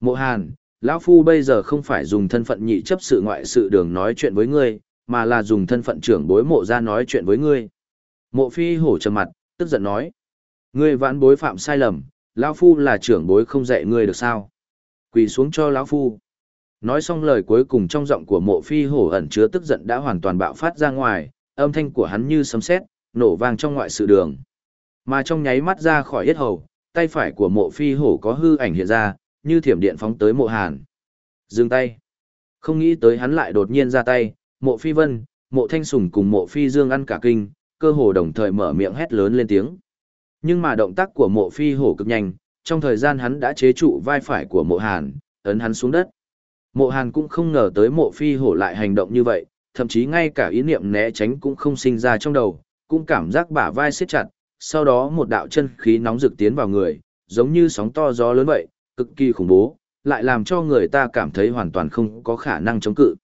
Mộ Hàn, lão Phu bây giờ không phải dùng thân phận nhị chấp sự ngoại sự đường nói chuyện với ngươi, mà là dùng thân phận trưởng bối mộ ra nói chuyện với ngươi. Mộ phi hổ trầm mặt, tức giận nói. Ngươi vãn bối phạm sai lầm, lão Phu là trưởng bối không dạy ngươi được sao. Quỳ xuống cho lão Phu. Nói xong lời cuối cùng trong giọng của mộ phi hổ ẩn chứa tức giận đã hoàn toàn bạo phát ra ngoài, âm thanh của hắn như sấm sét, nổ vang trong ngoại sự đường. Mà trong nháy mắt ra khỏi yết hầu, tay phải của mộ phi hổ có hư ảnh hiện ra, như thiểm điện phóng tới mộ hàn. Dừng tay. Không nghĩ tới hắn lại đột nhiên ra tay, mộ phi vân, mộ thanh sùng cùng mộ phi dương ăn cả kinh, cơ hồ đồng thời mở miệng hét lớn lên tiếng. Nhưng mà động tác của mộ phi hổ cực nhanh, trong thời gian hắn đã chế trụ vai phải của mộ hàn, ấn hắn xuống đất. Mộ hàn cũng không ngờ tới mộ phi hổ lại hành động như vậy, thậm chí ngay cả ý niệm né tránh cũng không sinh ra trong đầu, cũng cảm giác bả vai siết chặt, sau đó một đạo chân khí nóng rực tiến vào người, giống như sóng to gió lớn vậy, cực kỳ khủng bố, lại làm cho người ta cảm thấy hoàn toàn không có khả năng chống cự.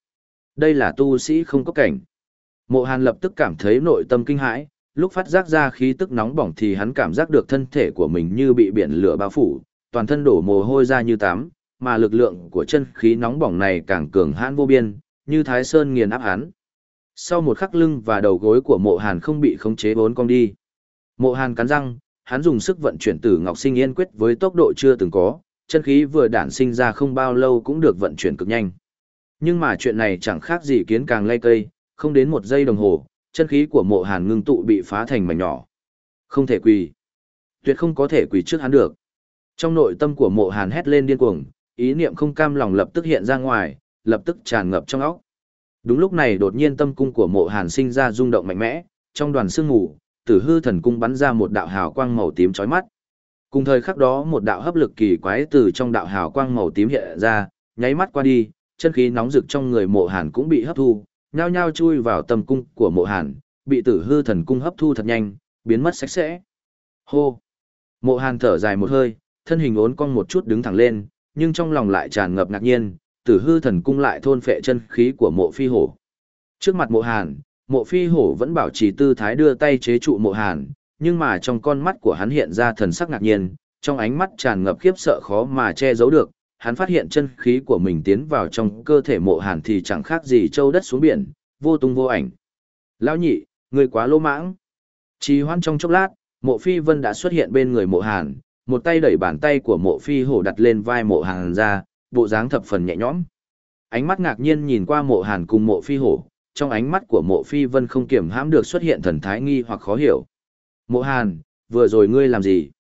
Đây là tu sĩ không có cảnh. Mộ Hàn lập tức cảm thấy nội tâm kinh hãi, lúc phát giác ra khí tức nóng bỏng thì hắn cảm giác được thân thể của mình như bị biển lửa bao phủ, toàn thân đổ mồ hôi ra như tắm, mà lực lượng của chân khí nóng bỏng này càng cường hãn vô biên, như thái sơn nghiền áp hắn. Sau một khắc lưng và đầu gối của mộ hàn không bị khống chế bốn cong đi. Mộ hàn cắn răng, hắn dùng sức vận chuyển tử ngọc sinh yên quyết với tốc độ chưa từng có, chân khí vừa đản sinh ra không bao lâu cũng được vận chuyển cực nhanh. Nhưng mà chuyện này chẳng khác gì kiến càng lay cây, không đến một giây đồng hồ, chân khí của mộ hàn ngưng tụ bị phá thành mảnh nhỏ. Không thể quỳ. Tuyệt không có thể quỳ trước hắn được. Trong nội tâm của mộ hàn hét lên điên cuồng, ý niệm không cam lòng lập tức hiện ra ngoài, lập tức tràn ngập trong óc. Đúng lúc này đột nhiên tâm cung của mộ hàn sinh ra rung động mạnh mẽ, trong đoàn sương ngủ, tử hư thần cung bắn ra một đạo hào quang màu tím chói mắt. Cùng thời khắc đó một đạo hấp lực kỳ quái từ trong đạo hào quang màu tím hiện ra, nháy mắt qua đi, chân khí nóng rực trong người mộ hàn cũng bị hấp thu, nhao nhao chui vào tầm cung của mộ hàn, bị tử hư thần cung hấp thu thật nhanh, biến mất sạch sẽ. Hô! Mộ hàn thở dài một hơi, thân hình ốn cong một chút đứng thẳng lên, nhưng trong lòng lại tràn ngập ngạc nhiên, tử hư thần cung lại thôn phệ chân khí của mộ phi hổ. Trước mặt mộ hàn, mộ phi hổ vẫn bảo trì tư thái đưa tay chế trụ mộ hàn, nhưng mà trong con mắt của hắn hiện ra thần sắc ngạc nhiên, trong ánh mắt tràn ngập khiếp sợ khó mà che giấu được, hắn phát hiện chân khí của mình tiến vào trong cơ thể mộ hàn thì chẳng khác gì châu đất xuống biển, vô tung vô ảnh. Lão nhị, người quá lô mãng. Chỉ hoan trong chốc lát, mộ phi vân đã xuất hiện bên người mộ hàn, một tay đẩy bàn tay của mộ phi hổ đặt lên vai mộ hàn ra, bộ dáng thập phần nhẹ nhõm. Ánh mắt ngạc nhiên nhìn qua mộ hàn cùng mộ phi hổ, trong ánh mắt của mộ phi vân không kiểm hãm được xuất hiện thần thái nghi hoặc khó hiểu. Mộ hàn, vừa rồi ngươi làm gì?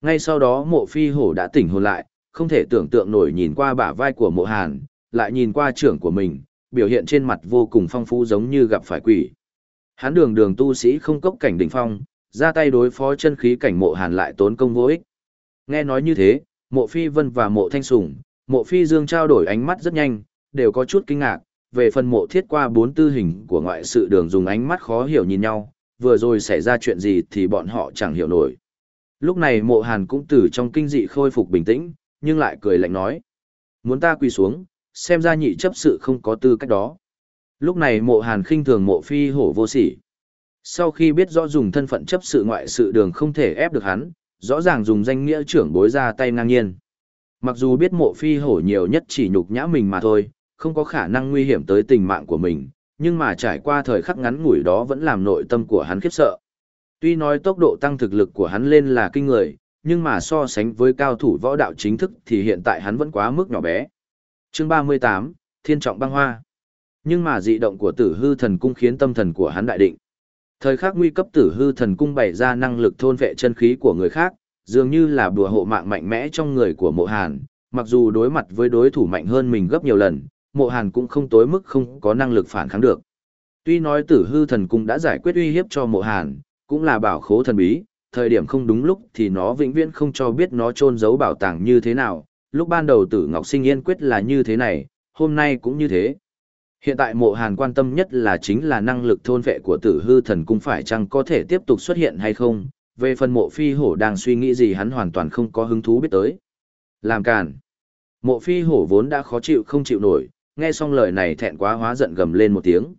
Ngay sau đó mộ phi hổ đã tỉnh hồn lại, không thể tưởng tượng nổi nhìn qua bả vai của mộ hàn, lại nhìn qua trưởng của mình, biểu hiện trên mặt vô cùng phong phú giống như gặp phải quỷ. Hắn đường đường tu sĩ không cốc cảnh đỉnh phong, ra tay đối phó chân khí cảnh mộ hàn lại tốn công vô ích. Nghe nói như thế, mộ phi vân và mộ thanh sủng, mộ phi dương trao đổi ánh mắt rất nhanh, đều có chút kinh ngạc, về phần mộ thiết qua bốn tư hình của ngoại sự đường dùng ánh mắt khó hiểu nhìn nhau, vừa rồi xảy ra chuyện gì thì bọn họ chẳng hiểu nổi. Lúc này mộ hàn cũng từ trong kinh dị khôi phục bình tĩnh, nhưng lại cười lạnh nói. Muốn ta quỳ xuống, xem ra nhị chấp sự không có tư cách đó. Lúc này mộ hàn khinh thường mộ phi hổ vô sỉ. Sau khi biết rõ dùng thân phận chấp sự ngoại sự đường không thể ép được hắn, rõ ràng dùng danh nghĩa trưởng bối ra tay ngang nhiên. Mặc dù biết mộ phi hổ nhiều nhất chỉ nhục nhã mình mà thôi, không có khả năng nguy hiểm tới tình mạng của mình, nhưng mà trải qua thời khắc ngắn ngủi đó vẫn làm nội tâm của hắn khiếp sợ. Tuy nói tốc độ tăng thực lực của hắn lên là kinh người, nhưng mà so sánh với cao thủ võ đạo chính thức thì hiện tại hắn vẫn quá mức nhỏ bé. Chương 38, Thiên trọng băng hoa. Nhưng mà dị động của tử hư thần cung khiến tâm thần của hắn đại định. Thời khắc nguy cấp tử hư thần cung bày ra năng lực thôn vệ chân khí của người khác, dường như là bùa hộ mạng mạnh mẽ trong người của mộ hàn, mặc dù đối mặt với đối thủ mạnh hơn mình gấp nhiều lần, mộ hàn cũng không tối mức không có năng lực phản kháng được. Tuy nói tử hư thần cung đã giải quyết uy hiếp cho mộ hàn, cũng là bảo khố thần bí, thời điểm không đúng lúc thì nó vĩnh viễn không cho biết nó trôn giấu bảo tàng như thế nào, lúc ban đầu tử Ngọc Sinh Yên quyết là như thế này, hôm nay cũng như thế. Hiện tại mộ hàn quan tâm nhất là chính là năng lực thôn vệ của tử hư thần cung phải chăng có thể tiếp tục xuất hiện hay không, về phần mộ phi hổ đang suy nghĩ gì hắn hoàn toàn không có hứng thú biết tới. Làm càn. Mộ phi hổ vốn đã khó chịu không chịu nổi, nghe xong lời này thẹn quá hóa giận gầm lên một tiếng.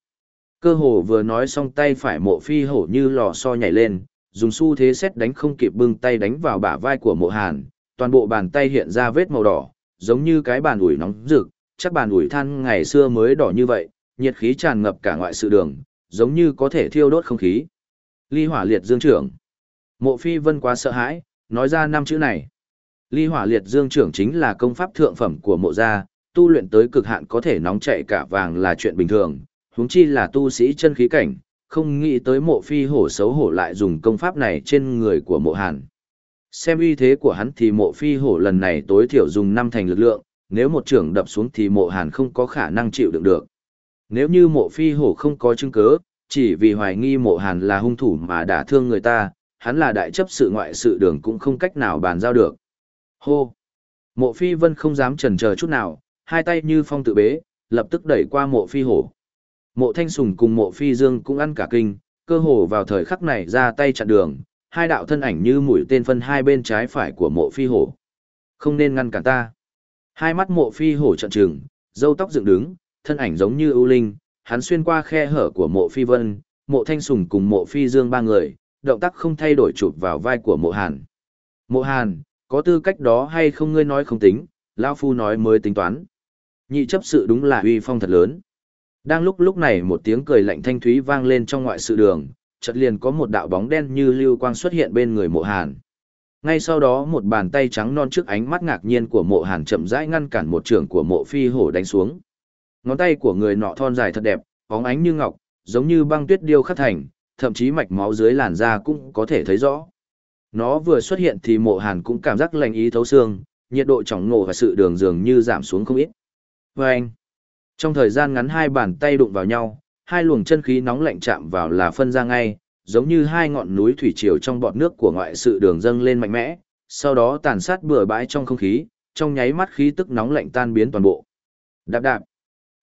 Cơ hồ vừa nói xong tay phải mộ phi hổ như lò xo nhảy lên, dùng xu thế xét đánh không kịp bưng tay đánh vào bả vai của mộ hàn, toàn bộ bàn tay hiện ra vết màu đỏ, giống như cái bàn ủi nóng rực, chắc bàn ủi than ngày xưa mới đỏ như vậy, nhiệt khí tràn ngập cả ngoại sự đường, giống như có thể thiêu đốt không khí. Ly hỏa liệt dương trưởng. Mộ phi vân quá sợ hãi, nói ra năm chữ này. Ly hỏa liệt dương trưởng chính là công pháp thượng phẩm của mộ gia, tu luyện tới cực hạn có thể nóng chạy cả vàng là chuyện bình thường, huống chi là tu sĩ chân khí cảnh, không nghĩ tới mộ phi hổ xấu hổ lại dùng công pháp này trên người của mộ hàn. Xem uy thế của hắn thì mộ phi hổ lần này tối thiểu dùng năm thành lực lượng, nếu một trưởng đập xuống thì mộ hàn không có khả năng chịu đựng được. Nếu như mộ phi hổ không có chứng cứ, chỉ vì hoài nghi mộ hàn là hung thủ mà đả thương người ta, hắn là đại chấp sự ngoại sự đường cũng không cách nào bàn giao được. Hô! Mộ phi vân không dám chần chờ chút nào, hai tay như phong tự bế, lập tức đẩy qua mộ phi hổ. Mộ thanh sùng cùng mộ phi dương cũng ăn cả kinh, cơ hồ vào thời khắc này ra tay chặn đường, hai đạo thân ảnh như mũi tên phân hai bên trái phải của mộ phi hổ. Không nên ngăn cản ta. Hai mắt mộ phi hổ trận trừng, dâu tóc dựng đứng, thân ảnh giống như ưu linh, hắn xuyên qua khe hở của mộ phi vân, mộ thanh sùng cùng mộ phi dương ba người, động tác không thay đổi chụp vào vai của mộ hàn. Mộ hàn, có tư cách đó hay không ngươi nói không tính, lão phu nói mới tính toán. Nhị chấp sự đúng là uy phong thật lớn. Đang lúc lúc này một tiếng cười lạnh thanh thúy vang lên trong ngoại sự đường, chợt liền có một đạo bóng đen như lưu quang xuất hiện bên người mộ hàn. Ngay sau đó một bàn tay trắng non trước ánh mắt ngạc nhiên của mộ hàn chậm rãi ngăn cản một trường của mộ phi hổ đánh xuống. Ngón tay của người nọ thon dài thật đẹp, bóng ánh như ngọc, giống như băng tuyết điêu khắc thành, thậm chí mạch máu dưới làn da cũng có thể thấy rõ. Nó vừa xuất hiện thì mộ hàn cũng cảm giác lành ý thấu xương, nhiệt độ trọng nổ và sự đường dường như giảm xuống không ít. Và anh, trong thời gian ngắn hai bàn tay đụng vào nhau, hai luồng chân khí nóng lạnh chạm vào là phân ra ngay, giống như hai ngọn núi thủy triều trong bọt nước của ngoại sự đường dâng lên mạnh mẽ, sau đó tàn sát bừa bãi trong không khí, trong nháy mắt khí tức nóng lạnh tan biến toàn bộ. Đạp đạp.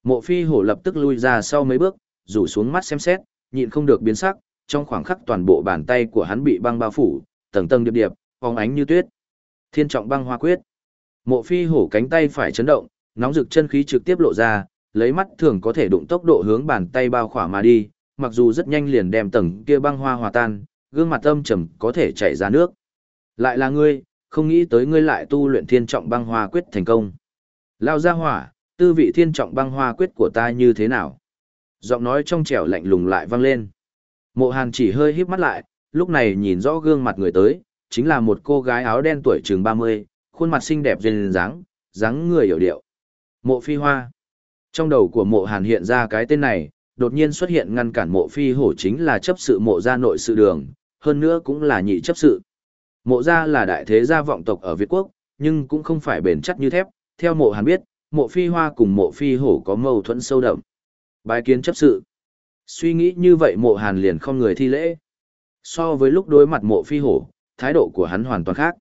Mộ phi hổ lập tức lui ra sau mấy bước, rủ xuống mắt xem xét, nhịn không được biến sắc, trong khoảng khắc toàn bộ bàn tay của hắn bị băng bao phủ, tầng tầng điệp điệp, phóng ánh như tuyết. Thiên trọng băng hoa quyết. Mộ phi hổ cánh tay phải chấn động, nóng rực chân khí trực tiếp lộ ra, lấy mắt thường có thể đụng tốc độ hướng bàn tay bao khỏa mà đi, mặc dù rất nhanh liền đem tầng kia băng hoa hòa tan, gương mặt âm trầm có thể chảy ra nước. Lại là ngươi, không nghĩ tới ngươi lại tu luyện thiên trọng băng hoa quyết thành công. Lao ra hỏa, tư vị thiên trọng băng hoa quyết của ta như thế nào? Giọng nói trong trẻo lạnh lùng lại vang lên. Mộ Hàn chỉ hơi híp mắt lại, lúc này nhìn rõ gương mặt người tới, chính là một cô gái áo đen tuổi chừng 30, khuôn mặt xinh đẹp duyên dáng, dáng người hiểu điệu. Mộ Phi Hoa. Trong đầu của Mộ Hàn hiện ra cái tên này, đột nhiên xuất hiện ngăn cản Mộ Phi Hổ chính là chấp sự Mộ gia nội sự đường, hơn nữa cũng là nhị chấp sự. Mộ gia là đại thế gia vọng tộc ở Việt Quốc, nhưng cũng không phải bền chắc như thép, theo Mộ Hàn biết, Mộ Phi Hoa cùng Mộ Phi Hổ có mâu thuẫn sâu đậm. Bái kiến chấp sự. Suy nghĩ như vậy Mộ Hàn liền không người thi lễ. So với lúc đối mặt Mộ Phi Hổ, thái độ của hắn hoàn toàn khác.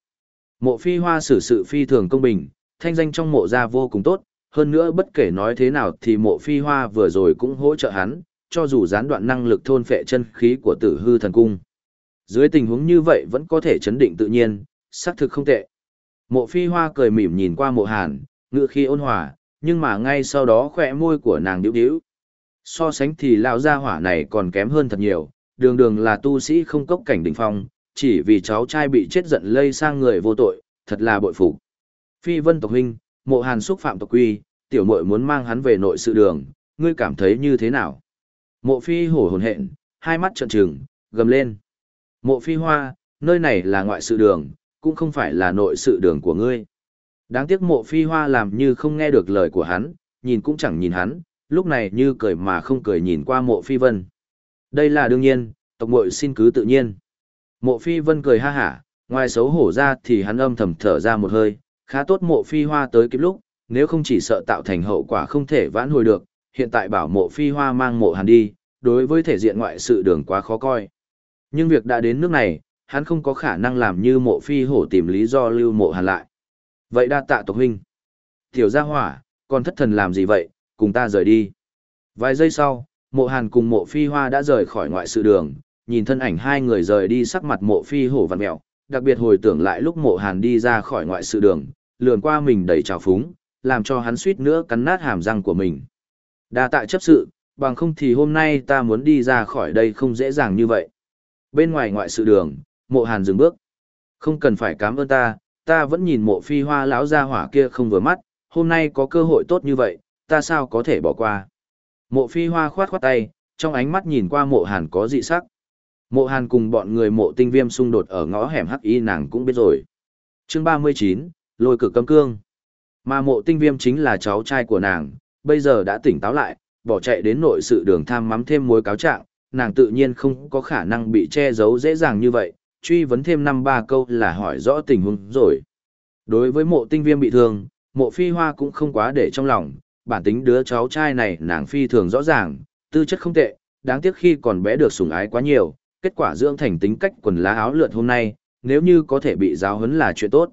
Mộ Phi Hoa xử sự phi thường công bình, thanh danh trong mộ gia vô cùng tốt, hơn nữa bất kể nói thế nào thì mộ phi hoa vừa rồi cũng hỗ trợ hắn, cho dù gián đoạn năng lực thôn phệ chân khí của tử hư thần cung. Dưới tình huống như vậy vẫn có thể chấn định tự nhiên, xác thực không tệ. Mộ phi hoa cười mỉm nhìn qua mộ hàn, ngựa khi ôn hòa, nhưng mà ngay sau đó khỏe môi của nàng điếu điếu. So sánh thì lão gia hỏa này còn kém hơn thật nhiều, đường đường là tu sĩ không cốc cảnh đỉnh phong, chỉ vì cháu trai bị chết giận lây sang người vô tội, thật là bội phục. Phi vân tộc huynh, mộ hàn xúc phạm tộc quy, tiểu muội muốn mang hắn về nội sự đường, ngươi cảm thấy như thế nào? Mộ phi hổ hồn hện, hai mắt trợn trừng, gầm lên. Mộ phi hoa, nơi này là ngoại sự đường, cũng không phải là nội sự đường của ngươi. Đáng tiếc mộ phi hoa làm như không nghe được lời của hắn, nhìn cũng chẳng nhìn hắn, lúc này như cười mà không cười nhìn qua mộ phi vân. Đây là đương nhiên, tộc muội xin cứ tự nhiên. Mộ phi vân cười ha hả, ngoài xấu hổ ra thì hắn âm thầm thở ra một hơi, khá tốt mộ phi hoa tới kịp lúc, nếu không chỉ sợ tạo thành hậu quả không thể vãn hồi được, hiện tại bảo mộ phi hoa mang mộ hàn đi, đối với thể diện ngoại sự đường quá khó coi. Nhưng việc đã đến nước này, hắn không có khả năng làm như mộ phi hổ tìm lý do lưu mộ hàn lại. Vậy đa tạ tộc huynh. Tiểu gia hỏa, còn thất thần làm gì vậy, cùng ta rời đi. Vài giây sau, mộ hàn cùng mộ phi hoa đã rời khỏi ngoại sự đường, nhìn thân ảnh hai người rời đi sắc mặt mộ phi hổ vằn mẹo, đặc biệt hồi tưởng lại lúc mộ hàn đi ra khỏi ngoại sự đường, lườn qua mình đầy trào phúng, làm cho hắn suýt nữa cắn nát hàm răng của mình. Đa tạ chấp sự, bằng không thì hôm nay ta muốn đi ra khỏi đây không dễ dàng như vậy. Bên ngoài ngoại sự đường, mộ hàn dừng bước. Không cần phải cảm ơn ta, ta vẫn nhìn mộ phi hoa lão gia hỏa kia không vừa mắt, hôm nay có cơ hội tốt như vậy, ta sao có thể bỏ qua. Mộ phi hoa khoát khoát tay, trong ánh mắt nhìn qua mộ hàn có dị sắc. Mộ hàn cùng bọn người mộ tinh viêm xung đột ở ngõ hẻm hắc y nàng cũng biết rồi. chương 39, lôi cử cấm cương. Mà mộ tinh viêm chính là cháu trai của nàng, bây giờ đã tỉnh táo lại, bỏ chạy đến nội sự đường tham mắm thêm mối cáo trạng, nàng tự nhiên không có khả năng bị che giấu dễ dàng như vậy, truy vấn thêm năm ba câu là hỏi rõ tình huống rồi. Đối với mộ tinh viêm bị thương, mộ phi hoa cũng không quá để trong lòng, bản tính đứa cháu trai này nàng phi thường rõ ràng, tư chất không tệ, đáng tiếc khi còn bé được sủng ái quá nhiều, kết quả dưỡng thành tính cách quần lá áo lượt hôm nay, nếu như có thể bị giáo huấn là chuyện tốt.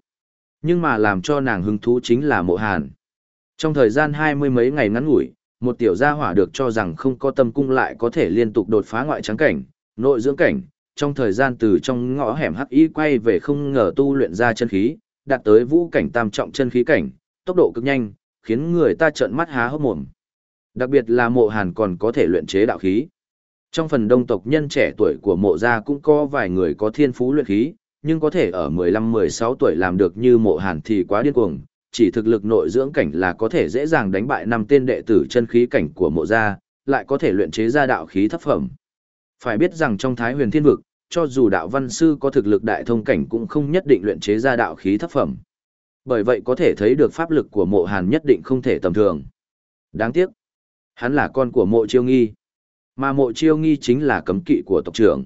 Nhưng mà làm cho nàng hứng thú chính là mộ hàn. Trong thời gian hai mươi mấy ngày ngắn ngủi, một tiểu gia hỏa được cho rằng không có tâm cung lại có thể liên tục đột phá ngoại trắng cảnh, nội dưỡng cảnh, trong thời gian từ trong ngõ hẻm hắc y quay về không ngờ tu luyện ra chân khí, đạt tới vũ cảnh tam trọng chân khí cảnh, tốc độ cực nhanh, khiến người ta trợn mắt há hốc mồm. Đặc biệt là mộ hàn còn có thể luyện chế đạo khí. Trong phần đông tộc nhân trẻ tuổi của mộ gia cũng có vài người có thiên phú luyện khí, nhưng có thể ở 15-16 tuổi làm được như mộ hàn thì quá điên cuồng, chỉ thực lực nội dưỡng cảnh là có thể dễ dàng đánh bại năm tên đệ tử chân khí cảnh của mộ gia, lại có thể luyện chế ra đạo khí thấp phẩm. Phải biết rằng trong Thái Huyền Thiên vực, cho dù đạo văn sư có thực lực đại thông cảnh cũng không nhất định luyện chế ra đạo khí thấp phẩm. Bởi vậy có thể thấy được pháp lực của mộ hàn nhất định không thể tầm thường. Đáng tiếc, hắn là con của mộ chiêu nghi. Mà mộ chiêu nghi chính là cấm kỵ của tộc trưởng.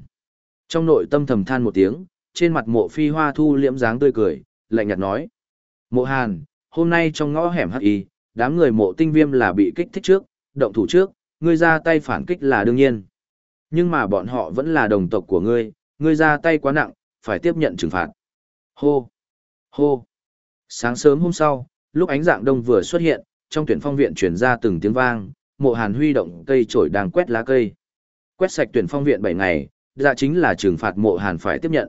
Trong nội tâm thầm than một tiếng, trên mặt mộ phi hoa thu liễm dáng tươi cười, lạnh nhạt nói. Mộ hàn, hôm nay trong ngõ hẻm hắc y, đám người mộ tinh viêm là bị kích thích trước, động thủ trước, ngươi ra tay phản kích là đương nhiên. Nhưng mà bọn họ vẫn là đồng tộc của ngươi, ngươi ra tay quá nặng, phải tiếp nhận trừng phạt. Hô! Hô! Sáng sớm hôm sau, lúc ánh dạng đông vừa xuất hiện, trong tuyển phong viện truyền ra từng tiếng vang, mộ hàn huy động cây trổi đang quét lá cây. Quét sạch tuyển phong viện 7 ngày, dạ chính là trừng phạt mộ hàn phải tiếp nhận.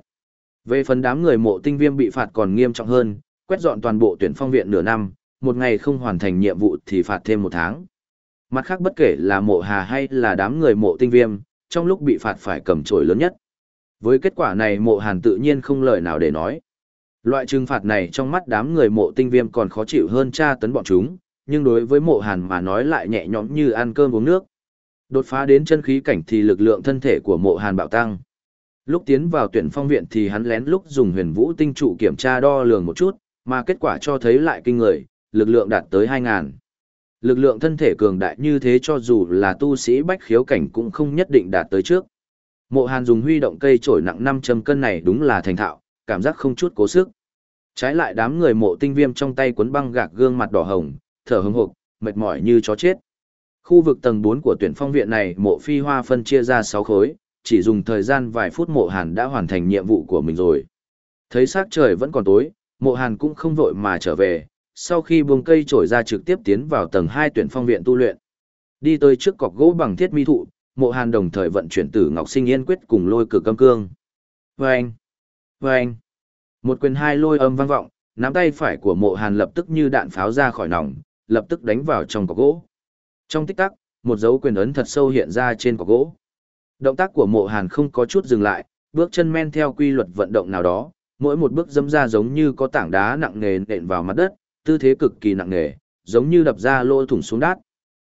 Về phần đám người mộ tinh viêm bị phạt còn nghiêm trọng hơn, quét dọn toàn bộ tuyển phong viện nửa năm, một ngày không hoàn thành nhiệm vụ thì phạt thêm một tháng. Mặt khác bất kể là mộ hà hay là đám người mộ tinh viêm, trong lúc bị phạt phải cầm chổi lớn nhất. Với kết quả này mộ hàn tự nhiên không lời nào để nói. Loại trừng phạt này trong mắt đám người mộ tinh viêm còn khó chịu hơn tra tấn bọn chúng, nhưng đối với mộ hàn mà nói lại nhẹ nhõm như ăn cơm uống nước. Đột phá đến chân khí cảnh thì lực lượng thân thể của mộ hàn bạo tăng. Lúc tiến vào tuyển phong viện thì hắn lén lúc dùng huyền vũ tinh trụ kiểm tra đo lường một chút, mà kết quả cho thấy lại kinh người, lực lượng đạt tới 2.000. Lực lượng thân thể cường đại như thế cho dù là tu sĩ bách khiếu cảnh cũng không nhất định đạt tới trước. Mộ Hàn dùng huy động cây trổi nặng 500 cân này đúng là thành thạo, cảm giác không chút cố sức. Trái lại đám người mộ tinh viêm trong tay cuốn băng gạc gương mặt đỏ hồng, thở hững hộc, mệt mỏi như chó chết. Khu vực tầng 4 của tuyển phong viện này mộ phi hoa phân chia ra 6 khối, chỉ dùng thời gian vài phút mộ hàn đã hoàn thành nhiệm vụ của mình rồi. Thấy sắc trời vẫn còn tối, mộ hàn cũng không vội mà trở về, sau khi buông cây trổi ra trực tiếp tiến vào tầng 2 tuyển phong viện tu luyện. Đi tới trước cọc gỗ bằng thiết mi thụ, mộ hàn đồng thời vận chuyển tử ngọc sinh yên quyết cùng lôi cực âm cương. Vâng! Vâng! Một quyền hai lôi âm vang vọng, nắm tay phải của mộ hàn lập tức như đạn pháo ra khỏi nòng, lập tức đánh vào trong cọc gỗ. Trong tích tắc, một dấu quyền ấn thật sâu hiện ra trên cọc gỗ. Động tác của mộ hàn không có chút dừng lại, bước chân men theo quy luật vận động nào đó, mỗi một bước dâm ra giống như có tảng đá nặng nề nện vào mặt đất, tư thế cực kỳ nặng nề, giống như đập ra lỗ thủng xuống đát.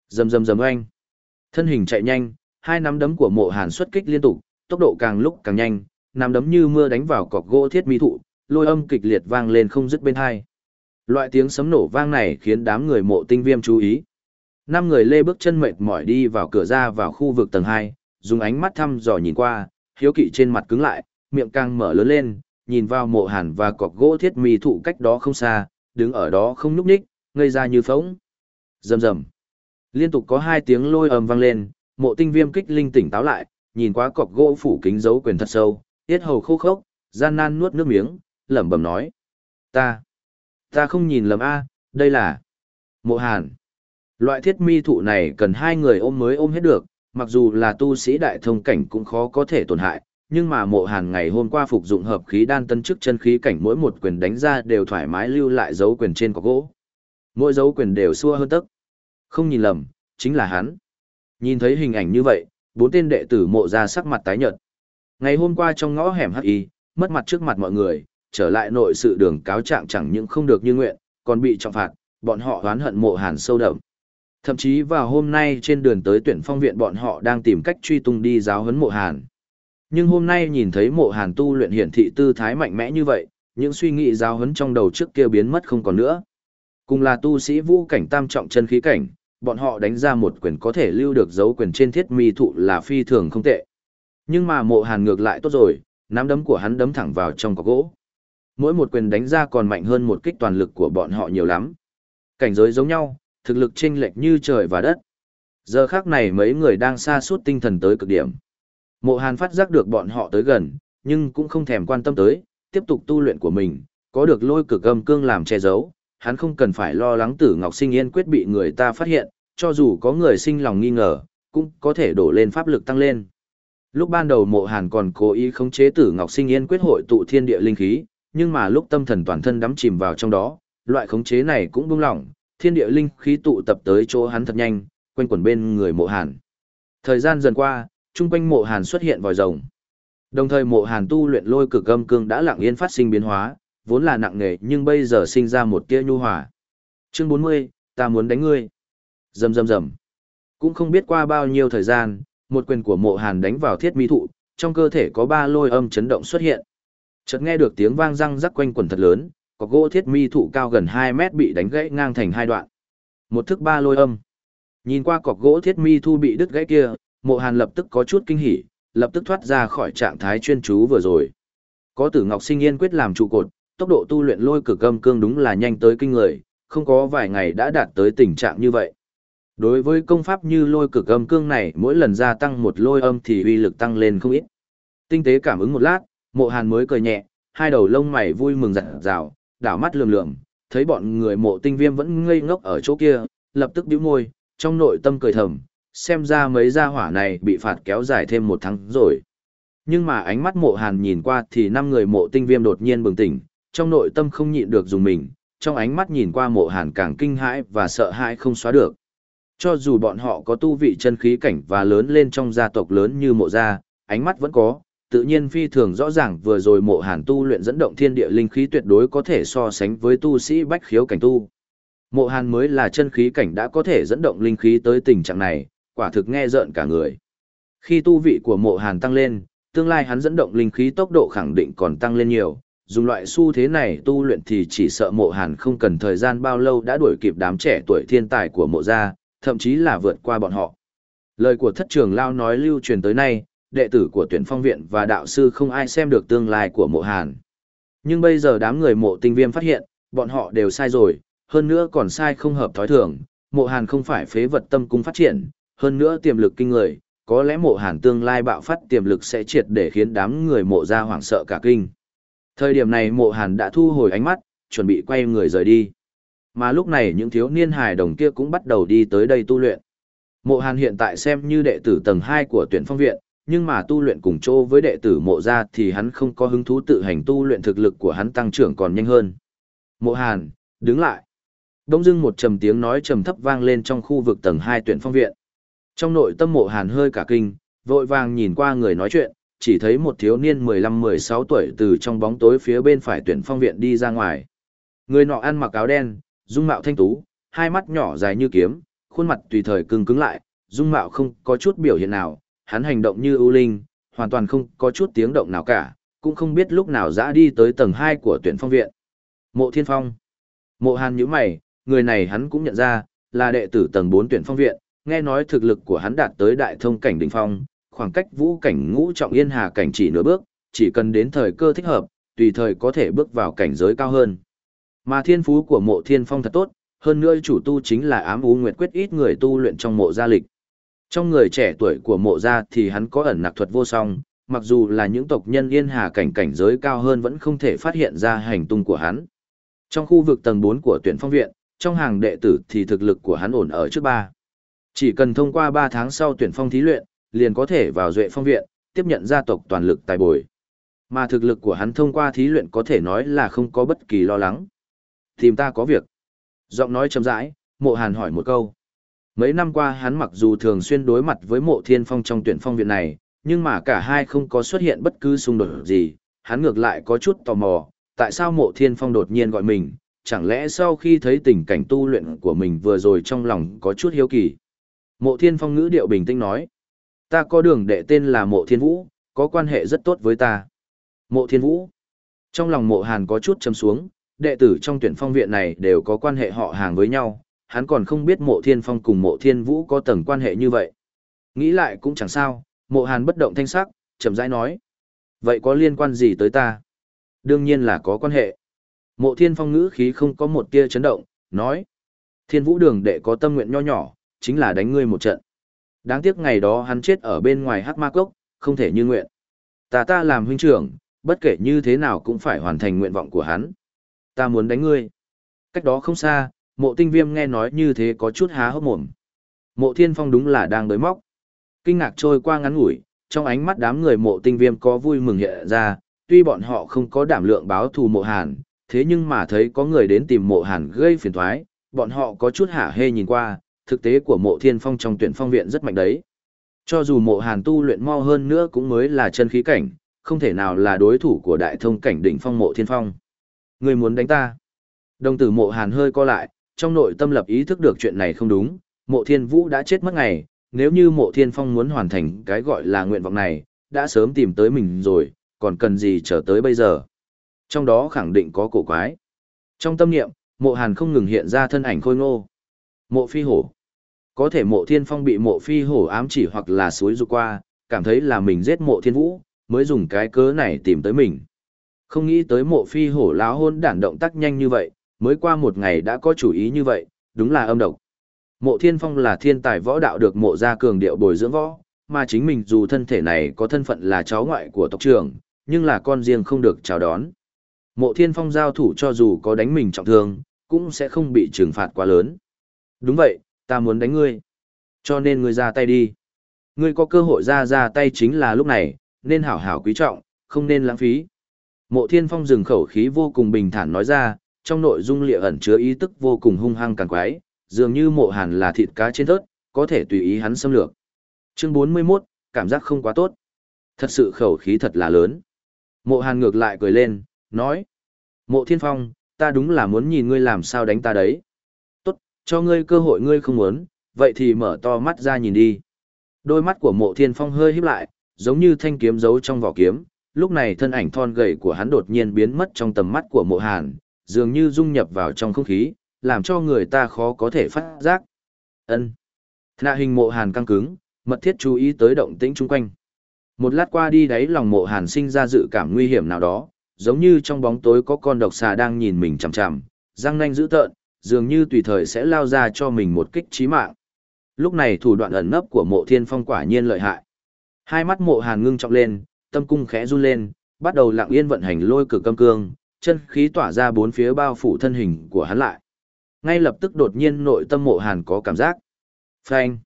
Dầm dầm dầm oanh. Thân hình chạy nhanh, hai nắm đấm của Mộ Hàn xuất kích liên tục, tốc độ càng lúc càng nhanh, nắm đấm như mưa đánh vào cọc gỗ thiết mi thụ, lôi âm kịch liệt vang lên không dứt bên hai. Loại tiếng sấm nổ vang này khiến đám người Mộ Tinh Viêm chú ý. Năm người lê bước chân mệt mỏi đi vào cửa ra vào khu vực tầng 2, dùng ánh mắt thăm dò nhìn qua, hiếu kỵ trên mặt cứng lại, miệng càng mở lớn lên, nhìn vào mộ hàn và cọc gỗ thiết mì thụ cách đó không xa, đứng ở đó không nhúc nhích, ngây ra như phóng. Rầm rầm. Liên tục có hai tiếng lôi ầm vang lên, mộ tinh viêm kích linh tỉnh táo lại, nhìn qua cọc gỗ phủ kính dấu quyền thật sâu, tiết hầu khô khốc, gian nan nuốt nước miếng, lẩm bẩm nói. Ta, ta không nhìn lầm a đây là mộ hàn. Loại thiết mi thụ này cần hai người ôm mới ôm hết được, mặc dù là tu sĩ đại thông cảnh cũng khó có thể tổn hại, nhưng mà mộ hàn ngày hôm qua phục dụng hợp khí đan tân chức chân khí cảnh mỗi một quyền đánh ra đều thoải mái lưu lại dấu quyền trên có gỗ. Mỗi dấu quyền đều xua hơn tức. Không nhìn lầm, chính là hắn. Nhìn thấy hình ảnh như vậy, bốn tên đệ tử mộ ra sắc mặt tái nhợt. Ngày hôm qua trong ngõ hẻm hắc y, mất mặt trước mặt mọi người, trở lại nội sự đường cáo trạng chẳng những không được như nguyện, còn bị trọng phạt, bọn họ oán hận mộ hàn sâu đậm. Thậm chí vào hôm nay trên đường tới tuyển phong viện bọn họ đang tìm cách truy tung đi giáo huấn mộ hàn. Nhưng hôm nay nhìn thấy mộ hàn tu luyện hiển thị tư thái mạnh mẽ như vậy, những suy nghĩ giáo huấn trong đầu trước kia biến mất không còn nữa. Cùng là tu sĩ vũ cảnh tam trọng chân khí cảnh, bọn họ đánh ra một quyền có thể lưu được dấu quyền trên thiết mi thụ là phi thường không tệ. Nhưng mà mộ hàn ngược lại tốt rồi, nắm đấm của hắn đấm thẳng vào trong cọc gỗ. Mỗi một quyền đánh ra còn mạnh hơn một kích toàn lực của bọn họ nhiều lắm. Cảnh giới giống nhau, thực lực chênh lệch như trời và đất. Giờ khác này mấy người đang xa suốt tinh thần tới cực điểm. Mộ Hàn phát giác được bọn họ tới gần, nhưng cũng không thèm quan tâm tới, tiếp tục tu luyện của mình, có được lôi cực âm cương làm che giấu, hắn không cần phải lo lắng tử Ngọc Sinh Yên quyết bị người ta phát hiện, cho dù có người sinh lòng nghi ngờ, cũng có thể đổ lên pháp lực tăng lên. Lúc ban đầu mộ hàn còn cố ý khống chế tử Ngọc Sinh Yên quyết hội tụ thiên địa linh khí, nhưng mà lúc tâm thần toàn thân đắm chìm vào trong đó, loại khống chế này cũng buông lỏng, thiên địa linh khí tụ tập tới chỗ hắn thật nhanh, quanh quẩn bên người mộ hàn. Thời gian dần qua, chung quanh mộ hàn xuất hiện vòi rồng. Đồng thời mộ hàn tu luyện lôi cực âm cương đã lặng yên phát sinh biến hóa, vốn là nặng nề nhưng bây giờ sinh ra một tia nhu hòa. Chương 40, ta muốn đánh ngươi. Rầm rầm rầm. Cũng không biết qua bao nhiêu thời gian, một quyền của mộ hàn đánh vào thiết mi thụ, trong cơ thể có ba lôi âm chấn động xuất hiện. Chợt nghe được tiếng vang răng rắc quanh quần thật lớn, có gỗ thiết mi thụ cao gần 2 mét bị đánh gãy ngang thành hai đoạn. Một thức ba lôi âm. Nhìn qua cọc gỗ thiết mi thu bị đứt gãy kia, mộ hàn lập tức có chút kinh hỉ, lập tức thoát ra khỏi trạng thái chuyên chú vừa rồi. Có tử ngọc sinh yên quyết làm trụ cột, tốc độ tu luyện lôi cực âm cương đúng là nhanh tới kinh người, không có vài ngày đã đạt tới tình trạng như vậy. Đối với công pháp như lôi cực âm cương này, mỗi lần gia tăng một lôi âm thì uy lực tăng lên không ít. Tinh tế cảm ứng một lát, mộ hàn mới cười nhẹ, hai đầu lông mày vui mừng rạng rào, đảo mắt lườm lườm, thấy bọn người mộ tinh viêm vẫn ngây ngốc ở chỗ kia, lập tức bĩu môi, trong nội tâm cười thầm, xem ra mấy gia hỏa này bị phạt kéo dài thêm một tháng rồi. Nhưng mà ánh mắt mộ hàn nhìn qua thì năm người mộ tinh viêm đột nhiên bừng tỉnh, trong nội tâm không nhịn được dùng mình, trong ánh mắt nhìn qua mộ hàn càng kinh hãi và sợ hãi không xóa được. Cho dù bọn họ có tu vị chân khí cảnh và lớn lên trong gia tộc lớn như mộ gia, ánh mắt vẫn có, tự nhiên phi thường rõ ràng vừa rồi mộ hàn tu luyện dẫn động thiên địa linh khí tuyệt đối có thể so sánh với tu sĩ bách khiếu cảnh tu. Mộ hàn mới là chân khí cảnh đã có thể dẫn động linh khí tới tình trạng này, quả thực nghe rợn cả người. Khi tu vị của mộ hàn tăng lên, tương lai hắn dẫn động linh khí tốc độ khẳng định còn tăng lên nhiều, dùng loại xu thế này tu luyện thì chỉ sợ mộ hàn không cần thời gian bao lâu đã đuổi kịp đám trẻ tuổi thiên tài của mộ gia, thậm chí là vượt qua bọn họ. Lời của thất trường lao nói lưu truyền tới nay, đệ tử của tuyển phong viện và đạo sư không ai xem được tương lai của mộ hàn. Nhưng bây giờ đám người mộ tinh viêm phát hiện, bọn họ đều sai rồi, hơn nữa còn sai không hợp thói thường, mộ hàn không phải phế vật tâm cung phát triển, hơn nữa tiềm lực kinh người, có lẽ mộ hàn tương lai bạo phát tiềm lực sẽ triệt để khiến đám người mộ ra hoảng sợ cả kinh. Thời điểm này mộ hàn đã thu hồi ánh mắt, chuẩn bị quay người rời đi. Mà lúc này những thiếu niên hài đồng kia cũng bắt đầu đi tới đây tu luyện. Mộ hàn hiện tại xem như đệ tử tầng 2 của tuyển phong viện, nhưng mà tu luyện cùng chỗ với đệ tử mộ ra thì hắn không có hứng thú tự hành tu luyện thực lực của hắn tăng trưởng còn nhanh hơn. Mộ hàn, đứng lại. Đông dưng một trầm tiếng nói trầm thấp vang lên trong khu vực tầng 2 tuyển phong viện. Trong nội tâm mộ hàn hơi cả kinh, vội vàng nhìn qua người nói chuyện, chỉ thấy một thiếu niên 15-16 tuổi từ trong bóng tối phía bên phải tuyển phong viện đi ra ngoài. Người nọ ăn mặc áo đen, dung mạo thanh tú, hai mắt nhỏ dài như kiếm, khuôn mặt tùy thời cứng cứng lại, dung mạo không có chút biểu hiện nào, hắn hành động như ưu linh, hoàn toàn không có chút tiếng động nào cả, cũng không biết lúc nào dã đi tới tầng 2 của tuyển phong viện. Mộ Thiên Phong. Mộ Hàn nhíu mày, người này hắn cũng nhận ra, là đệ tử tầng 4 tuyển phong viện, nghe nói thực lực của hắn đạt tới đại thông cảnh đỉnh phong, khoảng cách vũ cảnh ngũ trọng yên hà cảnh chỉ nửa bước, chỉ cần đến thời cơ thích hợp, tùy thời có thể bước vào cảnh giới cao hơn. Mà thiên phú của mộ thiên phong thật tốt, hơn nữa chủ tu chính là ám ú nguyệt quyết ít người tu luyện trong mộ gia lịch. Trong người trẻ tuổi của mộ gia thì hắn có ẩn nặc thuật vô song, mặc dù là những tộc nhân yên hà cảnh cảnh giới cao hơn vẫn không thể phát hiện ra hành tung của hắn. Trong khu vực tầng 4 của tuyển phong viện, trong hàng đệ tử thì thực lực của hắn ổn ở trước ba. Chỉ cần thông qua 3 tháng sau tuyển phong thí luyện, liền có thể vào duệ phong viện, tiếp nhận gia tộc toàn lực tài bồi. Mà thực lực của hắn thông qua thí luyện có thể nói là không có bất kỳ lo lắng. Tìm ta có việc. Giọng nói chậm rãi, mộ hàn hỏi một câu. Mấy năm qua hắn mặc dù thường xuyên đối mặt với mộ thiên phong trong tuyển phong viện này, nhưng mà cả hai không có xuất hiện bất cứ xung đột gì, hắn ngược lại có chút tò mò, tại sao mộ thiên phong đột nhiên gọi mình, chẳng lẽ sau khi thấy tình cảnh tu luyện của mình vừa rồi trong lòng có chút hiếu kỳ. Mộ thiên phong ngữ điệu bình tĩnh nói, ta có đường đệ tên là mộ thiên vũ, có quan hệ rất tốt với ta. Mộ thiên vũ, trong lòng mộ hàn có chút chấm xuống, đệ tử trong tuyển phong viện này đều có quan hệ họ hàng với nhau, hắn còn không biết mộ thiên phong cùng mộ thiên vũ có tầng quan hệ như vậy. Nghĩ lại cũng chẳng sao, mộ hàn bất động thanh sắc, chậm rãi nói. Vậy có liên quan gì tới ta? Đương nhiên là có quan hệ. Mộ thiên phong ngữ khí không có một tia chấn động, nói. Thiên vũ đường đệ có tâm nguyện nho nhỏ, chính là đánh ngươi một trận. Đáng tiếc ngày đó hắn chết ở bên ngoài hắc ma cốc, không thể như nguyện. Ta ta làm huynh trưởng, bất kể như thế nào cũng phải hoàn thành nguyện vọng của hắn. Ta muốn đánh ngươi. Cách đó không xa, mộ tinh viêm nghe nói như thế có chút há hốc mồm. Mộ thiên phong đúng là đang đối móc. Kinh ngạc trôi qua ngắn ngủi, trong ánh mắt đám người mộ tinh viêm có vui mừng hiện ra, tuy bọn họ không có đảm lượng báo thù mộ hàn, thế nhưng mà thấy có người đến tìm mộ hàn gây phiền thoái, bọn họ có chút hả hê nhìn qua, thực tế của mộ thiên phong trong tuyển phong viện rất mạnh đấy. Cho dù mộ hàn tu luyện mau hơn nữa cũng mới là chân khí cảnh, không thể nào là đối thủ của đại thông cảnh đỉnh phong mộ thiên phong. Người muốn đánh ta. Đồng tử mộ hàn hơi co lại, trong nội tâm lập ý thức được chuyện này không đúng, mộ thiên vũ đã chết mất ngày, nếu như mộ thiên phong muốn hoàn thành cái gọi là nguyện vọng này, đã sớm tìm tới mình rồi, còn cần gì chờ tới bây giờ. Trong đó khẳng định có cổ quái. Trong tâm niệm, mộ hàn không ngừng hiện ra thân ảnh khôi ngô. Mộ phi hổ. Có thể mộ thiên phong bị mộ phi hổ ám chỉ hoặc là suối rụ qua, cảm thấy là mình giết mộ thiên vũ, mới dùng cái cớ này tìm tới mình. Không nghĩ tới mộ phi hổ láo hôn đản động tác nhanh như vậy, mới qua một ngày đã có chủ ý như vậy, đúng là âm độc. Mộ thiên phong là thiên tài võ đạo được mộ gia cường điệu bồi dưỡng võ, mà chính mình dù thân thể này có thân phận là cháu ngoại của tộc trưởng, nhưng là con riêng không được chào đón. Mộ thiên phong giao thủ cho dù có đánh mình trọng thương, cũng sẽ không bị trừng phạt quá lớn. Đúng vậy, ta muốn đánh ngươi. Cho nên ngươi ra tay đi. Ngươi có cơ hội ra ra tay chính là lúc này, nên hảo hảo quý trọng, không nên lãng phí. Mộ thiên phong dừng khẩu khí vô cùng bình thản nói ra, trong nội dung lịa ẩn chứa ý tức vô cùng hung hăng càng quái, dường như mộ hàn là thịt cá trên thớt, có thể tùy ý hắn xâm lược. Chương 41, cảm giác không quá tốt. Thật sự khẩu khí thật là lớn. Mộ hàn ngược lại cười lên, nói. Mộ thiên phong, ta đúng là muốn nhìn ngươi làm sao đánh ta đấy. Tốt, cho ngươi cơ hội ngươi không muốn, vậy thì mở to mắt ra nhìn đi. Đôi mắt của mộ thiên phong hơi híp lại, giống như thanh kiếm giấu trong vỏ kiếm. Lúc này thân ảnh thon gầy của hắn đột nhiên biến mất trong tầm mắt của mộ hàn, dường như dung nhập vào trong không khí, làm cho người ta khó có thể phát giác. Ân. Nạ hình mộ hàn căng cứng, mật thiết chú ý tới động tĩnh chung quanh. Một lát qua đi đấy lòng mộ hàn sinh ra dự cảm nguy hiểm nào đó, giống như trong bóng tối có con độc xà đang nhìn mình chằm chằm, răng nanh dữ tợn, dường như tùy thời sẽ lao ra cho mình một kích chí mạng. Lúc này thủ đoạn ẩn nấp của mộ thiên phong quả nhiên lợi hại. Hai mắt mộ hàn ngưng trọng lên, tâm cung khẽ run lên, bắt đầu lặng yên vận hành lôi cử âm cương, chân khí tỏa ra bốn phía bao phủ thân hình của hắn lại. Ngay lập tức đột nhiên nội tâm mộ hàn có cảm giác. Phanh.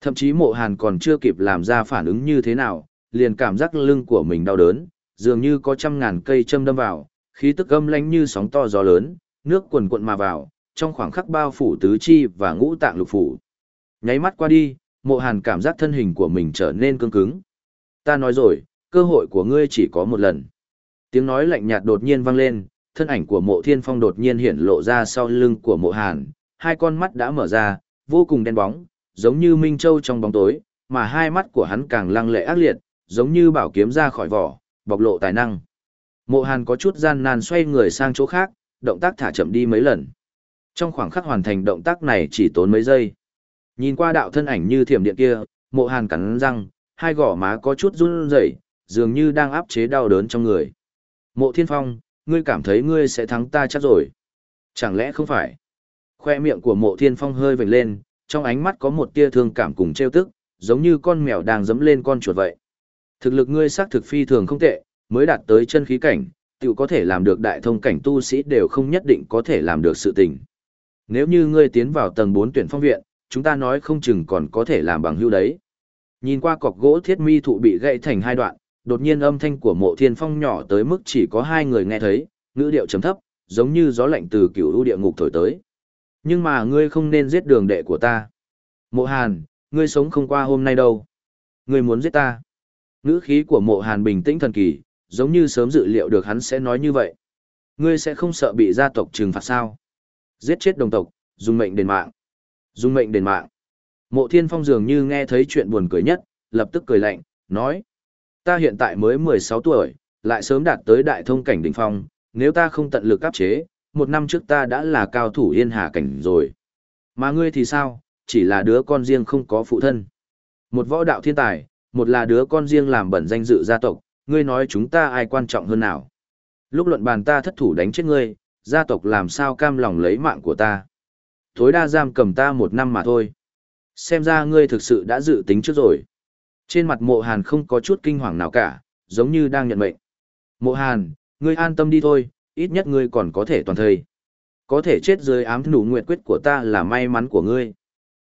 Thậm chí mộ hàn còn chưa kịp làm ra phản ứng như thế nào, liền cảm giác lưng của mình đau đớn, dường như có trăm ngàn cây châm đâm vào, khí tức âm lánh như sóng to gió lớn, nước cuồn cuộn mà vào, trong khoảng khắc bao phủ tứ chi và ngũ tạng lục phủ. Nháy mắt qua đi, mộ hàn cảm giác thân hình của mình trở nên cứng cứng. Ta nói rồi, cơ hội của ngươi chỉ có một lần. Tiếng nói lạnh nhạt đột nhiên vang lên, thân ảnh của mộ thiên phong đột nhiên hiện lộ ra sau lưng của mộ hàn, hai con mắt đã mở ra, vô cùng đen bóng, giống như Minh Châu trong bóng tối, mà hai mắt của hắn càng lăng lệ ác liệt, giống như bảo kiếm ra khỏi vỏ, bộc lộ tài năng. Mộ hàn có chút gian nan xoay người sang chỗ khác, động tác thả chậm đi mấy lần. Trong khoảng khắc hoàn thành động tác này chỉ tốn mấy giây. Nhìn qua đạo thân ảnh như thiểm điện kia, mộ hàn cắn răng, hai gò má có chút run rẩy, dường như đang áp chế đau đớn trong người. Mộ thiên phong, ngươi cảm thấy ngươi sẽ thắng ta chắc rồi. Chẳng lẽ không phải? Khoe miệng của mộ thiên phong hơi vểnh lên, trong ánh mắt có một tia thương cảm cùng trêu tức, giống như con mèo đang dẫm lên con chuột vậy. Thực lực ngươi xác thực phi thường không tệ, mới đạt tới chân khí cảnh, tiểu có thể làm được đại thông cảnh tu sĩ đều không nhất định có thể làm được sự tình. Nếu như ngươi tiến vào tầng 4 tuyển phong viện, chúng ta nói không chừng còn có thể làm bằng hưu đấy. Nhìn qua cọc gỗ thiết mi thụ bị gãy thành hai đoạn, đột nhiên âm thanh của mộ thiên phong nhỏ tới mức chỉ có hai người nghe thấy, ngữ điệu chấm thấp, giống như gió lạnh từ cửu u địa ngục thổi tới. Nhưng mà ngươi không nên giết đường đệ của ta. Mộ hàn, ngươi sống không qua hôm nay đâu. Ngươi muốn giết ta. Ngữ khí của mộ hàn bình tĩnh thần kỳ, giống như sớm dự liệu được hắn sẽ nói như vậy. Ngươi sẽ không sợ bị gia tộc trừng phạt sao? Giết chết đồng tộc, dùng mệnh đền mạng. Dùng mệnh đền mạng. Mộ Thiên Phong dường như nghe thấy chuyện buồn cười nhất, lập tức cười lạnh, nói. Ta hiện tại mới 16 tuổi, lại sớm đạt tới đại thông cảnh đỉnh phong, nếu ta không tận lực áp chế, một năm trước ta đã là cao thủ yên hà cảnh rồi. Mà ngươi thì sao, chỉ là đứa con riêng không có phụ thân. Một võ đạo thiên tài, một là đứa con riêng làm bẩn danh dự gia tộc, ngươi nói chúng ta ai quan trọng hơn nào. Lúc luận bàn ta thất thủ đánh chết ngươi, gia tộc làm sao cam lòng lấy mạng của ta. Tối đa giam cầm ta một năm mà thôi. Xem ra ngươi thực sự đã dự tính trước rồi. Trên mặt mộ hàn không có chút kinh hoàng nào cả, giống như đang nhận mệnh. Mộ hàn, ngươi an tâm đi thôi, ít nhất ngươi còn có thể toàn thời. Có thể chết dưới ám nụ nguyện quyết của ta là may mắn của ngươi.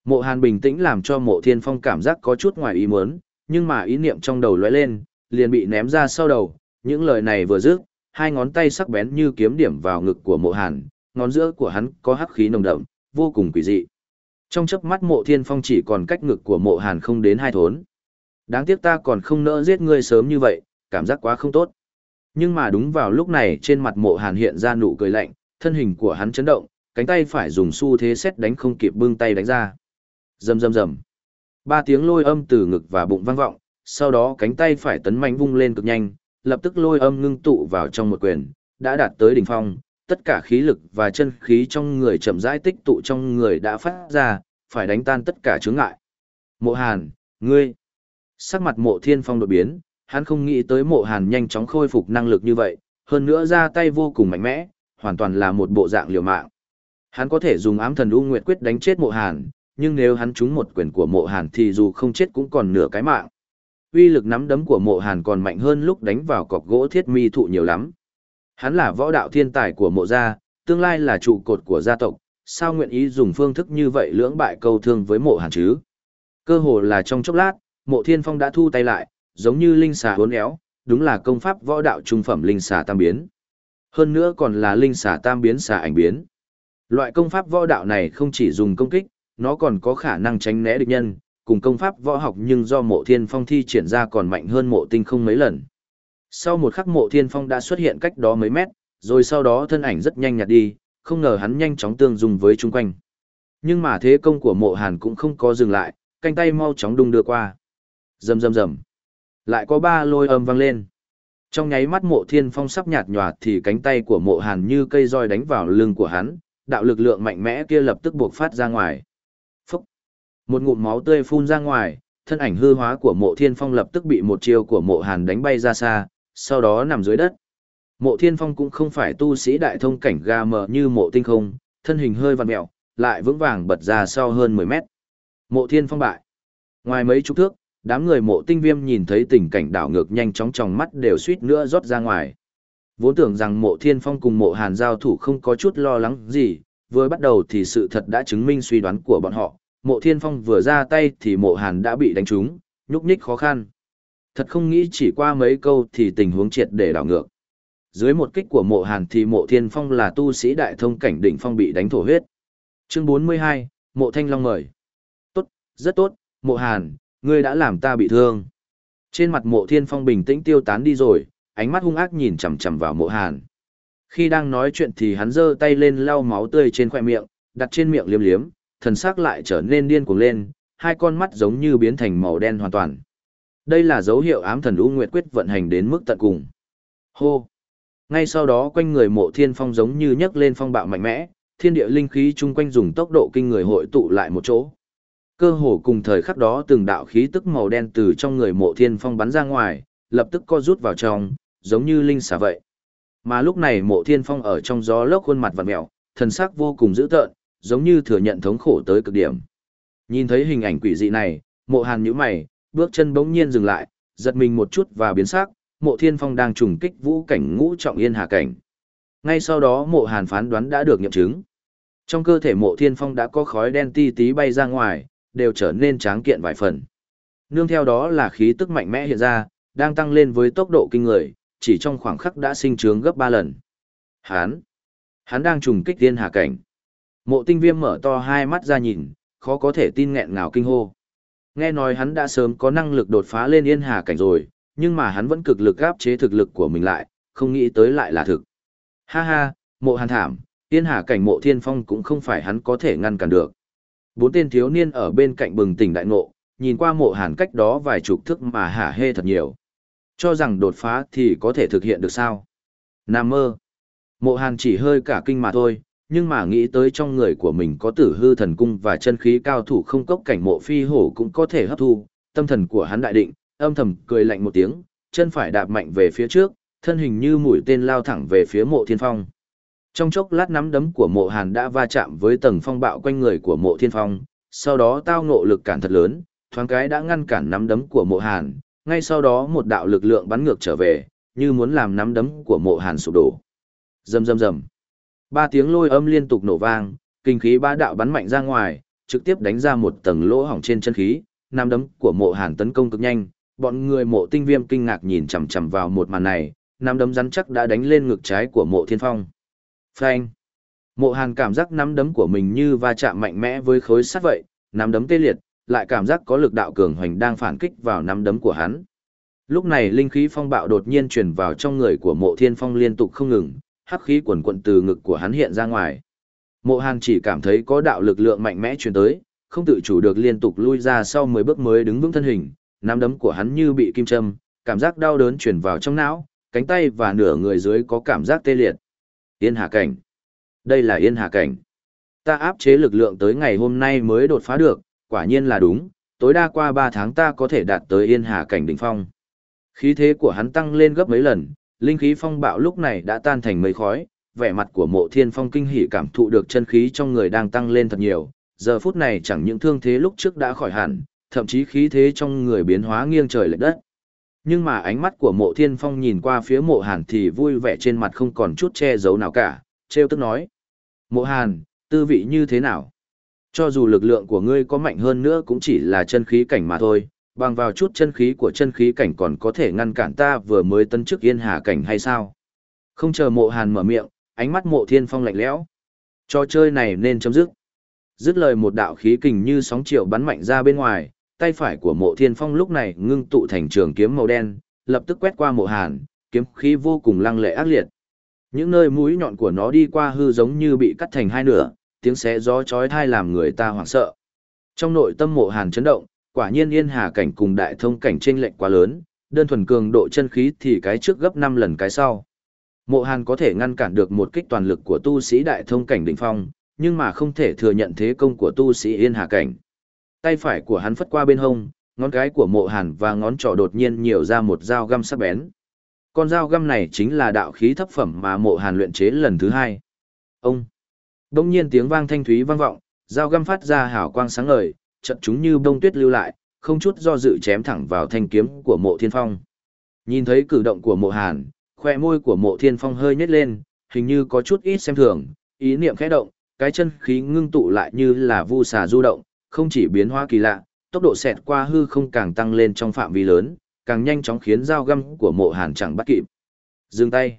Mộ hàn bình tĩnh làm cho mộ thiên phong cảm giác có chút ngoài ý muốn, nhưng mà ý niệm trong đầu lóe lên, liền bị ném ra sau đầu, những lời này vừa dứt, hai ngón tay sắc bén như kiếm điểm vào ngực của mộ hàn, ngón giữa của hắn có hắc khí nồng đậm, vô cùng quỷ dị. Trong chớp mắt mộ thiên phong chỉ còn cách ngực của mộ hàn không đến hai thốn. Đáng tiếc ta còn không nỡ giết ngươi sớm như vậy, cảm giác quá không tốt. Nhưng mà đúng vào lúc này trên mặt mộ hàn hiện ra nụ cười lạnh, thân hình của hắn chấn động, cánh tay phải dùng xu thế xét đánh không kịp bưng tay đánh ra. Rầm rầm rầm. Ba tiếng lôi âm từ ngực và bụng vang vọng, sau đó cánh tay phải tấn mạnh vung lên cực nhanh, lập tức lôi âm ngưng tụ vào trong một quyền, đã đạt tới đỉnh phong, tất cả khí lực và chân khí trong người chậm rãi tích tụ trong người đã phát ra, phải đánh tan tất cả chướng ngại. Mộ Hàn, ngươi. Sắc mặt Mộ Thiên Phong đột biến, hắn không nghĩ tới Mộ Hàn nhanh chóng khôi phục năng lực như vậy, hơn nữa ra tay vô cùng mạnh mẽ, hoàn toàn là một bộ dạng liều mạng. Hắn có thể dùng ám thần u nguyệt quyết đánh chết Mộ Hàn, nhưng nếu hắn trúng một quyền của Mộ Hàn thì dù không chết cũng còn nửa cái mạng uy lực nắm đấm của mộ hàn còn mạnh hơn lúc đánh vào cọc gỗ thiết mi thụ nhiều lắm. Hắn là võ đạo thiên tài của mộ gia, tương lai là trụ cột của gia tộc, sao nguyện ý dùng phương thức như vậy lưỡng bại câu thương với mộ hàn chứ? Cơ hồ là trong chốc lát, mộ thiên phong đã thu tay lại, giống như linh xà hốn éo, đúng là công pháp võ đạo trung phẩm linh xà tam biến. Hơn nữa còn là linh xà tam biến xà ảnh biến. Loại công pháp võ đạo này không chỉ dùng công kích, nó còn có khả năng tránh né địch nhân, cùng công pháp võ học nhưng do mộ thiên phong thi triển ra còn mạnh hơn mộ tinh không mấy lần. Sau một khắc mộ thiên phong đã xuất hiện cách đó mấy mét, rồi sau đó thân ảnh rất nhanh nhạt đi, không ngờ hắn nhanh chóng tương dung với chung quanh. Nhưng mà thế công của mộ hàn cũng không có dừng lại, canh tay mau chóng đung đưa qua. Rầm rầm rầm. Lại có ba lôi âm vang lên. Trong nháy mắt mộ thiên phong sắp nhạt nhòa thì cánh tay của mộ hàn như cây roi đánh vào lưng của hắn, đạo lực lượng mạnh mẽ kia lập tức buộc phát ra ngoài. Một ngụm máu tươi phun ra ngoài, thân ảnh hư hóa của mộ thiên phong lập tức bị một chiêu của mộ hàn đánh bay ra xa, sau đó nằm dưới đất. Mộ thiên phong cũng không phải tu sĩ đại thông cảnh ga mờ như mộ tinh không, thân hình hơi vặn mẹo, lại vững vàng bật ra sau hơn 10 mét. Mộ thiên phong bại. Ngoài mấy chục thước, đám người mộ tinh viêm nhìn thấy tình cảnh đảo ngược nhanh chóng trong mắt đều suýt nữa rót ra ngoài. Vốn tưởng rằng mộ thiên phong cùng mộ hàn giao thủ không có chút lo lắng gì, vừa bắt đầu thì sự thật đã chứng minh suy đoán của bọn họ, mộ thiên phong vừa ra tay thì mộ hàn đã bị đánh trúng, nhúc nhích khó khăn. Thật không nghĩ chỉ qua mấy câu thì tình huống triệt để đảo ngược. Dưới một kích của mộ hàn thì mộ thiên phong là tu sĩ đại thông cảnh đỉnh phong bị đánh thổ huyết. Chương 42, mộ thanh long mời. Tốt, rất tốt, mộ hàn, ngươi đã làm ta bị thương. Trên mặt mộ thiên phong bình tĩnh tiêu tán đi rồi, ánh mắt hung ác nhìn chằm chằm vào mộ hàn. Khi đang nói chuyện thì hắn giơ tay lên lau máu tươi trên khoẻ miệng, đặt trên miệng liếm liếm, thần sắc lại trở nên điên cuồng lên, hai con mắt giống như biến thành màu đen hoàn toàn. Đây là dấu hiệu ám thần U Nguyệt quyết vận hành đến mức tận cùng. Hô! Ngay sau đó quanh người mộ thiên phong giống như nhấc lên phong bạo mạnh mẽ, thiên địa linh khí chung quanh dùng tốc độ kinh người hội tụ lại một chỗ. Cơ hồ cùng thời khắc đó từng đạo khí tức màu đen từ trong người mộ thiên phong bắn ra ngoài, lập tức co rút vào trong, giống như linh xà vậy. Mà lúc này mộ thiên phong ở trong gió lốc khuôn mặt vặn mẹo, thần sắc vô cùng dữ tợn, giống như thừa nhận thống khổ tới cực điểm. Nhìn thấy hình ảnh quỷ dị này, mộ hàn nhíu mày, bước chân bỗng nhiên dừng lại, giật mình một chút và biến sắc, mộ thiên phong đang trùng kích vũ cảnh ngũ trọng yên hà cảnh. Ngay sau đó mộ hàn phán đoán đã được nghiệm chứng. Trong cơ thể mộ thiên phong đã có khói đen ti tí bay ra ngoài, đều trở nên tráng kiện vài phần. Nương theo đó là khí tức mạnh mẽ hiện ra, đang tăng lên với tốc độ kinh người, chỉ trong khoảng khắc đã sinh trướng gấp 3 lần. Hán! Hắn đang trùng kích tiên hà cảnh. Mộ tinh viêm mở to hai mắt ra nhìn, khó có thể tin nghẹn ngào kinh hô. Nghe nói hắn đã sớm có năng lực đột phá lên yên hà cảnh rồi, nhưng mà hắn vẫn cực lực áp chế thực lực của mình lại, không nghĩ tới lại là thực. Ha ha, mộ hàn thảm, yên hà cảnh mộ thiên phong cũng không phải hắn có thể ngăn cản được. Bốn tên thiếu niên ở bên cạnh bừng tỉnh đại ngộ, nhìn qua mộ hàn cách đó vài chục thức mà hả hê thật nhiều. Cho rằng đột phá thì có thể thực hiện được sao? Nam mơ. Mộ hàn chỉ hơi cả kinh mà thôi, nhưng mà nghĩ tới trong người của mình có tử hư thần cung và chân khí cao thủ không cốc cảnh mộ phi hổ cũng có thể hấp thu, tâm thần của hắn đại định, âm thầm cười lạnh một tiếng, chân phải đạp mạnh về phía trước, thân hình như mũi tên lao thẳng về phía mộ thiên phong. Trong chốc lát nắm đấm của mộ hàn đã va chạm với tầng phong bạo quanh người của mộ thiên phong, sau đó tao ngộ lực cản thật lớn, thoáng cái đã ngăn cản nắm đấm của mộ hàn, ngay sau đó một đạo lực lượng bắn ngược trở về, như muốn làm nắm đấm của mộ hàn sụp đổ. Rầm rầm rầm. Ba tiếng lôi âm liên tục nổ vang, kinh khí ba đạo bắn mạnh ra ngoài, trực tiếp đánh ra một tầng lỗ hỏng trên chân khí, nắm đấm của mộ hàn tấn công cực nhanh, bọn người mộ tinh viêm kinh ngạc nhìn chằm chằm vào một màn này, nắm đấm rắn chắc đã đánh lên ngực trái của mộ thiên phong. Phanh! Mộ hàn cảm giác nắm đấm của mình như va chạm mạnh mẽ với khối sắt vậy, nắm đấm tê liệt, lại cảm giác có lực đạo cường hoành đang phản kích vào nắm đấm của hắn. Lúc này linh khí phong bạo đột nhiên truyền vào trong người của mộ thiên phong liên tục không ngừng, hắc khí quần quận từ ngực của hắn hiện ra ngoài. Mộ hàn chỉ cảm thấy có đạo lực lượng mạnh mẽ truyền tới, không tự chủ được liên tục lui ra sau 10 bước mới đứng vững thân hình, nắm đấm của hắn như bị kim châm, cảm giác đau đớn truyền vào trong não, cánh tay và nửa người dưới có cảm giác tê liệt. Yên Hà Cảnh. Đây là Yên Hà Cảnh. Ta áp chế lực lượng tới ngày hôm nay mới đột phá được, quả nhiên là đúng, tối đa qua 3 tháng ta có thể đạt tới Yên Hà Cảnh đỉnh phong. Khí thế của hắn tăng lên gấp mấy lần, linh khí phong bạo lúc này đã tan thành mây khói, vẻ mặt của mộ thiên phong kinh hỉ cảm thụ được chân khí trong người đang tăng lên thật nhiều, giờ phút này chẳng những thương thế lúc trước đã khỏi hẳn, thậm chí khí thế trong người biến hóa nghiêng trời lệch đất. Nhưng mà ánh mắt của mộ thiên phong nhìn qua phía mộ hàn thì vui vẻ trên mặt không còn chút che giấu nào cả, trêu tức nói. Mộ hàn, tư vị như thế nào? Cho dù lực lượng của ngươi có mạnh hơn nữa cũng chỉ là chân khí cảnh mà thôi, bằng vào chút chân khí của chân khí cảnh còn có thể ngăn cản ta vừa mới tân chức yên hà cảnh hay sao? Không chờ mộ hàn mở miệng, ánh mắt mộ thiên phong lạnh lẽo. Trò chơi này nên chấm dứt. Dứt lời một đạo khí kình như sóng triệu bắn mạnh ra bên ngoài, tay phải của mộ thiên phong lúc này ngưng tụ thành trường kiếm màu đen, lập tức quét qua mộ hàn, kiếm khí vô cùng lăng lệ ác liệt. Những nơi mũi nhọn của nó đi qua hư giống như bị cắt thành hai nửa, tiếng xé gió chói tai làm người ta hoảng sợ. Trong nội tâm mộ hàn chấn động, quả nhiên yên hà cảnh cùng đại thông cảnh chênh lệch quá lớn, đơn thuần cường độ chân khí thì cái trước gấp 5 lần cái sau. Mộ Hàn có thể ngăn cản được một kích toàn lực của tu sĩ đại thông cảnh đỉnh phong, nhưng mà không thể thừa nhận thế công của tu sĩ yên hà cảnh. Tay phải của hắn phất qua bên hông, ngón cái của Mộ Hàn và ngón trỏ đột nhiên nhiều ra một dao găm sắc bén. Con dao găm này chính là đạo khí thấp phẩm mà Mộ Hàn luyện chế lần thứ hai. Ông! Đông nhiên tiếng vang thanh thúy vang vọng, dao găm phát ra hào quang sáng ngời, chật chúng như bông tuyết lưu lại, không chút do dự chém thẳng vào thanh kiếm của mộ thiên phong. Nhìn thấy cử động của mộ hàn, khoe môi của mộ thiên phong hơi nhếch lên, hình như có chút ít xem thường, ý niệm khẽ động, cái chân khí ngưng tụ lại như là vu xà du động, không chỉ biến hóa kỳ lạ, tốc độ xẹt qua hư không càng tăng lên trong phạm vi lớn, càng nhanh chóng khiến dao găm của mộ hàn chẳng bắt kịp. Dừng tay.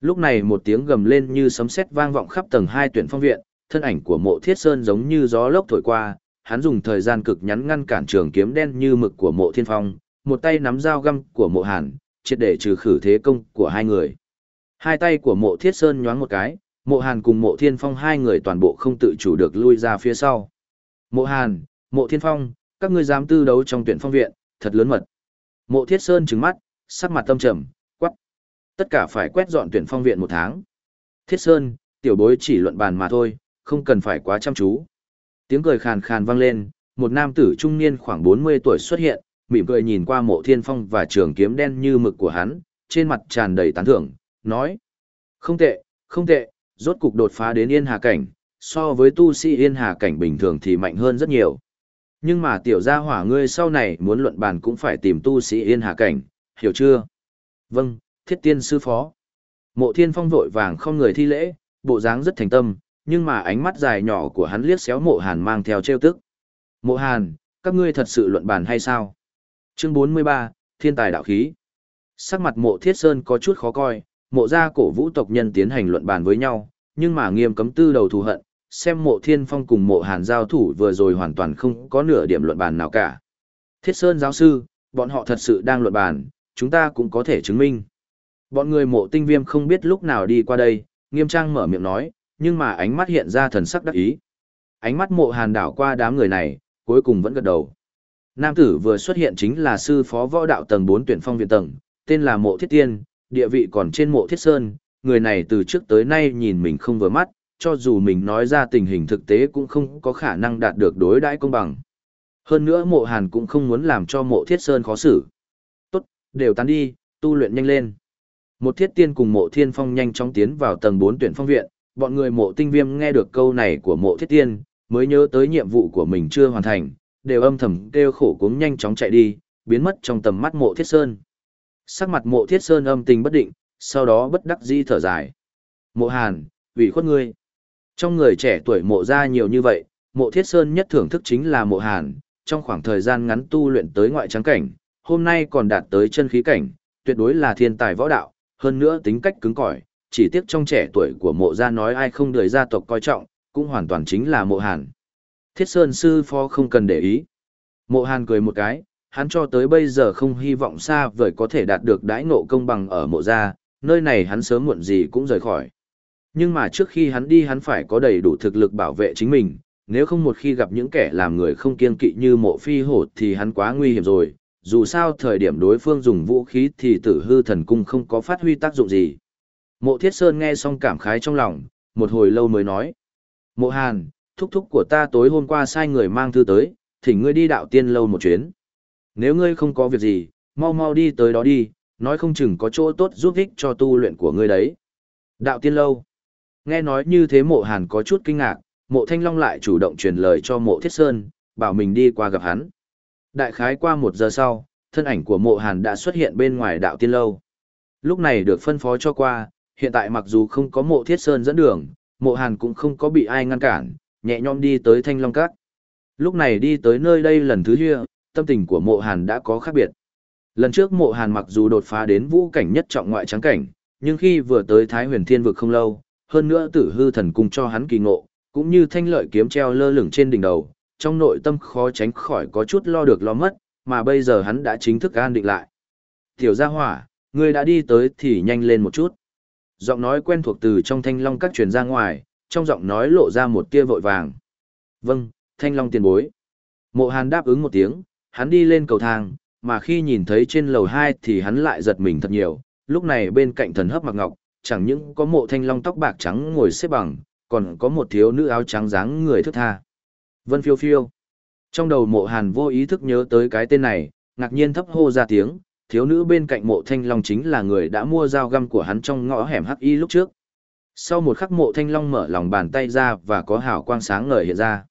Lúc này một tiếng gầm lên như sấm sét vang vọng khắp tầng hai tuyển phong viện, thân ảnh của mộ thiết sơn giống như gió lốc thổi qua, hắn dùng thời gian cực ngắn ngăn cản trường kiếm đen như mực của mộ thiên phong, một tay nắm dao găm của mộ hàn, triệt để trừ khử thế công của hai người. Hai tay của mộ thiết sơn nhoáng một cái, mộ hàn cùng mộ thiên phong hai người toàn bộ không tự chủ được lui ra phía sau. Mộ hàn, mộ thiên phong, các ngươi dám tư đấu trong tuyển phong viện, thật lớn mật. Mộ thiết sơn trừng mắt, sắc mặt tâm trầm, quắc. Tất cả phải quét dọn tuyển phong viện một tháng. Thiết sơn, tiểu bối chỉ luận bàn mà thôi, không cần phải quá chăm chú. Tiếng cười khàn khàn vang lên, một nam tử trung niên khoảng 40 tuổi xuất hiện, mỉm cười nhìn qua mộ thiên phong và trường kiếm đen như mực của hắn, trên mặt tràn đầy tán thưởng, nói. Không tệ, không tệ, rốt cục đột phá đến yên hà cảnh, so với tu sĩ yên hà cảnh bình thường thì mạnh hơn rất nhiều. Nhưng mà tiểu gia hỏa ngươi sau này muốn luận bàn cũng phải tìm tu sĩ yên hà cảnh, hiểu chưa? Vâng, thiết tiên sư phó. Mộ thiên phong vội vàng không người thi lễ, bộ dáng rất thành tâm, nhưng mà ánh mắt dài nhỏ của hắn liếc xéo mộ hàn mang theo trêu tức. Mộ hàn, các ngươi thật sự luận bàn hay sao? Chương 43, Thiên tài đạo khí. Sắc mặt mộ thiết sơn có chút khó coi, mộ gia cổ vũ tộc nhân tiến hành luận bàn với nhau, nhưng mà nghiêm cấm tư đầu thù hận, xem mộ thiên phong cùng mộ hàn giao thủ vừa rồi hoàn toàn không có nửa điểm luận bàn nào cả. Thiết sơn giáo sư, bọn họ thật sự đang luận bàn, chúng ta cũng có thể chứng minh. Bọn người mộ tinh viêm không biết lúc nào đi qua đây, nghiêm trang mở miệng nói, nhưng mà ánh mắt hiện ra thần sắc đắc ý. Ánh mắt mộ hàn đảo qua đám người này, cuối cùng vẫn gật đầu. Nam tử vừa xuất hiện chính là sư phó võ đạo tầng 4 tuyển phong viện tầng, tên là mộ thiết tiên, địa vị còn trên mộ thiết sơn, người này từ trước tới nay nhìn mình không vừa mắt, cho dù mình nói ra tình hình thực tế cũng không có khả năng đạt được đối đãi công bằng. Hơn nữa mộ hàn cũng không muốn làm cho mộ thiết sơn khó xử. Tốt, đều tán đi, tu luyện nhanh lên. Một thiết tiên cùng mộ thiên phong nhanh chóng tiến vào tầng 4 tuyển phong viện, bọn người mộ tinh viêm nghe được câu này của mộ thiết tiên, mới nhớ tới nhiệm vụ của mình chưa hoàn thành, đều âm thầm kêu khổ cũng nhanh chóng chạy đi, biến mất trong tầm mắt mộ thiết sơn. Sắc mặt mộ thiết sơn âm tình bất định, sau đó bất đắc dĩ thở dài. Mộ hàn, ủy khuất ngươi. Trong người trẻ tuổi mộ ra nhiều như vậy, mộ thiết sơn nhất thưởng thức chính là mộ hàn, trong khoảng thời gian ngắn tu luyện tới ngoại trắng cảnh, hôm nay còn đạt tới chân khí cảnh, tuyệt đối là thiên tài võ đạo, hơn nữa tính cách cứng cỏi, chỉ tiếc trong trẻ tuổi của mộ gia nói ai không đời gia tộc coi trọng, cũng hoàn toàn chính là mộ hàn. Thiết Sơn sư phó không cần để ý. Mộ hàn cười một cái, hắn cho tới bây giờ không hy vọng xa vời có thể đạt được đãi ngộ công bằng ở mộ gia, nơi này hắn sớm muộn gì cũng rời khỏi. Nhưng mà trước khi hắn đi hắn phải có đầy đủ thực lực bảo vệ chính mình, nếu không một khi gặp những kẻ làm người không kiên kỵ như mộ phi hổ thì hắn quá nguy hiểm rồi, dù sao thời điểm đối phương dùng vũ khí thì tử hư thần cung không có phát huy tác dụng gì. Mộ thiết sơn nghe xong cảm khái trong lòng, một hồi lâu mới nói. Mộ hàn, thúc thúc của ta tối hôm qua sai người mang thư tới, thỉnh ngươi đi đạo tiên lâu một chuyến. Nếu ngươi không có việc gì, mau mau đi tới đó đi, nói không chừng có chỗ tốt giúp ích cho tu luyện của ngươi đấy. Đạo tiên lâu. Nghe nói như thế mộ hàn có chút kinh ngạc, mộ thanh long lại chủ động truyền lời cho mộ thiết sơn, bảo mình đi qua gặp hắn. Đại khái qua một giờ sau, thân ảnh của mộ hàn đã xuất hiện bên ngoài đạo tiên lâu. Lúc này được phân phó cho qua, hiện tại mặc dù không có mộ thiết sơn dẫn đường, mộ hàn cũng không có bị ai ngăn cản, nhẹ nhõm đi tới thanh long cát. Lúc này đi tới nơi đây lần thứ hia, tâm tình của mộ hàn đã có khác biệt. Lần trước mộ hàn mặc dù đột phá đến vũ cảnh nhất trọng ngoại trắng cảnh, nhưng khi vừa tới Thái huyền thiên vực không lâu, hơn nữa tử hư thần cung cho hắn kỳ ngộ, cũng như thanh lợi kiếm treo lơ lửng trên đỉnh đầu, trong nội tâm khó tránh khỏi có chút lo được lo mất, mà bây giờ hắn đã chính thức an định lại. Tiểu gia hỏa, người đã đi tới thì nhanh lên một chút. Giọng nói quen thuộc từ trong thanh long các truyền ra ngoài, trong giọng nói lộ ra một tia vội vàng. Vâng, thanh long tiền bối. Mộ hàn đáp ứng một tiếng, hắn đi lên cầu thang, mà khi nhìn thấy trên lầu 2 thì hắn lại giật mình thật nhiều. Lúc này bên cạnh thần hấp mặc ngọc, chẳng những có mộ thanh long tóc bạc trắng ngồi xếp bằng, còn có một thiếu nữ áo trắng dáng người thức tha. Vân phiêu phiêu. Trong đầu mộ hàn vô ý thức nhớ tới cái tên này, ngạc nhiên thấp hô ra tiếng, thiếu nữ bên cạnh mộ thanh long chính là người đã mua dao găm của hắn trong ngõ hẻm hắc y lúc trước. Sau một khắc mộ thanh long mở lòng bàn tay ra và có hào quang sáng ngời hiện ra.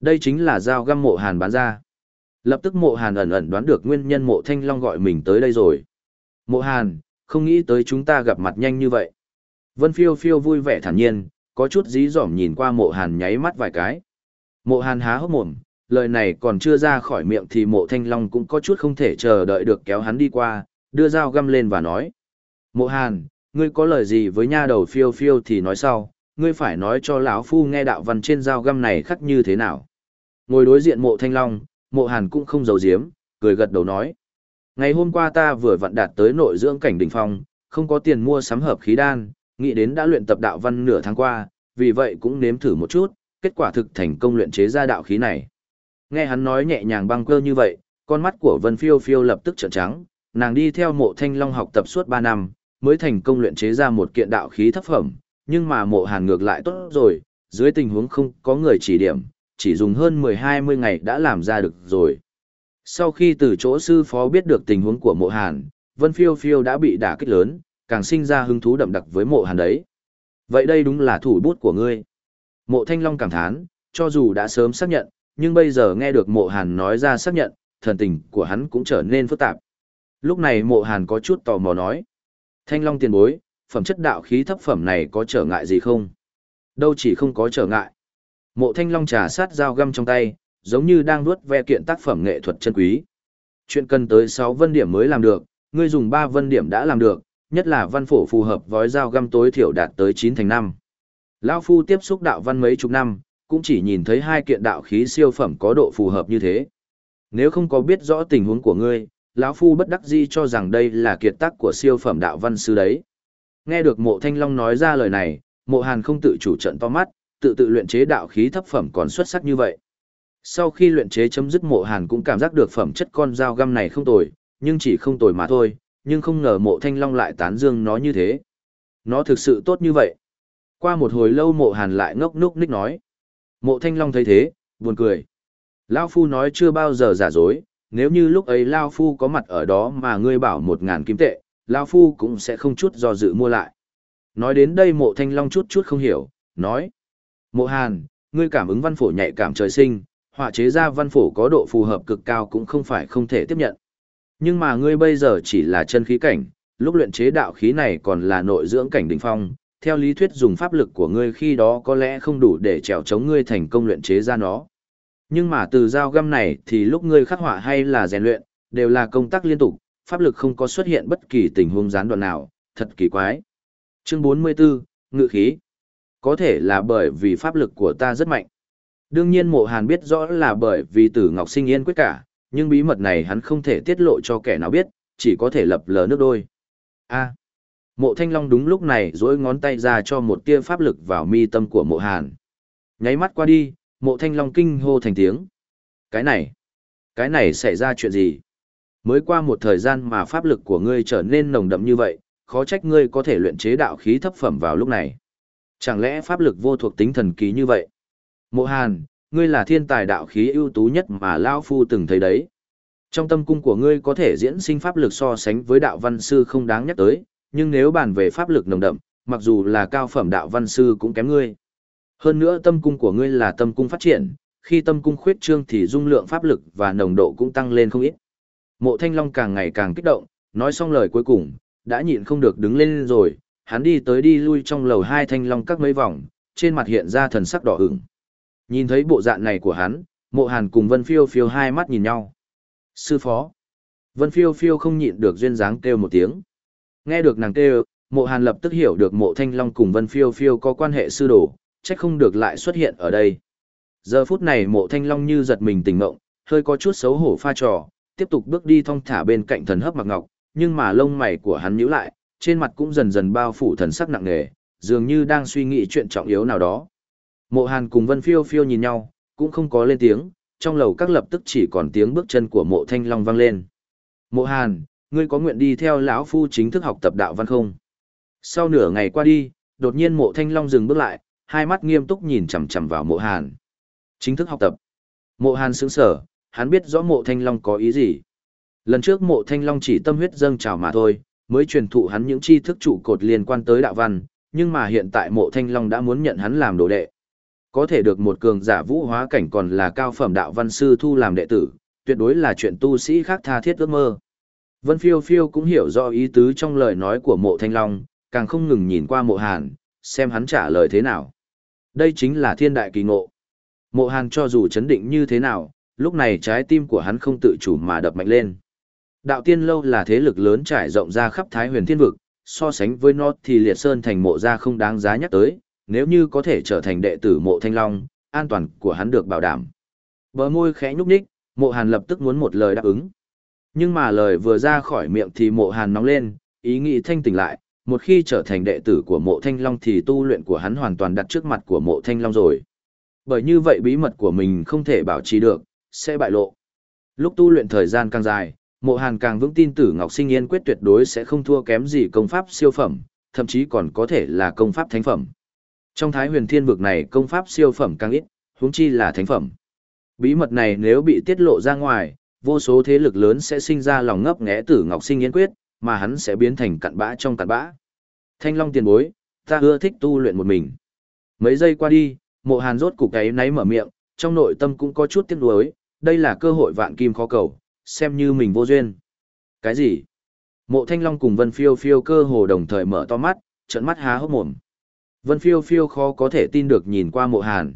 Đây chính là dao găm mộ hàn bán ra. Lập tức mộ hàn ẩn ẩn đoán được nguyên nhân mộ thanh long gọi mình tới đây rồi. Mộ hàn, không nghĩ tới chúng ta gặp mặt nhanh như vậy. Vân phiêu phiêu vui vẻ thản nhiên, có chút dí dỏm nhìn qua mộ hàn nháy mắt vài cái. Mộ hàn há hốc mồm, lời này còn chưa ra khỏi miệng thì mộ thanh long cũng có chút không thể chờ đợi được kéo hắn đi qua, đưa dao găm lên và nói. Mộ hàn, ngươi có lời gì với nha đầu phiêu phiêu thì nói sau, ngươi phải nói cho lão phu nghe đạo văn trên dao găm này khắc như thế nào. Ngồi đối diện mộ thanh long, mộ hàn cũng không giấu giếm, cười gật đầu nói. Ngày hôm qua ta vừa vận đạt tới nội dưỡng cảnh đỉnh phong, không có tiền mua sắm hợp khí đan, nghĩ đến đã luyện tập đạo văn nửa tháng qua, vì vậy cũng nếm thử một chút, kết quả thực thành công luyện chế ra đạo khí này. Nghe hắn nói nhẹ nhàng băng cơ như vậy, con mắt của Vân Phiêu Phiêu lập tức trợn trắng, nàng đi theo mộ thanh long học tập suốt 3 năm, mới thành công luyện chế ra một kiện đạo khí thấp phẩm, nhưng mà mộ hàn ngược lại tốt rồi, dưới tình huống không có người chỉ điểm, chỉ dùng hơn 10-20 ngày đã làm ra được rồi. Sau khi từ chỗ sư phó biết được tình huống của mộ hàn, Vân Phiêu Phiêu đã bị đả kích lớn, càng sinh ra hứng thú đậm đặc với mộ hàn đấy. Vậy đây đúng là thủ bút của ngươi. Mộ Thanh Long cảm thán, cho dù đã sớm xác nhận, nhưng bây giờ nghe được mộ hàn nói ra xác nhận, thần tình của hắn cũng trở nên phức tạp. Lúc này mộ hàn có chút tò mò nói. Thanh Long tiền bối, phẩm chất đạo khí thấp phẩm này có trở ngại gì không? Đâu chỉ không có trở ngại. Mộ Thanh Long trà sát dao găm trong tay, giống như đang nuốt ve kiện tác phẩm nghệ thuật chân quý. Chuyện cần tới 6 vân điểm mới làm được, ngươi dùng 3 vân điểm đã làm được, nhất là văn phổ phù hợp với dao găm tối thiểu đạt tới 9 thành 5. Lão Phu tiếp xúc đạo văn mấy chục năm, cũng chỉ nhìn thấy hai kiện đạo khí siêu phẩm có độ phù hợp như thế. Nếu không có biết rõ tình huống của ngươi, lão Phu bất đắc dĩ cho rằng đây là kiệt tác của siêu phẩm đạo văn sư đấy. Nghe được mộ thanh long nói ra lời này, Mộ Hàn không tự chủ trận to mắt, tự tự luyện chế đạo khí thấp phẩm còn xuất sắc như vậy. Sau khi luyện chế chấm dứt Mộ Hàn cũng cảm giác được phẩm chất con dao găm này không tồi, nhưng chỉ không tồi mà thôi, nhưng không ngờ Mộ Thanh Long lại tán dương nó như thế. Nó thực sự tốt như vậy. Qua một hồi lâu Mộ Hàn lại ngốc núc ních nói. Mộ Thanh Long thấy thế, buồn cười. Lao Phu nói chưa bao giờ giả dối, nếu như lúc ấy Lao Phu có mặt ở đó mà ngươi bảo một ngàn kim tệ, Lao Phu cũng sẽ không chút do dự mua lại. Nói đến đây mộ thanh long chút chút không hiểu, nói. Mộ hàn, ngươi cảm ứng văn phổ nhạy cảm trời sinh, họa chế ra văn phổ có độ phù hợp cực cao cũng không phải không thể tiếp nhận. Nhưng mà ngươi bây giờ chỉ là chân khí cảnh, lúc luyện chế đạo khí này còn là nội dưỡng cảnh đỉnh phong, theo lý thuyết dùng pháp lực của ngươi khi đó có lẽ không đủ để trèo chống ngươi thành công luyện chế ra nó. Nhưng mà từ dao găm này thì lúc ngươi khắc họa hay là rèn luyện, đều là công tác liên tục, pháp lực không có xuất hiện bất kỳ tình huống gián đoạn nào, thật kỳ quái. Chương 44, Ngự khí. Có thể là bởi vì pháp lực của ta rất mạnh. Đương nhiên mộ hàn biết rõ là bởi vì tử Ngọc Sinh Yên quyết cả, nhưng bí mật này hắn không thể tiết lộ cho kẻ nào biết, chỉ có thể lập lờ nước đôi. A. mộ thanh long đúng lúc này dỗi ngón tay ra cho một tia pháp lực vào mi tâm của mộ hàn. Nháy mắt qua đi, mộ thanh long kinh hô thành tiếng. Cái này, cái này xảy ra chuyện gì? Mới qua một thời gian mà pháp lực của ngươi trở nên nồng đậm như vậy, khó trách ngươi có thể luyện chế đạo khí thấp phẩm vào lúc này. Chẳng lẽ pháp lực vô thuộc tính thần ký như vậy? Mộ Hàn, ngươi là thiên tài đạo khí ưu tú nhất mà Lao Phu từng thấy đấy. Trong tâm cung của ngươi có thể diễn sinh pháp lực so sánh với đạo văn sư không đáng nhắc tới, nhưng nếu bàn về pháp lực nồng đậm, mặc dù là cao phẩm đạo văn sư cũng kém ngươi. Hơn nữa tâm cung của ngươi là tâm cung phát triển, khi tâm cung khuyết trương thì dung lượng pháp lực và nồng độ cũng tăng lên không ít. Mộ Thanh Long càng ngày càng kích động, nói xong lời cuối cùng, đã nhịn không được đứng lên rồi, hắn đi tới đi lui trong lầu hai thanh long các mấy vòng, trên mặt hiện ra thần sắc đỏ ửng. Nhìn thấy bộ dạng này của hắn, mộ hàn cùng Vân Phiêu Phiêu hai mắt nhìn nhau. Sư phó. Vân Phiêu Phiêu không nhịn được duyên dáng kêu một tiếng. Nghe được nàng kêu, mộ hàn lập tức hiểu được mộ thanh long cùng Vân Phiêu Phiêu có quan hệ sư đồ, trách không được lại xuất hiện ở đây. Giờ phút này mộ thanh long như giật mình tỉnh ngộng, hơi có chút xấu hổ pha trò, tiếp tục bước đi thong thả bên cạnh thần hấp mặc ngọc, nhưng mà lông mày của hắn nhíu lại, trên mặt cũng dần dần bao phủ thần sắc nặng nề, dường như đang suy nghĩ chuyện trọng yếu nào đó. Mộ Hàn cùng Vân Phiêu Phiêu nhìn nhau, cũng không có lên tiếng, trong lầu các lập tức chỉ còn tiếng bước chân của Mộ Thanh Long vang lên. Mộ Hàn, ngươi có nguyện đi theo lão phu chính thức học tập đạo văn không? Sau nửa ngày qua đi, đột nhiên Mộ Thanh Long dừng bước lại, hai mắt nghiêm túc nhìn chằm chằm vào Mộ Hàn. Chính thức học tập. Mộ Hàn sững sở, hắn biết rõ Mộ Thanh Long có ý gì. Lần trước mộ thanh long chỉ tâm huyết dâng trào mà thôi, mới truyền thụ hắn những tri thức trụ cột liên quan tới đạo văn, nhưng mà hiện tại mộ thanh long đã muốn nhận hắn làm đồ đệ. Có thể được một cường giả vũ hóa cảnh còn là cao phẩm đạo văn sư thu làm đệ tử, tuyệt đối là chuyện tu sĩ khác tha thiết ước mơ. Vân phiêu phiêu cũng hiểu rõ ý tứ trong lời nói của mộ thanh long, càng không ngừng nhìn qua mộ hàn, xem hắn trả lời thế nào. Đây chính là thiên đại kỳ ngộ. Mộ hàn cho dù chấn định như thế nào, lúc này trái tim của hắn không tự chủ mà đập mạnh lên. Đạo tiên lâu là thế lực lớn trải rộng ra khắp Thái huyền thiên vực, so sánh với nó thì liệt sơn thành mộ ra không đáng giá nhắc tới, nếu như có thể trở thành đệ tử mộ thanh long, an toàn của hắn được bảo đảm. Bờ môi khẽ nhúc nhích, mộ hàn lập tức muốn một lời đáp ứng. Nhưng mà lời vừa ra khỏi miệng thì mộ hàn nóng lên, ý nghĩ thanh tỉnh lại, một khi trở thành đệ tử của mộ thanh long thì tu luyện của hắn hoàn toàn đặt trước mặt của mộ thanh long rồi. Bởi như vậy bí mật của mình không thể bảo trì được, sẽ bại lộ. Lúc tu luyện thời gian càng dài, Mộ Hàn càng vững tin Tử Ngọc Sinh Yên quyết tuyệt đối sẽ không thua kém gì công pháp siêu phẩm, thậm chí còn có thể là công pháp thánh phẩm. Trong Thái Huyền Thiên vực này công pháp siêu phẩm càng ít, huống chi là thánh phẩm. Bí mật này nếu bị tiết lộ ra ngoài, vô số thế lực lớn sẽ sinh ra lòng ngấp nghé Tử Ngọc Sinh Yến quyết, mà hắn sẽ biến thành cặn bã trong cặn bã. Thanh Long tiền bối, ta ưa thích tu luyện một mình. Mấy giây qua đi, Mộ Hàn rốt cục cái náy mở miệng, trong nội tâm cũng có chút tiếc nuối, đây là cơ hội vạn kim khó cầu, xem như mình vô duyên. Cái gì? Mộ Thanh Long cùng Vân Phiêu Phiêu cơ hồ đồng thời mở to mắt, trận mắt há hốc mồm. Vân Phiêu Phiêu khó có thể tin được nhìn qua Mộ Hàn.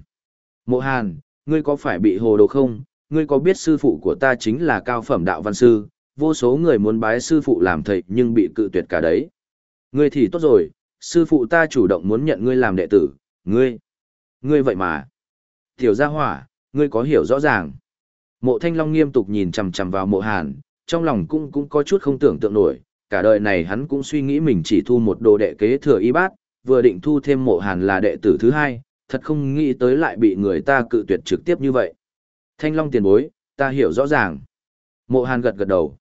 Mộ Hàn, ngươi có phải bị hồ đồ không? Ngươi có biết sư phụ của ta chính là cao phẩm đạo văn sư, vô số người muốn bái sư phụ làm thầy nhưng bị cự tuyệt cả đấy. Ngươi thì tốt rồi, sư phụ ta chủ động muốn nhận ngươi làm đệ tử, ngươi. Ngươi vậy mà. Tiểu gia hỏa, ngươi có hiểu rõ ràng. Mộ Thanh Long nghiêm túc nhìn chầm chầm vào mộ hàn, trong lòng cũng cũng có chút không tưởng tượng nổi, cả đời này hắn cũng suy nghĩ mình chỉ thu một đồ đệ kế thừa y bát, vừa định thu thêm mộ hàn là đệ tử thứ hai, thật không nghĩ tới lại bị người ta cự tuyệt trực tiếp như vậy. Thanh Long tiền bối, ta hiểu rõ ràng. Mộ hàn gật gật đầu.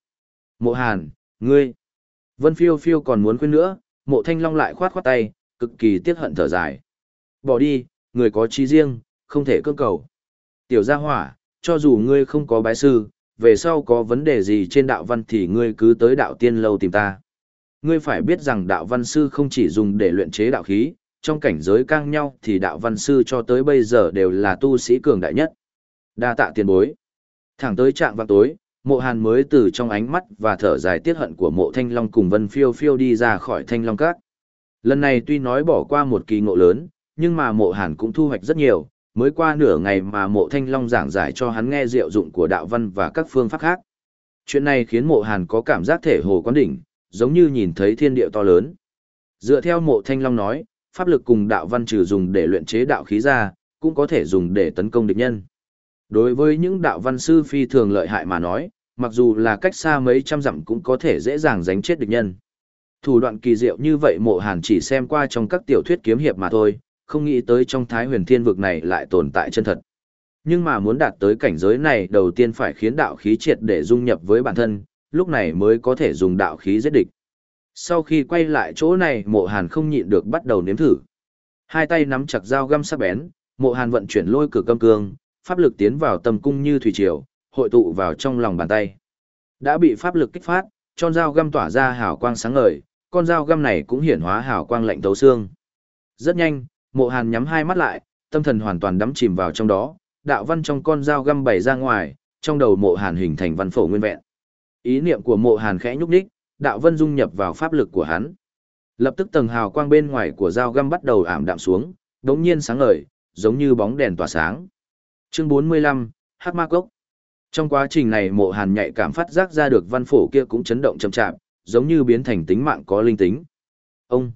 Mộ hàn, ngươi. Vân phiêu phiêu còn muốn khuyên nữa, mộ Thanh Long lại khoát khoát tay, cực kỳ tiếc hận thở dài. Bỏ đi, người có trí riêng, không thể cưỡng cầu. Tiểu gia hỏa, cho dù ngươi không có bái sư, về sau có vấn đề gì trên đạo văn thì ngươi cứ tới đạo tiên lâu tìm ta. Ngươi phải biết rằng đạo văn sư không chỉ dùng để luyện chế đạo khí, trong cảnh giới căng nhau thì đạo văn sư cho tới bây giờ đều là tu sĩ cường đại nhất. Đa tạ tiền bối. Thẳng tới trạng vào tối, mộ hàn mới từ trong ánh mắt và thở dài tiết hận của mộ thanh long cùng vân phiêu phiêu đi ra khỏi thanh long các. Lần này tuy nói bỏ qua một kỳ ngộ lớn, nhưng mà mộ hàn cũng thu hoạch rất nhiều, mới qua nửa ngày mà mộ thanh long giảng giải cho hắn nghe diệu dụng của đạo văn và các phương pháp khác. Chuyện này khiến mộ hàn có cảm giác thể hồ quán đỉnh, giống như nhìn thấy thiên địa to lớn. Dựa theo mộ thanh long nói, pháp lực cùng đạo văn trừ dùng để luyện chế đạo khí ra, cũng có thể dùng để tấn công địch nhân. Đối với những đạo văn sư phi thường lợi hại mà nói, mặc dù là cách xa mấy trăm dặm cũng có thể dễ dàng đánh chết địch nhân. Thủ đoạn kỳ diệu như vậy mộ hàn chỉ xem qua trong các tiểu thuyết kiếm hiệp mà thôi, không nghĩ tới trong thái huyền thiên vực này lại tồn tại chân thật. Nhưng mà muốn đạt tới cảnh giới này đầu tiên phải khiến đạo khí triệt để dung nhập với bản thân, lúc này mới có thể dùng đạo khí giết địch. Sau khi quay lại chỗ này mộ hàn không nhịn được bắt đầu nếm thử. Hai tay nắm chặt dao găm sắc bén, mộ hàn vận chuyển lôi cử câm cương, pháp lực tiến vào tâm cung như thủy triều, hội tụ vào trong lòng bàn tay. Đã bị pháp lực kích phát, tròn dao găm tỏa ra hào quang sáng ngời, con dao găm này cũng hiển hóa hào quang lạnh tấu xương. Rất nhanh, mộ hàn nhắm hai mắt lại, tâm thần hoàn toàn đắm chìm vào trong đó, đạo văn trong con dao găm bày ra ngoài, trong đầu mộ hàn hình thành văn phổ nguyên vẹn. Ý niệm của mộ hàn khẽ nhúc nhích, đạo vân dung nhập vào pháp lực của hắn. Lập tức tầng hào quang bên ngoài của dao găm bắt đầu ảm đạm xuống, đống nhiên sáng ngời, giống như bóng đèn tỏa sáng. Chương 45, Hắc Ma Cốc. Trong quá trình này mộ hàn nhạy cảm phát giác ra được văn phổ kia cũng chấn động chậm chạp, giống như biến thành tính mạng có linh tính. Ông.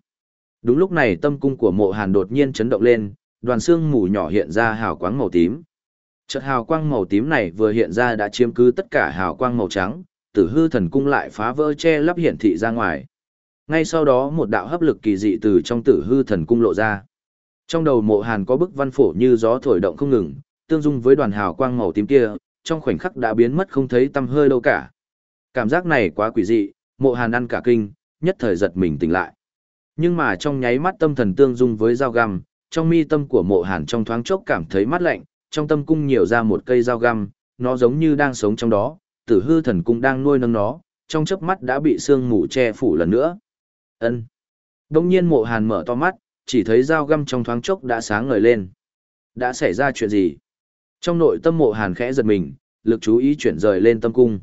Đúng lúc này tâm cung của mộ hàn đột nhiên chấn động lên, đoàn xương mù nhỏ hiện ra hào quang màu tím. Chợt hào quang màu tím này vừa hiện ra đã chiếm cứ tất cả hào quang màu trắng, tử hư thần cung lại phá vỡ che lắp hiển thị ra ngoài. Ngay sau đó một đạo hấp lực kỳ dị từ trong tử hư thần cung lộ ra. Trong đầu mộ hàn có bức văn phổ như gió thổi động không ngừng, tương dung với đoàn hào quang màu tím kia, trong khoảnh khắc đã biến mất không thấy tăm hơi đâu cả. Cảm giác này quá quỷ dị, mộ hàn ăn cả kinh, nhất thời giật mình tỉnh lại. Nhưng mà trong nháy mắt tâm thần tương dung với dao găm, trong mi tâm của mộ hàn trong thoáng chốc cảm thấy mát lạnh, trong tâm cung nhiều ra một cây dao găm, nó giống như đang sống trong đó, tử hư thần cung đang nuôi nâng nó, trong chớp mắt đã bị sương mù che phủ lần nữa. ân Đông nhiên mộ hàn mở to mắt, chỉ thấy dao găm trong thoáng chốc đã sáng ngời lên. Đã xảy ra chuyện gì? Trong nội tâm mộ hàn khẽ giật mình, lực chú ý chuyển rời lên tâm cung.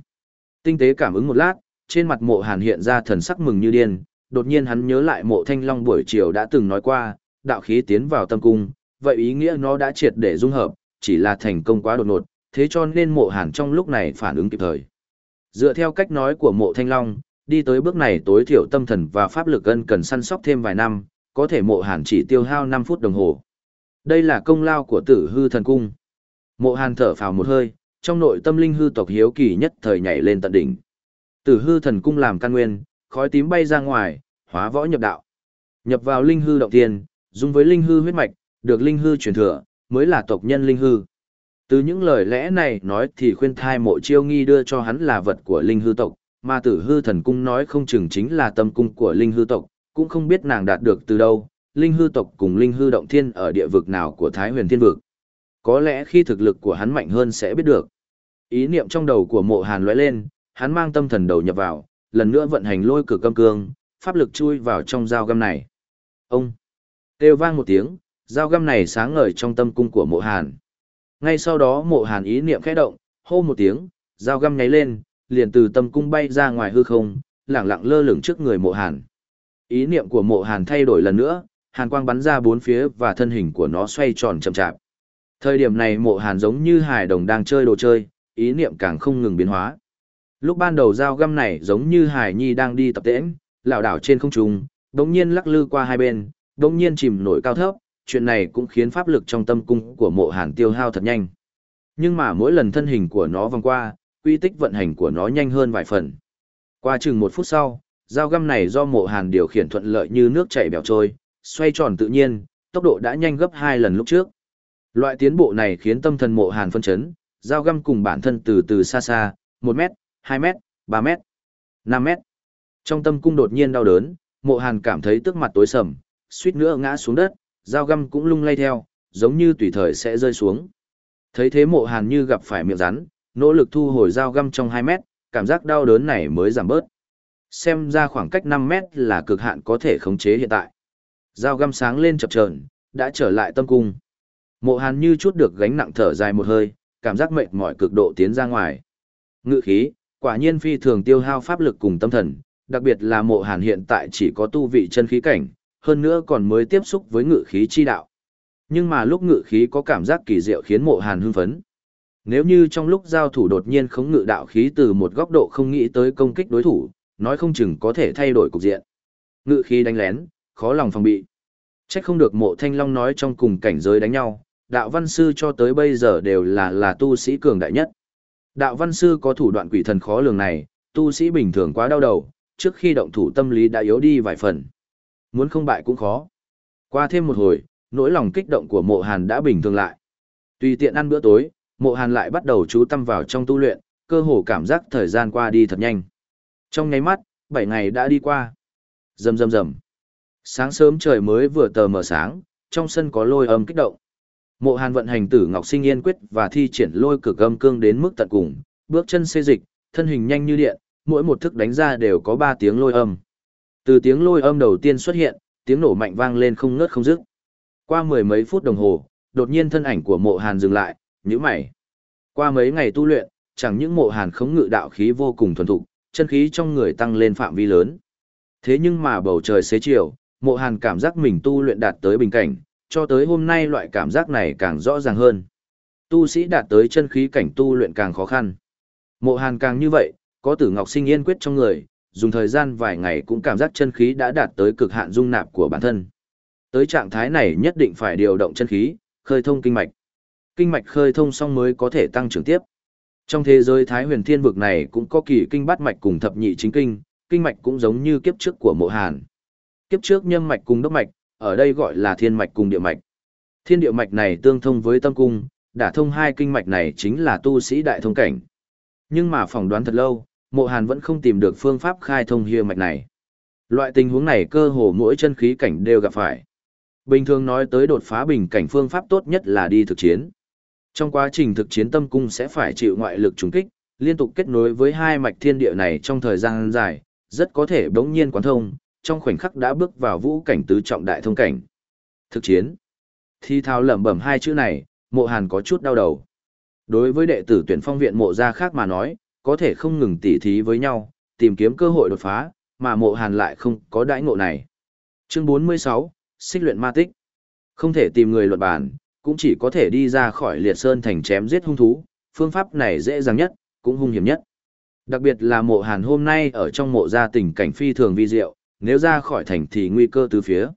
Tinh tế cảm ứng một lát, trên mặt mộ hàn hiện ra thần sắc mừng như điên, đột nhiên hắn nhớ lại mộ thanh long buổi chiều đã từng nói qua, đạo khí tiến vào tâm cung, vậy ý nghĩa nó đã triệt để dung hợp, chỉ là thành công quá đột ngột, thế cho nên mộ hàn trong lúc này phản ứng kịp thời. Dựa theo cách nói của mộ thanh long, đi tới bước này tối thiểu tâm thần và pháp lực ân cần săn sóc thêm vài năm, có thể mộ hàn chỉ tiêu hao 5 phút đồng hồ. Đây là công lao của tử hư thần cung. Mộ hàn thở phào một hơi, trong nội tâm linh hư tộc hiếu kỳ nhất thời nhảy lên tận đỉnh. Tử hư thần cung làm căn nguyên, khói tím bay ra ngoài, hóa võ nhập đạo. Nhập vào linh hư động tiên, dung với linh hư huyết mạch, được linh hư truyền thừa, mới là tộc nhân linh hư. Từ những lời lẽ này nói thì khuyên thai mộ chiêu nghi đưa cho hắn là vật của linh hư tộc, mà tử hư thần cung nói không chừng chính là tâm cung của linh hư tộc, cũng không biết nàng đạt được từ đâu, linh hư tộc cùng linh hư động thiên ở địa vực nào của Thái huyền thiên vực. Có lẽ khi thực lực của hắn mạnh hơn sẽ biết được. Ý niệm trong đầu của mộ hàn lóe lên, hắn mang tâm thần đầu nhập vào, lần nữa vận hành lôi cửa câm cương, pháp lực chui vào trong dao găm này. Ông! Têu vang một tiếng, dao găm này sáng ngời trong tâm cung của mộ hàn. Ngay sau đó mộ hàn ý niệm khẽ động, hô một tiếng, dao găm nháy lên, liền từ tâm cung bay ra ngoài hư không, lẳng lặng lơ lửng trước người mộ hàn. Ý niệm của mộ hàn thay đổi lần nữa, hàn quang bắn ra bốn phía và thân hình của nó xoay tròn chậm chạp. Thời điểm này mộ hàn giống như hài đồng đang chơi đồ chơi, ý niệm càng không ngừng biến hóa. Lúc ban đầu dao găm này giống như hài nhi đang đi tập tễnh, lảo đảo trên không trung, đống nhiên lắc lư qua hai bên, đống nhiên chìm nổi cao thấp, chuyện này cũng khiến pháp lực trong tâm cung của mộ hàn tiêu hao thật nhanh. Nhưng mà mỗi lần thân hình của nó vòng qua, quy tích vận hành của nó nhanh hơn vài phần. Qua chừng một phút sau, dao găm này do mộ hàn điều khiển thuận lợi như nước chảy bèo trôi, xoay tròn tự nhiên, tốc độ đã nhanh gấp hai lần lúc trước. Loại tiến bộ này khiến tâm thần mộ hàn phân chấn, dao găm cùng bản thân từ từ xa xa, 1 mét, 2 mét, 3 mét, 5 mét. Trong tâm cung đột nhiên đau đớn, mộ hàn cảm thấy tức mặt tối sầm, suýt nữa ngã xuống đất, dao găm cũng lung lay theo, giống như tùy thời sẽ rơi xuống. Thấy thế mộ hàn như gặp phải miệng rắn, nỗ lực thu hồi dao găm trong 2 mét, cảm giác đau đớn này mới giảm bớt. Xem ra khoảng cách 5 mét là cực hạn có thể khống chế hiện tại. Dao găm sáng lên chập chờn, đã trở lại tâm cung. Mộ hàn như chút được gánh nặng thở dài một hơi, cảm giác mệt mỏi cực độ tiến ra ngoài. Ngự khí, quả nhiên phi thường tiêu hao pháp lực cùng tâm thần, đặc biệt là mộ hàn hiện tại chỉ có tu vị chân khí cảnh, hơn nữa còn mới tiếp xúc với ngự khí chi đạo. Nhưng mà lúc ngự khí có cảm giác kỳ diệu khiến mộ hàn hưng phấn. Nếu như trong lúc giao thủ đột nhiên không ngự đạo khí từ một góc độ không nghĩ tới công kích đối thủ, nói không chừng có thể thay đổi cục diện. Ngự khí đánh lén, khó lòng phòng bị. Trách không được mộ thanh long nói trong cùng cảnh giới đánh nhau, đạo văn sư cho tới bây giờ đều là là tu sĩ cường đại nhất. Đạo văn sư có thủ đoạn quỷ thần khó lường này, tu sĩ bình thường quá đau đầu, trước khi động thủ tâm lý đã yếu đi vài phần. Muốn không bại cũng khó. Qua thêm một hồi, nỗi lòng kích động của mộ hàn đã bình thường lại. Tùy tiện ăn bữa tối, mộ hàn lại bắt đầu chú tâm vào trong tu luyện, cơ hồ cảm giác thời gian qua đi thật nhanh. Trong nháy mắt, 7 ngày đã đi qua. Rầm rầm rầm. Sáng sớm trời mới vừa tờ mờ sáng, trong sân có lôi âm kích động. Mộ Hàn vận hành tử Ngọc Sinh Yên quyết và thi triển lôi cực âm cương đến mức tận cùng, bước chân xê dịch, thân hình nhanh như điện, mỗi một thức đánh ra đều có 3 tiếng lôi âm. Từ tiếng lôi âm đầu tiên xuất hiện, tiếng nổ mạnh vang lên không ngớt không dứt. Qua mười mấy phút đồng hồ, đột nhiên thân ảnh của Mộ Hàn dừng lại, nhíu mày. Qua mấy ngày tu luyện, chẳng những Mộ Hàn khống ngự đạo khí vô cùng thuần thục, chân khí trong người tăng lên phạm vi lớn. Thế nhưng mà bầu trời xế chiều, Mộ Hàn cảm giác mình tu luyện đạt tới bình cảnh, cho tới hôm nay loại cảm giác này càng rõ ràng hơn. Tu sĩ đạt tới chân khí cảnh tu luyện càng khó khăn. Mộ Hàn càng như vậy, có tử ngọc sinh yên quyết trong người, dùng thời gian vài ngày cũng cảm giác chân khí đã đạt tới cực hạn dung nạp của bản thân. Tới trạng thái này nhất định phải điều động chân khí, khơi thông kinh mạch. Kinh mạch khơi thông xong mới có thể tăng trưởng tiếp. Trong thế giới Thái huyền thiên vực này cũng có kỳ kinh bát mạch cùng thập nhị chính kinh, kinh mạch cũng giống như kiếp trước của mộ hàn. Kiếp trước nhâm mạch cùng đốc mạch, ở đây gọi là thiên mạch cùng địa mạch. Thiên địa mạch này tương thông với tâm cung, đả thông hai kinh mạch này chính là tu sĩ đại thông cảnh. Nhưng mà phỏng đoán thật lâu, mộ hàn vẫn không tìm được phương pháp khai thông hiê mạch này. Loại tình huống này cơ hồ mỗi chân khí cảnh đều gặp phải. Bình thường nói tới đột phá bình cảnh phương pháp tốt nhất là đi thực chiến. Trong quá trình thực chiến tâm cung sẽ phải chịu ngoại lực trùng kích, liên tục kết nối với hai mạch thiên địa này trong thời gian dài, rất có thể bỗng nhiên quán thông, trong khoảnh khắc đã bước vào vũ cảnh tứ trọng đại thông cảnh. Thực chiến. Thi thao lẩm bẩm hai chữ này, mộ hàn có chút đau đầu. Đối với đệ tử tuyển phong viện mộ gia khác mà nói, có thể không ngừng tỉ thí với nhau, tìm kiếm cơ hội đột phá, mà mộ hàn lại không có đãi ngộ này. Chương 46, Xích luyện ma tích. Không thể tìm người luận bàn, cũng chỉ có thể đi ra khỏi liệt sơn thành chém giết hung thú, phương pháp này dễ dàng nhất, cũng hung hiểm nhất. Đặc biệt là mộ hàn hôm nay ở trong mộ gia tình cảnh phi thường vi diệu, nếu ra khỏi thành thì nguy cơ từ phía.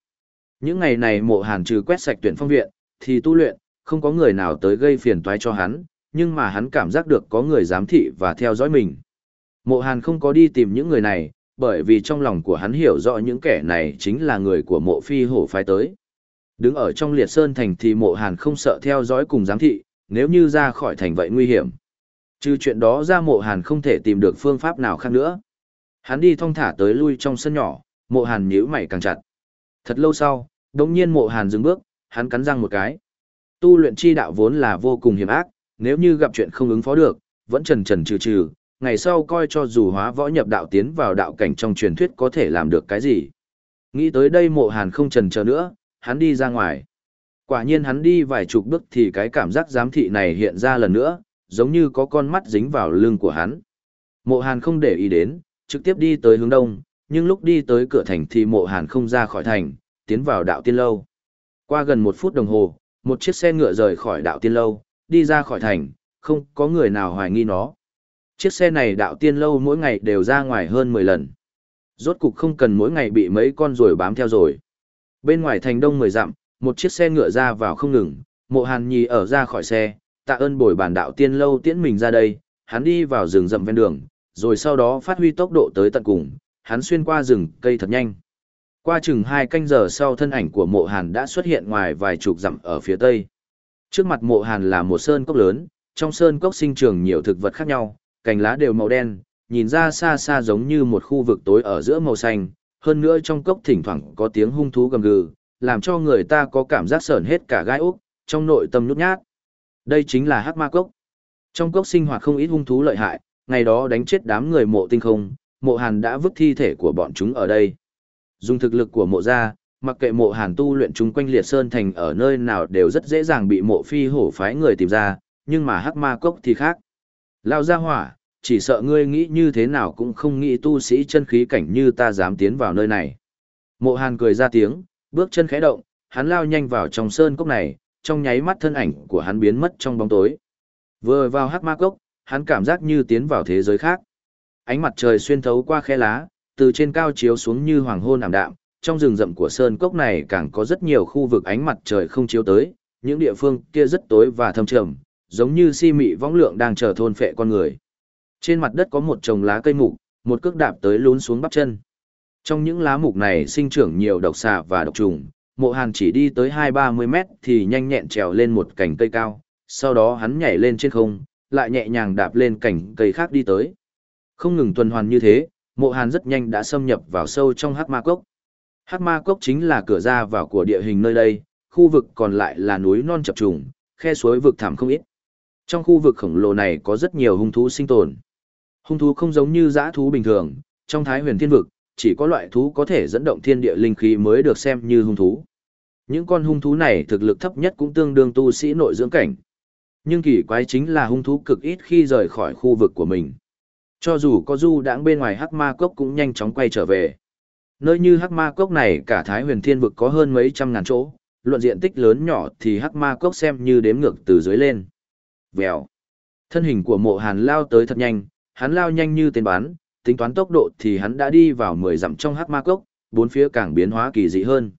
Những ngày này mộ hàn trừ quét sạch tuyển phong viện, thì tu luyện, không có người nào tới gây phiền toái cho hắn, nhưng mà hắn cảm giác được có người giám thị và theo dõi mình. Mộ hàn không có đi tìm những người này, bởi vì trong lòng của hắn hiểu rõ những kẻ này chính là người của mộ phi hổ phái tới. Đứng ở trong liệt sơn thành thì mộ hàn không sợ theo dõi cùng giám thị, nếu như ra khỏi thành vậy nguy hiểm. Trừ chuyện đó ra mộ hàn không thể tìm được phương pháp nào khác nữa. Hắn đi thong thả tới lui trong sân nhỏ, mộ hàn nhíu mày càng chặt. Thật lâu sau, đồng nhiên mộ hàn dừng bước, hắn cắn răng một cái. Tu luyện chi đạo vốn là vô cùng hiểm ác, nếu như gặp chuyện không ứng phó được, vẫn trần trần trừ trừ, ngày sau coi cho dù hóa võ nhập đạo tiến vào đạo cảnh trong truyền thuyết có thể làm được cái gì. Nghĩ tới đây mộ hàn không trần chờ nữa, hắn đi ra ngoài. Quả nhiên hắn đi vài chục bước thì cái cảm giác giám thị này hiện ra lần nữa, giống như có con mắt dính vào lưng của hắn. Mộ hàn không để ý đến, trực tiếp đi tới hướng đông, nhưng lúc đi tới cửa thành thì mộ hàn không ra khỏi thành, tiến vào đạo tiên lâu. Qua gần một phút đồng hồ, một chiếc xe ngựa rời khỏi đạo tiên lâu, đi ra khỏi thành, không có người nào hoài nghi nó. Chiếc xe này đạo tiên lâu mỗi ngày đều ra ngoài hơn 10 lần. Rốt cục không cần mỗi ngày bị mấy con rồi bám theo rồi. Bên ngoài thành đông 10 dặm, một chiếc xe ngựa ra vào không ngừng, mộ hàn nhì ở ra khỏi xe, tạ ơn bồi bản đạo tiên lâu tiễn mình ra đây, hắn đi vào rừng rậm ven đường, rồi sau đó phát huy tốc độ tới tận cùng, hắn xuyên qua rừng cây thật nhanh. Qua chừng hai canh giờ sau thân ảnh của mộ hàn đã xuất hiện ngoài vài chục dặm ở phía tây. Trước mặt mộ hàn là một sơn cốc lớn, trong sơn cốc sinh trưởng nhiều thực vật khác nhau, cành lá đều màu đen, nhìn ra xa xa giống như một khu vực tối ở giữa màu xanh, hơn nữa trong cốc thỉnh thoảng có tiếng hung thú gầm gừ, làm cho người ta có cảm giác sởn hết cả gai ốc, trong nội tâm nhút nhát. Đây chính là hắc ma cốc. Trong cốc sinh hoạt không ít hung thú lợi hại, ngày đó đánh chết đám người mộ tinh không, mộ hàn đã vứt thi thể của bọn chúng ở đây. Dùng thực lực của mộ gia, mặc kệ mộ hàn tu luyện chúng quanh liệt sơn thành ở nơi nào đều rất dễ dàng bị mộ phi hổ phái người tìm ra, nhưng mà hắc ma cốc thì khác. Lao ra hỏa, chỉ sợ ngươi nghĩ như thế nào cũng không nghĩ tu sĩ chân khí cảnh như ta dám tiến vào nơi này. Mộ hàn cười ra tiếng, bước chân khẽ động, hắn lao nhanh vào trong sơn cốc này, trong nháy mắt thân ảnh của hắn biến mất trong bóng tối. Vừa vào hắc ma cốc, hắn cảm giác như tiến vào thế giới khác. Ánh mặt trời xuyên thấu qua khe lá, từ trên cao chiếu xuống như hoàng hôn ảm đạm, trong rừng rậm của sơn cốc này càng có rất nhiều khu vực ánh mặt trời không chiếu tới, những địa phương kia rất tối và thâm trầm, giống như si mị võng lượng đang chờ thôn phệ con người. Trên mặt đất có một chồng lá cây mục, một cước đạp tới lún xuống bắp chân. Trong những lá mục này sinh trưởng nhiều độc xà và độc trùng, mộ hàn chỉ đi tới 2-30 mét thì nhanh nhẹn trèo lên một cành cây cao, sau đó hắn nhảy lên trên không, lại nhẹ nhàng đạp lên cành cây khác đi tới. Không ngừng tuần hoàn như thế, mộ hàn rất nhanh đã xâm nhập vào sâu trong hắc ma cốc. Hắc ma cốc chính là cửa ra vào của địa hình nơi đây, khu vực còn lại là núi non chập trùng, khe suối vực thẳm không ít. Trong khu vực khổng lồ này có rất nhiều hung thú sinh tồn. Hung thú không giống như dã thú bình thường, trong thái huyền thiên vực, chỉ có loại thú có thể dẫn động thiên địa linh khí mới được xem như hung thú. Những con hung thú này thực lực thấp nhất cũng tương đương tu sĩ nội dưỡng cảnh. Nhưng kỳ quái chính là hung thú cực ít khi rời khỏi khu vực của mình. Cho dù có du đãng bên ngoài hắc ma cốc cũng nhanh chóng quay trở về. Nơi như hắc ma cốc này cả thái huyền thiên vực có hơn mấy trăm ngàn chỗ, luận diện tích lớn nhỏ thì hắc ma cốc xem như đếm ngược từ dưới lên. Vèo. Thân hình của mộ hàn lao tới thật nhanh, hắn lao nhanh như tên bắn, tính toán tốc độ thì hắn đã đi vào 10 dặm trong hắc ma cốc, bốn phía càng biến hóa kỳ dị hơn.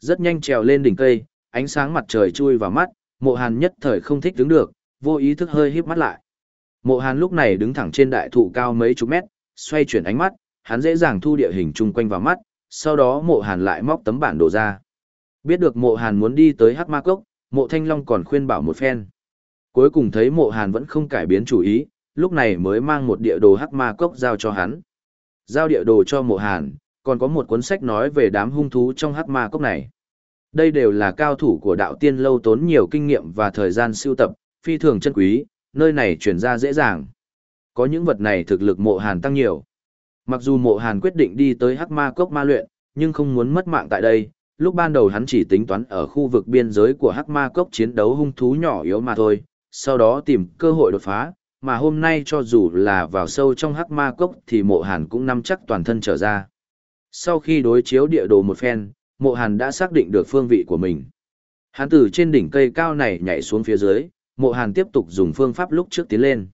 Rất nhanh trèo lên đỉnh cây, ánh sáng mặt trời chui vào mắt, mộ hàn nhất thời không thích đứng được, vô ý thức hơi híp mắt lại. Mộ hàn lúc này đứng thẳng trên đại thụ cao mấy chục mét, xoay chuyển ánh mắt, hắn dễ dàng thu địa hình chung quanh vào mắt, sau đó mộ hàn lại móc tấm bản đồ ra. Biết được mộ hàn muốn đi tới hắc ma cốc, mộ thanh long còn khuyên bảo một phen. Cuối cùng thấy mộ hàn vẫn không cải biến chủ ý, lúc này mới mang một địa đồ hắc ma cốc giao cho hắn. Giao địa đồ cho mộ hàn, còn có một cuốn sách nói về đám hung thú trong hắc ma cốc này. Đây đều là cao thủ của đạo tiên lâu tốn nhiều kinh nghiệm và thời gian siêu tập, phi thường chân quý, nơi này chuyển ra dễ dàng. Có những vật này thực lực mộ hàn tăng nhiều. Mặc dù mộ hàn quyết định đi tới hắc ma cốc ma luyện, nhưng không muốn mất mạng tại đây. Lúc ban đầu hắn chỉ tính toán ở khu vực biên giới của hắc ma cốc chiến đấu hung thú nhỏ yếu mà thôi, sau đó tìm cơ hội đột phá, mà hôm nay cho dù là vào sâu trong hắc ma cốc thì mộ hàn cũng nắm chắc toàn thân trở ra. Sau khi đối chiếu địa đồ một phen, mộ hàn đã xác định được phương vị của mình. Hắn từ trên đỉnh cây cao này nhảy xuống phía dưới, mộ hàn tiếp tục dùng phương pháp lúc trước tiến lên.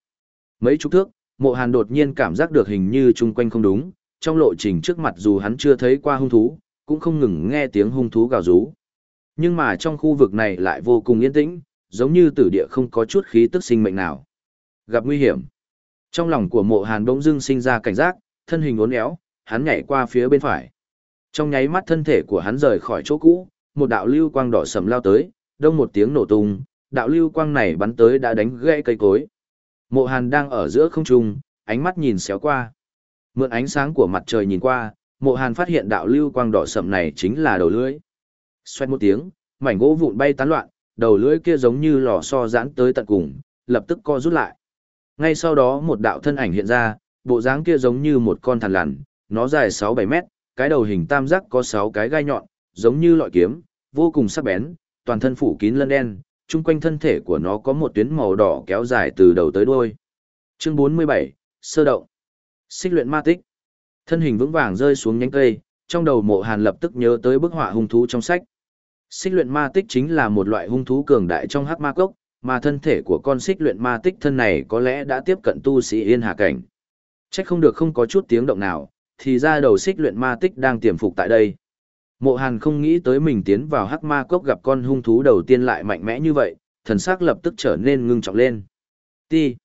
Mấy chục thước, mộ hàn đột nhiên cảm giác được hình như chung quanh không đúng, trong lộ trình trước mặt dù hắn chưa thấy qua hung thú, cũng không ngừng nghe tiếng hung thú gào rú. Nhưng mà trong khu vực này lại vô cùng yên tĩnh, giống như tử địa không có chút khí tức sinh mệnh nào. Gặp nguy hiểm. Trong lòng của mộ hàn bỗng dưng sinh ra cảnh giác, thân hình uốn éo, hắn nhảy qua phía bên phải. Trong nháy mắt thân thể của hắn rời khỏi chỗ cũ, một đạo lưu quang đỏ sầm lao tới, đông một tiếng nổ tung, đạo lưu quang này bắn tới đã đánh gãy cây cối. Mộ Hàn đang ở giữa không trung, ánh mắt nhìn xéo qua. Mượn ánh sáng của mặt trời nhìn qua, Mộ Hàn phát hiện đạo lưu quang đỏ sầm này chính là đầu lưỡi. Xoẹt một tiếng, mảnh gỗ vụn bay tán loạn, đầu lưỡi kia giống như lò xo giãn tới tận cùng, lập tức co rút lại. Ngay sau đó một đạo thân ảnh hiện ra, bộ dáng kia giống như một con thằn lằn, nó dài 6-7 mét, cái đầu hình tam giác có 6 cái gai nhọn, giống như loại kiếm, vô cùng sắc bén, toàn thân phủ kín lân đen, chung quanh thân thể của nó có một tuyến màu đỏ kéo dài từ đầu tới đuôi. Chương 47, Sơ động. Xích luyện ma tích. Thân hình vững vàng rơi xuống nhánh cây, trong đầu mộ hàn lập tức nhớ tới bức họa hung thú trong sách. Xích luyện ma tích chính là một loại hung thú cường đại trong hắc ma cốc, mà thân thể của con xích luyện ma tích thân này có lẽ đã tiếp cận tu sĩ yên hà cảnh. Chắc không được không có chút tiếng động nào, thì ra đầu xích luyện ma tích đang tiềm phục tại đây. Mộ Hàn không nghĩ tới mình tiến vào hắc ma cốc gặp con hung thú đầu tiên lại mạnh mẽ như vậy, thần sắc lập tức trở nên ngưng trọng lên. Ti.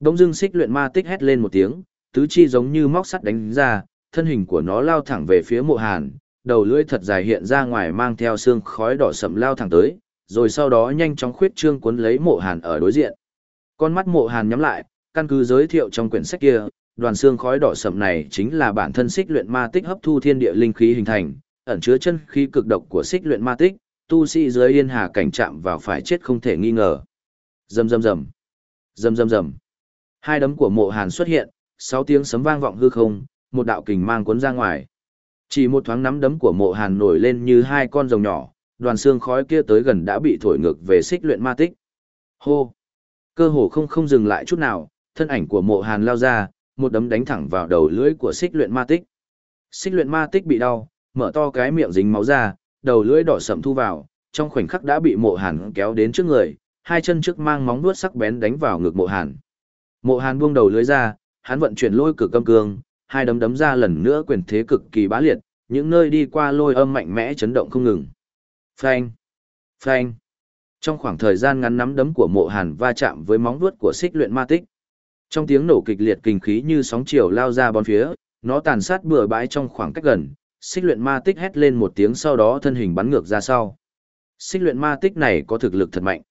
Đông dưng xích luyện ma tích hét lên một tiếng, tứ chi giống như móc sắt đánh ra, thân hình của nó lao thẳng về phía mộ Hàn, đầu lưỡi thật dài hiện ra ngoài mang theo xương khói đỏ sậm lao thẳng tới, rồi sau đó nhanh chóng khuyết trương cuốn lấy mộ hàn ở đối diện. Con mắt mộ hàn nhắm lại, căn cứ giới thiệu trong quyển sách kia, đoàn xương khói đỏ sậm này chính là bản thân xích luyện ma tích hấp thu thiên địa linh khí hình thành, ẩn chứa chân khí cực độc của xích luyện ma tích, tu sĩ dưới yên hà cảnh chạm vào phải chết không thể nghi ngờ. Rầm rầm rầm. Rầm rầm rầm. Hai đấm của Mộ Hàn xuất hiện, sáu tiếng sấm vang vọng hư không, một đạo kình mang cuốn ra ngoài. Chỉ một thoáng nắm đấm của Mộ Hàn nổi lên như hai con rồng nhỏ, đoàn xương khói kia tới gần đã bị thổi ngược về xích luyện ma tích. Hô. Cơ hồ không không dừng lại chút nào, thân ảnh của Mộ Hàn lao ra, một đấm đánh thẳng vào đầu lưỡi của xích luyện ma tích. Xích luyện ma tích bị đau, mở to cái miệng dính máu ra, đầu lưỡi đỏ sậm thu vào, trong khoảnh khắc đã bị mộ hàn kéo đến trước người, hai chân trước mang móng vuốt sắc bén đánh vào ngực mộ hàn. Mộ hàn buông đầu lưỡi ra, hắn vận chuyển lôi cực âm cương, hai đấm đấm ra lần nữa quyền thế cực kỳ bá liệt, những nơi đi qua lôi âm mạnh mẽ chấn động không ngừng. Phanh! Phanh! Trong khoảng thời gian ngắn nắm đấm của mộ hàn va chạm với móng vuốt của xích luyện ma tích. Trong tiếng nổ kịch liệt kinh khí như sóng chiều lao ra bốn phía, nó tàn sát bừa bãi trong khoảng cách gần, xích luyện ma tích hét lên một tiếng sau đó thân hình bắn ngược ra sau. Xích luyện ma tích này có thực lực thật mạnh.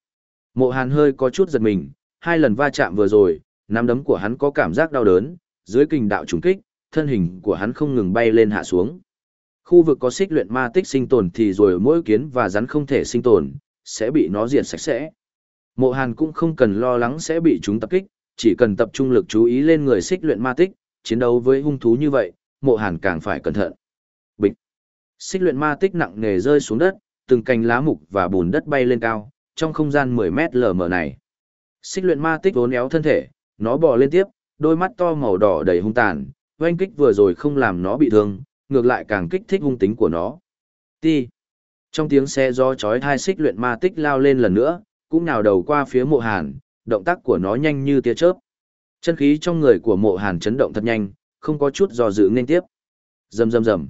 Mộ hàn hơi có chút giật mình, hai lần va chạm vừa rồi, nắm đấm của hắn có cảm giác đau đớn, dưới kình đạo trùng kích, thân hình của hắn không ngừng bay lên hạ xuống. Khu vực có xích luyện ma tích sinh tồn thì rồi mỗi kiến và rắn không thể sinh tồn, sẽ bị nó diệt sạch sẽ. Mộ hàn cũng không cần lo lắng sẽ bị chúng tập kích, chỉ cần tập trung lực chú ý lên người xích luyện ma tích, chiến đấu với hung thú như vậy, mộ hàn càng phải cẩn thận. Xích luyện ma tích nặng nề rơi xuống đất, từng cành lá mục và bùn đất bay lên cao, trong không gian 10 mét lờ mờ này. Xích luyện ma tích vốn éo thân thể, nó bò lên tiếp, đôi mắt to màu đỏ đầy hung tàn, oanh kích vừa rồi không làm nó bị thương, ngược lại càng kích thích hung tính của nó. Ti. Trong tiếng xe do chói hai xích luyện ma tích lao lên lần nữa, cũng nào đầu qua phía mộ hàn, động tác của nó nhanh như tia chớp. Chân khí trong người của mộ hàn chấn động thật nhanh, không có chút do dự nên tiếp. Rầm rầm rầm.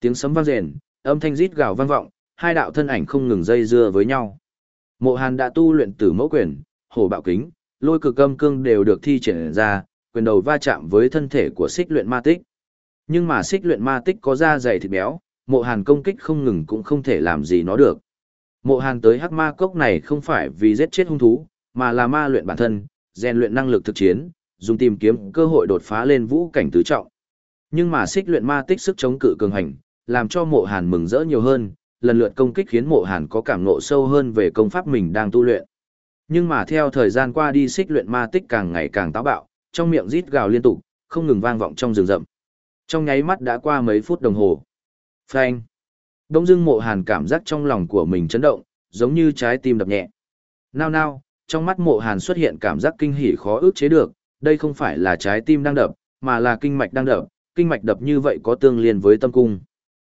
Tiếng sấm vang rền, âm thanh rít gào vang vọng, hai đạo thân ảnh không ngừng dây dưa với nhau. Mộ Hàn đã tu luyện tử mẫu quyền, hổ bạo kính, lôi cực âm cương đều được thi triển ra, quyền đầu va chạm với thân thể của xích luyện ma tích. Nhưng mà xích luyện ma tích có da dày thịt béo, mộ Hàn công kích không ngừng cũng không thể làm gì nó được. Mộ Hàn tới hắc ma cốc này không phải vì giết chết hung thú, mà là ma luyện bản thân, rèn luyện năng lực thực chiến, dùng tìm kiếm cơ hội đột phá lên vũ cảnh tứ trọng. Nhưng mà xích luyện ma tích sức chống cự cường hành, làm cho mộ hàn mừng rỡ nhiều hơn, lần lượt công kích khiến mộ hàn có cảm ngộ sâu hơn về công pháp mình đang tu luyện. Nhưng mà theo thời gian qua đi xích luyện ma tích càng ngày càng táo bạo, trong miệng rít gào liên tục, không ngừng vang vọng trong rừng rậm. Trong nháy mắt đã qua mấy phút đồng hồ. Phanh. Đông dưng mộ hàn cảm giác trong lòng của mình chấn động, giống như trái tim đập nhẹ. Nao nao, trong mắt mộ hàn xuất hiện cảm giác kinh hỉ khó ước chế được, đây không phải là trái tim đang đập, mà là kinh mạch đang đập, kinh mạch đập như vậy có tương liên với tâm cung.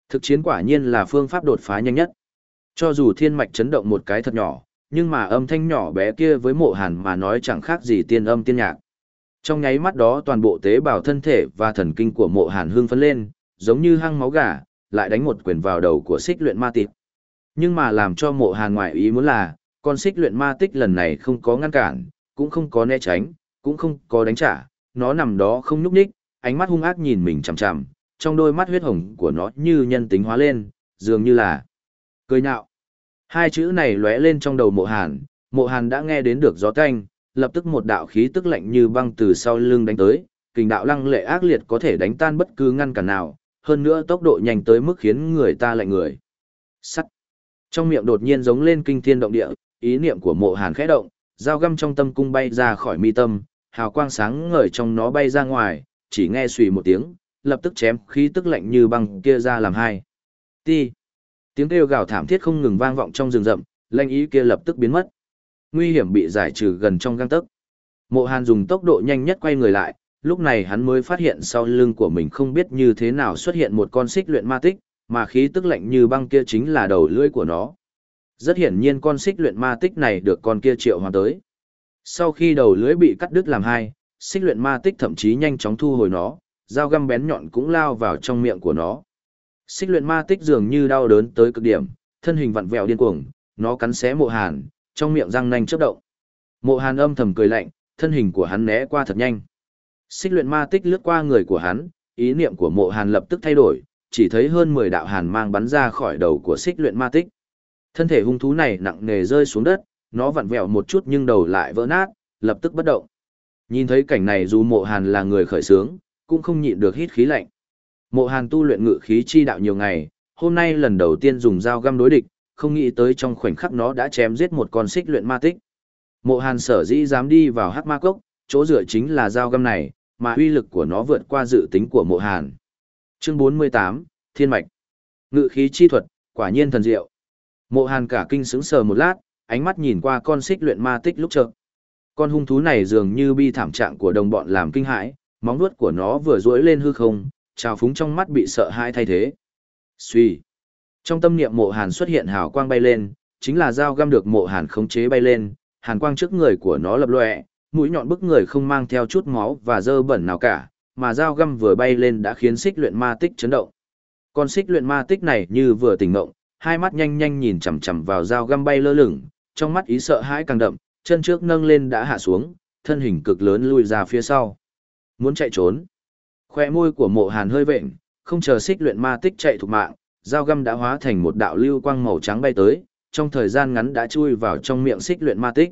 Thực chiến quả nhiên là phương pháp đột phá nhanh nhất. Cho dù thiên mạch chấn động một cái thật nhỏ, nhưng mà âm thanh nhỏ bé kia với mộ hàn mà nói chẳng khác gì tiên âm tiên nhạc. Trong nháy mắt đó toàn bộ tế bào thân thể và thần kinh của mộ hàn hương phấn lên, giống như hăng máu gà, lại đánh một quyền vào đầu của xích luyện ma tịp. Nhưng mà làm cho mộ hàn ngoại ý muốn là, con xích luyện ma tích lần này không có ngăn cản, cũng không có né tránh, cũng không có đánh trả, nó nằm đó không nhúc nhích, ánh mắt hung ác nhìn mình chằm chằm, trong đôi mắt huyết hồng của nó như nhân tính hóa lên, dường như là cười nhạo. Hai chữ này lóe lên trong đầu mộ hàn, mộ hàn đã nghe đến được gió canh, lập tức một đạo khí tức lạnh như băng từ sau lưng đánh tới, kình đạo lăng lệ ác liệt có thể đánh tan bất cứ ngăn cản nào, hơn nữa tốc độ nhanh tới mức khiến người ta lạnh người. Sắt. Trong miệng đột nhiên giống lên kinh thiên động địa, ý niệm của mộ hàn khẽ động, dao găm trong tâm cung bay ra khỏi mi tâm, hào quang sáng ngời trong nó bay ra ngoài, chỉ nghe xùy một tiếng, lập tức chém khí tức lạnh như băng kia ra làm hai. Ti. Tiếng kêu gào thảm thiết không ngừng vang vọng trong rừng rậm, lanh ý kia lập tức biến mất. Nguy hiểm bị giải trừ gần trong gang tấc. Mộ Hàn dùng tốc độ nhanh nhất quay người lại, lúc này hắn mới phát hiện sau lưng của mình không biết như thế nào xuất hiện một con xích luyện ma tích, mà khí tức lạnh như băng kia chính là đầu lưỡi của nó. Rất hiển nhiên con xích luyện ma tích này được con kia triệu hoàn tới. Sau khi đầu lưỡi bị cắt đứt làm hai, xích luyện ma tích thậm chí nhanh chóng thu hồi nó, dao găm bén nhọn cũng lao vào trong miệng của nó. Xích luyện ma tích dường như đau đớn tới cực điểm, thân hình vặn vẹo điên cuồng, nó cắn xé mộ hàn, trong miệng răng nanh chớp động. Mộ hàn âm thầm cười lạnh, thân hình của hắn né qua thật nhanh. Xích luyện ma tích lướt qua người của hắn, ý niệm của mộ hàn lập tức thay đổi, chỉ thấy hơn 10 đạo hàn mang bắn ra khỏi đầu của xích luyện ma tích. Thân thể hung thú này nặng nề rơi xuống đất, nó vặn vẹo một chút nhưng đầu lại vỡ nát, lập tức bất động. Nhìn thấy cảnh này dù mộ hàn là người khởi sướng, cũng không nhịn được hít khí lạnh. Mộ hàn tu luyện ngự khí chi đạo nhiều ngày, hôm nay lần đầu tiên dùng dao găm đối địch, không nghĩ tới trong khoảnh khắc nó đã chém giết một con xích luyện ma tích. Mộ hàn sở dĩ dám đi vào hắc ma cốc, chỗ dựa chính là dao găm này, mà uy lực của nó vượt qua dự tính của mộ hàn. Chương 48, Thiên Mạch Ngự khí chi thuật, quả nhiên thần diệu. Mộ hàn cả kinh sững sờ một lát, ánh mắt nhìn qua con xích luyện ma tích lúc chợt. Con hung thú này dường như bi thảm trạng của đồng bọn làm kinh hãi, móng vuốt của nó vừa duỗi lên hư không, trào phúng trong mắt bị sợ hãi thay thế. Suy. Trong tâm niệm mộ hàn xuất hiện hào quang bay lên, chính là dao găm được mộ hàn khống chế bay lên, hàn quang trước người của nó lập lòe, mũi nhọn bức người không mang theo chút máu và dơ bẩn nào cả, mà dao găm vừa bay lên đã khiến xích luyện ma tích chấn động. Con xích luyện ma tích này như vừa tỉnh ngộng, hai mắt nhanh nhanh nhìn chằm chằm vào dao găm bay lơ lửng, trong mắt ý sợ hãi càng đậm, chân trước nâng lên đã hạ xuống, thân hình cực lớn lùi ra phía sau. Muốn chạy trốn. Khoe môi của mộ hàn hơi vệnh, không chờ xích luyện ma tích chạy thục mạng, dao găm đã hóa thành một đạo lưu quang màu trắng bay tới, trong thời gian ngắn đã chui vào trong miệng xích luyện ma tích.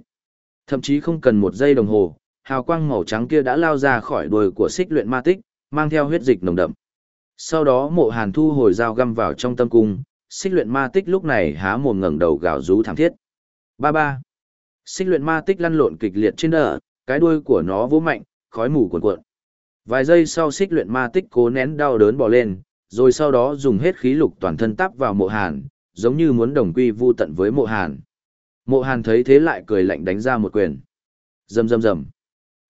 Thậm chí không cần một giây đồng hồ, hào quang màu trắng kia đã lao ra khỏi đuôi của xích luyện ma tích, mang theo huyết dịch nồng đậm. Sau đó mộ hàn thu hồi dao găm vào trong tâm cung, xích luyện ma tích lúc này há mồm ngẩng đầu gào rú thảm thiết. Ba ba. Xích luyện ma tích lăn lộn kịch liệt trên đờ, cái đuôi của nó vỗ mạnh, khói mù cuồn cuộn. Vài giây sau xích luyện ma tích cố nén đau đớn bò lên, rồi sau đó dùng hết khí lục toàn thân tắp vào mộ hàn, giống như muốn đồng quy vu tận với mộ hàn. Mộ hàn thấy thế lại cười lạnh đánh ra một quyền. Rầm rầm rầm.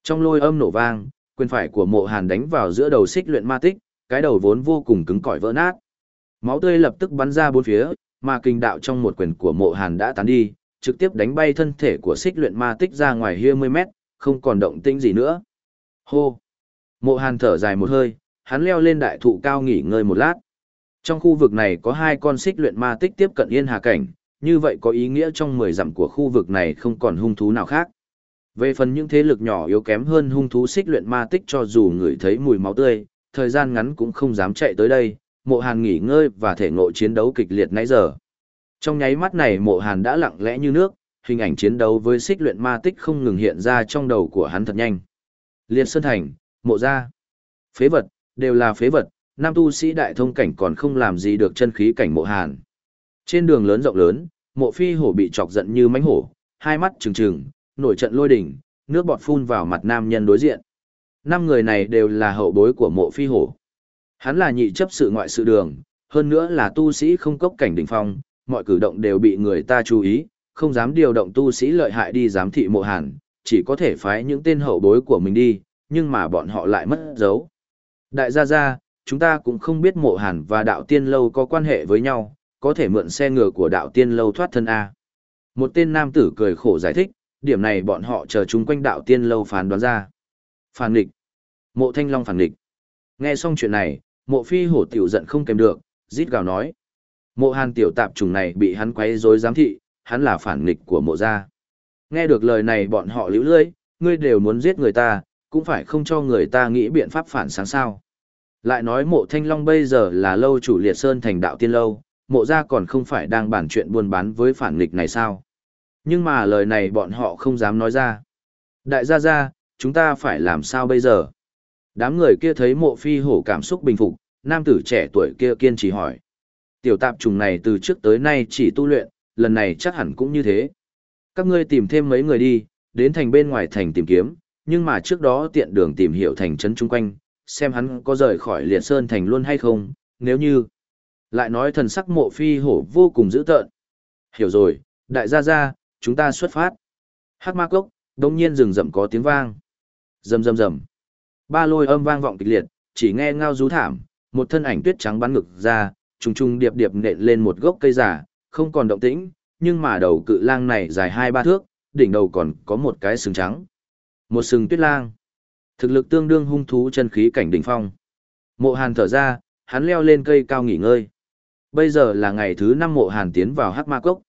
Trong lôi âm nổ vang, quyền phải của mộ hàn đánh vào giữa đầu xích luyện ma tích, cái đầu vốn vô cùng cứng cỏi vỡ nát. Máu tươi lập tức bắn ra bốn phía, mà kinh đạo trong một quyền của mộ hàn đã tán đi, trực tiếp đánh bay thân thể của xích luyện ma tích ra ngoài 20 mét, không còn động tĩnh gì nữa. Hô! Mộ hàn thở dài một hơi, hắn leo lên đại thụ cao nghỉ ngơi một lát. Trong khu vực này có hai con xích luyện ma tích tiếp cận yên hà cảnh, như vậy có ý nghĩa trong 10 dặm của khu vực này không còn hung thú nào khác. Về phần những thế lực nhỏ yếu kém hơn hung thú xích luyện ma tích cho dù người thấy mùi máu tươi, thời gian ngắn cũng không dám chạy tới đây, mộ hàn nghỉ ngơi và thể ngộ chiến đấu kịch liệt nãy giờ. Trong nháy mắt này mộ hàn đã lặng lẽ như nước, hình ảnh chiến đấu với xích luyện ma tích không ngừng hiện ra trong đầu của hắn thật nhanh. Liệt Sơn Thành, mộ gia, phế vật, đều là phế vật, nam tu sĩ đại thông cảnh còn không làm gì được chân khí cảnh mộ hàn. Trên đường lớn rộng lớn, mộ phi hổ bị chọc giận như mánh hổ, hai mắt trừng trừng, nổi trận lôi đỉnh, nước bọt phun vào mặt nam nhân đối diện. Năm người này đều là hậu bối của mộ phi hổ. Hắn là nhị chấp sự ngoại sự đường, hơn nữa là tu sĩ không cốc cảnh đỉnh phong, mọi cử động đều bị người ta chú ý, không dám điều động tu sĩ lợi hại đi giám thị mộ hàn, chỉ có thể phái những tên hậu bối của mình đi, nhưng mà bọn họ lại mất dấu. Đại gia gia, chúng ta cũng không biết mộ hàn và đạo tiên lâu có quan hệ với nhau, có thể mượn xe ngựa của đạo tiên lâu thoát thân A. Một tên nam tử cười khổ giải thích, điểm này bọn họ chờ chúng quanh đạo tiên lâu phán đoán ra. Phản nghịch. Mộ thanh long phản nghịch. Nghe xong chuyện này, mộ phi hổ tiểu giận không kèm được, rít gào nói. Mộ hàn tiểu tạp trùng này bị hắn quấy rối giám thị, hắn là phản nghịch của mộ gia. Nghe được lời này bọn họ liễu lưới ngươi đều muốn giết người ta, cũng phải không cho người ta nghĩ biện pháp phản sáng sao. Lại nói mộ thanh long bây giờ là lâu chủ liệt sơn thành đạo tiên lâu, mộ gia còn không phải đang bàn chuyện buôn bán với phản nghịch này sao. Nhưng mà lời này bọn họ không dám nói ra. Đại gia gia, chúng ta phải làm sao bây giờ? Đám người kia thấy mộ phi hổ cảm xúc bình phục, nam tử trẻ tuổi kia kiên trì hỏi. Tiểu tạp trùng này từ trước tới nay chỉ tu luyện, lần này chắc hẳn cũng như thế. Các ngươi tìm thêm mấy người đi, đến thành bên ngoài thành tìm kiếm, nhưng mà trước đó tiện đường tìm hiểu thành trấn chung quanh, xem hắn có rời khỏi liệt sơn thành luôn hay không, nếu như... Lại nói thần sắc mộ phi hổ vô cùng dữ tợn. Hiểu rồi, đại gia gia, chúng ta xuất phát. Hắc ma cốc, đông nhiên rừng rậm có tiếng vang. Rầm rầm rầm. Ba lôi âm vang vọng kịch liệt, chỉ nghe ngao rú thảm, một thân ảnh tuyết trắng bắn ngực ra, trùng trùng điệp điệp nện lên một gốc cây giả, không còn động tĩnh, nhưng mà đầu cự lang này dài hai ba thước, đỉnh đầu còn có một cái sừng trắng. Một sừng tuyết lang. Thực lực tương đương hung thú chân khí cảnh đỉnh phong. Mộ Hàn thở ra, hắn leo lên cây cao nghỉ ngơi. Bây giờ là ngày thứ năm Mộ Hàn tiến vào Hắc Ma Cốc.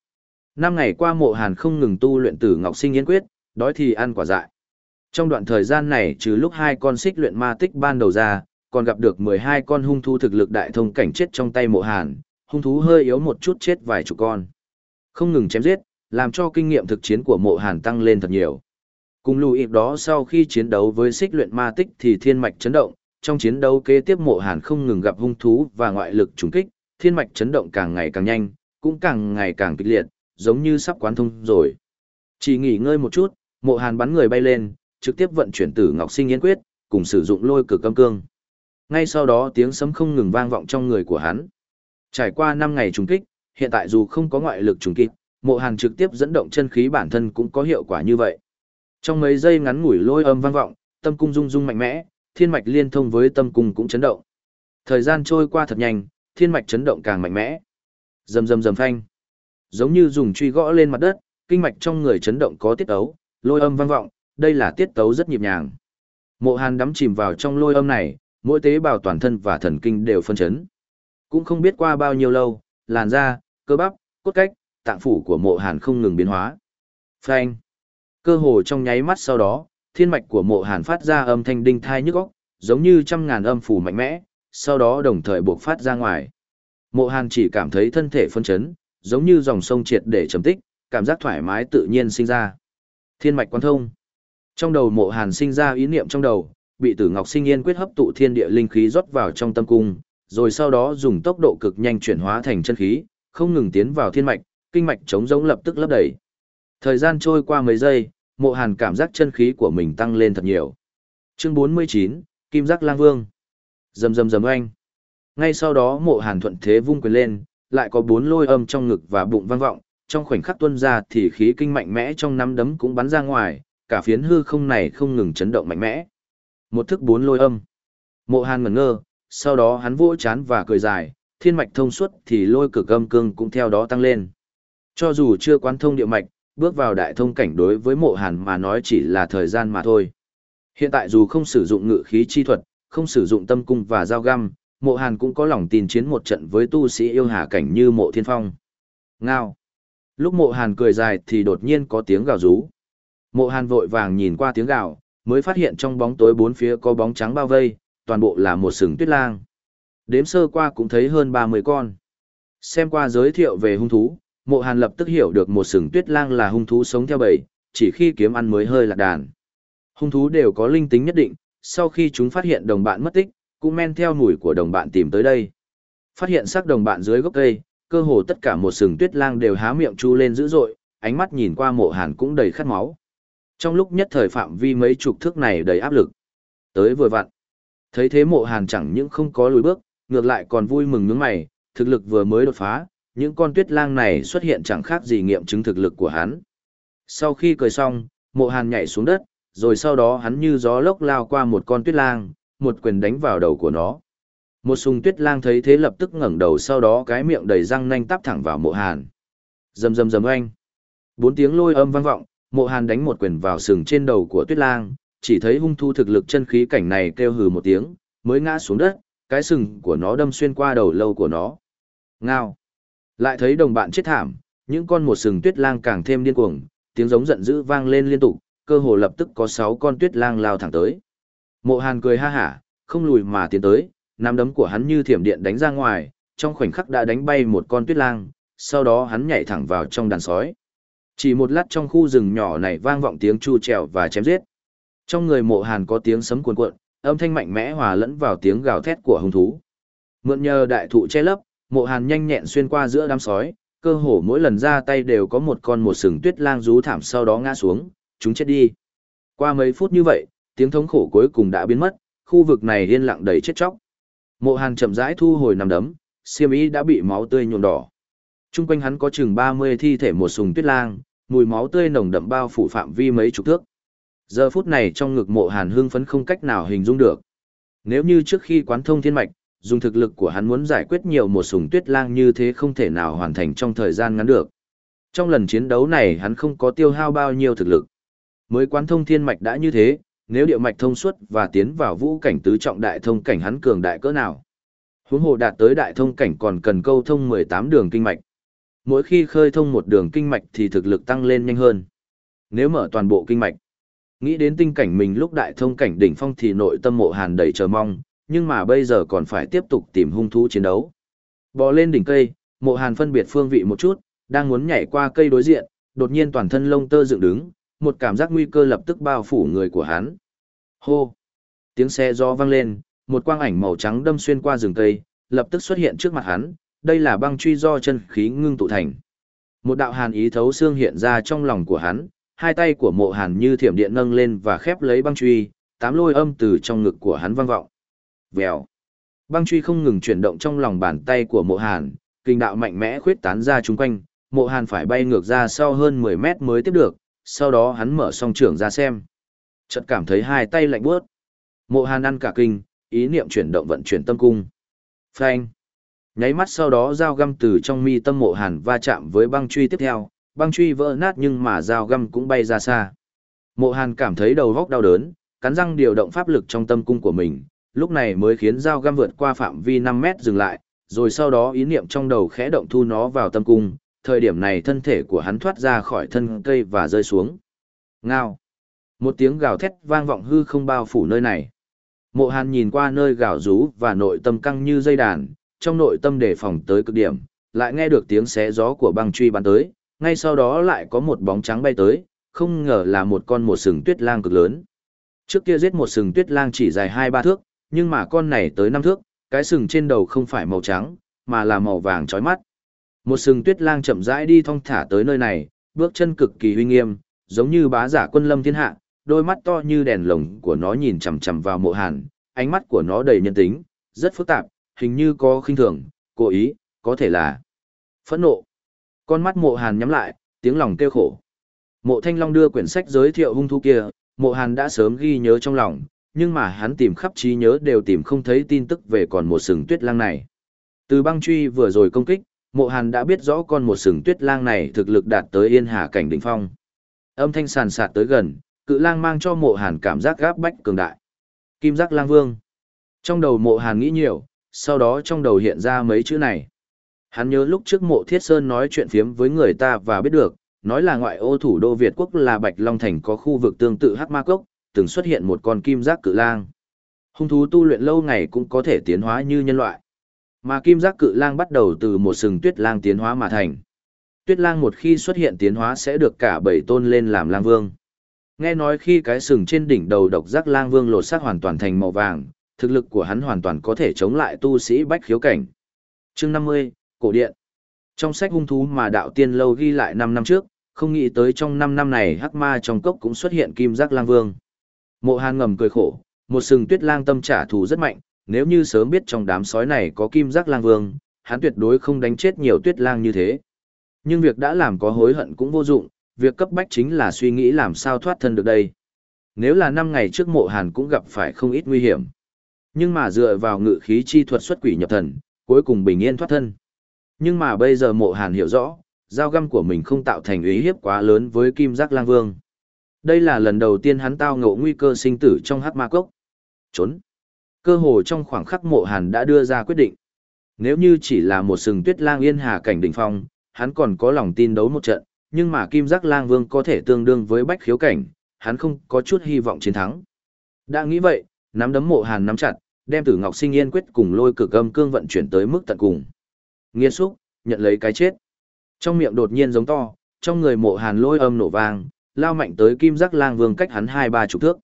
Năm ngày qua Mộ Hàn không ngừng tu luyện Tử Ngọc Sinh Yến Quyết, đói thì ăn quả dại. Trong đoạn thời gian này trừ lúc hai con xích luyện ma tích ban đầu ra, còn gặp được 12 con hung thú thực lực đại thông cảnh chết trong tay mộ hàn, hung thú hơi yếu một chút chết vài chục con. Không ngừng chém giết, làm cho kinh nghiệm thực chiến của mộ hàn tăng lên thật nhiều. Cùng lùi ịp đó sau khi chiến đấu với xích luyện ma tích thì thiên mạch chấn động, trong chiến đấu kế tiếp mộ hàn không ngừng gặp hung thú và ngoại lực trùng kích, thiên mạch chấn động càng ngày càng nhanh, cũng càng ngày càng kịch liệt, giống như sắp quán thông rồi. Chỉ nghỉ ngơi một chút, mộ hàn bắn người bay lên, trực tiếp vận chuyển tử ngọc sinh yến quyết, cùng sử dụng lôi cực âm cương. Ngay sau đó tiếng sấm không ngừng vang vọng trong người của hắn. Trải qua 5 ngày trùng kích, hiện tại dù không có ngoại lực trùng kích, mộ hàn trực tiếp dẫn động chân khí bản thân cũng có hiệu quả như vậy. Trong mấy giây ngắn ngủi lôi âm vang vọng, tâm cung rung rung mạnh mẽ, thiên mạch liên thông với tâm cung cũng chấn động. Thời gian trôi qua thật nhanh, thiên mạch chấn động càng mạnh mẽ. Rầm rầm rầm phanh. Giống như dùng truy gõ lên mặt đất, kinh mạch trong người chấn động có tiết ấu, lôi âm vang vọng, đây là tiết tấu rất nhịp nhàng. Mộ Hàn đắm chìm vào trong lôi âm này, mỗi tế bào toàn thân và thần kinh đều phân chấn. Cũng không biết qua bao nhiêu lâu, làn da, cơ bắp, cốt cách, tạng phủ của Mộ Hàn không ngừng biến hóa. Phanh. Cơ hồ trong nháy mắt sau đó, thiên mạch của Mộ Hàn phát ra âm thanh đinh thai nhức óc, giống như trăm ngàn âm phủ mạnh mẽ, sau đó đồng thời buộc phát ra ngoài. Mộ Hàn chỉ cảm thấy thân thể phân chấn, giống như dòng sông triệt để trầm tích, cảm giác thoải mái tự nhiên sinh ra. Thiên mạch quan thông. Trong đầu mộ hàn sinh ra ý niệm trong đầu, bị tử ngọc sinh yên quyết hấp tụ thiên địa linh khí rót vào trong tâm cung, rồi sau đó dùng tốc độ cực nhanh chuyển hóa thành chân khí, không ngừng tiến vào thiên mạch, kinh mạch chống giống lập tức lấp đầy. Thời gian trôi qua mấy giây, mộ hàn cảm giác chân khí của mình tăng lên thật nhiều. Chương 49, Kim Giác Lang Vương. Dầm dầm dầm oanh. Ngay sau đó mộ hàn thuận thế vung quyền lên, lại có bốn lôi âm trong ngực và bụng vang vọng, trong khoảnh khắc tuân ra thì khí kinh mạnh mẽ trong nắm đấm cũng bắn ra ngoài, cả phiến hư không này không ngừng chấn động mạnh mẽ. Một thức bốn lôi âm. Mộ Hàn ngẩn ngơ, sau đó hắn vỗ chán và cười dài, thiên mạch thông suốt thì lôi cực âm cương cũng theo đó tăng lên. Cho dù chưa quán thông địa mạch, bước vào đại thông cảnh đối với mộ Hàn mà nói chỉ là thời gian mà thôi. Hiện tại dù không sử dụng ngự khí chi thuật, không sử dụng tâm cung và dao găm, mộ Hàn cũng có lòng tin chiến một trận với tu sĩ yêu hà cảnh như mộ thiên phong. Ngao. Lúc mộ Hàn cười dài thì đột nhiên có tiếng gào rú. Mộ Hàn vội vàng nhìn qua tiếng gào, mới phát hiện trong bóng tối bốn phía có bóng trắng bao vây, toàn bộ là một sừng tuyết lang. Đếm sơ qua cũng thấy hơn 30 con. Xem qua giới thiệu về hung thú, Mộ Hàn lập tức hiểu được một sừng tuyết lang là hung thú sống theo bầy, chỉ khi kiếm ăn mới hơi lạc đàn. Hung thú đều có linh tính nhất định, sau khi chúng phát hiện đồng bạn mất tích, cũng men theo mùi của đồng bạn tìm tới đây. Phát hiện xác đồng bạn dưới gốc cây, cơ hồ tất cả một sừng tuyết lang đều há miệng chu lên dữ dội, ánh mắt nhìn qua mộ hàn cũng đầy khát máu. Trong lúc nhất thời phạm vi mấy chục thước này đầy áp lực. Tới vừa vặn. Thấy thế mộ hàn chẳng những không có lùi bước, ngược lại còn vui mừng nhướng mày, thực lực vừa mới đột phá, những con tuyết lang này xuất hiện chẳng khác gì nghiệm chứng thực lực của hắn. Sau khi cười xong, mộ hàn nhảy xuống đất, rồi sau đó hắn như gió lốc lao qua một con tuyết lang, một quyền đánh vào đầu của nó. Một sùng tuyết lang thấy thế lập tức ngẩng đầu sau đó cái miệng đầy răng nanh tắp thẳng vào mộ hàn. Rầm rầm rầm oanh. Bốn tiếng lôi âm vang vọng, mộ hàn đánh một quyền vào sừng trên đầu của tuyết lang, chỉ thấy hung thu thực lực chân khí cảnh này kêu hừ một tiếng, mới ngã xuống đất, cái sừng của nó đâm xuyên qua đầu lâu của nó. Ngao. Lại thấy đồng bạn chết thảm, những con một sừng tuyết lang càng thêm điên cuồng, tiếng giống giận dữ vang lên liên tục, cơ hồ lập tức có 6 con tuyết lang lao thẳng tới. Mộ Hàn cười ha hả, không lùi mà tiến tới, nắm đấm của hắn như thiểm điện đánh ra ngoài, trong khoảnh khắc đã đánh bay một con tuyết lang, sau đó hắn nhảy thẳng vào trong đàn sói. Chỉ một lát trong khu rừng nhỏ này vang vọng tiếng chu trèo và chém giết. Trong người mộ hàn có tiếng sấm cuồn cuộn, âm thanh mạnh mẽ hòa lẫn vào tiếng gào thét của hung thú. Mượn nhờ đại thụ che lấp, mộ hàn nhanh nhẹn xuyên qua giữa đám sói, cơ hồ mỗi lần ra tay đều có một con một sừng tuyết lang rú thảm sau đó ngã xuống, chúng chết đi. Qua mấy phút như vậy, tiếng thống khổ cuối cùng đã biến mất, khu vực này yên lặng đầy chết chóc. Mộ Hàn chậm rãi thu hồi nằm đấm, xiêm y đã bị máu tươi nhuộm đỏ. Trung quanh hắn có chừng 30 thi thể một sùng tuyết lang, mùi máu tươi nồng đậm bao phủ phạm vi mấy chục thước. Giờ phút này trong ngực Mộ Hàn hưng phấn không cách nào hình dung được. Nếu như trước khi quán thông thiên mạch, dùng thực lực của hắn muốn giải quyết nhiều một sùng tuyết lang như thế không thể nào hoàn thành trong thời gian ngắn được. Trong lần chiến đấu này hắn không có tiêu hao bao nhiêu thực lực. Mới quán thông thiên mạch đã như thế, nếu địa mạch thông suốt và tiến vào vũ cảnh tứ trọng đại thông cảnh hắn cường đại cỡ nào. Huống hồ đạt tới đại thông cảnh còn cần câu thông 18 đường kinh mạch. Mỗi khi khơi thông một đường kinh mạch thì thực lực tăng lên nhanh hơn. Nếu mở toàn bộ kinh mạch, nghĩ đến tinh cảnh mình lúc đại thông cảnh đỉnh phong thì nội tâm mộ hàn đầy chờ mong, nhưng mà bây giờ còn phải tiếp tục tìm hung thú chiến đấu. Bò lên đỉnh cây, mộ hàn phân biệt phương vị một chút, đang muốn nhảy qua cây đối diện, đột nhiên toàn thân lông tơ dựng đứng, một cảm giác nguy cơ lập tức bao phủ người của hắn. Hô! Tiếng xe gió vang lên, một quang ảnh màu trắng đâm xuyên qua rừng cây, lập tức xuất hiện trước mặt hắn, đây là băng truy do chân khí ngưng tụ thành. Một đạo hàn ý thấu xương hiện ra trong lòng của hắn, hai tay của mộ hàn như thiểm điện nâng lên và khép lấy băng truy, tám lôi âm từ trong ngực của hắn vang vọng. Vèo. Băng truy không ngừng chuyển động trong lòng bàn tay của mộ hàn, kinh đạo mạnh mẽ khuyết tán ra chung quanh, mộ hàn phải bay ngược ra sau hơn 10 mét mới tiếp được, sau đó hắn mở song trưởng ra xem. Chợt cảm thấy hai tay lạnh bước. Mộ hàn ăn cả kinh, ý niệm chuyển động vận chuyển tâm cung. Phanh. Nháy mắt sau đó dao găm từ trong mi tâm mộ hàn va chạm với băng truy tiếp theo, băng truy vỡ nát nhưng mà dao găm cũng bay ra xa. Mộ hàn cảm thấy đầu góc đau đớn, cắn răng điều động pháp lực trong tâm cung của mình, lúc này mới khiến dao găm vượt qua phạm vi 5 mét dừng lại, rồi sau đó ý niệm trong đầu khẽ động thu nó vào tâm cung, thời điểm này thân thể của hắn thoát ra khỏi thân cây và rơi xuống. Ngao. Một tiếng gào thét vang vọng hư không bao phủ nơi này. Mộ Hàn nhìn qua nơi gào rú và nội tâm căng như dây đàn, trong nội tâm đề phòng tới cực điểm, lại nghe được tiếng xé gió của băng truy bắn tới, ngay sau đó lại có một bóng trắng bay tới, không ngờ là một con một sừng tuyết lang cực lớn. Trước kia giết một sừng tuyết lang chỉ dài 2-3 thước, nhưng mà con này tới năm thước, cái sừng trên đầu không phải màu trắng, mà là màu vàng chói mắt. Một sừng tuyết lang chậm rãi đi thong thả tới nơi này, bước chân cực kỳ uy nghiêm, giống như bá giả quân lâm thiên hạ, đôi mắt to như đèn lồng của nó nhìn chằm chằm vào mộ hàn, ánh mắt của nó đầy nhân tính, rất phức tạp, hình như có khinh thường, cố ý, có thể là phẫn nộ. Con mắt mộ hàn nhắm lại, tiếng lòng kêu khổ. Mộ thanh long đưa quyển sách giới thiệu hung thú kia, mộ hàn đã sớm ghi nhớ trong lòng, nhưng mà hắn tìm khắp trí nhớ đều tìm không thấy tin tức về còn một sừng tuyết lang này. Từ băng truy vừa rồi công kích, mộ hàn đã biết rõ con một sừng tuyết lang này thực lực đạt tới yên hà cảnh đỉnh phong. Âm thanh sàn sạt tới gần, cự lang mang cho mộ hàn cảm giác gáp bách cường đại. Kim giác lang vương. Trong đầu mộ hàn nghĩ nhiều, sau đó trong đầu hiện ra mấy chữ này. Hắn nhớ lúc trước mộ thiết sơn nói chuyện phiếm với người ta và biết được, nói là ngoại ô thủ đô Việt quốc là Bạch Long Thành có khu vực tương tự Hắc Ma Cốc, từng xuất hiện một con kim giác cự lang. Hung thú tu luyện lâu ngày cũng có thể tiến hóa như nhân loại. Mà kim giác cự lang bắt đầu từ một sừng tuyết lang tiến hóa mà thành. Tuyết lang một khi xuất hiện tiến hóa sẽ được cả bảy tôn lên làm lang vương. Nghe nói khi cái sừng trên đỉnh đầu độc giác lang vương lột xác hoàn toàn thành màu vàng, thực lực của hắn hoàn toàn có thể chống lại tu sĩ bách khiếu cảnh. Chương 50, Cổ Điện Trong sách hung thú mà đạo tiên lâu ghi lại 5 năm trước, không nghĩ tới trong 5 năm này hắc ma trong cốc cũng xuất hiện kim giác lang vương. Mộ hàn ngầm cười khổ, một sừng tuyết lang tâm trả thù rất mạnh, nếu như sớm biết trong đám sói này có kim giác lang vương, hắn tuyệt đối không đánh chết nhiều tuyết lang như thế. Nhưng việc đã làm có hối hận cũng vô dụng, việc cấp bách chính là suy nghĩ làm sao thoát thân được đây. Nếu là năm ngày trước mộ hàn cũng gặp phải không ít nguy hiểm. Nhưng mà dựa vào ngự khí chi thuật xuất quỷ nhập thần, cuối cùng bình yên thoát thân. Nhưng mà bây giờ mộ hàn hiểu rõ, dao găm của mình không tạo thành ý hiếp quá lớn với kim giác lang vương. Đây là lần đầu tiên hắn tao ngộ nguy cơ sinh tử trong hắc ma cốc. Trốn. Cơ hồ trong khoảng khắc mộ hàn đã đưa ra quyết định. Nếu như chỉ là một sừng tuyết lang yên hà cảnh đỉnh phong, hắn còn có lòng tin đấu một trận, nhưng mà kim giác lang vương có thể tương đương với bách khiếu cảnh, hắn không có chút hy vọng chiến thắng. Đã nghĩ vậy, nắm đấm mộ hàn nắm chặt, đem tử ngọc sinh yên quyết cùng lôi cực âm cương vận chuyển tới mức tận cùng. Nghiên xúc, nhận lấy cái chết. Trong miệng đột nhiên giống to, trong người mộ hàn lôi âm nổ vang, lao mạnh tới kim giác lang vương cách hắn hai ba chục thước.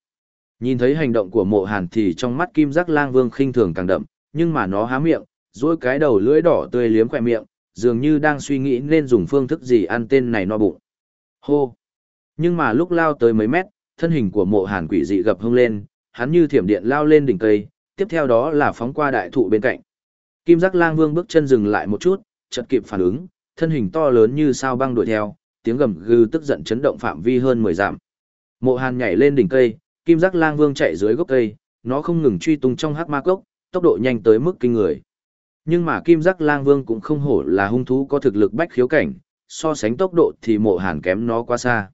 Nhìn thấy hành động của mộ hàn thì trong mắt kim giác lang vương khinh thường càng đậm, nhưng mà nó há miệng, dỗi cái đầu lưỡi đỏ tươi liếm khoe miệng, dường như đang suy nghĩ nên dùng phương thức gì ăn tên này no bụng. Hô! Nhưng mà lúc lao tới mấy mét, thân hình của mộ hàn quỷ dị gập hông lên, hắn như thiểm điện lao lên đỉnh cây, tiếp theo đó là phóng qua đại thụ bên cạnh. Kim giác lang vương bước chân dừng lại một chút, chợt kịp phản ứng, thân hình to lớn như sao băng đuổi theo, tiếng gầm gừ tức giận chấn động phạm vi hơn 10 dặm. Mộ Hàn nhảy lên đỉnh cây, Kim Giác Lang Vương chạy dưới gốc cây, nó không ngừng truy tung trong hắc ma cốc, tốc độ nhanh tới mức kinh người. Nhưng mà Kim Giác Lang Vương cũng không hổ là hung thú có thực lực bách khiếu cảnh, so sánh tốc độ thì Mộ Hàn kém nó quá xa.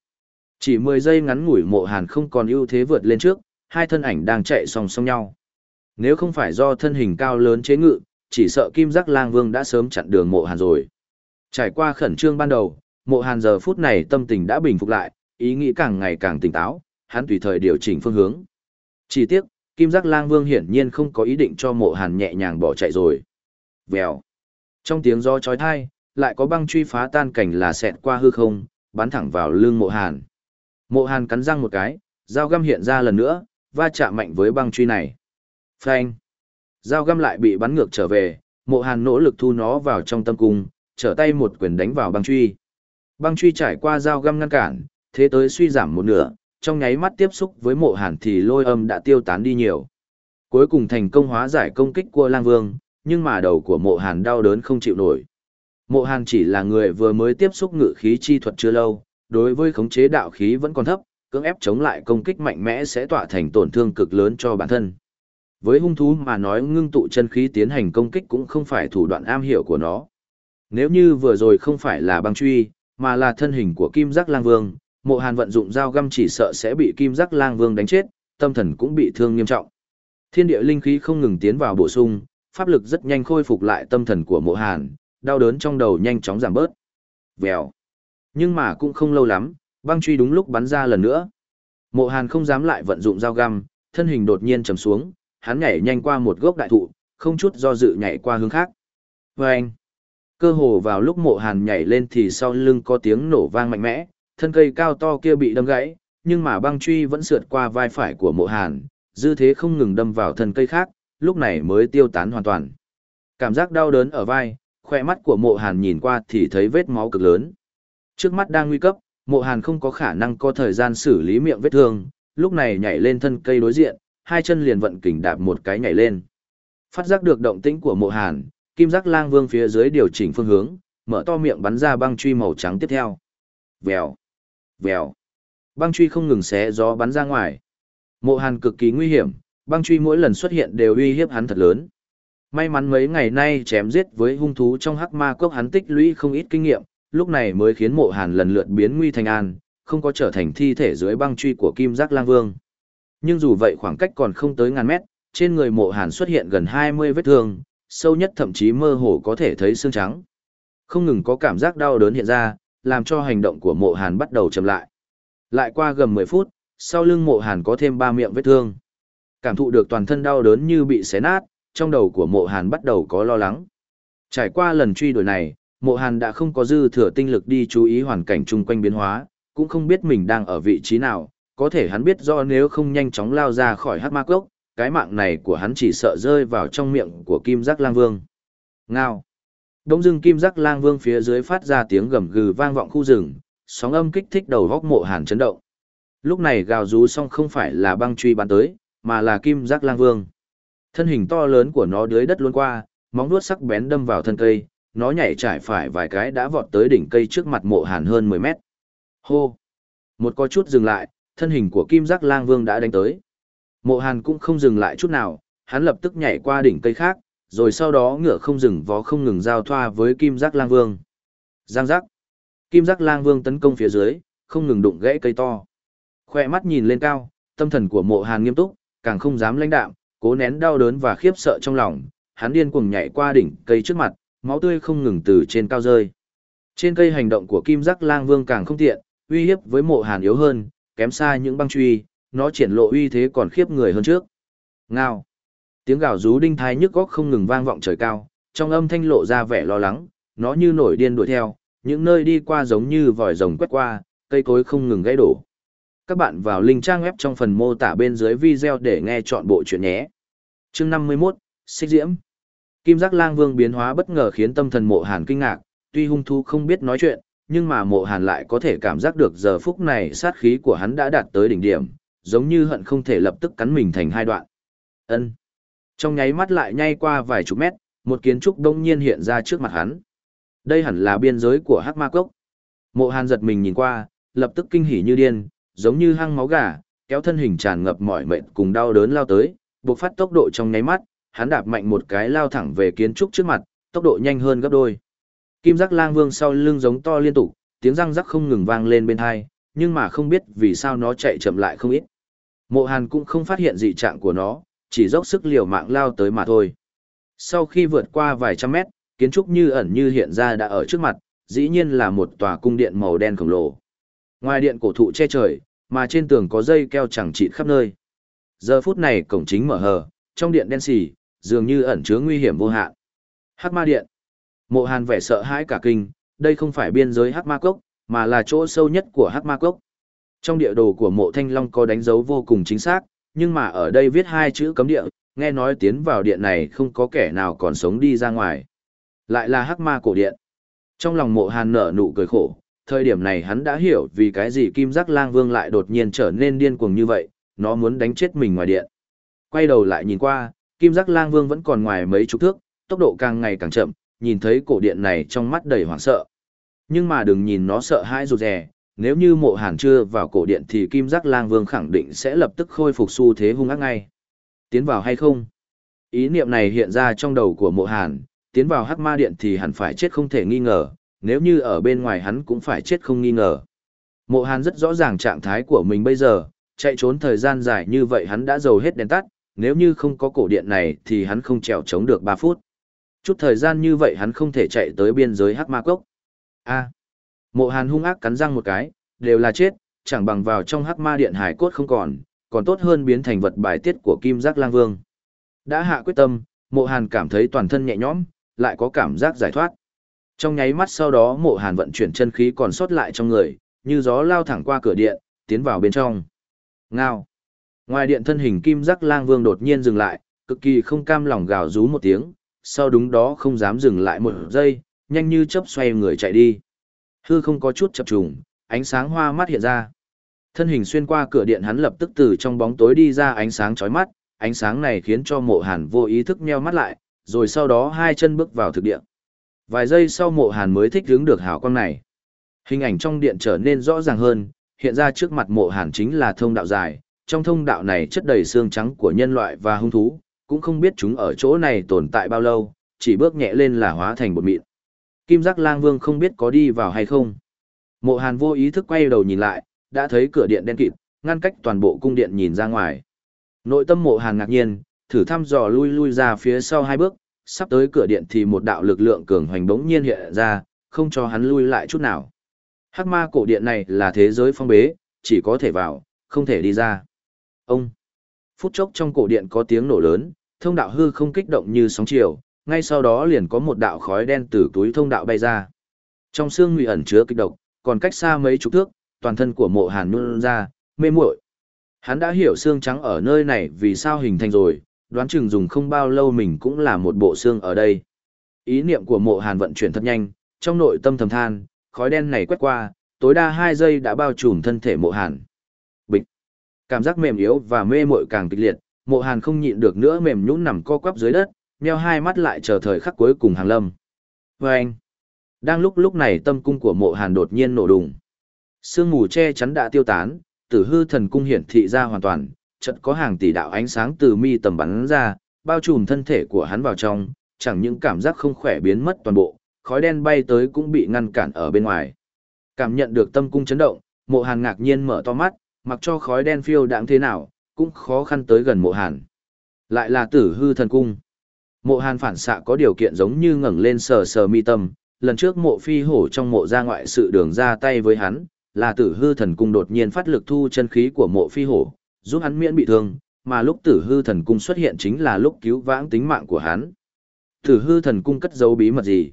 Chỉ 10 giây ngắn ngủi Mộ Hàn không còn ưu thế vượt lên trước, hai thân ảnh đang chạy song song nhau. Nếu không phải do thân hình cao lớn chế ngự, chỉ sợ Kim Giác Lang Vương đã sớm chặn đường Mộ Hàn rồi. Trải qua khẩn trương ban đầu, Mộ Hàn giờ phút này tâm tình đã bình phục lại, ý nghĩ càng ngày càng tỉnh táo, hắn tùy thời điều chỉnh phương hướng. Chỉ tiếc, Kim Giác Lang Vương hiển nhiên không có ý định cho mộ hàn nhẹ nhàng bỏ chạy rồi. Vèo. Trong tiếng gió trói thai, lại có băng truy phá tan cảnh là xẹt qua hư không, bắn thẳng vào lưng mộ hàn. Mộ hàn cắn răng một cái, dao găm hiện ra lần nữa, va chạm mạnh với băng truy này. Phanh. Dao găm lại bị bắn ngược trở về, mộ hàn nỗ lực thu nó vào trong tâm cung, trở tay một quyền đánh vào băng truy. Băng truy trải qua dao găm ngăn cản, thế tới suy giảm một nửa, trong nháy mắt tiếp xúc với mộ hàn thì lôi âm đã tiêu tán đi nhiều. Cuối cùng thành công hóa giải công kích của lang vương, nhưng mà đầu của mộ hàn đau đớn không chịu nổi. Mộ hàn chỉ là người vừa mới tiếp xúc ngự khí chi thuật chưa lâu, đối với khống chế đạo khí vẫn còn thấp, cưỡng ép chống lại công kích mạnh mẽ sẽ tỏa thành tổn thương cực lớn cho bản thân. Với hung thú mà nói ngưng tụ chân khí tiến hành công kích cũng không phải thủ đoạn am hiểu của nó. Nếu như vừa rồi không phải là băng truy, mà là thân hình của Kim Giác Lang Vương, Mộ Hàn vận dụng dao găm chỉ sợ sẽ bị Kim Giác Lang Vương đánh chết, tâm thần cũng bị thương nghiêm trọng. Thiên địa linh khí không ngừng tiến vào bổ sung, pháp lực rất nhanh khôi phục lại tâm thần của Mộ Hàn, đau đớn trong đầu nhanh chóng giảm bớt. Vèo. Nhưng mà cũng không lâu lắm, băng truy đúng lúc bắn ra lần nữa. Mộ Hàn không dám lại vận dụng dao găm, thân hình đột nhiên trầm xuống, hắn nhảy nhanh qua một gốc đại thụ, không chút do dự nhảy qua hướng khác. Vâng! Cơ hồ vào lúc mộ hàn nhảy lên thì sau lưng có tiếng nổ vang mạnh mẽ, thân cây cao to kia bị đâm gãy, nhưng mà băng truy vẫn sượt qua vai phải của mộ hàn, dư thế không ngừng đâm vào thân cây khác, lúc này mới tiêu tán hoàn toàn. Cảm giác đau đớn ở vai, khoe mắt của mộ hàn nhìn qua thì thấy vết máu cực lớn. Trước mắt đang nguy cấp, mộ hàn không có khả năng có thời gian xử lý miệng vết thương, lúc này nhảy lên thân cây đối diện, hai chân liền vận kình đạp một cái nhảy lên. Phát giác được động tĩnh của mộ hàn, kim giác lang vương phía dưới điều chỉnh phương hướng, mở to miệng bắn ra băng truy màu trắng tiếp theo. Vèo, vèo. Băng truy không ngừng xé gió bắn ra ngoài. Mộ hàn cực kỳ nguy hiểm, băng truy mỗi lần xuất hiện đều uy hiếp hắn thật lớn. May mắn mấy ngày nay chém giết với hung thú trong hắc ma cốc hắn tích lũy không ít kinh nghiệm, lúc này mới khiến mộ hàn lần lượt biến nguy thành an, không có trở thành thi thể dưới băng truy của kim giác lang vương. Nhưng dù vậy khoảng cách còn không tới ngàn mét, trên người mộ hàn xuất hiện gần 20 vết thương, sâu nhất thậm chí mơ hồ có thể thấy xương trắng. Không ngừng có cảm giác đau đớn hiện ra, làm cho hành động của mộ hàn bắt đầu chậm lại. Lại qua gần 10 phút, sau lưng mộ hàn có thêm 3 miệng vết thương. Cảm thụ được toàn thân đau đớn như bị xé nát, trong đầu của mộ hàn bắt đầu có lo lắng. Trải qua lần truy đuổi này, mộ hàn đã không có dư thừa tinh lực đi chú ý hoàn cảnh chung quanh biến hóa, cũng không biết mình đang ở vị trí nào, có thể hắn biết do nếu không nhanh chóng lao ra khỏi hát ma cốc, cái mạng này của hắn chỉ sợ rơi vào trong miệng của kim giác lang vương. Ngao. Đông dưng kim giác lang vương phía dưới phát ra tiếng gầm gừ vang vọng khu rừng, sóng âm kích thích đầu góc mộ hàn chấn động. Lúc này gào rú xong không phải là băng truy bắn tới, mà là kim giác lang vương. Thân hình to lớn của nó dưới đất luôn qua, móng vuốt sắc bén đâm vào thân cây, nó nhảy trải phải vài cái đã vọt tới đỉnh cây trước mặt mộ hàn hơn 10 mét. Hô! Một có chút dừng lại, thân hình của kim giác lang vương đã đánh tới. Mộ hàn cũng không dừng lại chút nào, hắn lập tức nhảy qua đỉnh cây khác, rồi sau đó ngựa không dừng vó không ngừng giao thoa với kim giác lang vương. Giang giác. Kim giác lang vương tấn công phía dưới, không ngừng đụng gãy cây to. Khoe mắt nhìn lên cao, tâm thần của mộ hàn nghiêm túc, càng không dám lãnh đạm, cố nén đau đớn và khiếp sợ trong lòng, hắn điên cuồng nhảy qua đỉnh cây trước mặt, máu tươi không ngừng từ trên cao rơi. Trên cây hành động của kim giác lang vương càng không tiện, uy hiếp với mộ hàn yếu hơn, kém xa những băng truy, nó triển lộ uy thế còn khiếp người hơn trước. Ngao. Tiếng gào rú đinh thai nhức góc không ngừng vang vọng trời cao, trong âm thanh lộ ra vẻ lo lắng, nó như nổi điên đuổi theo, những nơi đi qua giống như vòi rồng quét qua, cây cối không ngừng gãy đổ. Các bạn vào link trang web trong phần mô tả bên dưới video để nghe chọn bộ chuyện nhé. Chương 51, Xích Diễm Kim giác lang vương biến hóa bất ngờ khiến tâm thần mộ hàn kinh ngạc, tuy hung thú không biết nói chuyện, nhưng mà mộ hàn lại có thể cảm giác được giờ phút này sát khí của hắn đã đạt tới đỉnh điểm, giống như hận không thể lập tức cắn mình thành hai đoạn. ân Trong nháy mắt lại nhay qua vài chục mét, một kiến trúc đông nhiên hiện ra trước mặt hắn. Đây hẳn là biên giới của Hắc Ma Cốc. Mộ Hàn giật mình nhìn qua, lập tức kinh hỉ như điên, giống như hăng máu gà, kéo thân hình tràn ngập mỏi mệt cùng đau đớn lao tới, buộc phát tốc độ trong nháy mắt, hắn đạp mạnh một cái lao thẳng về kiến trúc trước mặt, tốc độ nhanh hơn gấp đôi. Kim giác lang vương sau lưng giống to liên tục, tiếng răng rắc không ngừng vang lên bên hai, nhưng mà không biết vì sao nó chạy chậm lại không ít. Mộ hàn cũng không phát hiện dị trạng của nó, chỉ dốc sức liều mạng lao tới mà thôi. Sau khi vượt qua vài trăm mét, kiến trúc như ẩn như hiện ra đã ở trước mặt, dĩ nhiên là một tòa cung điện màu đen khổng lồ. Ngoài điện cổ thụ che trời, mà trên tường có dây keo chẳng chịt khắp nơi. Giờ phút này cổng chính mở hờ, trong điện đen xì, dường như ẩn chứa nguy hiểm vô hạn. Hắc ma điện. Mộ Hàn vẻ sợ hãi cả kinh, đây không phải biên giới Hắc ma cốc, mà là chỗ sâu nhất của Hắc ma cốc. Trong địa đồ của mộ Thanh Long có đánh dấu vô cùng chính xác, nhưng mà ở đây viết hai chữ cấm địa, nghe nói tiến vào điện này không có kẻ nào còn sống đi ra ngoài. Lại là Hắc ma cổ điện. Trong lòng mộ Hàn nở nụ cười khổ, thời điểm này hắn đã hiểu vì cái gì Kim Giác Lang Vương lại đột nhiên trở nên điên cuồng như vậy, nó muốn đánh chết mình ngoài điện. Quay đầu lại nhìn qua, Kim Giác Lang Vương vẫn còn ngoài mấy chục thước, tốc độ càng ngày càng chậm, nhìn thấy cổ điện này trong mắt đầy hoảng sợ. Nhưng mà đừng nhìn nó sợ hãi rụt rè, nếu như mộ hàn chưa vào cổ điện thì Kim Giác Lang Vương khẳng định sẽ lập tức khôi phục xu thế hung ác ngay. Tiến vào hay không? Ý niệm này hiện ra trong đầu của mộ hàn, tiến vào hắc ma điện thì hẳn phải chết không thể nghi ngờ, nếu như ở bên ngoài hắn cũng phải chết không nghi ngờ. Mộ hàn rất rõ ràng trạng thái của mình bây giờ, chạy trốn thời gian dài như vậy hắn đã dầu hết đèn tắt, nếu như không có cổ điện này thì hắn không trèo chống được 3 phút. Chút thời gian như vậy hắn không thể chạy tới biên giới hắc ma cốc. A. Mộ Hàn hung ác cắn răng một cái, đều là chết, chẳng bằng vào trong hắc ma điện hải cốt không còn, còn tốt hơn biến thành vật bài tiết của Kim Giác Lang Vương. Đã hạ quyết tâm, Mộ Hàn cảm thấy toàn thân nhẹ nhõm, lại có cảm giác giải thoát. Trong nháy mắt sau đó Mộ Hàn vận chuyển chân khí còn sót lại trong người, như gió lao thẳng qua cửa điện, tiến vào bên trong. Ngao. Ngoài điện thân hình Kim Giác Lang Vương đột nhiên dừng lại, cực kỳ không cam lòng gào rú một tiếng, sau đúng đó không dám dừng lại một giây, nhanh như chớp xoay người chạy đi. Hư không có chút chập trùng, ánh sáng hoa mắt hiện ra. Thân hình xuyên qua cửa điện hắn lập tức từ trong bóng tối đi ra ánh sáng chói mắt, ánh sáng này khiến cho mộ hàn vô ý thức nheo mắt lại, rồi sau đó hai chân bước vào thực điện. Vài giây sau mộ hàn mới thích hướng được hào quang này. Hình ảnh trong điện trở nên rõ ràng hơn, hiện ra trước mặt mộ hàn chính là thông đạo dài, trong thông đạo này chất đầy xương trắng của nhân loại và hung thú, cũng không biết chúng ở chỗ này tồn tại bao lâu, chỉ bước nhẹ lên là hóa thành bột mịn. Kim giác lang vương không biết có đi vào hay không. Mộ hàn vô ý thức quay đầu nhìn lại, đã thấy cửa điện đen kịt, ngăn cách toàn bộ cung điện nhìn ra ngoài. Nội tâm mộ hàn ngạc nhiên, thử thăm dò lui lui ra phía sau hai bước, sắp tới cửa điện thì một đạo lực lượng cường hoành bỗng nhiên hiện ra, không cho hắn lui lại chút nào. Hắc ma cổ điện này là thế giới phong bế, chỉ có thể vào, không thể đi ra. Ông! Phút chốc trong cổ điện có tiếng nổ lớn, thông đạo hư không kích động như sóng chiều, ngay sau đó liền có một đạo khói đen từ túi thông đạo bay ra. Trong xương nguy ẩn chứa kịch độc, còn cách xa mấy chục thước, toàn thân của mộ hàn nhún ra, mê muội. Hắn đã hiểu xương trắng ở nơi này vì sao hình thành rồi, đoán chừng dùng không bao lâu mình cũng là một bộ xương ở đây. Ý niệm của mộ hàn vận chuyển thật nhanh, trong nội tâm thầm than, khói đen này quét qua, tối đa 2 giây đã bao trùm thân thể mộ hàn. Bịch. Cảm giác mềm yếu và mê muội càng kịch liệt, mộ hàn không nhịn được nữa mềm nhũn nằm co quắp dưới đất, nheo hai mắt lại chờ thời khắc cuối cùng hàng lâm. Và anh, đang lúc lúc này tâm cung của mộ hàn đột nhiên nổ đùng. Sương mù che chắn đã tiêu tán, tử hư thần cung hiển thị ra hoàn toàn, chợt có hàng tỷ đạo ánh sáng từ mi tầm bắn ra, bao trùm thân thể của hắn vào trong, chẳng những cảm giác không khỏe biến mất toàn bộ, khói đen bay tới cũng bị ngăn cản ở bên ngoài. Cảm nhận được tâm cung chấn động, mộ hàn ngạc nhiên mở to mắt, mặc cho khói đen phiêu đáng thế nào, cũng khó khăn tới gần mộ hàn. Lại là tử hư thần cung. Mộ hàn phản xạ có điều kiện giống như ngẩng lên sờ sờ mi tâm, lần trước mộ phi hổ trong mộ ra ngoại sự đường ra tay với hắn, là tử hư thần cung đột nhiên phát lực thu chân khí của mộ phi hổ, giúp hắn miễn bị thương, mà lúc tử hư thần cung xuất hiện chính là lúc cứu vãng tính mạng của hắn. Tử hư thần cung cất giấu bí mật gì?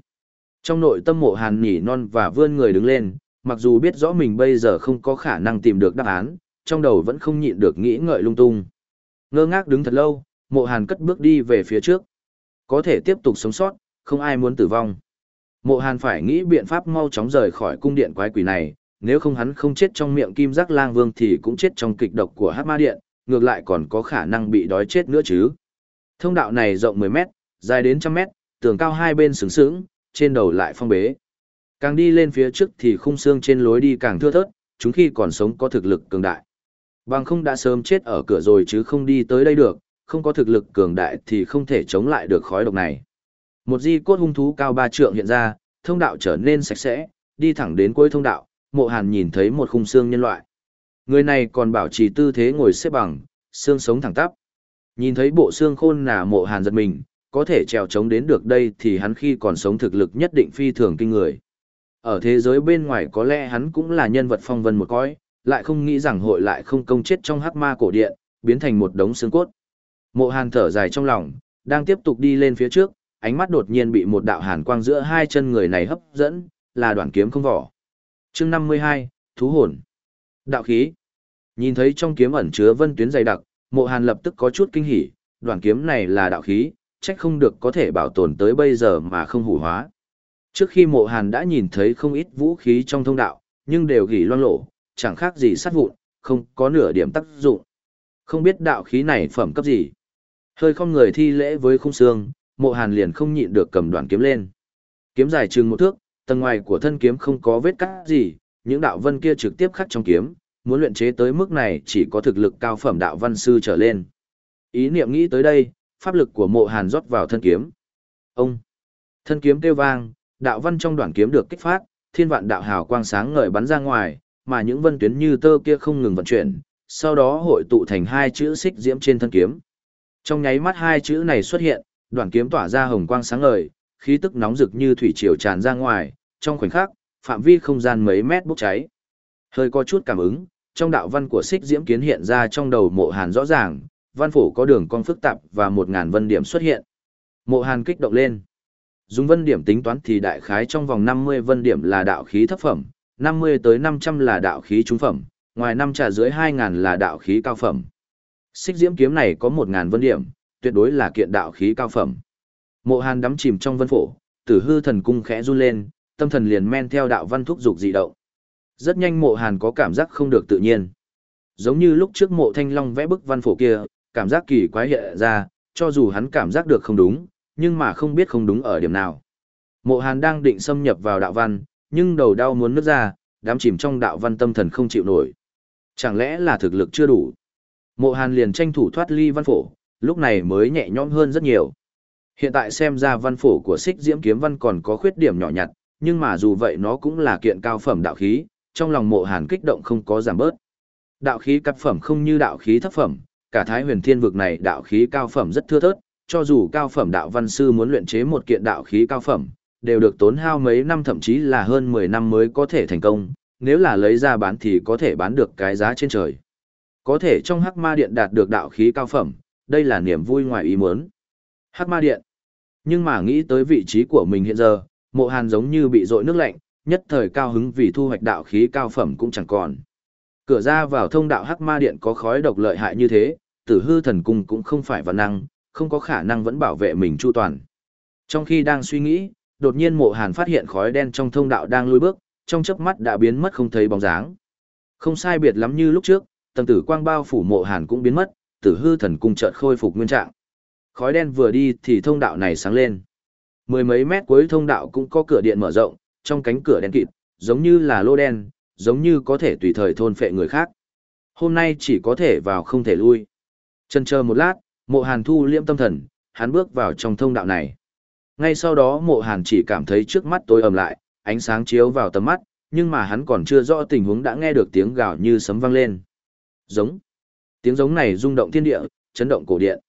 Trong nội tâm mộ hàn nhỉ non và vươn người đứng lên, mặc dù biết rõ mình bây giờ không có khả năng tìm được đáp án, trong đầu vẫn không nhịn được nghĩ ngợi lung tung. Ngơ ngác đứng thật lâu, mộ hàn cất bước đi về phía trước. Có thể tiếp tục sống sót, không ai muốn tử vong. Mộ hàn phải nghĩ biện pháp mau chóng rời khỏi cung điện quái quỷ này, nếu không hắn không chết trong miệng kim giác lang vương thì cũng chết trong kịch độc của hát ma điện, ngược lại còn có khả năng bị đói chết nữa chứ. Thông đạo này rộng 10 mét, dài đến trăm mét, tường cao hai bên sướng sướng, trên đầu lại phong bế. Càng đi lên phía trước thì khung xương trên lối đi càng thưa thớt, chúng khi còn sống có thực lực cường đại. Bằng không đã sớm chết ở cửa rồi chứ không đi tới đây được, không có thực lực cường đại thì không thể chống lại được khói độc này. Một di cốt hung thú cao ba trượng hiện ra, thông đạo trở nên sạch sẽ, đi thẳng đến cuối thông đạo, mộ hàn nhìn thấy một khung xương nhân loại. Người này còn bảo trì tư thế ngồi xếp bằng, xương sống thẳng tắp. Nhìn thấy bộ xương khôn nà mộ hàn giật mình, có thể trèo chống đến được đây thì hắn khi còn sống thực lực nhất định phi thường kinh người. Ở thế giới bên ngoài có lẽ hắn cũng là nhân vật phong vân một cõi, lại không nghĩ rằng hội lại không công chết trong hắc ma cổ điện, biến thành một đống xương cốt. Mộ Hàn thở dài trong lòng, đang tiếp tục đi lên phía trước, ánh mắt đột nhiên bị một đạo hàn quang giữa hai chân người này hấp dẫn, là đoạn kiếm không vỏ. chương 52, Thú hồn. Đạo khí. Nhìn thấy trong kiếm ẩn chứa vân tuyến dày đặc, mộ hàn lập tức có chút kinh hỉ, đoạn kiếm này là đạo khí, trách không được có thể bảo tồn tới bây giờ mà không hủ hóa. Trước khi mộ hàn đã nhìn thấy không ít vũ khí trong thông đạo, nhưng đều gỉ loang lộ, chẳng khác gì sát vụn, không có nửa điểm tác dụng. Không biết đạo khí này phẩm cấp gì. Hơi không người thi lễ với khung xương, mộ hàn liền không nhịn được cầm đoạn kiếm lên. Kiếm dài chừng một thước, tầng ngoài của thân kiếm không có vết cắt gì, những đạo vân kia trực tiếp khắc trong kiếm, muốn luyện chế tới mức này chỉ có thực lực cao phẩm đạo văn sư trở lên. Ý niệm nghĩ tới đây, pháp lực của mộ hàn rót vào thân kiếm. Ông! Thân kiếm kêu vang, đạo văn trong đoạn kiếm được kích phát, thiên vạn đạo hào quang sáng ngời bắn ra ngoài, mà những vân tuyến như tơ kia không ngừng vận chuyển, sau đó hội tụ thành hai chữ xích diễm trên thân kiếm. Trong nháy mắt hai chữ này xuất hiện, đoạn kiếm tỏa ra hồng quang sáng ngời, khí tức nóng rực như thủy triều tràn ra ngoài, trong khoảnh khắc, phạm vi không gian mấy mét bốc cháy. Hơi có chút cảm ứng, trong đạo văn của xích diễm kiến hiện ra trong đầu mộ hàn rõ ràng, văn phủ có đường cong phức tạp và một ngàn vân điểm xuất hiện. Mộ hàn kích động lên. Dùng vân điểm tính toán thì đại khái trong vòng 50 vân điểm là đạo khí thấp phẩm, 50 tới 500 là đạo khí trung phẩm, ngoài năm trà dưới 2000 là đạo khí cao phẩm. Xích diễm kiếm này có một ngàn vân điểm, tuyệt đối là kiện đạo khí cao phẩm. Mộ Hàn đắm chìm trong vân phổ, Tử Hư thần cung khẽ run lên, tâm thần liền men theo đạo văn thúc dục dị động. Rất nhanh Mộ Hàn có cảm giác không được tự nhiên. Giống như lúc trước Mộ Thanh Long vẽ bức văn phổ kia, cảm giác kỳ quái hiện ra, cho dù hắn cảm giác được không đúng, nhưng mà không biết không đúng ở điểm nào. Mộ Hàn đang định xâm nhập vào đạo văn, nhưng đầu đau muốn nứt ra, đám chìm trong đạo văn tâm thần không chịu nổi. Chẳng lẽ là thực lực chưa đủ? Mộ Hàn liền tranh thủ thoát ly văn phổ, lúc này mới nhẹ nhõm hơn rất nhiều. Hiện tại xem ra văn phổ của xích diễm kiếm văn còn có khuyết điểm nhỏ nhặt, nhưng mà dù vậy nó cũng là kiện cao phẩm đạo khí, trong lòng mộ hàn kích động không có giảm bớt. Đạo khí cấp phẩm không như đạo khí thấp phẩm, cả thái huyền thiên vực này đạo khí cao phẩm rất thưa thớt, cho dù cao phẩm đạo văn sư muốn luyện chế một kiện đạo khí cao phẩm, đều được tốn hao mấy năm thậm chí là hơn 10 năm mới có thể thành công, nếu là lấy ra bán thì có thể bán được cái giá trên trời. Có thể trong hắc ma điện đạt được đạo khí cao phẩm, đây là niềm vui ngoài ý muốn. Hắc ma điện. Nhưng mà nghĩ tới vị trí của mình hiện giờ, mộ hàn giống như bị dội nước lạnh, nhất thời cao hứng vì thu hoạch đạo khí cao phẩm cũng chẳng còn. Cửa ra vào thông đạo hắc ma điện có khói độc lợi hại như thế, tử hư thần cung cũng không phải văn năng, không có khả năng vẫn bảo vệ mình chu toàn. Trong khi đang suy nghĩ, đột nhiên mộ hàn phát hiện khói đen trong thông đạo đang lùi bước, trong chớp mắt đã biến mất không thấy bóng dáng. Không sai biệt lắm như lúc trước, tầng tử quang bao phủ mộ hàn cũng biến mất, tử hư thần cung chợt khôi phục nguyên trạng. Khói đen vừa đi thì thông đạo này sáng lên. Mười mấy mét cuối thông đạo cũng có cửa điện mở rộng, trong cánh cửa đen kịt, giống như là lô đen, giống như có thể tùy thời thôn phệ người khác. Hôm nay chỉ có thể vào không thể lui. Chân chờ một lát, mộ hàn thu liễm tâm thần, hắn bước vào trong thông đạo này. Ngay sau đó mộ hàn chỉ cảm thấy trước mắt tối ầm lại, ánh sáng chiếu vào tầm mắt, nhưng mà hắn còn chưa rõ tình huống đã nghe được tiếng gào như sấm vang lên. Giống. Tiếng giống này rung động thiên địa, chấn động cổ điện.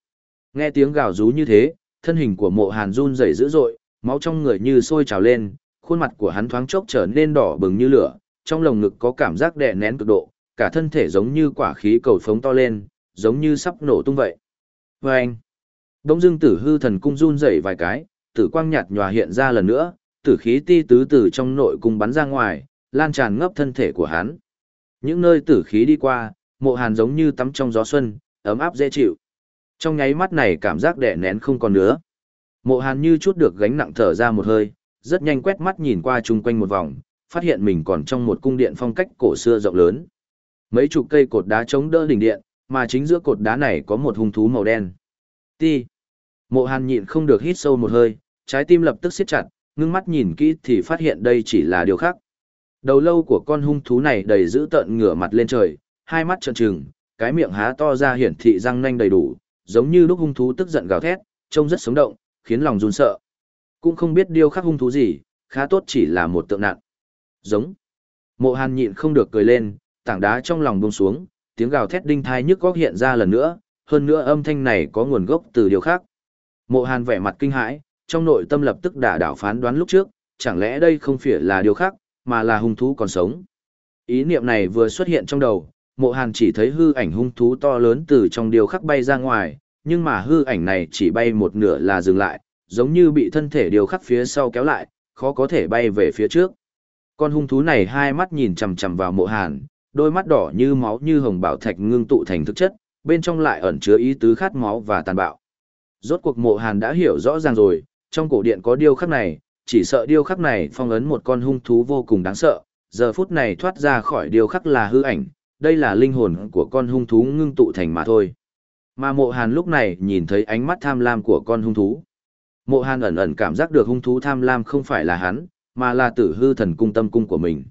Nghe tiếng gào rú như thế, thân hình của mộ hàn run rẩy dữ dội, máu trong người như sôi trào lên, khuôn mặt của hắn thoáng chốc trở nên đỏ bừng như lửa, trong lồng ngực có cảm giác đè nén cực độ, cả thân thể giống như quả khí cầu phóng to lên, giống như sắp nổ tung vậy. Và anh, Đông Dương tử hư thần cung run rẩy vài cái, tử quang nhạt nhòa hiện ra lần nữa, tử khí ti tứ từ trong nội cung bắn ra ngoài, lan tràn ngấp thân thể của hắn. Những nơi tử khí đi qua, mộ hàn giống như tắm trong gió xuân, ấm áp dễ chịu. Trong nháy mắt này cảm giác đẻ nén không còn nữa. Mộ hàn như chút được gánh nặng thở ra một hơi, rất nhanh quét mắt nhìn qua chung quanh một vòng, phát hiện mình còn trong một cung điện phong cách cổ xưa rộng lớn. Mấy chục cây cột đá chống đỡ đỉnh điện, mà chính giữa cột đá này có một hung thú màu đen. Ti. Mộ hàn nhịn không được hít sâu một hơi, trái tim lập tức siết chặt, ngưng mắt nhìn kỹ thì phát hiện đây chỉ là điều khác. Đầu lâu của con hung thú này đầy dữ tợn ngửa mặt lên trời, hai mắt trợn trừng, cái miệng há to ra hiển thị răng nanh đầy đủ, giống như lúc hung thú tức giận gào thét, trông rất sống động, khiến lòng run sợ. Cũng không biết điêu khắc hung thú gì, khá tốt chỉ là một tượng nạn. Giống. Mộ Hàn nhịn không được cười lên, tảng đá trong lòng buông xuống, tiếng gào thét đinh thai nhức góc hiện ra lần nữa, hơn nữa âm thanh này có nguồn gốc từ điều khác. Mộ Hàn vẻ mặt kinh hãi, trong nội tâm lập tức đả đảo phán đoán lúc trước, chẳng lẽ đây không phải là điều khác, mà là hung thú còn sống. Ý niệm này vừa xuất hiện trong đầu, mộ hàn chỉ thấy hư ảnh hung thú to lớn từ trong điều khắc bay ra ngoài, nhưng mà hư ảnh này chỉ bay một nửa là dừng lại, giống như bị thân thể điều khắc phía sau kéo lại, khó có thể bay về phía trước. Con hung thú này hai mắt nhìn chằm chằm vào mộ hàn, đôi mắt đỏ như máu như hồng bảo thạch ngưng tụ thành thực chất, bên trong lại ẩn chứa ý tứ khát máu và tàn bạo. Rốt cuộc mộ hàn đã hiểu rõ ràng rồi, trong cổ điện có điêu khắc này, chỉ sợ điêu khắc này phong ấn một con hung thú vô cùng đáng sợ, giờ phút này thoát ra khỏi điêu khắc là hư ảnh, đây là linh hồn của con hung thú ngưng tụ thành mà thôi. Mà mộ hàn lúc này nhìn thấy ánh mắt tham lam của con hung thú. Mộ hàn ẩn ẩn cảm giác được hung thú tham lam không phải là hắn, mà là tử hư thần cung tâm cung của mình.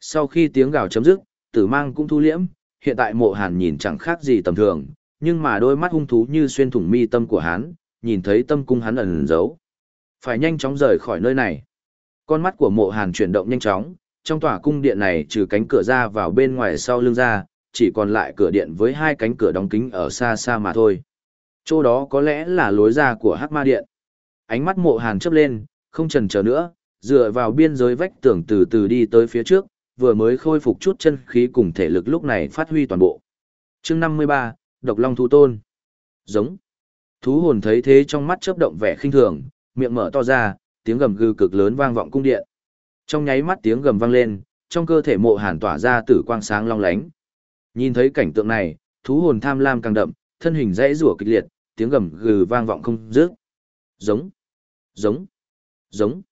Sau khi tiếng gào chấm dứt, tử mang cũng thu liễm, hiện tại mộ hàn nhìn chẳng khác gì tầm thường, nhưng mà đôi mắt hung thú như xuyên thủng mi tâm của hắn, nhìn thấy tâm cung hắn ẩn giấu. Phải nhanh chóng rời khỏi nơi này. Con mắt của mộ hàn chuyển động nhanh chóng, trong tòa cung điện này trừ cánh cửa ra vào bên ngoài sau lưng ra, chỉ còn lại cửa điện với hai cánh cửa đóng kính ở xa xa mà thôi. Chỗ đó có lẽ là lối ra của hắc ma điện. Ánh mắt mộ hàn chớp lên, không chần chờ nữa, dựa vào biên giới vách tường từ từ đi tới phía trước, vừa mới khôi phục chút chân khí cùng thể lực lúc này phát huy toàn bộ. chương 53, Độc Long Thú Tôn. Giống. Thú hồn thấy thế trong mắt chớp động vẻ khinh thường, miệng mở to ra, tiếng gầm gừ cực lớn vang vọng cung điện. Trong nháy mắt tiếng gầm vang lên, trong cơ thể mộ hàn tỏa ra tử quang sáng long lánh. Nhìn thấy cảnh tượng này, thú hồn tham lam càng đậm, thân hình dãy rủa kịch liệt, tiếng gầm gừ vang vọng không dứt. Giống, giống, giống.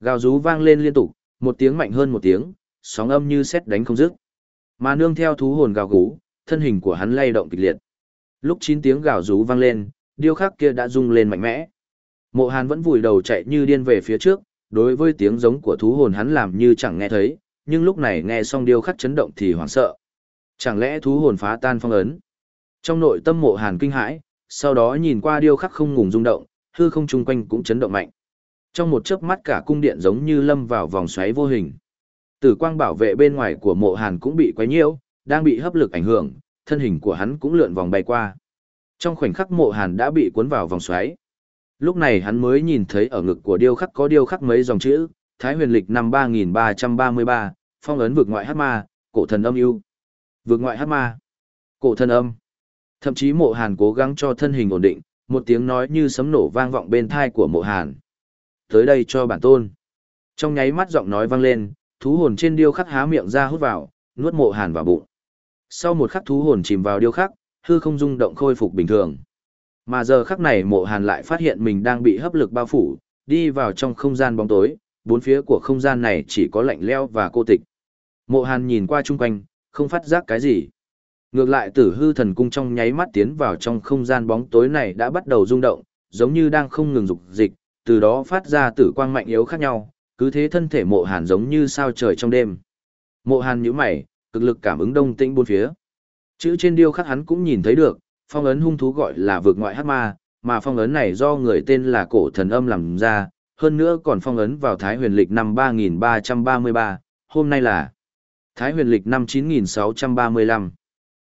Gào rú vang lên liên tục, một tiếng mạnh hơn một tiếng, sóng âm như sét đánh không dứt. Mà nương theo thú hồn gào gú, thân hình của hắn lay động kịch liệt. Lúc chín tiếng gào rú vang lên, điêu khắc kia đã rung lên mạnh mẽ. Mộ Hàn vẫn vùi đầu chạy như điên về phía trước, đối với tiếng giống của thú hồn hắn làm như chẳng nghe thấy, nhưng lúc này nghe xong điêu khắc chấn động thì hoảng sợ. Chẳng lẽ thú hồn phá tan phong ấn? Trong nội tâm Mộ Hàn kinh hãi, sau đó nhìn qua điêu khắc không ngừng rung động, hư không chung quanh cũng chấn động mạnh. Trong một chớp mắt cả cung điện giống như lâm vào vòng xoáy vô hình. Tử quang bảo vệ bên ngoài của Mộ Hàn cũng bị quấy nhiễu, đang bị hấp lực ảnh hưởng, thân hình của hắn cũng lượn vòng bay qua. Trong khoảnh khắc Mộ Hàn đã bị cuốn vào vòng xoáy. Lúc này hắn mới nhìn thấy ở ngực của điêu khắc có điêu khắc mấy dòng chữ, Thái huyền lịch năm 3333, phong ấn vực ngoại hát ma, cổ thần âm yêu. Vực ngoại hát ma, cổ thần âm. Thậm chí mộ hàn cố gắng cho thân hình ổn định, một tiếng nói như sấm nổ vang vọng bên thai của mộ hàn. Tới đây cho bản tôn. Trong nháy mắt giọng nói vang lên, thú hồn trên điêu khắc há miệng ra hút vào, nuốt mộ hàn vào bụng. Sau một khắc thú hồn chìm vào điêu khắc, hư không rung động khôi phục bình thường. Mà giờ khắc này mộ hàn lại phát hiện mình đang bị hấp lực bao phủ, đi vào trong không gian bóng tối, bốn phía của không gian này chỉ có lạnh leo và cô tịch. Mộ hàn nhìn qua chung quanh, không phát giác cái gì. Ngược lại tử hư thần cung trong nháy mắt tiến vào trong không gian bóng tối này đã bắt đầu rung động, giống như đang không ngừng dục dịch, từ đó phát ra tử quang mạnh yếu khác nhau, cứ thế thân thể mộ hàn giống như sao trời trong đêm. Mộ hàn nhíu mày, cực lực cảm ứng đông tĩnh bốn phía. Chữ trên điêu khắc hắn cũng nhìn thấy được, phong ấn hung thú gọi là vượt ngoại hát ma, mà phong ấn này do người tên là cổ thần âm làm ra, hơn nữa còn phong ấn vào Thái huyền lịch năm 3333, hôm nay là Thái huyền lịch năm 9635.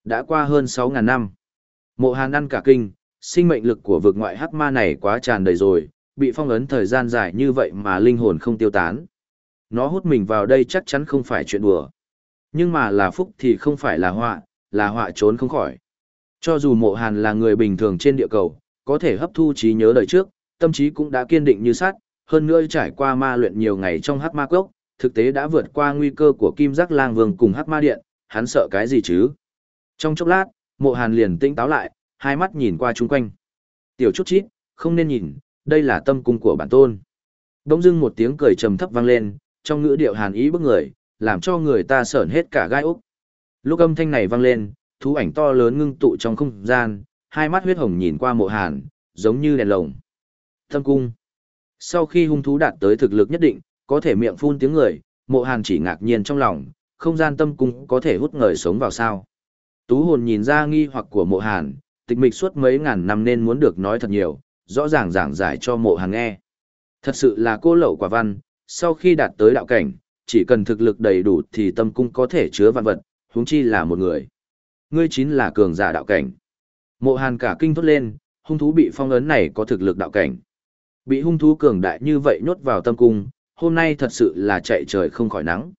Đã qua hơn 6.000 năm. Mộ hàn ăn cả kinh, sinh mệnh lực của vực ngoại hắc ma này quá tràn đầy rồi, bị phong ấn thời gian dài như vậy mà linh hồn không tiêu tán. Nó hút mình vào đây chắc chắn không phải chuyện đùa. Nhưng mà là phúc thì không phải là họa, là họa trốn không khỏi. Cho dù mộ hàn là người bình thường trên địa cầu, có thể hấp thu trí nhớ đời trước, tâm trí cũng đã kiên định như sắt, hơn nữa trải qua ma luyện nhiều ngày trong hắc ma cốc, thực tế đã vượt qua nguy cơ của kim giác lang vương cùng hắc ma điện, hắn sợ cái gì chứ? Trong chốc lát, mộ hàn liền tinh táo lại, hai mắt nhìn qua chung quanh. Tiểu chút chít, không nên nhìn, đây là tâm cung của bản tôn. Đông dưng một tiếng cười trầm thấp vang lên, trong ngữ điệu hàn ý bức người, làm cho người ta sởn hết cả gai úc. Lúc âm thanh này vang lên, thú ảnh to lớn ngưng tụ trong không gian, hai mắt huyết hồng nhìn qua mộ hàn, giống như đèn lồng. Tâm cung. Sau khi hung thú đạt tới thực lực nhất định, có thể miệng phun tiếng người, mộ hàn chỉ ngạc nhiên trong lòng, không gian tâm cung có thể hút người sống vào sao. Tú hồn nhìn ra nghi hoặc của mộ hàn, tịch mịch suốt mấy ngàn năm nên muốn được nói thật nhiều, rõ ràng giảng giải cho mộ hàn nghe. Thật sự là cô lậu quả văn, sau khi đạt tới đạo cảnh, chỉ cần thực lực đầy đủ thì tâm cung có thể chứa vạn vật, huống chi là một người ngươi chính là cường giả đạo cảnh. Mộ Hàn cả kinh thốt lên, hung thú bị phong ấn này có thực lực đạo cảnh. Bị hung thú cường đại như vậy nhốt vào tâm cung, hôm nay thật sự là chạy trời không khỏi nắng.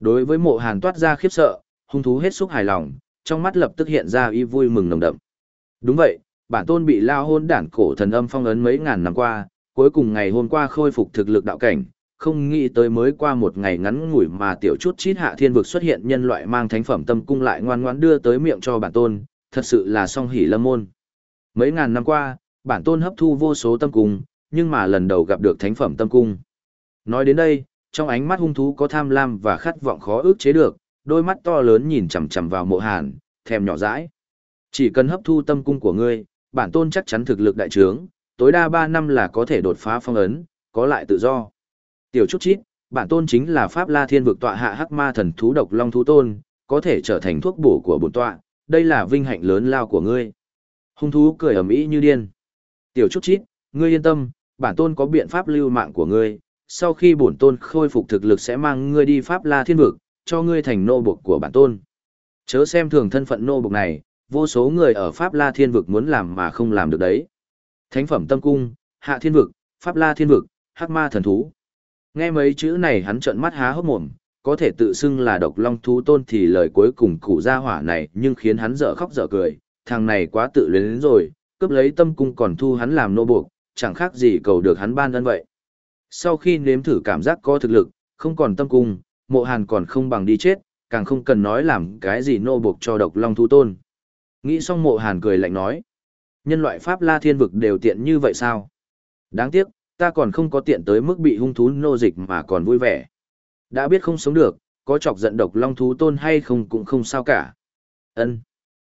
Đối với mộ Hàn toát ra khiếp sợ, hung thú hết sức hài lòng, trong mắt lập tức hiện ra y vui mừng nồng đậm. Đúng vậy, bản tôn bị lao hôn đản cổ thần âm phong ấn mấy ngàn năm qua, cuối cùng ngày hôm qua khôi phục thực lực đạo cảnh, không nghĩ tới mới qua một ngày ngắn ngủi mà tiểu chút chít hạ thiên vực xuất hiện nhân loại mang thánh phẩm tâm cung lại ngoan ngoãn đưa tới miệng cho bản tôn, thật sự là song hỷ lâm môn. Mấy ngàn năm qua, bản tôn hấp thu vô số tâm cung, nhưng mà lần đầu gặp được thánh phẩm tâm cung. Nói đến đây, trong ánh mắt hung thú có tham lam và khát vọng khó ước chế được, đôi mắt to lớn nhìn chằm chằm vào mộ hàn, thèm nhỏ dãi. Chỉ cần hấp thu tâm cung của ngươi, bản tôn chắc chắn thực lực đại trướng, tối đa 3 năm là có thể đột phá phong ấn, có lại tự do. Tiểu chút chít, bản tôn chính là Pháp La Thiên vực tọa hạ hắc ma thần thú độc long thú tôn, có thể trở thành thuốc bổ của bổn tọa, đây là vinh hạnh lớn lao của ngươi. Hung thú cười ầm ĩ như điên. Tiểu chút chít, ngươi yên tâm, bản tôn có biện pháp lưu mạng của ngươi, sau khi bổn tôn khôi phục thực lực sẽ mang ngươi đi Pháp La Thiên vực, cho ngươi thành nô bộc của bản tôn. Chớ xem thường thân phận nô bộc này, vô số người ở Pháp La Thiên vực muốn làm mà không làm được đấy. Thánh phẩm tâm cung, Hạ Thiên vực, Pháp La Thiên vực, Hắc Ma thần thú. Nghe mấy chữ này hắn trợn mắt há hốc mồm, có thể tự xưng là độc long thú tôn thì lời cuối cùng cụ ra hỏa này nhưng khiến hắn dở khóc dở cười, thằng này quá tự luyến đến rồi, cướp lấy tâm cung còn thu hắn làm nô buộc, chẳng khác gì cầu được hắn ban ân vậy. Sau khi nếm thử cảm giác có thực lực, không còn tâm cung, mộ hàn còn không bằng đi chết, càng không cần nói làm cái gì nô buộc cho độc long thú tôn. Nghĩ xong mộ hàn cười lạnh nói, nhân loại Pháp La Thiên Vực đều tiện như vậy sao? Đáng tiếc, ta còn không có tiện tới mức bị hung thú nô dịch mà còn vui vẻ. Đã biết không sống được, có chọc giận độc long thú tôn hay không cũng không sao cả. Ân.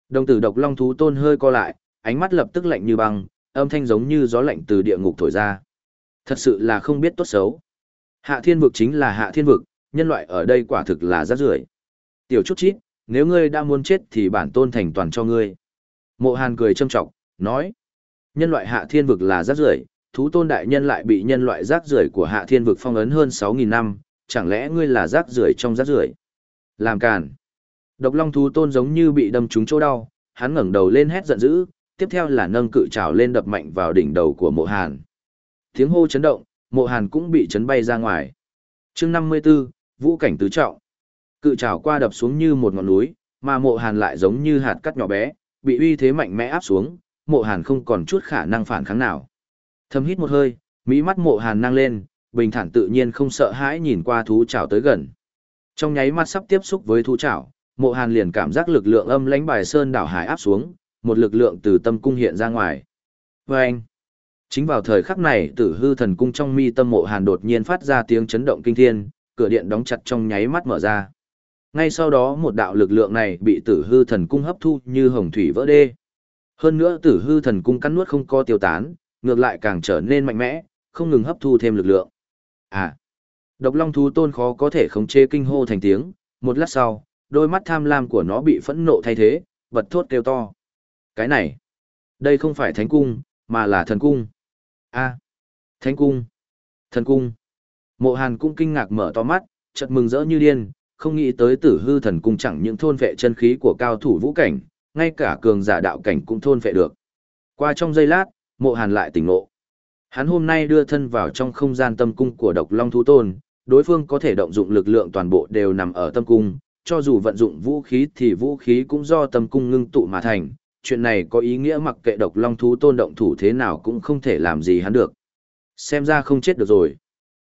Đồng tử độc long thú tôn hơi co lại, ánh mắt lập tức lạnh như băng, âm thanh giống như gió lạnh từ địa ngục thổi ra. Thật sự là không biết tốt xấu. Hạ thiên vực chính là hạ thiên vực, nhân loại ở đây quả thực là rác rưởi. Tiểu chút chít, nếu ngươi đã muốn chết thì bản tôn thành toàn cho ngươi. Mộ hàn cười châm trọng, nói. Nhân loại hạ thiên vực là rác rưởi, thú tôn đại nhân lại bị nhân loại rác rưởi của hạ thiên vực phong ấn hơn 6.000 năm, chẳng lẽ ngươi là rác rưởi trong rác rưởi? Làm càn. Độc long thú tôn giống như bị đâm trúng chỗ đau, hắn ngẩng đầu lên hét giận dữ, tiếp theo là nâng cự trào lên đập mạnh vào đỉnh đầu của mộ hàn. Tiếng hô chấn động, mộ hàn cũng bị chấn bay ra ngoài. chương 54, vũ cảnh tứ trọng. Cự trào qua đập xuống như một ngọn núi, mà mộ hàn lại giống như hạt cắt nhỏ bé, bị uy thế mạnh mẽ áp xuống, mộ hàn không còn chút khả năng phản kháng nào. Thâm hít một hơi, mỹ mắt mộ hàn năng lên, bình thản tự nhiên không sợ hãi nhìn qua thú chảo tới gần. Trong nháy mắt sắp tiếp xúc với thú chảo, mộ hàn liền cảm giác lực lượng âm lãnh bài sơn đảo hải áp xuống, một lực lượng từ tâm cung hiện ra ngoài. Và anh, chính vào thời khắc này tử hư thần cung trong mi tâm mộ hàn đột nhiên phát ra tiếng chấn động kinh thiên, cửa điện đóng chặt trong nháy mắt mở ra. Ngay sau đó một đạo lực lượng này bị tử hư thần cung hấp thu như hồng thủy vỡ đê. Hơn nữa tử hư thần cung cắn nuốt không co tiêu tán, ngược lại càng trở nên mạnh mẽ, không ngừng hấp thu thêm lực lượng. À, độc long thú tôn khó có thể khống chế kinh hô thành tiếng, một lát sau, đôi mắt tham lam của nó bị phẫn nộ thay thế, bật thốt kêu to. Cái này, đây không phải thánh cung, mà là thần cung. A, à, thánh cung, thần cung. Mộ Hàn cũng kinh ngạc mở to mắt, chợt mừng rỡ như điên, không nghĩ tới tử hư thần cung chẳng những thôn vệ chân khí của cao thủ vũ cảnh, ngay cả cường giả đạo cảnh cũng thôn vệ được. Qua trong giây lát, mộ hàn lại tỉnh ngộ. Hắn hôm nay đưa thân vào trong không gian tâm cung của độc long thú tôn, đối phương có thể động dụng lực lượng toàn bộ đều nằm ở tâm cung, cho dù vận dụng vũ khí thì vũ khí cũng do tâm cung ngưng tụ mà thành. Chuyện này có ý nghĩa mặc kệ độc long thú tôn động thủ thế nào cũng không thể làm gì hắn được. Xem ra không chết được rồi.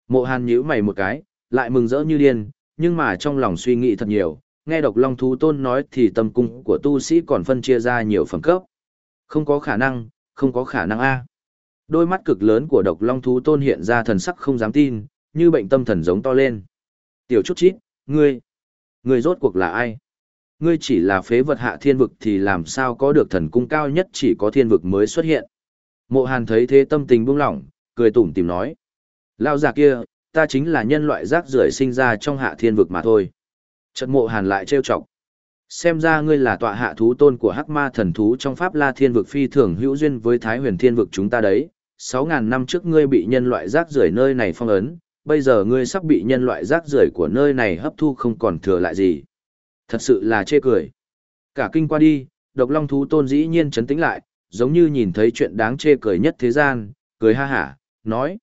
Mộ hàn nhíu mày một cái, lại mừng rỡ như điên, nhưng mà trong lòng suy nghĩ thật nhiều, nghe độc long thú tôn nói thì tâm cung của tu sĩ còn phân chia ra nhiều phẩm cấp. Không có khả năng, không có khả năng a. Đôi mắt cực lớn của độc long thú tôn hiện ra thần sắc không dám tin, như bệnh tâm thần giống to lên. Tiểu chút chít, ngươi, ngươi rốt cuộc là ai? Ngươi chỉ là phế vật hạ thiên vực thì làm sao có được thần cung cao nhất chỉ có thiên vực mới xuất hiện. Mộ hàn thấy thế tâm tình buông lỏng, cười tủm tìm nói. Lao già kia, ta chính là nhân loại rác rưởi sinh ra trong hạ thiên vực mà thôi. trận mộ hàn lại trêu chọc. Xem ra ngươi là tọa hạ thú tôn của hắc ma thần thú trong Pháp La Thiên vực phi thường hữu duyên với Thái huyền thiên vực chúng ta đấy. Sáu ngàn năm trước ngươi bị nhân loại rác rưởi nơi này phong ấn, bây giờ ngươi sắp bị nhân loại rác rưởi của nơi này hấp thu không còn thừa lại gì. Thật sự là chê cười. Cả kinh qua đi, độc long thú tôn dĩ nhiên chấn tĩnh lại, giống như nhìn thấy chuyện đáng chê cười nhất thế gian, cười ha hả, nói.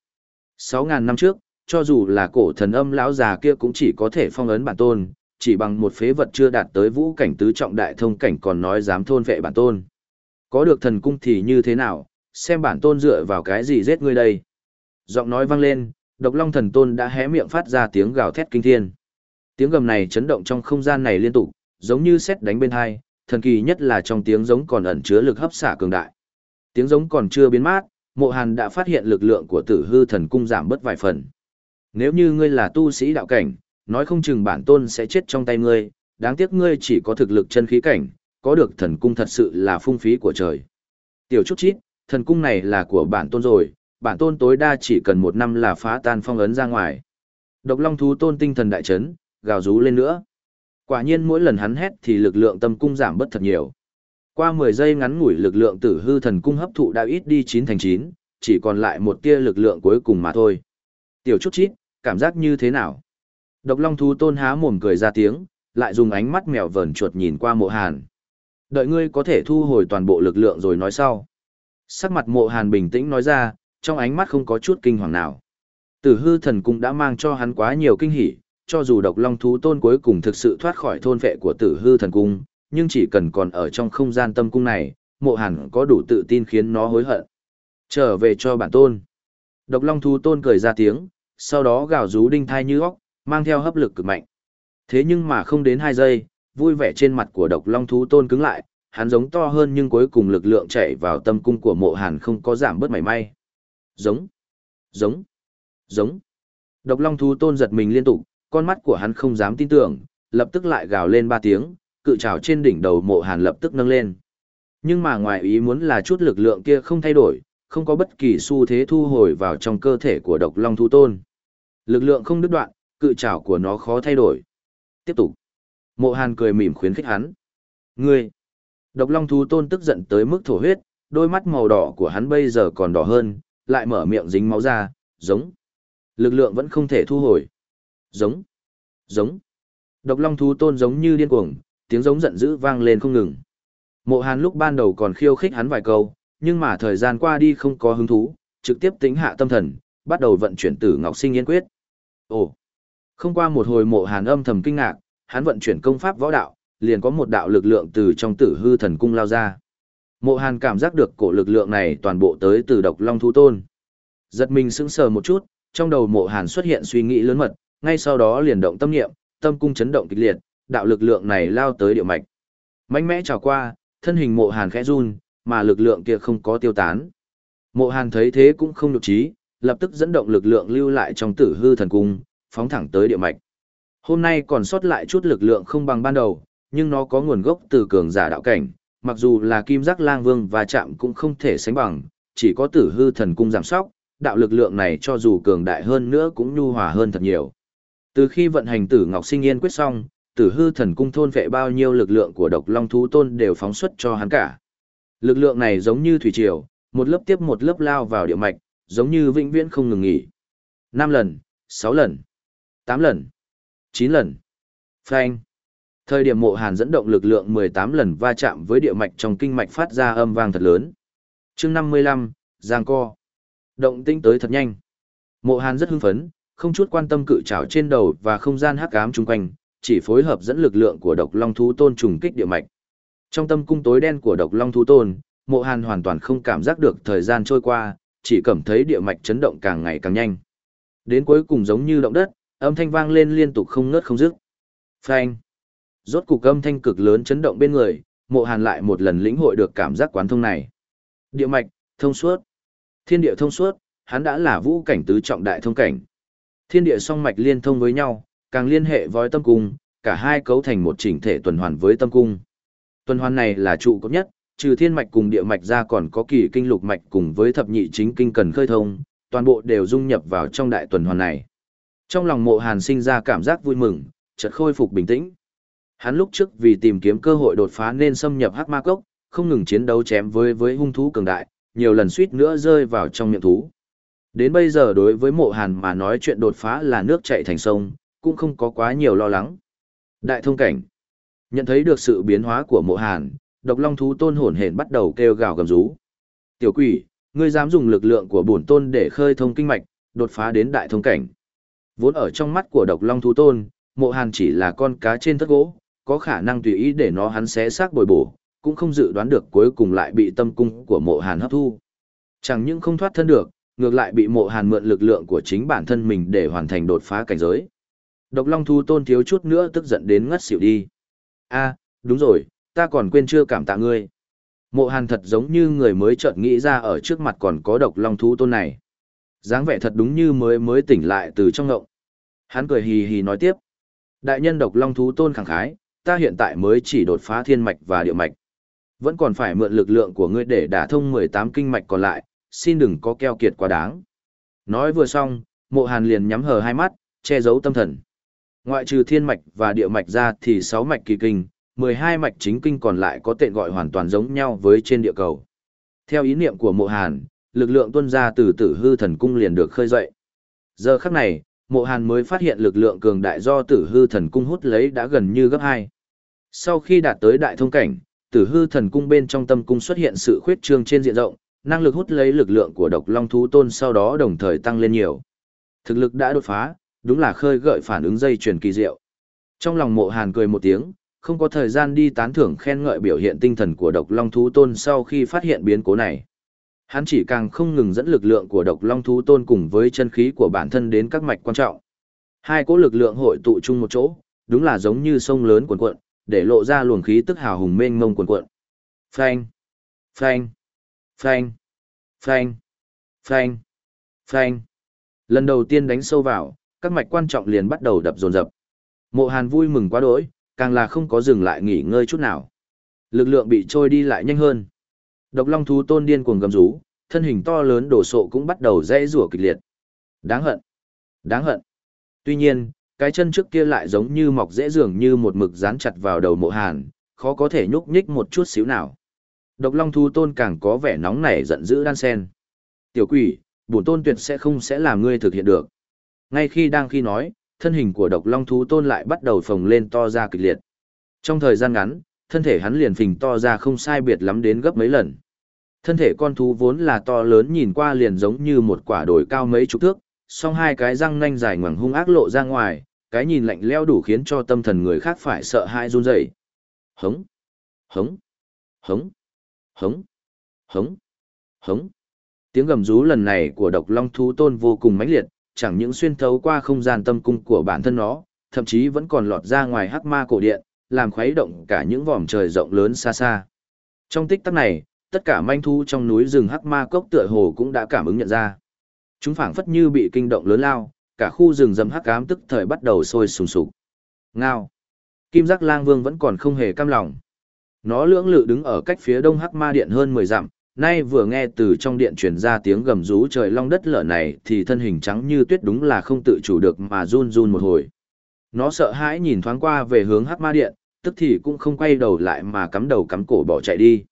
Sáu ngàn năm trước, cho dù là cổ thần âm lão già kia cũng chỉ có thể phong ấn bản tôn, chỉ bằng một phế vật chưa đạt tới vũ cảnh tứ trọng đại thông cảnh còn nói dám thôn vệ bản tôn. Có được thần cung thì như thế nào, xem bản tôn dựa vào cái gì giết ngươi đây. Giọng nói vang lên, độc long thần tôn đã hé miệng phát ra tiếng gào thét kinh thiên. Tiếng gầm này chấn động trong không gian này liên tục, giống như sét đánh bên hai, thần kỳ nhất là trong tiếng giống còn ẩn chứa lực hấp xả cường đại. Tiếng giống còn chưa biến mát, mộ hàn đã phát hiện lực lượng của tử hư thần cung giảm bớt vài phần. Nếu như ngươi là tu sĩ đạo cảnh, nói không chừng bản tôn sẽ chết trong tay ngươi, đáng tiếc ngươi chỉ có thực lực chân khí cảnh, có được thần cung thật sự là phung phí của trời. Tiểu chút chít, thần cung này là của bản tôn rồi, bản tôn tối đa chỉ cần một năm là phá tan phong ấn ra ngoài. Độc long thú tôn tinh thần đại chấn, gào rú lên nữa. Quả nhiên mỗi lần hắn hét thì lực lượng tâm cung giảm bất thật nhiều. Qua 10 giây ngắn ngủi lực lượng tử hư thần cung hấp thụ đã ít đi 9 thành 9, chỉ còn lại một tia lực lượng cuối cùng mà thôi. Tiểu chút chít, cảm giác như thế nào? Độc long thú tôn há mồm cười ra tiếng, lại dùng ánh mắt mèo vờn chuột nhìn qua mộ hàn. Đợi ngươi có thể thu hồi toàn bộ lực lượng rồi nói sau. Sắc mặt mộ hàn bình tĩnh nói ra, trong ánh mắt không có chút kinh hoàng nào. Tử hư thần cũng đã mang cho hắn quá nhiều kinh hỉ, cho dù độc long thú tôn cuối cùng thực sự thoát khỏi thôn vệ của tử hư thần cung, nhưng chỉ cần còn ở trong không gian tâm cung này, mộ hàn có đủ tự tin khiến nó hối hận. Trở về cho bản tôn. Độc long thú tôn cười ra tiếng, sau đó gào rú đinh thai như óc, mang theo hấp lực cực mạnh. Thế nhưng mà không đến 2 giây, vui vẻ trên mặt của độc long thú tôn cứng lại, hắn giống to hơn nhưng cuối cùng lực lượng chạy vào tâm cung của mộ hàn không có giảm bớt mảy may. Giống, giống, giống. Độc long thú tôn giật mình liên tục, con mắt của hắn không dám tin tưởng, lập tức lại gào lên ba tiếng, cự trào trên đỉnh đầu mộ hàn lập tức nâng lên. Nhưng mà ngoài ý muốn là chút lực lượng kia không thay đổi, không có bất kỳ xu thế thu hồi vào trong cơ thể của độc long thú tôn. Lực lượng không đứt đoạn, cự trảo của nó khó thay đổi. Tiếp tục. Mộ hàn cười mỉm khuyến khích hắn. Ngươi! Độc long thú tôn tức giận tới mức thổ huyết, đôi mắt màu đỏ của hắn bây giờ còn đỏ hơn, lại mở miệng dính máu ra, giống. Lực lượng vẫn không thể thu hồi. Giống. Giống. Độc long thú tôn giống như điên cuồng, tiếng giống giận dữ vang lên không ngừng. Mộ hàn lúc ban đầu còn khiêu khích hắn vài câu, nhưng mà thời gian qua đi không có hứng thú, trực tiếp tính hạ tâm thần, bắt đầu vận chuyển tử ngọc sinh yên quyết. Ồ! Không qua một hồi mộ hàn âm thầm kinh ngạc, hắn vận chuyển công pháp võ đạo, liền có một đạo lực lượng từ trong tử hư thần cung lao ra. Mộ hàn cảm giác được cổ lực lượng này toàn bộ tới từ độc long thú tôn. Giật mình sững sờ một chút, trong đầu mộ hàn xuất hiện suy nghĩ lớn mật, ngay sau đó liền động tâm niệm, tâm cung chấn động kịch liệt, đạo lực lượng này lao tới địa mạch. Mạnh mẽ trào qua, thân hình mộ hàn khẽ run, mà lực lượng kia không có tiêu tán. Mộ hàn thấy thế cũng không nhục trí, lập tức dẫn động lực lượng lưu lại trong tử hư thần cung, phóng thẳng tới địa mạch. Hôm nay còn sót lại chút lực lượng không bằng ban đầu, nhưng nó có nguồn gốc từ cường giả đạo cảnh, mặc dù là kim giác lang vương và chạm cũng không thể sánh bằng, chỉ có tử hư thần cung giảm sóc, đạo lực lượng này cho dù cường đại hơn nữa cũng nhu hòa hơn thật nhiều. Từ khi vận hành tử ngọc sinh yên quyết xong, tử hư thần cung thôn vệ bao nhiêu lực lượng của độc long thú tôn đều phóng xuất cho hắn cả. Lực lượng này giống như thủy triều, một lớp tiếp một lớp lao vào địa mạch, giống như vĩnh viễn không ngừng nghỉ. 5 lần, 6 lần, 8 lần, 9 lần. Phanh. Thời điểm mộ hàn dẫn động lực lượng 18 lần va chạm với địa mạch trong kinh mạch phát ra âm vang thật lớn. chương 55, Giang Co. Động tinh tới thật nhanh. Mộ hàn rất hưng phấn, không chút quan tâm cự trảo trên đầu và không gian hắc ám chung quanh, chỉ phối hợp dẫn lực lượng của độc long thú tôn trùng kích địa mạch. Trong tâm cung tối đen của độc long thú tôn, mộ hàn hoàn toàn không cảm giác được thời gian trôi qua, chỉ cảm thấy địa mạch chấn động càng ngày càng nhanh. Đến cuối cùng giống như động đất, âm thanh vang lên liên tục không ngớt không dứt. Phanh. Rốt cục âm thanh cực lớn chấn động bên người, mộ hàn lại một lần lĩnh hội được cảm giác quán thông này. Địa mạch, thông suốt. Thiên địa thông suốt, hắn đã là vũ cảnh tứ trọng đại thông cảnh. Thiên địa song mạch liên thông với nhau, càng liên hệ với tâm cung, cả hai cấu thành một chỉnh thể tuần hoàn với tâm cung. Tuần hoàn này là trụ cấp nhất, trừ thiên mạch cùng địa mạch ra còn có kỳ kinh lục mạch cùng với thập nhị chính kinh cần khơi thông, toàn bộ đều dung nhập vào trong đại tuần hoàn này. Trong lòng mộ hàn sinh ra cảm giác vui mừng, chợt khôi phục bình tĩnh. Hắn lúc trước vì tìm kiếm cơ hội đột phá nên xâm nhập hắc ma cốc, không ngừng chiến đấu chém với với hung thú cường đại, nhiều lần suýt nữa rơi vào trong miệng thú. Đến bây giờ đối với mộ hàn mà nói chuyện đột phá là nước chạy thành sông, cũng không có quá nhiều lo lắng. Đại thông cảnh. Nhận thấy được sự biến hóa của mộ hàn, độc long thú tôn hồn hển bắt đầu kêu gào gầm rú. Tiểu quỷ, ngươi dám dùng lực lượng của bổn tôn để khơi thông kinh mạch, đột phá đến đại thông cảnh. Vốn ở trong mắt của độc long thú tôn, mộ hàn chỉ là con cá trên thất gỗ, có khả năng tùy ý để nó hắn xé xác bồi bổ, cũng không dự đoán được cuối cùng lại bị tâm cung của mộ hàn hấp thu. Chẳng những không thoát thân được, ngược lại bị mộ hàn mượn lực lượng của chính bản thân mình để hoàn thành đột phá cảnh giới. Độc Long thú Tôn thiếu chút nữa tức giận đến ngất xỉu đi. a đúng rồi, ta còn quên chưa cảm tạ ngươi. Mộ hàn thật giống như người mới chợt nghĩ ra ở trước mặt còn có độc Long thú Tôn này dáng vẻ thật đúng như mới mới tỉnh lại từ trong ngộng. Hắn cười hì hì nói tiếp. Đại nhân độc Long Thú Tôn khẳng khái, ta hiện tại mới chỉ đột phá thiên mạch và địa mạch. Vẫn còn phải mượn lực lượng của ngươi để đả thông 18 kinh mạch còn lại, xin đừng có keo kiệt quá đáng. Nói vừa xong, mộ hàn liền nhắm hờ hai mắt, che giấu tâm thần. Ngoại trừ thiên mạch và địa mạch ra thì 6 mạch kỳ kinh, 12 mạch chính kinh còn lại có tên gọi hoàn toàn giống nhau với trên địa cầu. Theo ý niệm của mộ hàn, lực lượng tuân ra từ tử hư thần cung liền được khơi dậy. Giờ khắc này, mộ hàn mới phát hiện lực lượng cường đại do tử hư thần cung hút lấy đã gần như gấp 2. Sau khi đạt tới đại thông cảnh, tử hư thần cung bên trong tâm cung xuất hiện sự khuyết trương trên diện rộng, năng lực hút lấy lực lượng của độc long thú tôn sau đó đồng thời tăng lên nhiều. Thực lực đã đột phá, đúng là khơi gợi phản ứng dây chuyển kỳ diệu. Trong lòng mộ hàn cười một tiếng, không có thời gian đi tán thưởng khen ngợi biểu hiện tinh thần của độc long thú tôn sau khi phát hiện biến cố này. Hắn chỉ càng không ngừng dẫn lực lượng của độc long thú tôn cùng với chân khí của bản thân đến các mạch quan trọng. Hai cỗ lực lượng hội tụ chung một chỗ, đúng là giống như sông lớn cuồn cuộn, để lộ ra luồng khí tức hào hùng mênh mông cuồn cuộn. Phanh, phanh, phanh, phanh, phanh, phanh. Lần đầu tiên đánh sâu vào, các mạch quan trọng liền bắt đầu đập dồn dập. Mộ Hàn vui mừng quá đỗi, càng là không có dừng lại nghỉ ngơi chút nào. Lực lượng bị trôi đi lại nhanh hơn. Độc Long thú tôn điên cuồng gầm rú, thân hình to lớn đổ sộ cũng bắt đầu dãy rủa kịch liệt. Đáng hận, đáng hận. Tuy nhiên, cái chân trước kia lại giống như mọc dễ dường như một mực dán chặt vào đầu mộ hàn, khó có thể nhúc nhích một chút xíu nào. Độc Long thú tôn càng có vẻ nóng nảy giận dữ đan sen. Tiểu quỷ, bổn tôn tuyệt sẽ không sẽ làm ngươi thực hiện được. Ngay khi đang khi nói, thân hình của độc long thú tôn lại bắt đầu phồng lên to ra kịch liệt. Trong thời gian ngắn, thân thể hắn liền phình to ra không sai biệt lắm đến gấp mấy lần. Thân thể con thú vốn là to lớn nhìn qua liền giống như một quả đồi cao mấy chục thước, song hai cái răng nanh dài ngoằng hung ác lộ ra ngoài, cái nhìn lạnh leo đủ khiến cho tâm thần người khác phải sợ hãi run rẩy. Hống, hống, hống, hống, hống, hống. Tiếng gầm rú lần này của độc long thú tôn vô cùng mãnh liệt, chẳng những xuyên thấu qua không gian tâm cung của bản thân nó, thậm chí vẫn còn lọt ra ngoài hắc ma cổ điện, làm khuấy động cả những vòm trời rộng lớn xa xa. Trong tích tắc này, tất cả manh thu trong núi rừng hắc ma cốc tựa hồ cũng đã cảm ứng nhận ra. Chúng phảng phất như bị kinh động lớn lao, cả khu rừng rậm hắc ám tức thời bắt đầu sôi sùng sục. Ngao. Kim giác lang vương vẫn còn không hề cam lòng. Nó lưỡng lự đứng ở cách phía đông hắc ma điện hơn 10 dặm, nay vừa nghe từ trong điện truyền ra tiếng gầm rú trời long đất lở này thì thân hình trắng như tuyết đúng là không tự chủ được mà run run một hồi. Nó sợ hãi nhìn thoáng qua về hướng hắc ma điện, tức thì cũng không quay đầu lại mà cắm đầu cắm cổ bỏ chạy đi.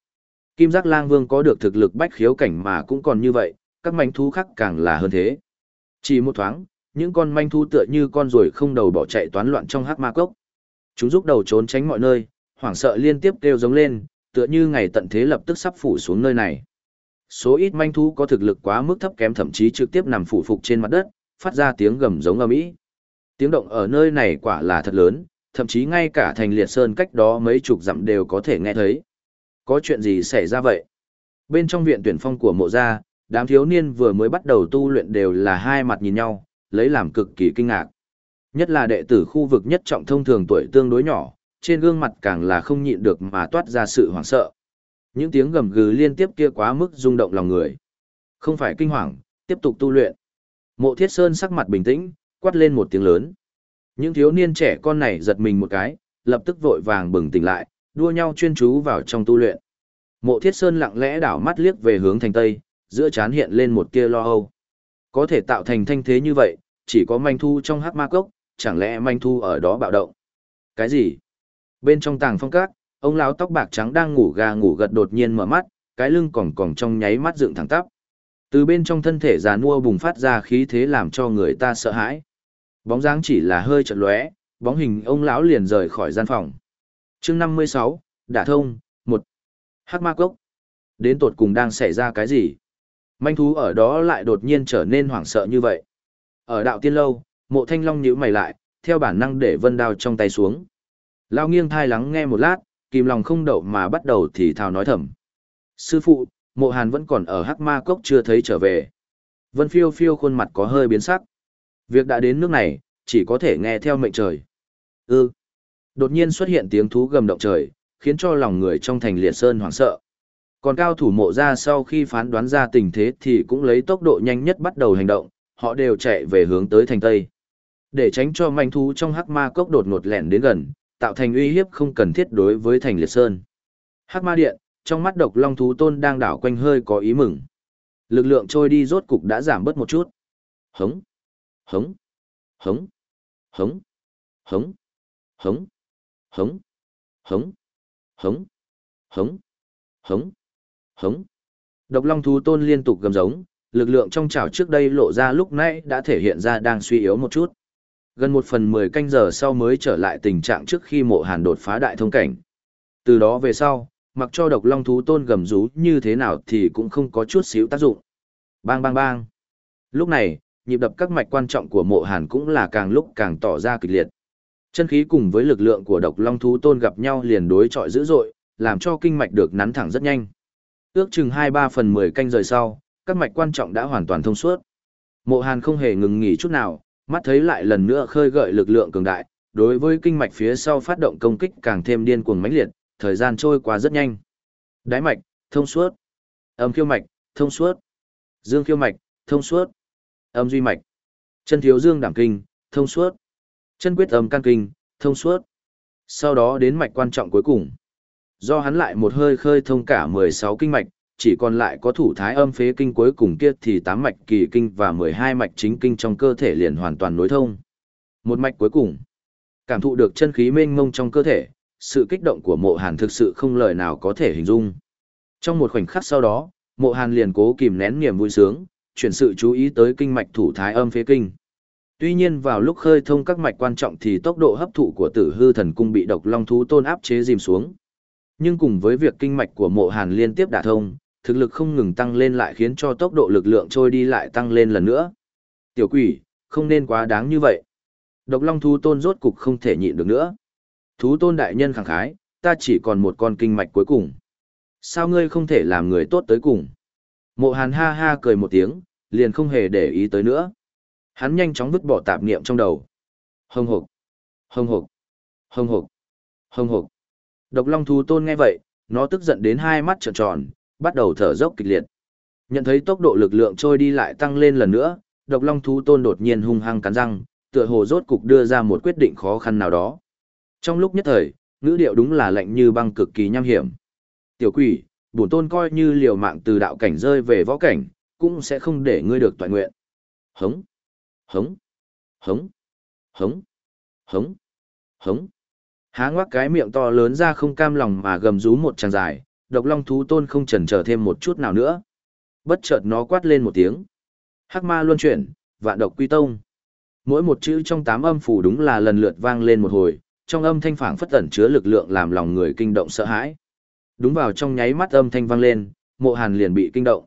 Kim giác lang vương có được thực lực bách khiếu cảnh mà cũng còn như vậy, các manh thú khác càng là hơn thế. Chỉ một thoáng, những con manh thú tựa như con ruồi không đầu bỏ chạy toán loạn trong hắc ma cốc. Chúng rút đầu trốn tránh mọi nơi, hoảng sợ liên tiếp kêu giống lên, tựa như ngày tận thế lập tức sắp phủ xuống nơi này. Số ít manh thú có thực lực quá mức thấp kém thậm chí trực tiếp nằm phủ phục trên mặt đất, phát ra tiếng gầm giống ầm ĩ. Tiếng động ở nơi này quả là thật lớn, thậm chí ngay cả thành liệt sơn cách đó mấy chục dặm đều có thể nghe thấy. Có chuyện gì xảy ra vậy? Bên trong viện tuyển phong của mộ gia, đám thiếu niên vừa mới bắt đầu tu luyện đều là hai mặt nhìn nhau, lấy làm cực kỳ kinh ngạc. Nhất là đệ tử khu vực nhất trọng thông thường tuổi tương đối nhỏ, trên gương mặt càng là không nhịn được mà toát ra sự hoảng sợ. Những tiếng gầm gừ liên tiếp kia quá mức rung động lòng người. Không phải kinh hoàng, tiếp tục tu luyện. Mộ Thiết Sơn sắc mặt bình tĩnh, quát lên một tiếng lớn. Những thiếu niên trẻ con này giật mình một cái, lập tức vội vàng bừng tỉnh lại, đua nhau chuyên chú vào trong tu luyện. Mộ Thiết Sơn lặng lẽ đảo mắt liếc về hướng thành tây, giữa chán hiện lên một tia lo âu. Có thể tạo thành thanh thế như vậy, chỉ có manh thu trong hắc ma cốc, chẳng lẽ manh thu ở đó bạo động? Cái gì? Bên trong tàng phong các, ông lão tóc bạc trắng đang ngủ gà ngủ gật đột nhiên mở mắt, cái lưng còng còng trong nháy mắt dựng thẳng tắp. Từ bên trong thân thể già nua bùng phát ra khí thế làm cho người ta sợ hãi. Bóng dáng chỉ là hơi chợt lóe, bóng hình ông lão liền rời khỏi gian phòng. Chương 56, Đả thông, một Hắc ma cốc. Đến tột cùng đang xảy ra cái gì? Manh thú ở đó lại đột nhiên trở nên hoảng sợ như vậy. Ở đạo tiên lâu, mộ thanh long nhíu mày lại, theo bản năng để vân đao trong tay xuống. Lao nghiêng thai lắng nghe một lát, kìm lòng không đậu mà bắt đầu thì thào nói thầm. Sư phụ, mộ hàn vẫn còn ở hắc ma cốc chưa thấy trở về. Vân phiêu phiêu khuôn mặt có hơi biến sắc. Việc đã đến nước này, chỉ có thể nghe theo mệnh trời. Ư. Đột nhiên xuất hiện tiếng thú gầm động trời, khiến cho lòng người trong thành liệt sơn hoảng sợ. Còn cao thủ mộ ra sau khi phán đoán ra tình thế thì cũng lấy tốc độ nhanh nhất bắt đầu hành động, họ đều chạy về hướng tới thành Tây. Để tránh cho manh thú trong hắc ma cốc đột ngột lẹn đến gần, tạo thành uy hiếp không cần thiết đối với thành liệt sơn. Hắc ma điện, trong mắt độc long thú tôn đang đảo quanh hơi có ý mừng. Lực lượng trôi đi rốt cục đã giảm bớt một chút. Hống, hống, hống, hống, hống, hống, hống, hống, hống, hống, hống, hống. Độc long thú tôn liên tục gầm giống, lực lượng trong chảo trước đây lộ ra lúc nãy đã thể hiện ra đang suy yếu một chút. Gần một phần mười canh giờ sau mới trở lại tình trạng trước khi mộ hàn đột phá đại thông cảnh. Từ đó về sau, mặc cho độc long thú tôn gầm rú như thế nào thì cũng không có chút xíu tác dụng. Bang bang bang. Lúc này, nhịp đập các mạch quan trọng của mộ hàn cũng là càng lúc càng tỏ ra kịch liệt. Chân khí cùng với lực lượng của độc long thú tôn gặp nhau liền đối chọi dữ dội, làm cho kinh mạch được nắn thẳng rất nhanh. Ước chừng 2-3 phần 10 canh rời sau, các mạch quan trọng đã hoàn toàn thông suốt. Mộ Hàn không hề ngừng nghỉ chút nào, mắt thấy lại lần nữa khơi gợi lực lượng cường đại, đối với kinh mạch phía sau phát động công kích càng thêm điên cuồng mãnh liệt, thời gian trôi qua rất nhanh. Đái mạch, thông suốt. Âm khiêu mạch, thông suốt. Dương khiêu mạch, thông suốt. Âm duy mạch. Chân thiếu dương đảm kinh, thông suốt. Chân quyết âm can kinh, thông suốt. Sau đó đến mạch quan trọng cuối cùng. Do hắn lại một hơi khơi thông cả 16 kinh mạch, chỉ còn lại có thủ thái âm phế kinh cuối cùng kia thì 8 mạch kỳ kinh và 12 mạch chính kinh trong cơ thể liền hoàn toàn nối thông. Một mạch cuối cùng. Cảm thụ được chân khí mênh mông trong cơ thể, sự kích động của mộ hàn thực sự không lời nào có thể hình dung. Trong một khoảnh khắc sau đó, mộ hàn liền cố kìm nén niềm vui sướng, chuyển sự chú ý tới kinh mạch thủ thái âm phế kinh. Tuy nhiên vào lúc khơi thông các mạch quan trọng thì tốc độ hấp thụ của tử hư thần cung bị độc long thú tôn áp chế dìm xuống. Nhưng cùng với việc kinh mạch của mộ hàn liên tiếp đả thông, thực lực không ngừng tăng lên lại khiến cho tốc độ lực lượng trôi đi lại tăng lên lần nữa. Tiểu quỷ, không nên quá đáng như vậy. Độc long thú tôn rốt cục không thể nhịn được nữa. Thú tôn đại nhân khẳng khái, ta chỉ còn một con kinh mạch cuối cùng. Sao ngươi không thể làm người tốt tới cùng? Mộ hàn ha ha cười một tiếng, liền không hề để ý tới nữa. Hắn nhanh chóng vứt bỏ tạp niệm trong đầu. Hồng hộc, hồng hộc, hồng hộc, hồng hộc. Độc long thú tôn nghe vậy, nó tức giận đến hai mắt trợn tròn, bắt đầu thở dốc kịch liệt. Nhận thấy tốc độ lực lượng trôi đi lại tăng lên lần nữa, độc long thú tôn đột nhiên hung hăng cắn răng, tựa hồ rốt cục đưa ra một quyết định khó khăn nào đó. Trong lúc nhất thời, ngữ điệu đúng là lạnh như băng cực kỳ nham hiểm. Tiểu quỷ, bổn tôn coi như liều mạng từ đạo cảnh rơi về võ cảnh, cũng sẽ không để ngươi được toàn nguyện. Hống, hống, hống, hống, hống, hống. Há ngoác cái miệng to lớn ra không cam lòng mà gầm rú một tràng dài, độc long thú tôn không chần chờ thêm một chút nào nữa. Bất chợt nó quát lên một tiếng. Hắc ma luân chuyển, vạn độc quy tông. Mỗi một chữ trong tám âm phủ đúng là lần lượt vang lên một hồi, trong âm thanh phảng phất tẩn chứa lực lượng làm lòng người kinh động sợ hãi. Đúng vào trong nháy mắt âm thanh vang lên, mộ hàn liền bị kinh động.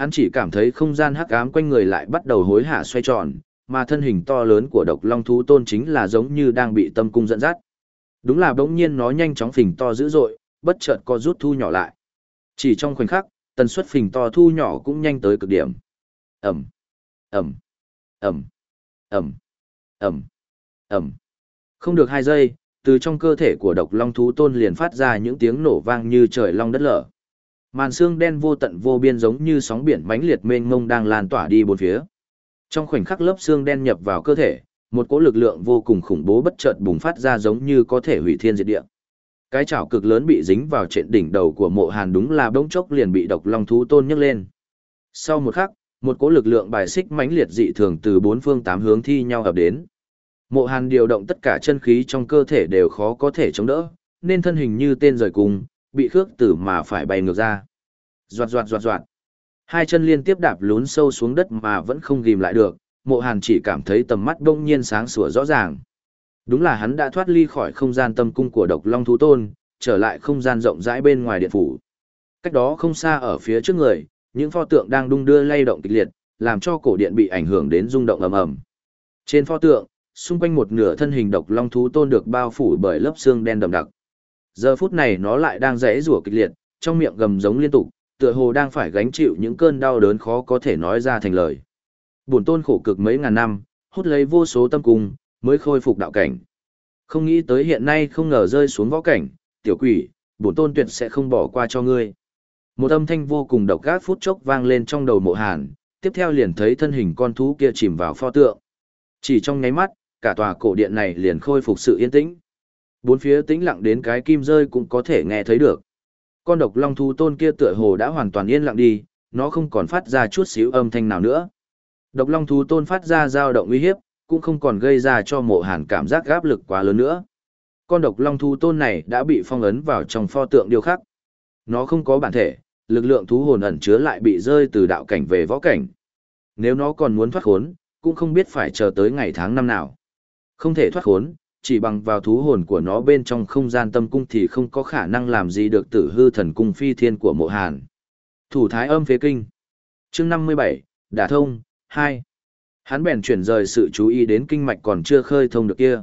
Hắn chỉ cảm thấy không gian hắc ám quanh người lại bắt đầu hối hả xoay tròn, mà thân hình to lớn của độc long thú tôn chính là giống như đang bị tâm cung dẫn dắt. Đúng là bỗng nhiên nó nhanh chóng phình to dữ dội, bất chợt co rút thu nhỏ lại. Chỉ trong khoảnh khắc, tần suất phình to thu nhỏ cũng nhanh tới cực điểm. Ẩm, Ẩm, Ẩm, Ẩm, Ẩm, Ẩm. Không được hai giây, từ trong cơ thể của độc long thú tôn liền phát ra những tiếng nổ vang như trời long đất lở. Màn xương đen vô tận vô biên giống như sóng biển mãnh liệt mênh mông đang lan tỏa đi bốn phía. Trong khoảnh khắc lớp xương đen nhập vào cơ thể, một cỗ lực lượng vô cùng khủng bố bất chợt bùng phát ra giống như có thể hủy thiên diệt địa. Cái chảo cực lớn bị dính vào trên đỉnh đầu của mộ hàn đúng là bỗng chốc liền bị độc long thú tôn nhấc lên. Sau một khắc, một cỗ lực lượng bài xích mãnh liệt dị thường từ bốn phương tám hướng thi nhau ập đến. Mộ hàn điều động tất cả chân khí trong cơ thể đều khó có thể chống đỡ, nên thân hình như tên rời cùng, bị khước tử mà phải bay ngược ra. Doạt doạt doạt doạt. Hai chân liên tiếp đạp lún sâu xuống đất mà vẫn không ghim lại được, mộ hàn chỉ cảm thấy tầm mắt đông nhiên sáng sủa rõ ràng. Đúng là hắn đã thoát ly khỏi không gian tâm cung của độc long thú tôn, trở lại không gian rộng rãi bên ngoài điện phủ. Cách đó không xa ở phía trước người, những pho tượng đang đung đưa lay động kịch liệt, làm cho cổ điện bị ảnh hưởng đến rung động ầm ầm. Trên pho tượng, xung quanh một nửa thân hình độc long thú tôn được bao phủ bởi lớp xương đen đậm đặc. Giờ phút này nó lại đang rẽ rủa kịch liệt, trong miệng gầm giống liên tục, tựa hồ đang phải gánh chịu những cơn đau đớn khó có thể nói ra thành lời. Bổn tôn khổ cực mấy ngàn năm, hút lấy vô số tâm cung, mới khôi phục đạo cảnh. Không nghĩ tới hiện nay không ngờ rơi xuống võ cảnh, tiểu quỷ, bổn tôn tuyệt sẽ không bỏ qua cho ngươi. Một âm thanh vô cùng độc ác phút chốc vang lên trong đầu mộ hàn, tiếp theo liền thấy thân hình con thú kia chìm vào pho tượng. Chỉ trong nháy mắt, cả tòa cổ điện này liền khôi phục sự yên tĩnh. Bốn phía tĩnh lặng đến cái kim rơi cũng có thể nghe thấy được. Con độc long thú tôn kia tựa hồ đã hoàn toàn yên lặng đi, nó không còn phát ra chút xíu âm thanh nào nữa. Độc long thú tôn phát ra dao động uy hiếp, cũng không còn gây ra cho mộ hàn cảm giác gáp lực quá lớn nữa. Con độc long thú tôn này đã bị phong ấn vào trong pho tượng điêu khắc. Nó không có bản thể, lực lượng thú hồn ẩn chứa lại bị rơi từ đạo cảnh về võ cảnh. Nếu nó còn muốn thoát khốn, cũng không biết phải chờ tới ngày tháng năm nào. Không thể thoát khốn, chỉ bằng vào thú hồn của nó bên trong không gian tâm cung thì không có khả năng làm gì được tử hư thần cung phi thiên của mộ hàn. Thủ thái âm phế kinh. chương 57, Đả thông, 2. Hắn bèn chuyển rời sự chú ý đến kinh mạch còn chưa khơi thông được kia.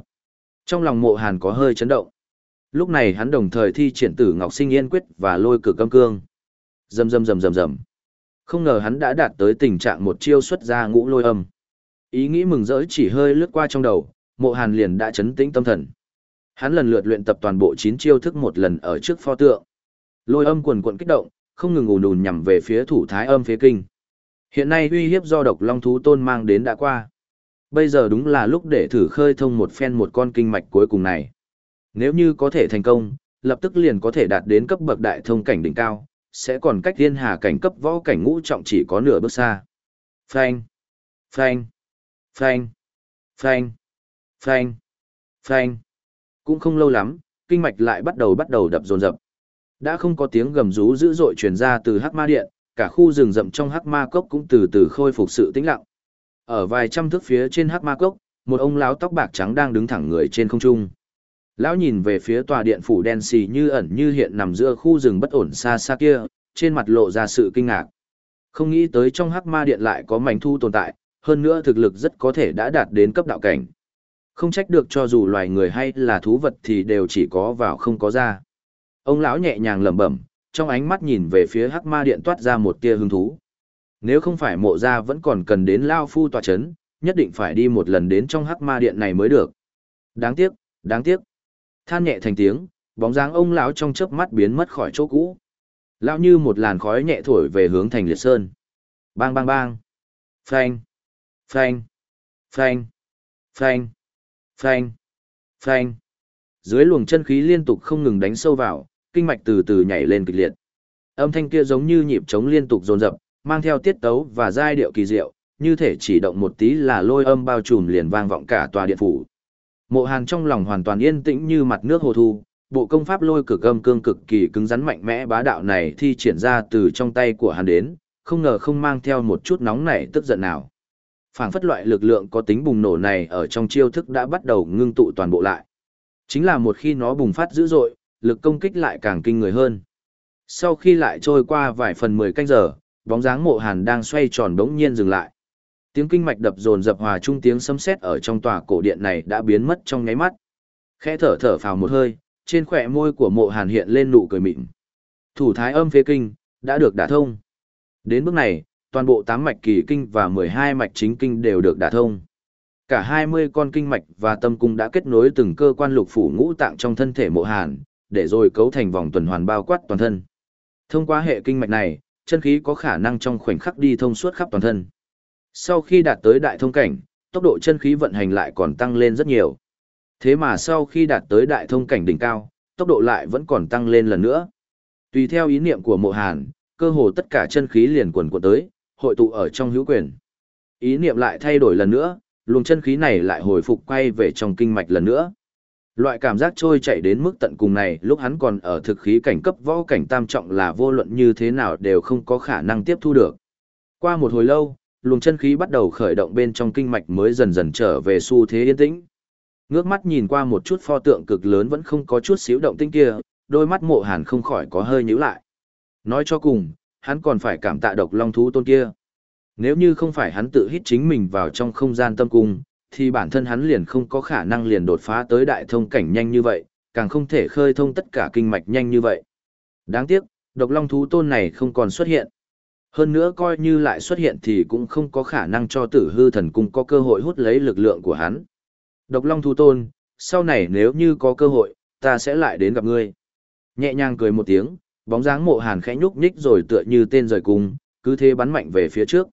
Trong lòng mộ hàn có hơi chấn động. Lúc này hắn đồng thời thi triển tử Ngọc Sinh Yên Quyết và lôi cử âm cương. Rầm rầm rầm rầm rầm. Không ngờ hắn đã đạt tới tình trạng một chiêu xuất ra ngũ lôi âm. Ý nghĩ mừng rỡ chỉ hơi lướt qua trong đầu, mộ hàn liền đã chấn tĩnh tâm thần. Hắn lần lượt luyện tập toàn bộ 9 chiêu thức một lần ở trước pho tượng. Lôi âm quần quận kích động, không ngừng ùn ùn nhằm về phía thủ thái âm phía kinh. Hiện nay uy hiếp do độc long thú tôn mang đến đã qua. Bây giờ đúng là lúc để thử khơi thông một phen một con kinh mạch cuối cùng này. Nếu như có thể thành công, lập tức liền có thể đạt đến cấp bậc đại thông cảnh đỉnh cao, sẽ còn cách thiên hà cảnh cấp võ cảnh ngũ trọng chỉ có nửa bước xa. Phanh, phanh, phanh, phanh, phanh, phanh. Cũng không lâu lắm, kinh mạch lại bắt đầu bắt đầu đập dồn dập. Đã không có tiếng gầm rú dữ dội truyền ra từ hắc ma điện, cả khu rừng rậm trong hắc ma cốc cũng từ từ khôi phục sự tĩnh lặng. Ở vài trăm thước phía trên hắc ma cốc, một ông lão tóc bạc trắng đang đứng thẳng người trên không trung. Lão nhìn về phía tòa điện phủ đen xì như ẩn như hiện nằm giữa khu rừng bất ổn xa xa kia, trên mặt lộ ra sự kinh ngạc. Không nghĩ tới trong hắc ma điện lại có mảnh thu tồn tại, hơn nữa thực lực rất có thể đã đạt đến cấp đạo cảnh. Không trách được cho dù loài người hay là thú vật thì đều chỉ có vào không có ra. Ông lão nhẹ nhàng lẩm bẩm, trong ánh mắt nhìn về phía hắc ma điện toát ra một tia hứng thú. Nếu không phải mộ ra vẫn còn cần đến lao phu tòa chấn, nhất định phải đi một lần đến trong hắc ma điện này mới được. Đáng tiếc, đáng tiếc. Than nhẹ thành tiếng, bóng dáng ông lão trong chớp mắt biến mất khỏi chỗ cũ. Lão như một làn khói nhẹ thổi về hướng thành liệt sơn. Bang bang bang. Phanh. Phanh. Phanh. Phanh. Phanh. Phanh. Dưới luồng chân khí liên tục không ngừng đánh sâu vào, kinh mạch từ từ nhảy lên kịch liệt. Âm thanh kia giống như nhịp trống liên tục dồn dập, mang theo tiết tấu và giai điệu kỳ diệu, như thể chỉ động một tí là lôi âm bao trùm liền vang vọng cả tòa điện phủ. Mộ Hàn trong lòng hoàn toàn yên tĩnh như mặt nước hồ thu, bộ công pháp lôi cực âm cương cực kỳ cứng rắn mạnh mẽ bá đạo này thi triển ra từ trong tay của hắn đến, không ngờ không mang theo một chút nóng nảy tức giận nào. Phảng phất loại lực lượng có tính bùng nổ này ở trong chiêu thức đã bắt đầu ngưng tụ toàn bộ lại. Chính là một khi nó bùng phát dữ dội, lực công kích lại càng kinh người hơn. Sau khi lại trôi qua vài phần 10 canh giờ, bóng dáng mộ hàn đang xoay tròn đống nhiên dừng lại. Tiếng kinh mạch đập dồn dập hòa trung tiếng sấm sét ở trong tòa cổ điện này đã biến mất trong nháy mắt. Khẽ thở thở phào một hơi, trên khỏe môi của mộ hàn hiện lên nụ cười mịn. Thủ thái âm phê kinh, đã được đả thông. Đến bước này, toàn bộ 8 mạch kỳ kinh và 12 mạch chính kinh đều được đả thông. Cả 20 con kinh mạch và tâm cung đã kết nối từng cơ quan lục phủ ngũ tạng trong thân thể mộ hàn, để rồi cấu thành vòng tuần hoàn bao quát toàn thân. Thông qua hệ kinh mạch này, chân khí có khả năng trong khoảnh khắc đi thông suốt khắp toàn thân. Sau khi đạt tới đại thông cảnh, tốc độ chân khí vận hành lại còn tăng lên rất nhiều. Thế mà sau khi đạt tới đại thông cảnh đỉnh cao, tốc độ lại vẫn còn tăng lên lần nữa. Tùy theo ý niệm của mộ hàn, cơ hồ tất cả chân khí liền quần cuộn tới, hội tụ ở trong hữu quyền. Ý niệm lại thay đổi lần nữa, luồng chân khí này lại hồi phục quay về trong kinh mạch lần nữa. Loại cảm giác trôi chảy đến mức tận cùng này lúc hắn còn ở thực khí cảnh cấp võ cảnh tam trọng là vô luận như thế nào đều không có khả năng tiếp thu được. Qua một hồi lâu, luồng chân khí bắt đầu khởi động bên trong kinh mạch mới dần dần trở về xu thế yên tĩnh. Ngước mắt nhìn qua một chút pho tượng cực lớn vẫn không có chút xíu động tinh kia, đôi mắt mộ hàn không khỏi có hơi nhíu lại. Nói cho cùng, hắn còn phải cảm tạ độc long thú tôn kia. Nếu như không phải hắn tự hít chính mình vào trong không gian tâm cung, thì bản thân hắn liền không có khả năng liền đột phá tới đại thông cảnh nhanh như vậy, càng không thể khơi thông tất cả kinh mạch nhanh như vậy. Đáng tiếc, độc long thú tôn này không còn xuất hiện. Hơn nữa coi như lại xuất hiện thì cũng không có khả năng cho tử hư thần cung có cơ hội hút lấy lực lượng của hắn. Độc long thú tôn, sau này nếu như có cơ hội, ta sẽ lại đến gặp ngươi. Nhẹ nhàng cười một tiếng, bóng dáng mộ hàn khẽ nhúc nhích rồi tựa như tên rời cung, cứ thế bắn mạnh về phía trước.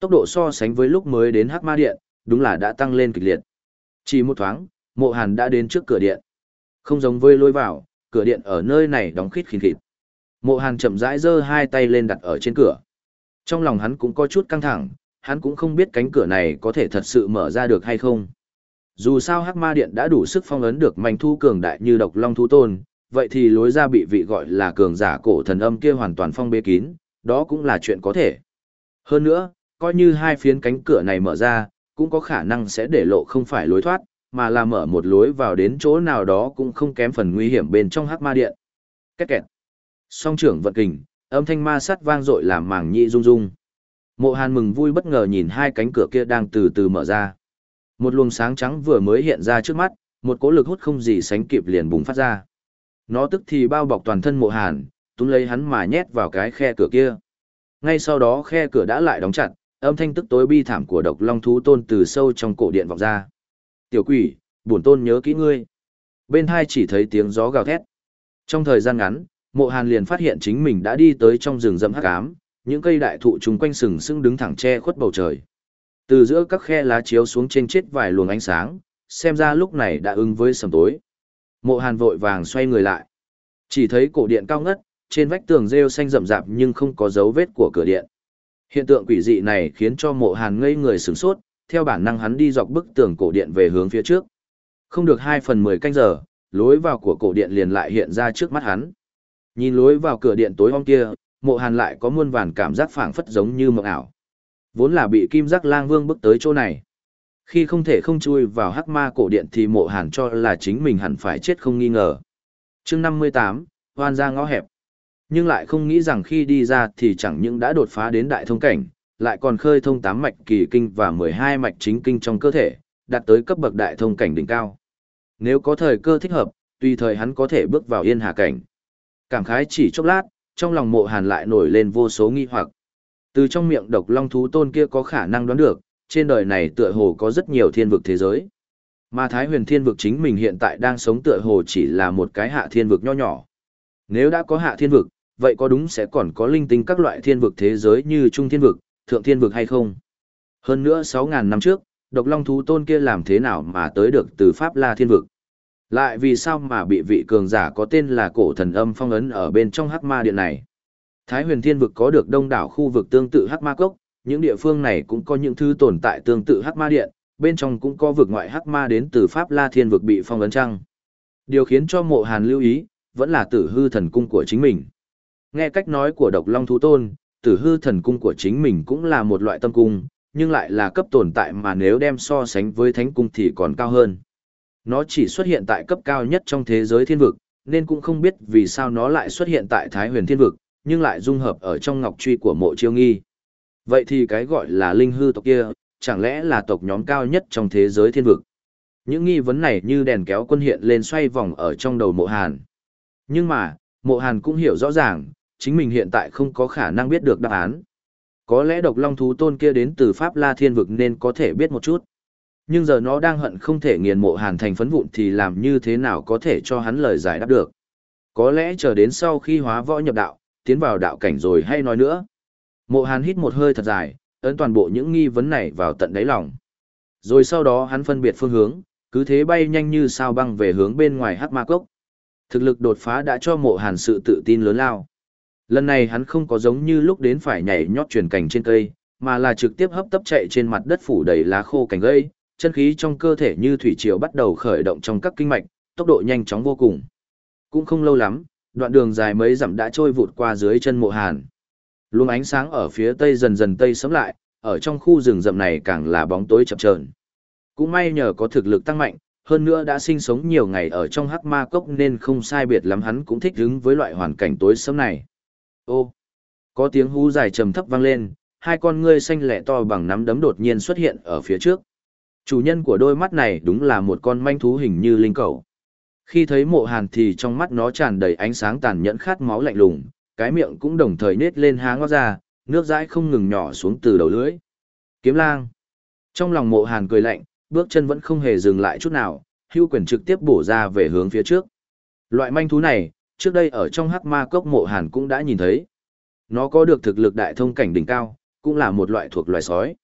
Tốc độ so sánh với lúc mới đến hắc ma điện, đúng là đã tăng lên kịch liệt. Chỉ một thoáng, mộ hàn đã đến trước cửa điện. Không giống với lôi vào, cửa điện ở nơi này đóng khít khít khít. Mộ hàn chậm rãi giơ hai tay lên đặt ở trên cửa. Trong lòng hắn cũng có chút căng thẳng, hắn cũng không biết cánh cửa này có thể thật sự mở ra được hay không. Dù sao hắc ma điện đã đủ sức phong ấn được manh thu cường đại như độc long thú tôn, vậy thì lối ra bị vị gọi là cường giả cổ thần âm kia hoàn toàn phong bế kín, đó cũng là chuyện có thể. Hơn nữa, coi như hai phiến cánh cửa này mở ra, cũng có khả năng sẽ để lộ không phải lối thoát, mà là mở một lối vào đến chỗ nào đó cũng không kém phần nguy hiểm bên trong hắc ma điện. Két kẹt. Song trưởng vận kình, âm thanh ma sắt vang dội làm màng nhị rung rung. Mộ Hàn mừng vui bất ngờ nhìn hai cánh cửa kia đang từ từ mở ra. Một luồng sáng trắng vừa mới hiện ra trước mắt, một cỗ lực hút không gì sánh kịp liền bùng phát ra. Nó tức thì bao bọc toàn thân Mộ Hàn, túm lấy hắn mà nhét vào cái khe cửa kia. Ngay sau đó khe cửa đã lại đóng chặt, âm thanh tức tối bi thảm của độc long thú tôn từ sâu trong cổ điện vọng ra. Tiểu quỷ, bổn tôn nhớ kỹ ngươi. Bên hai chỉ thấy tiếng gió gào thét. Trong thời gian ngắn, mộ hàn liền phát hiện chính mình đã đi tới trong rừng rậm hắc ám, những cây đại thụ chung quanh sừng sững đứng thẳng che khuất bầu trời. Từ giữa các khe lá chiếu xuống trên chết vài luồng ánh sáng, xem ra lúc này đã ứng với sầm tối. Mộ hàn vội vàng xoay người lại. Chỉ thấy cổ điện cao ngất, trên vách tường rêu xanh rậm rạp nhưng không có dấu vết của cửa điện. Hiện tượng quỷ dị này khiến cho mộ hàn ngây người sửng sốt, theo bản năng hắn đi dọc bức tường cổ điện về hướng phía trước. Không được 2 phần 10 canh giờ, lối vào của cổ điện liền lại hiện ra trước mắt hắn. Nhìn lối vào cửa điện tối hôm kia, mộ hàn lại có muôn vàn cảm giác phảng phất giống như mộng ảo. Vốn là bị kim giác lang vương bước tới chỗ này. Khi không thể không chui vào hắc ma cổ điện thì mộ hàn cho là chính mình hẳn phải chết không nghi ngờ. chương 58, hoan ra ngõ hẹp. Nhưng lại không nghĩ rằng khi đi ra thì chẳng những đã đột phá đến đại thông cảnh, lại còn khơi thông tám mạch kỳ kinh và 12 mạch chính kinh trong cơ thể, đạt tới cấp bậc đại thông cảnh đỉnh cao. Nếu có thời cơ thích hợp, tùy thời hắn có thể bước vào yên hà cảnh. Cảm khái chỉ chốc lát, trong lòng mộ hàn lại nổi lên vô số nghi hoặc. Từ trong miệng độc long thú tôn kia có khả năng đoán được, trên đời này tựa hồ có rất nhiều thiên vực thế giới. Mà Thái huyền thiên vực chính mình hiện tại đang sống tựa hồ chỉ là một cái hạ thiên vực nho nhỏ. Nếu đã có hạ thiên vực, vậy có đúng sẽ còn có linh tinh các loại thiên vực thế giới như trung thiên vực, thượng thiên vực hay không? Hơn nữa 6.000 năm trước, độc long thú tôn kia làm thế nào mà tới được từ Pháp La thiên vực? Lại vì sao mà bị vị cường giả có tên là cổ thần âm phong ấn ở bên trong hắc ma điện này? Thái huyền thiên vực có được đông đảo khu vực tương tự hắc ma cốc, những địa phương này cũng có những thứ tồn tại tương tự hắc ma điện, bên trong cũng có vực ngoại hắc ma đến từ Pháp La thiên vực bị phong ấn trăng. Điều khiến cho mộ hàn lưu ý, vẫn là tử hư thần cung của chính mình. Nghe cách nói của độc long thú tôn, tử hư thần cung của chính mình cũng là một loại tâm cung, nhưng lại là cấp tồn tại mà nếu đem so sánh với thánh cung thì còn cao hơn. Nó chỉ xuất hiện tại cấp cao nhất trong thế giới thiên vực, nên cũng không biết vì sao nó lại xuất hiện tại Thái huyền thiên vực, nhưng lại dung hợp ở trong ngọc truy của mộ chiêu nghi. Vậy thì cái gọi là linh hư tộc kia, chẳng lẽ là tộc nhóm cao nhất trong thế giới thiên vực? Những nghi vấn này như đèn kéo quân hiện lên xoay vòng ở trong đầu mộ hàn. Nhưng mà, mộ hàn cũng hiểu rõ ràng, chính mình hiện tại không có khả năng biết được đáp án. Có lẽ độc long thú tôn kia đến từ Pháp La Thiên Vực nên có thể biết một chút. Nhưng giờ nó đang hận không thể nghiền mộ hàn thành phấn vụn thì làm như thế nào có thể cho hắn lời giải đáp được. Có lẽ chờ đến sau khi hóa võ nhập đạo, tiến vào đạo cảnh rồi hay nói nữa. Mộ hàn hít một hơi thật dài, ấn toàn bộ những nghi vấn này vào tận đáy lòng. Rồi sau đó hắn phân biệt phương hướng, cứ thế bay nhanh như sao băng về hướng bên ngoài hắc ma cốc. Thực lực đột phá đã cho mộ hàn sự tự tin lớn lao. Lần này hắn không có giống như lúc đến phải nhảy nhót truyền cảnh trên cây, mà là trực tiếp hấp tấp chạy trên mặt đất phủ đầy lá khô cành gây, chân khí trong cơ thể như thủy triều bắt đầu khởi động trong các kinh mạch, tốc độ nhanh chóng vô cùng. Cũng không lâu lắm, đoạn đường dài mấy dặm đã trôi vụt qua dưới chân mộ hàn. Luồng ánh sáng ở phía tây dần dần tây sấm lại, ở trong khu rừng rậm này càng là bóng tối chập chờn. Cũng may nhờ có thực lực tăng mạnh, hơn nữa đã sinh sống nhiều ngày ở trong hắc ma cốc nên không sai biệt lắm hắn cũng thích ứng với loại hoàn cảnh tối sớm này. Ô, có tiếng hú dài trầm thấp vang lên, hai con ngươi xanh lẻ to bằng nắm đấm đột nhiên xuất hiện ở phía trước. Chủ nhân của đôi mắt này đúng là một con manh thú hình như linh cầu. Khi thấy mộ hàn thì trong mắt nó tràn đầy ánh sáng tàn nhẫn khát máu lạnh lùng, cái miệng cũng đồng thời nết lên há ngót ra, nước dãi không ngừng nhỏ xuống từ đầu lưỡi. Kiếm lang. Trong lòng mộ hàn cười lạnh, bước chân vẫn không hề dừng lại chút nào, hưu quyền trực tiếp bổ ra về hướng phía trước. Loại manh thú này, trước đây ở trong hắc ma cốc mộ hàn cũng đã nhìn thấy. Nó có được thực lực đại thông cảnh đỉnh cao, cũng là một loại thuộc loài sói.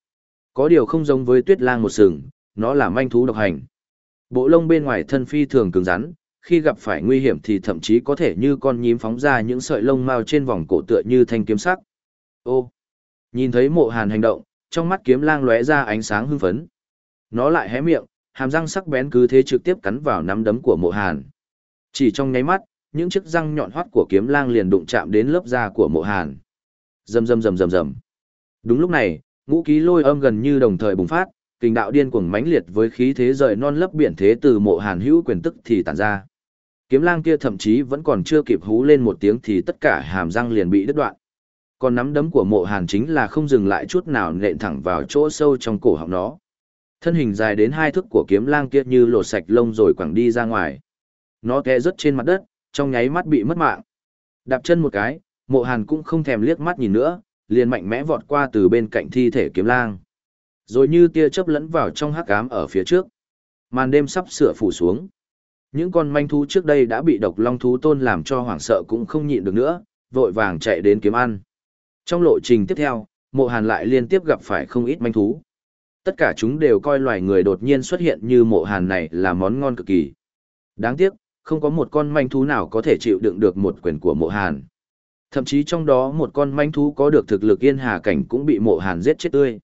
Có điều không giống với tuyết lang một sừng, nó là manh thú độc hành. Bộ lông bên ngoài thân phi thường cứng rắn, khi gặp phải nguy hiểm thì thậm chí có thể như con nhím phóng ra những sợi lông mao trên vòng cổ tựa như thanh kiếm sắc. Ô! Nhìn thấy mộ hàn hành động, trong mắt kiếm lang lóe ra ánh sáng hưng phấn. Nó lại hé miệng, hàm răng sắc bén cứ thế trực tiếp cắn vào nắm đấm của mộ hàn. Chỉ trong nháy mắt, những chiếc răng nhọn hoắt của kiếm lang liền đụng chạm đến lớp da của mộ hàn. Rầm rầm rầm rầm rầm. Đúng lúc này, ngũ ký lôi âm gần như đồng thời bùng phát, kình đạo điên cuồng mãnh liệt với khí thế rời non lấp biển thế từ mộ hàn hữu quyền tức thì tản ra. Kiếm lang kia thậm chí vẫn còn chưa kịp hú lên một tiếng thì tất cả hàm răng liền bị đứt đoạn. Còn nắm đấm của mộ hàn chính là không dừng lại chút nào nện thẳng vào chỗ sâu trong cổ họng nó. Thân hình dài đến hai thước của kiếm lang kia như lột sạch lông rồi quẳng đi ra ngoài. Nó té rớt trên mặt đất, trong nháy mắt bị mất mạng. Đạp chân một cái, mộ hàn cũng không thèm liếc mắt nhìn nữa, liền mạnh mẽ vọt qua từ bên cạnh thi thể kiếm lang. Rồi như tia chớp lẫn vào trong hắc ám ở phía trước. Màn đêm sắp sửa phủ xuống. Những con manh thú trước đây đã bị độc long thú tôn làm cho hoảng sợ cũng không nhịn được nữa, vội vàng chạy đến kiếm ăn. Trong lộ trình tiếp theo, mộ hàn lại liên tiếp gặp phải không ít manh thú. Tất cả chúng đều coi loài người đột nhiên xuất hiện như mộ hàn này là món ngon cực kỳ. Đáng tiếc, không có một con manh thú nào có thể chịu đựng được một quyền của mộ hàn. Thậm chí trong đó một con manh thú có được thực lực yên hà cảnh cũng bị mộ hàn giết chết tươi.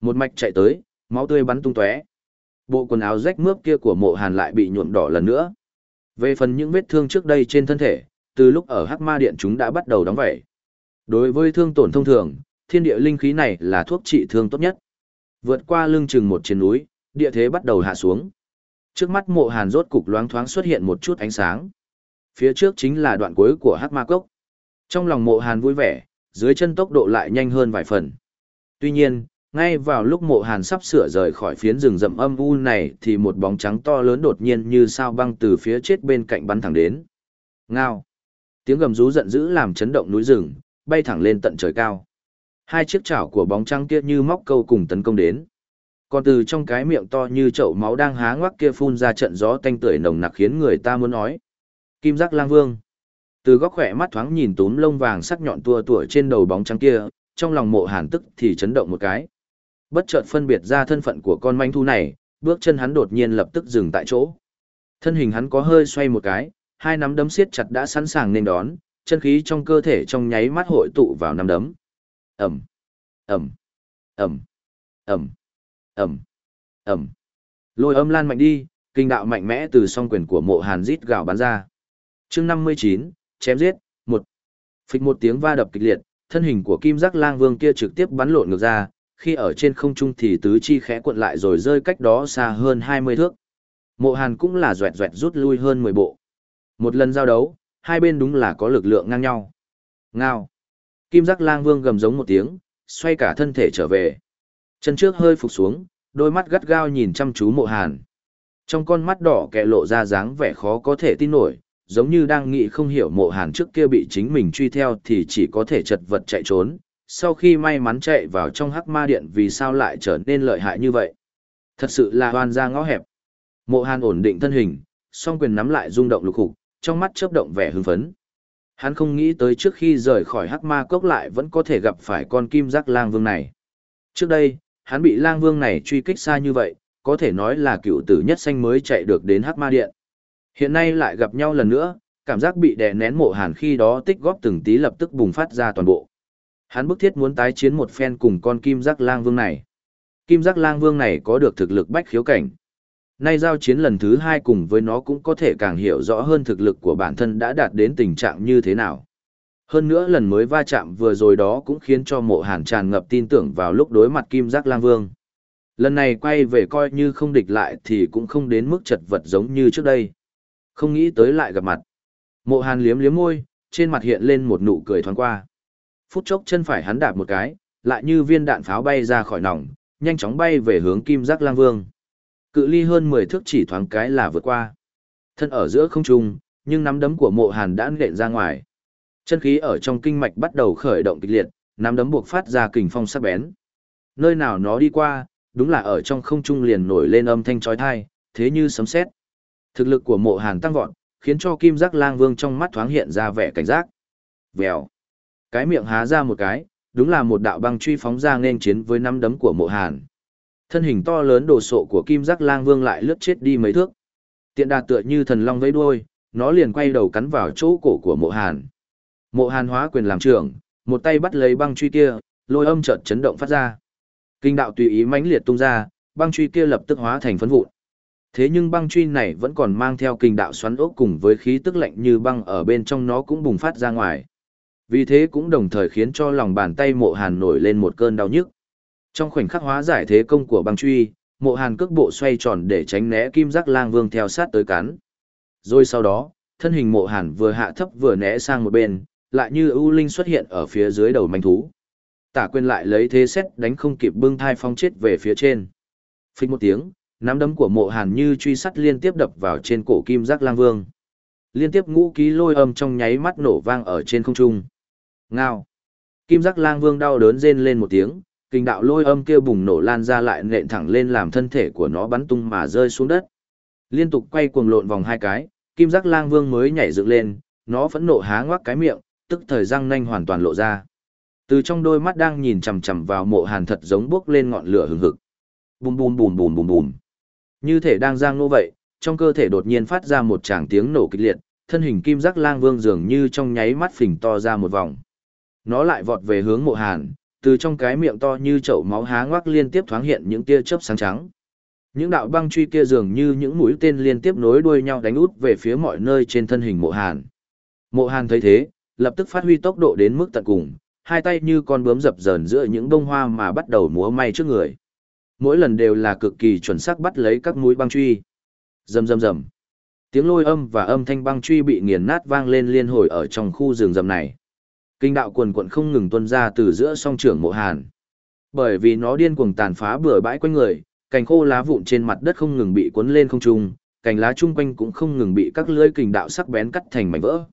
Một mạch chạy tới, máu tươi bắn tung tóe. Bộ quần áo rách mướp kia của mộ hàn lại bị nhuộm đỏ lần nữa. Về phần những vết thương trước đây trên thân thể, từ lúc ở Hắc Ma Điện chúng đã bắt đầu đóng vẩy. Đối với thương tổn thông thường, thiên địa linh khí này là thuốc trị thương tốt nhất. Vượt qua lưng chừng một trên núi, địa thế bắt đầu hạ xuống. Trước mắt mộ hàn rốt cục loáng thoáng xuất hiện một chút ánh sáng. Phía trước chính là đoạn cuối của Hắc Ma Cốc. Trong lòng mộ hàn vui vẻ, dưới chân tốc độ lại nhanh hơn vài phần. Tuy nhiên, ngay vào lúc mộ hàn sắp sửa rời khỏi phiến rừng rậm âm u này thì một bóng trắng to lớn đột nhiên như sao băng từ phía chết bên cạnh bắn thẳng đến. Ngao. Tiếng gầm rú giận dữ làm chấn động núi rừng, bay thẳng lên tận trời cao. Hai chiếc chảo của bóng trắng kia như móc câu cùng tấn công đến. Còn từ trong cái miệng to như chậu máu đang há ngoác kia phun ra trận gió tanh tưởi nồng nặc khiến người ta muốn nói. Kim giác lang vương. Từ góc khỏe mắt thoáng nhìn túm lông vàng sắc nhọn tua tủa trên đầu bóng trắng kia, trong lòng mộ hàn tức thì chấn động một cái. Bất chợt phân biệt ra thân phận của con manh thú này, bước chân hắn đột nhiên lập tức dừng tại chỗ. Thân hình hắn có hơi xoay một cái, hai nắm đấm siết chặt đã sẵn sàng nên đón, chân khí trong cơ thể trong nháy mắt hội tụ vào nắm đấm. ầm, ầm, ầm, ầm, ầm, ầm, Lôi âm lan mạnh đi, kinh đạo mạnh mẽ từ song quyền của mộ hàn rít gào bắn ra. chương 59, chém giết, một. Phịch một tiếng va đập kịch liệt, thân hình của kim giác lang vương kia trực tiếp bắn lộn ngược ra, khi ở trên không trung thì tứ chi khẽ cuộn lại rồi rơi cách đó xa hơn 20 thước. Mộ Hàn cũng là doẹt doẹt rút lui hơn 10 bộ. Một lần giao đấu, hai bên đúng là có lực lượng ngang nhau. Ngao. Kim giác lang vương gầm giống một tiếng, xoay cả thân thể trở về. Chân trước hơi phục xuống, đôi mắt gắt gao nhìn chăm chú mộ hàn. Trong con mắt đỏ kẹ lộ ra dáng vẻ khó có thể tin nổi, giống như đang nghĩ không hiểu mộ hàn trước kia bị chính mình truy theo thì chỉ có thể chật vật chạy trốn, sau khi may mắn chạy vào trong hắc ma điện vì sao lại trở nên lợi hại như vậy. Thật sự là hoàn ra ngõ hẹp. Mộ hàn ổn định thân hình, song quyền nắm lại rung động lục hục, trong mắt chớp động vẻ hưng phấn. Hắn không nghĩ tới trước khi rời khỏi hắc ma cốc lại vẫn có thể gặp phải con kim giác lang vương này. Trước đây, hắn bị lang vương này truy kích xa như vậy, có thể nói là cựu tử nhất xanh mới chạy được đến hắc ma điện. Hiện nay lại gặp nhau lần nữa, cảm giác bị đè nén mộ hàn khi đó tích góp từng tí lập tức bùng phát ra toàn bộ. Hắn bức thiết muốn tái chiến một phen cùng con kim giác lang vương này. Kim giác lang vương này có được thực lực bách khiếu cảnh. Nay giao chiến lần thứ hai cùng với nó cũng có thể càng hiểu rõ hơn thực lực của bản thân đã đạt đến tình trạng như thế nào. Hơn nữa lần mới va chạm vừa rồi đó cũng khiến cho mộ hàn tràn ngập tin tưởng vào lúc đối mặt kim giác lang vương. Lần này quay về coi như không địch lại thì cũng không đến mức chật vật giống như trước đây. Không nghĩ tới lại gặp mặt. Mộ hàn liếm liếm môi, trên mặt hiện lên một nụ cười thoáng qua phút chốc chân phải hắn đạp một cái, lại như viên đạn pháo bay ra khỏi nòng, nhanh chóng bay về hướng kim giác lang vương. Cự ly hơn 10 thước chỉ thoáng cái là vượt qua. Thân ở giữa không trung, nhưng nắm đấm của mộ hàn đã nện ra ngoài. Chân khí ở trong kinh mạch bắt đầu khởi động kịch liệt, nắm đấm buộc phát ra kình phong sắc bén. Nơi nào nó đi qua, đúng là ở trong không trung liền nổi lên âm thanh chói tai, thế như sấm sét. Thực lực của mộ hàn tăng vọt, khiến cho kim giác lang vương trong mắt thoáng hiện ra vẻ cảnh giác. Vèo. Cái miệng há ra một cái, đúng là một đạo băng truy phóng ra nên chiến với năm đấm của mộ hàn. Thân hình to lớn đồ sộ của kim giác lang vương lại lướt chết đi mấy thước. Tiện đạt tựa như thần long vẫy đuôi, nó liền quay đầu cắn vào chỗ cổ của mộ hàn. Mộ hàn hóa quyền làm trưởng, một tay bắt lấy băng truy kia, lôi âm chợt chấn động phát ra. Kinh đạo tùy ý mãnh liệt tung ra, băng truy kia lập tức hóa thành phấn vụn. Thế nhưng băng truy này vẫn còn mang theo kinh đạo xoắn ốc cùng với khí tức lạnh như băng ở bên trong nó cũng bùng phát ra ngoài. Vì thế cũng đồng thời khiến cho lòng bàn tay mộ hàn nổi lên một cơn đau nhức. Trong khoảnh khắc hóa giải thế công của băng truy, mộ hàn cước bộ xoay tròn để tránh né kim giác lang vương theo sát tới cắn. Rồi sau đó, thân hình mộ hàn vừa hạ thấp vừa né sang một bên, lại như ưu linh xuất hiện ở phía dưới đầu manh thú. Tả quên lại lấy thế xét đánh không kịp bưng thai phong chết về phía trên. Phích một tiếng, nắm đấm của mộ hàn như truy sắt liên tiếp đập vào trên cổ kim giác lang vương. Liên tiếp ngũ ký lôi âm trong nháy mắt nổ vang ở trên không trung. Ngao. Kim giác lang vương đau đớn rên lên một tiếng, kinh đạo lôi âm kia bùng nổ lan ra lại nện thẳng lên làm thân thể của nó bắn tung mà rơi xuống đất. Liên tục quay cuồng lộn vòng hai cái, kim giác lang vương mới nhảy dựng lên, nó phẫn nộ há ngoác cái miệng, tức thời răng nanh hoàn toàn lộ ra. Từ trong đôi mắt đang nhìn chằm chằm vào mộ hàn thật giống bước lên ngọn lửa hừng hực. Bùm bùm bùm bùm bùm bùm. Như thể đang giang nô vậy, trong cơ thể đột nhiên phát ra một tràng tiếng nổ kịch liệt, thân hình kim giác lang vương dường như trong nháy mắt phình to ra một vòng. Nó lại vọt về hướng mộ hàn, từ trong cái miệng to như chậu máu há ngoác liên tiếp thoáng hiện những tia chớp sáng trắng. Những đạo băng truy kia dường như những mũi tên liên tiếp nối đuôi nhau đánh út về phía mọi nơi trên thân hình mộ hàn. Mộ hàn thấy thế, lập tức phát huy tốc độ đến mức tận cùng, hai tay như con bướm dập dờn giữa những bông hoa mà bắt đầu múa may trước người. Mỗi lần đều là cực kỳ chuẩn xác bắt lấy các mũi băng truy. Rầm rầm rầm. Tiếng lôi âm và âm thanh băng truy bị nghiền nát vang lên liên hồi ở trong khu rừng rầm này. Kinh đạo quần quận không ngừng tuôn ra từ giữa song trưởng mộ hàn. Bởi vì nó điên cuồng tàn phá bừa bãi quanh người, cành khô lá vụn trên mặt đất không ngừng bị cuốn lên không trung, cành lá chung quanh cũng không ngừng bị các lưỡi kình đạo sắc bén cắt thành mảnh vỡ.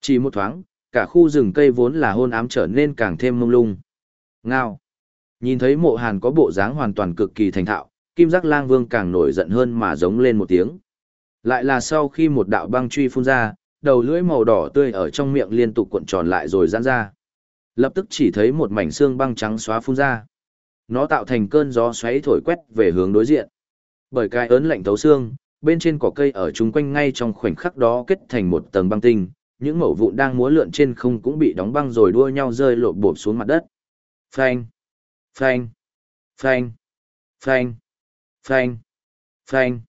Chỉ một thoáng, cả khu rừng cây vốn là hôn ám trở nên càng thêm mông lung. Ngao. Nhìn thấy mộ hàn có bộ dáng hoàn toàn cực kỳ thành thạo, kim giác lang vương càng nổi giận hơn mà giống lên một tiếng. Lại là sau khi một đạo băng truy phun ra, đầu lưỡi màu đỏ tươi ở trong miệng liên tục cuộn tròn lại rồi giãn ra. Lập tức chỉ thấy một mảnh xương băng trắng xóa phun ra. Nó tạo thành cơn gió xoáy thổi quét về hướng đối diện. Bởi cái ớn lạnh thấu xương, bên trên cỏ cây ở chung quanh ngay trong khoảnh khắc đó kết thành một tầng băng tinh, những mẩu vụn đang múa lượn trên không cũng bị đóng băng rồi đua nhau rơi lộp bộp xuống mặt đất. Phanh, phanh, phanh, phanh, phanh, phanh.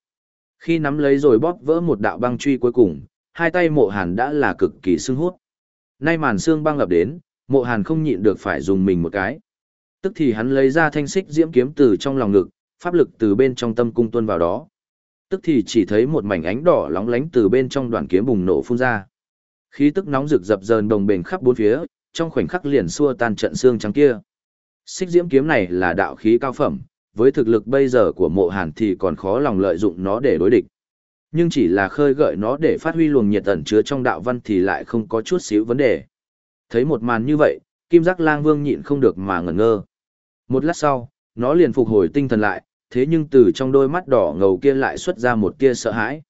Khi nắm lấy rồi bóp vỡ một đạo băng truy cuối cùng, hai tay mộ hàn đã là cực kỳ sưng hút. Nay màn xương băng ập đến, mộ hàn không nhịn được phải dùng mình một cái. Tức thì hắn lấy ra thanh xích diễm kiếm từ trong lòng ngực, pháp lực từ bên trong tâm cung tuân vào đó. Tức thì chỉ thấy một mảnh ánh đỏ lóng lánh từ bên trong đoàn kiếm bùng nổ phun ra. Khí tức nóng rực dập dờn đồng bền khắp bốn phía, trong khoảnh khắc liền xua tan trận xương trắng kia. Xích diễm kiếm này là đạo khí cao phẩm, với thực lực bây giờ của mộ hàn thì còn khó lòng lợi dụng nó để đối địch. Nhưng chỉ là khơi gợi nó để phát huy luồng nhiệt ẩn chứa trong đạo văn thì lại không có chút xíu vấn đề. Thấy một màn như vậy, kim giác lang vương nhịn không được mà ngẩn ngơ. Một lát sau, nó liền phục hồi tinh thần lại, thế nhưng từ trong đôi mắt đỏ ngầu kia lại xuất ra một tia sợ hãi.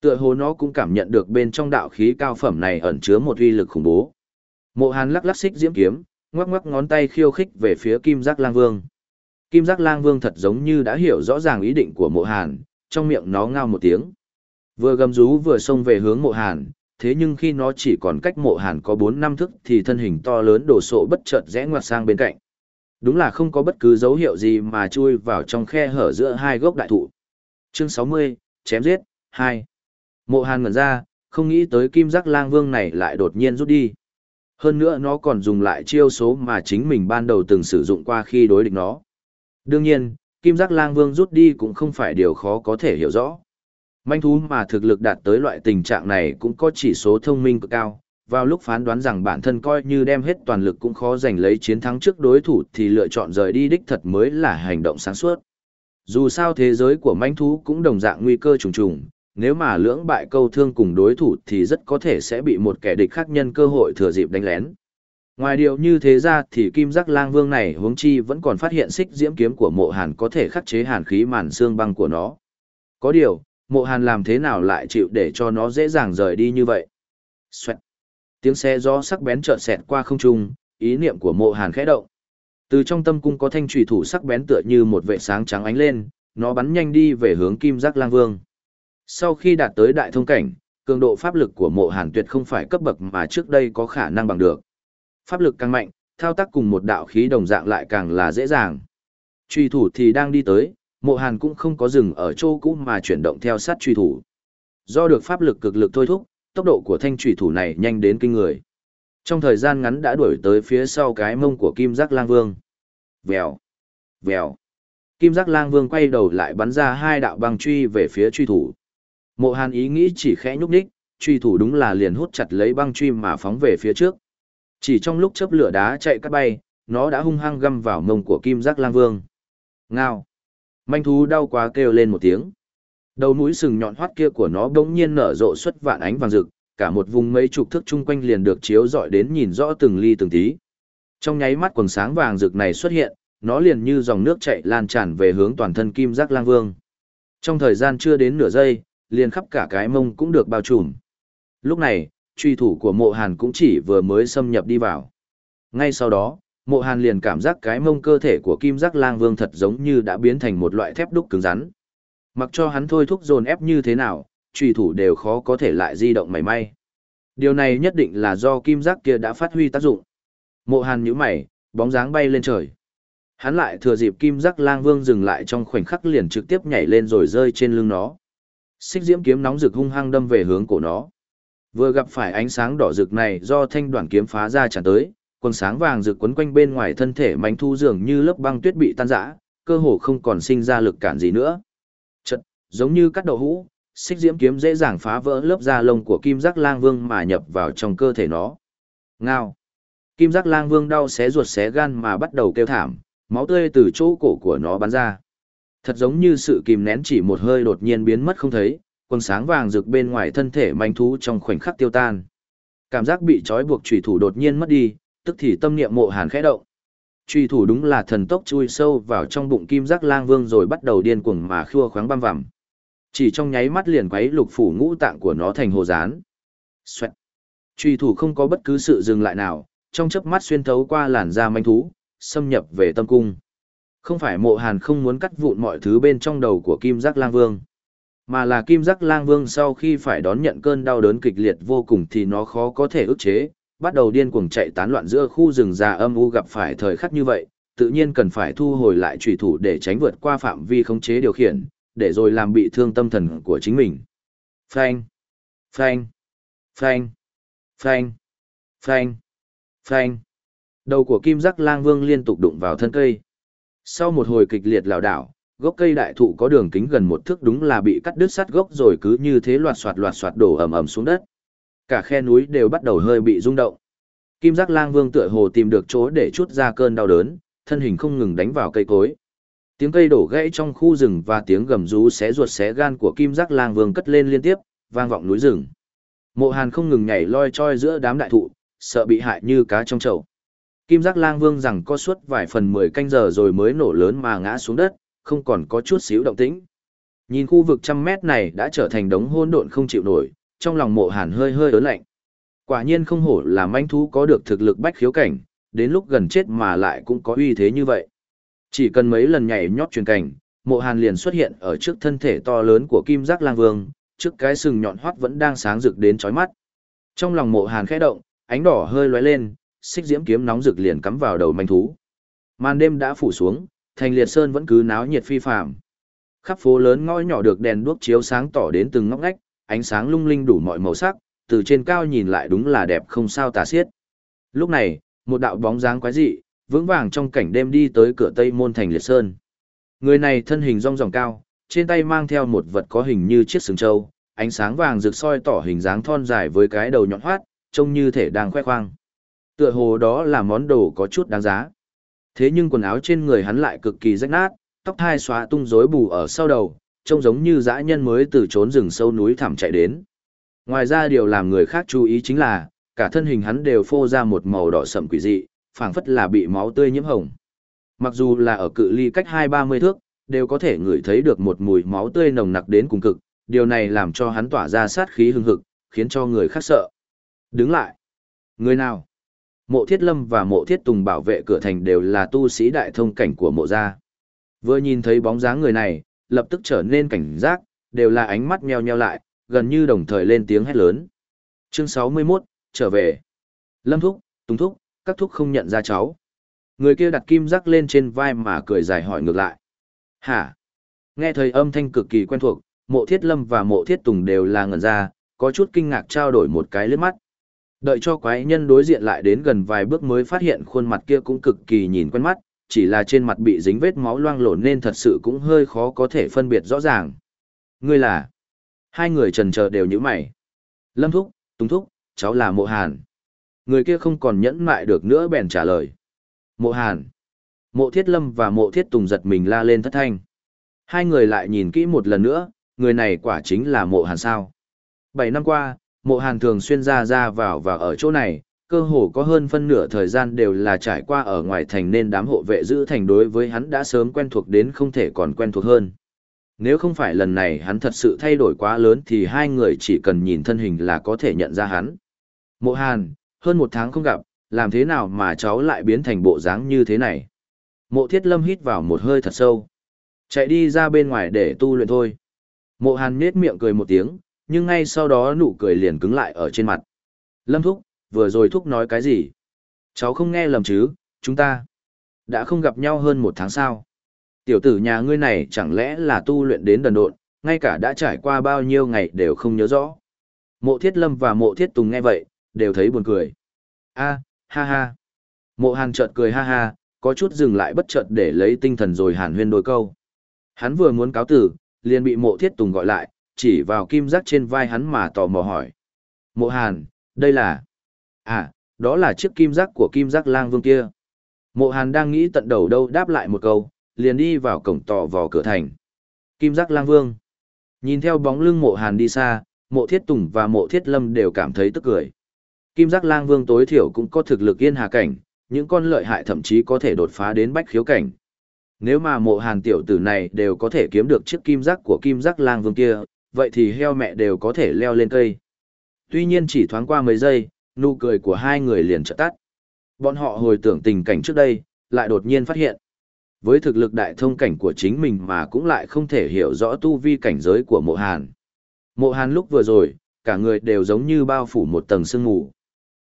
Tựa hồ nó cũng cảm nhận được bên trong đạo khí cao phẩm này ẩn chứa một uy lực khủng bố. Mộ Hàn lắc lắc xích diễm kiếm, ngoắc ngoắc ngón tay khiêu khích về phía Kim Giác Lang Vương. Kim Giác Lang Vương thật giống như đã hiểu rõ ràng ý định của Mộ Hàn, trong miệng nó ngao một tiếng. Vừa gầm rú vừa xông về hướng Mộ Hàn, thế nhưng khi nó chỉ còn cách Mộ Hàn có 4 năm thức thì thân hình to lớn đổ sộ bất chợt rẽ ngoặt sang bên cạnh. Đúng là không có bất cứ dấu hiệu gì mà chui vào trong khe hở giữa hai gốc đại thụ. Chương 60, chém giết, 2. Mộ Hàn ngẩn ra, không nghĩ tới kim giác lang vương này lại đột nhiên rút đi. Hơn nữa nó còn dùng lại chiêu số mà chính mình ban đầu từng sử dụng qua khi đối địch nó. Đương nhiên, kim giác lang vương rút đi cũng không phải điều khó có thể hiểu rõ. Manh thú mà thực lực đạt tới loại tình trạng này cũng có chỉ số thông minh cực cao. Vào lúc phán đoán rằng bản thân coi như đem hết toàn lực cũng khó giành lấy chiến thắng trước đối thủ thì lựa chọn rời đi đích thật mới là hành động sáng suốt. Dù sao thế giới của manh thú cũng đồng dạng nguy cơ trùng trùng, nếu mà lưỡng bại câu thương cùng đối thủ thì rất có thể sẽ bị một kẻ địch khác nhân cơ hội thừa dịp đánh lén. Ngoài điều như thế ra thì kim giác lang vương này huống chi vẫn còn phát hiện xích diễm kiếm của mộ hàn có thể khắc chế hàn khí màn xương băng của nó. Có điều, mộ hàn làm thế nào lại chịu để cho nó dễ dàng rời đi như vậy? Xoẹt. Tiếng xe gió sắc bén chợt xẹt qua không trung, ý niệm của mộ hàn khẽ động. Từ trong tâm cung có thanh trùy thủ sắc bén tựa như một vệ sáng trắng ánh lên, nó bắn nhanh đi về hướng kim giác lang vương. Sau khi đạt tới đại thông cảnh, cường độ pháp lực của mộ hàn tuyệt không phải cấp bậc mà trước đây có khả năng bằng được. Pháp lực càng mạnh, thao tác cùng một đạo khí đồng dạng lại càng là dễ dàng. Truy thủ thì đang đi tới, mộ hàn cũng không có dừng ở chỗ cũ mà chuyển động theo sát truy thủ. Do được pháp lực cực lực thôi thúc, tốc độ của thanh truy thủ này nhanh đến kinh người. Trong thời gian ngắn đã đuổi tới phía sau cái mông của Kim Giác Lang Vương. Vèo, vèo. Kim Giác Lang Vương quay đầu lại bắn ra hai đạo băng truy về phía truy thủ. Mộ Hàn ý nghĩ chỉ khẽ nhúc nhích, truy thủ đúng là liền hút chặt lấy băng truy mà phóng về phía trước. Chỉ trong lúc chớp lửa đá chạy cắt bay, nó đã hung hăng găm vào mông của Kim Giác Lang Vương. Ngao. Manh thú đau quá kêu lên một tiếng. Đầu mũi sừng nhọn hoắt kia của nó bỗng nhiên nở rộ xuất vạn ánh vàng rực, cả một vùng mấy chục thước chung quanh liền được chiếu rọi đến nhìn rõ từng ly từng tí. Trong nháy mắt quần sáng vàng rực này xuất hiện, nó liền như dòng nước chảy lan tràn về hướng toàn thân Kim Giác Lang Vương. Trong thời gian chưa đến nửa giây, liền khắp cả cái mông cũng được bao trùm. Lúc này, truy thủ của mộ hàn cũng chỉ vừa mới xâm nhập đi vào. Ngay sau đó, mộ hàn liền cảm giác cái mông cơ thể của kim giác lang vương thật giống như đã biến thành một loại thép đúc cứng rắn. Mặc cho hắn thôi thúc dồn ép như thế nào, truy thủ đều khó có thể lại di động mảy may. Điều này nhất định là do kim giác kia đã phát huy tác dụng. Mộ hàn nhíu mày, bóng dáng bay lên trời. Hắn lại thừa dịp kim giác lang vương dừng lại trong khoảnh khắc liền trực tiếp nhảy lên rồi rơi trên lưng nó. Xích diễm kiếm nóng rực hung hăng đâm về hướng cổ nó. Vừa gặp phải ánh sáng đỏ rực này do thanh đoạn kiếm phá ra tràn tới, quần sáng vàng rực quấn quanh bên ngoài thân thể mánh thu dường như lớp băng tuyết bị tan rã, cơ hồ không còn sinh ra lực cản gì nữa. Chật, giống như cắt đậu hũ, xích diễm kiếm dễ dàng phá vỡ lớp da lông của kim giác lang vương mà nhập vào trong cơ thể nó. Ngao. Kim giác lang vương đau xé ruột xé gan mà bắt đầu kêu thảm, máu tươi từ chỗ cổ của nó bắn ra. Thật giống như sự kìm nén chỉ một hơi đột nhiên biến mất không thấy, quần sáng vàng rực bên ngoài thân thể manh thú trong khoảnh khắc tiêu tan. Cảm giác bị trói buộc chủy thủ đột nhiên mất đi, tức thì tâm niệm mộ hàn khẽ động. truy thủ đúng là thần tốc chui sâu vào trong bụng kim giác lang vương rồi bắt đầu điên cuồng mà khua khoáng băm vằm. Chỉ trong nháy mắt liền quấy lục phủ ngũ tạng của nó thành hồ rán. Xoẹt. Truy thủ không có bất cứ sự dừng lại nào, trong chớp mắt xuyên thấu qua làn da manh thú, xâm nhập về tâm cung. Không phải mộ hàn không muốn cắt vụn mọi thứ bên trong đầu của kim giác lang vương. Mà là kim giác lang vương sau khi phải đón nhận cơn đau đớn kịch liệt vô cùng thì nó khó có thể ức chế, bắt đầu điên cuồng chạy tán loạn giữa khu rừng già âm u gặp phải thời khắc như vậy, tự nhiên cần phải thu hồi lại trùy thủ để tránh vượt qua phạm vi khống chế điều khiển, để rồi làm bị thương tâm thần của chính mình. Phanh, phanh, phanh, phanh, phanh, phanh. Đầu của kim giác lang vương liên tục đụng vào thân cây. Sau một hồi kịch liệt lảo đảo, gốc cây đại thụ có đường kính gần một thước đúng là bị cắt đứt sát gốc rồi cứ như thế loạt soạt loạt soạt đổ ầm ầm xuống đất. Cả khe núi đều bắt đầu hơi bị rung động. Kim Giác Lang Vương tựa hồ tìm được chỗ để chút ra cơn đau đớn, thân hình không ngừng đánh vào cây cối. Tiếng cây đổ gãy trong khu rừng và tiếng gầm rú xé ruột xé gan của Kim Giác Lang Vương cất lên liên tiếp, vang vọng núi rừng. Mộ Hàn không ngừng nhảy loi choi giữa đám đại thụ, sợ bị hại như cá trong chậu. Kim Giác Lang Vương rằng có suốt vài phần 10 canh giờ rồi mới nổ lớn mà ngã xuống đất, không còn có chút xíu động tĩnh. Nhìn khu vực trăm mét này đã trở thành đống hỗn độn không chịu nổi, trong lòng mộ hàn hơi hơi ớn lạnh. Quả nhiên không hổ là manh thú có được thực lực bách khiếu cảnh, đến lúc gần chết mà lại cũng có uy thế như vậy. Chỉ cần mấy lần nhảy nhót truyền cảnh, mộ hàn liền xuất hiện ở trước thân thể to lớn của kim giác lang vương, trước cái sừng nhọn hoắt vẫn đang sáng rực đến chói mắt. Trong lòng mộ hàn khẽ động, ánh đỏ hơi lóe lên, xích diễm kiếm nóng rực liền cắm vào đầu manh thú. Màn đêm đã phủ xuống, thành liệt sơn vẫn cứ náo nhiệt phi phạm. Khắp phố lớn ngõ nhỏ được đèn đuốc chiếu sáng tỏ đến từng ngóc ngách, ánh sáng lung linh đủ mọi màu sắc, từ trên cao nhìn lại đúng là đẹp không sao tả xiết. Lúc này, một đạo bóng dáng quái dị, vững vàng trong cảnh đêm đi tới cửa tây môn thành liệt sơn. Người này thân hình rong ròng cao, trên tay mang theo một vật có hình như chiếc sừng trâu, ánh sáng vàng rực soi tỏ hình dáng thon dài với cái đầu nhọn hoắt, trông như thể đang khoe khoang. Tựa hồ đó là món đồ có chút đáng giá. Thế nhưng quần áo trên người hắn lại cực kỳ rách nát, tóc hai xóa tung rối bù ở sau đầu, trông giống như dã nhân mới từ trốn rừng sâu núi thẳm chạy đến. Ngoài ra điều làm người khác chú ý chính là, cả thân hình hắn đều phô ra một màu đỏ sậm quỷ dị, phảng phất là bị máu tươi nhiễm hồng. Mặc dù là ở cự ly cách hai ba mươi thước, đều có thể ngửi thấy được một mùi máu tươi nồng nặc đến cùng cực, điều này làm cho hắn tỏa ra sát khí hừng hực, khiến cho người khác sợ. Đứng lại. Người nào? Mộ Thiết Lâm và Mộ Thiết Tùng bảo vệ cửa thành đều là tu sĩ đại thông cảnh của mộ gia. Vừa nhìn thấy bóng dáng người này, lập tức trở nên cảnh giác, đều là ánh mắt nheo nheo lại, gần như đồng thời lên tiếng hét lớn. Chương 61, trở về. Lâm Thúc, Tùng Thúc, các thúc không nhận ra cháu. Người kia đặt kim rắc lên trên vai mà cười dài hỏi ngược lại. Hả? Nghe thời âm thanh cực kỳ quen thuộc, mộ thiết lâm và mộ thiết tùng đều là ngẩn ra, có chút kinh ngạc trao đổi một cái lướt mắt. Đợi cho quái nhân đối diện lại đến gần vài bước mới phát hiện khuôn mặt kia cũng cực kỳ nhìn quen mắt, chỉ là trên mặt bị dính vết máu loang lổ nên thật sự cũng hơi khó có thể phân biệt rõ ràng. Ngươi là? Hai người trần chờ đều như mày. Lâm Thúc, Tùng Thúc, cháu là Mộ Hàn. Người kia không còn nhẫn mại được nữa bèn trả lời. Mộ Hàn. Mộ Thiết Lâm và Mộ Thiết Tùng giật mình la lên thất thanh. Hai người lại nhìn kỹ một lần nữa, người này quả chính là Mộ Hàn sao. Bảy năm qua, Mộ Hàn thường xuyên ra ra vào và ở chỗ này, cơ hồ có hơn phân nửa thời gian đều là trải qua ở ngoài thành nên đám hộ vệ giữ thành đối với hắn đã sớm quen thuộc đến không thể còn quen thuộc hơn. Nếu không phải lần này hắn thật sự thay đổi quá lớn thì hai người chỉ cần nhìn thân hình là có thể nhận ra hắn. Mộ Hàn, hơn một tháng không gặp, làm thế nào mà cháu lại biến thành bộ dáng như thế này? Mộ Thiết Lâm hít vào một hơi thật sâu. Chạy đi ra bên ngoài để tu luyện thôi. Mộ Hàn nết miệng cười một tiếng, nhưng ngay sau đó nụ cười liền cứng lại ở trên mặt. Lâm Thúc, vừa rồi Thúc nói cái gì? Cháu không nghe lầm chứ, chúng ta đã không gặp nhau hơn một tháng sao. Tiểu tử nhà ngươi này chẳng lẽ là tu luyện đến đần độn, ngay cả đã trải qua bao nhiêu ngày đều không nhớ rõ. Mộ Thiết Lâm và Mộ Thiết Tùng nghe vậy, đều thấy buồn cười. A, ha ha. Mộ Hàn chợt cười ha ha, có chút dừng lại bất chợt để lấy tinh thần rồi Hàn huyên đôi câu. Hắn vừa muốn cáo tử, liền bị Mộ Thiết Tùng gọi lại, chỉ vào kim giác trên vai hắn mà tò mò hỏi. Mộ Hàn, đây là... À, đó là chiếc kim giác của kim giác lang vương kia. Mộ Hàn đang nghĩ tận đầu đâu đáp lại một câu, liền đi vào cổng tò vò cửa thành. Kim giác lang vương. Nhìn theo bóng lưng mộ Hàn đi xa, mộ Thiết Tùng và mộ Thiết Lâm đều cảm thấy tức cười. Kim giác lang vương tối thiểu cũng có thực lực yên hà cảnh, những con lợi hại thậm chí có thể đột phá đến bách khiếu cảnh. Nếu mà mộ hàn tiểu tử này đều có thể kiếm được chiếc kim giác của kim giác lang vương kia, vậy thì heo mẹ đều có thể leo lên cây. Tuy nhiên chỉ thoáng qua mấy giây, nụ cười của hai người liền chợt tắt. Bọn họ hồi tưởng tình cảnh trước đây, lại đột nhiên phát hiện. Với thực lực đại thông cảnh của chính mình mà cũng lại không thể hiểu rõ tu vi cảnh giới của mộ hàn. Mộ hàn lúc vừa rồi, cả người đều giống như bao phủ một tầng sương mù.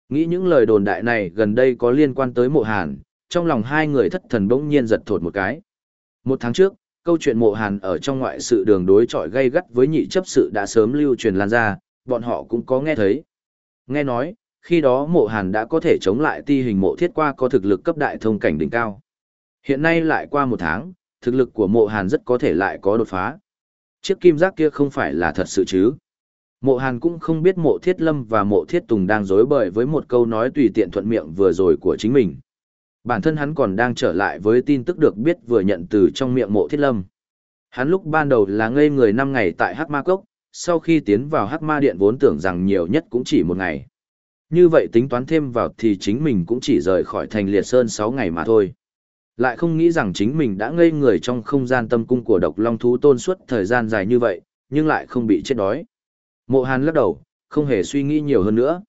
Nghĩ những lời đồn đại này gần đây có liên quan tới mộ hàn, trong lòng hai người thất thần bỗng nhiên giật thột một cái. Một tháng trước, câu chuyện mộ hàn ở trong ngoại sự đường đối chọi gây gắt với nhị chấp sự đã sớm lưu truyền lan ra, bọn họ cũng có nghe thấy. Nghe nói, khi đó mộ hàn đã có thể chống lại ti hình mộ thiết qua có thực lực cấp đại thông cảnh đỉnh cao. Hiện nay lại qua một tháng, thực lực của mộ hàn rất có thể lại có đột phá. Chiếc kim giác kia không phải là thật sự chứ. Mộ Hàn cũng không biết mộ thiết lâm và mộ thiết tùng đang dối bời với một câu nói tùy tiện thuận miệng vừa rồi của chính mình. Bản thân hắn còn đang trở lại với tin tức được biết vừa nhận từ trong miệng mộ thiết lâm. Hắn lúc ban đầu là ngây người 5 ngày tại Hắc Ma Cốc, sau khi tiến vào Hắc Ma Điện vốn tưởng rằng nhiều nhất cũng chỉ một ngày. Như vậy tính toán thêm vào thì chính mình cũng chỉ rời khỏi thành Liệt Sơn 6 ngày mà thôi. Lại không nghĩ rằng chính mình đã ngây người trong không gian tâm cung của độc long thú tôn suốt thời gian dài như vậy, nhưng lại không bị chết đói. Mộ Hàn lắc đầu, không hề suy nghĩ nhiều hơn nữa.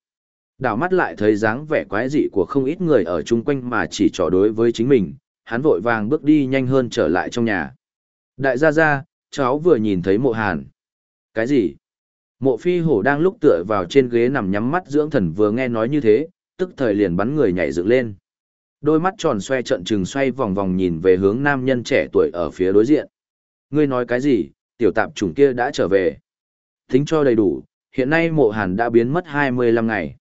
Đảo mắt lại thấy dáng vẻ quái dị của không ít người ở chung quanh mà chỉ trò đối với chính mình, hắn vội vàng bước đi nhanh hơn trở lại trong nhà. Đại gia gia, cháu vừa nhìn thấy mộ Hàn. Cái gì? Mộ phi hổ đang lúc tựa vào trên ghế nằm nhắm mắt dưỡng thần vừa nghe nói như thế, tức thời liền bắn người nhảy dựng lên. Đôi mắt tròn xoe trận trừng xoay vòng vòng nhìn về hướng nam nhân trẻ tuổi ở phía đối diện. Ngươi nói cái gì, tiểu tạp chủng kia đã trở về. Tính cho đầy đủ, hiện nay mộ hàn đã biến mất 25 ngày.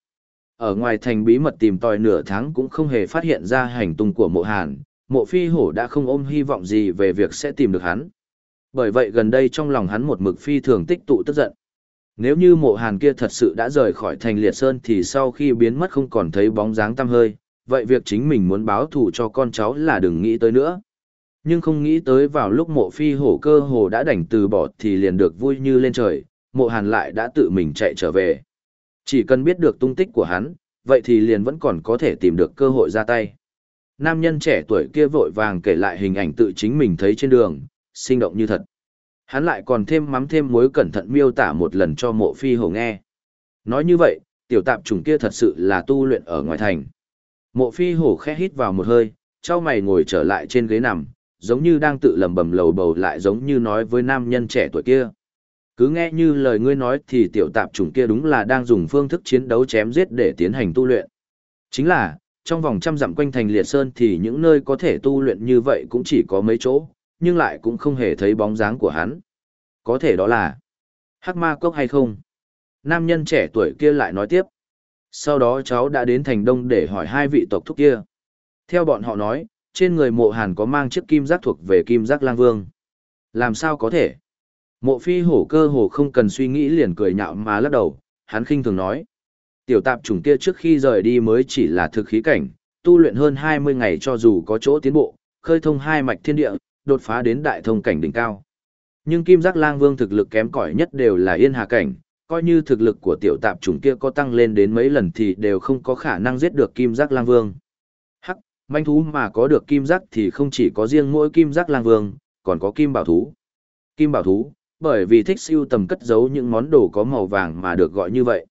Ở ngoài thành bí mật tìm tòi nửa tháng cũng không hề phát hiện ra hành tung của mộ hàn, mộ phi hổ đã không ôm hy vọng gì về việc sẽ tìm được hắn. Bởi vậy gần đây trong lòng hắn một mực phi thường tích tụ tức giận. Nếu như mộ hàn kia thật sự đã rời khỏi thành liệt sơn thì sau khi biến mất không còn thấy bóng dáng tăm hơi, vậy việc chính mình muốn báo thù cho con cháu là đừng nghĩ tới nữa. Nhưng không nghĩ tới vào lúc mộ phi hổ cơ hồ đã đành từ bỏ thì liền được vui như lên trời, mộ hàn lại đã tự mình chạy trở về. Chỉ cần biết được tung tích của hắn, vậy thì liền vẫn còn có thể tìm được cơ hội ra tay. Nam nhân trẻ tuổi kia vội vàng kể lại hình ảnh tự chính mình thấy trên đường, sinh động như thật. Hắn lại còn thêm mắm thêm muối cẩn thận miêu tả một lần cho mộ phi hổ nghe. Nói như vậy, tiểu tạp trùng kia thật sự là tu luyện ở ngoài thành. Mộ phi hổ khẽ hít vào một hơi, trao mày ngồi trở lại trên ghế nằm, giống như đang tự lầm bầm lầu bầu lại giống như nói với nam nhân trẻ tuổi kia. Cứ nghe như lời ngươi nói thì tiểu tạp chủng kia đúng là đang dùng phương thức chiến đấu chém giết để tiến hành tu luyện. Chính là, trong vòng trăm dặm quanh thành liệt sơn thì những nơi có thể tu luyện như vậy cũng chỉ có mấy chỗ, nhưng lại cũng không hề thấy bóng dáng của hắn. Có thể đó là hắc ma cốc hay không? Nam nhân trẻ tuổi kia lại nói tiếp. Sau đó cháu đã đến thành đông để hỏi hai vị tộc thúc kia. Theo bọn họ nói, trên người mộ hàn có mang chiếc kim giác thuộc về kim giác lang vương. Làm sao có thể? Mộ phi hổ cơ hồ không cần suy nghĩ liền cười nhạo mà lắc đầu, hắn khinh thường nói. Tiểu tạp chủng kia trước khi rời đi mới chỉ là thực khí cảnh, tu luyện hơn 20 ngày cho dù có chỗ tiến bộ, khơi thông hai mạch thiên địa, đột phá đến đại thông cảnh đỉnh cao. Nhưng kim giác lang vương thực lực kém cỏi nhất đều là yên hà cảnh, coi như thực lực của tiểu tạp chủng kia có tăng lên đến mấy lần thì đều không có khả năng giết được kim giác lang vương. Hắc, manh thú mà có được kim giác thì không chỉ có riêng mỗi kim giác lang vương, còn có kim bảo thú. Kim bảo thú, bởi vì thích siêu tầm cất giấu những món đồ có màu vàng mà được gọi như vậy.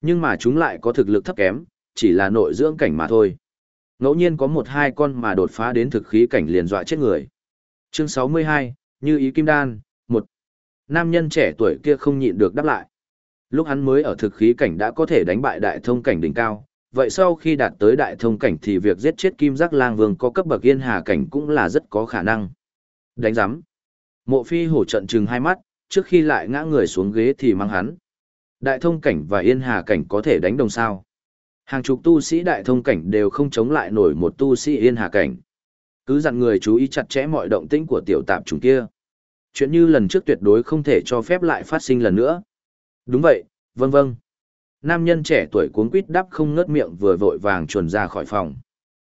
Nhưng mà chúng lại có thực lực thấp kém, chỉ là nội dưỡng cảnh mà thôi. Ngẫu nhiên có một hai con mà đột phá đến thực khí cảnh liền dọa chết người. Chương 62, Như ý kim đan, một Nam nhân trẻ tuổi kia không nhịn được đáp lại. Lúc hắn mới ở thực khí cảnh đã có thể đánh bại đại thông cảnh đỉnh cao, vậy sau khi đạt tới đại thông cảnh thì việc giết chết kim giác lang vương có cấp bậc yên hà cảnh cũng là rất có khả năng. Đánh giám. Mộ phi hổ trận trừng hai mắt, trước khi lại ngã người xuống ghế thì mang hắn. Đại thông cảnh và yên hà cảnh có thể đánh đồng sao. Hàng chục tu sĩ đại thông cảnh đều không chống lại nổi một tu sĩ yên hà cảnh. Cứ dặn người chú ý chặt chẽ mọi động tĩnh của tiểu tạp trùng kia. Chuyện như lần trước tuyệt đối không thể cho phép lại phát sinh lần nữa. Đúng vậy, vâng vâng. Nam nhân trẻ tuổi cuống quýt đáp không ngớt miệng vừa vội vàng chuồn ra khỏi phòng.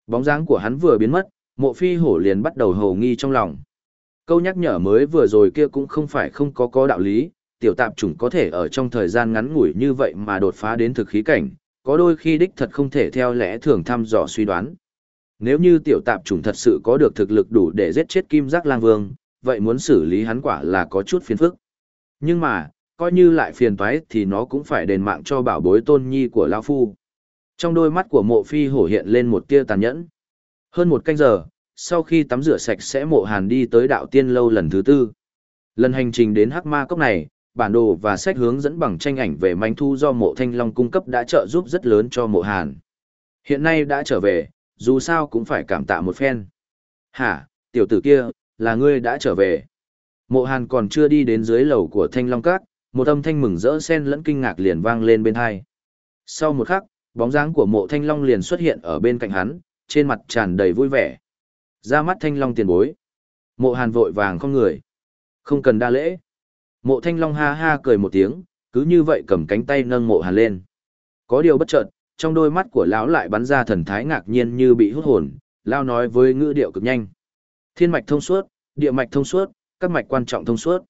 Bóng dáng của hắn vừa biến mất, mộ phi hổ liền bắt đầu hầu nghi trong lòng. Câu nhắc nhở mới vừa rồi kia cũng không phải không có có đạo lý, tiểu tạp chủng có thể ở trong thời gian ngắn ngủi như vậy mà đột phá đến thực khí cảnh, có đôi khi đích thật không thể theo lẽ thường thăm dò suy đoán. Nếu như tiểu tạp chủng thật sự có được thực lực đủ để giết chết kim giác lang vương, vậy muốn xử lý hắn quả là có chút phiền phức. Nhưng mà, coi như lại phiền toái thì nó cũng phải đền mạng cho bảo bối tôn nhi của Lao Phu. Trong đôi mắt của mộ phi hổ hiện lên một tia tàn nhẫn. Hơn một canh giờ, sau khi tắm rửa sạch sẽ mộ hàn đi tới đạo tiên lâu lần thứ tư. Lần hành trình đến hắc ma cốc này, bản đồ và sách hướng dẫn bằng tranh ảnh về manh thu do mộ thanh long cung cấp đã trợ giúp rất lớn cho mộ hàn. Hiện nay đã trở về, dù sao cũng phải cảm tạ một phen. Hả, tiểu tử kia, là ngươi đã trở về. Mộ hàn còn chưa đi đến dưới lầu của thanh long các, một âm thanh mừng rỡ sen lẫn kinh ngạc liền vang lên bên hai. Sau một khắc, bóng dáng của mộ thanh long liền xuất hiện ở bên cạnh hắn, trên mặt tràn đầy vui vẻ. Ra mắt thanh long tiền bối. Mộ hàn vội vàng không người. Không cần đa lễ. Mộ thanh long ha ha cười một tiếng, cứ như vậy cầm cánh tay nâng mộ hàn lên. Có điều bất chợt, trong đôi mắt của lão lại bắn ra thần thái ngạc nhiên như bị hút hồn, lão nói với ngữ điệu cực nhanh. Thiên mạch thông suốt, địa mạch thông suốt, các mạch quan trọng thông suốt.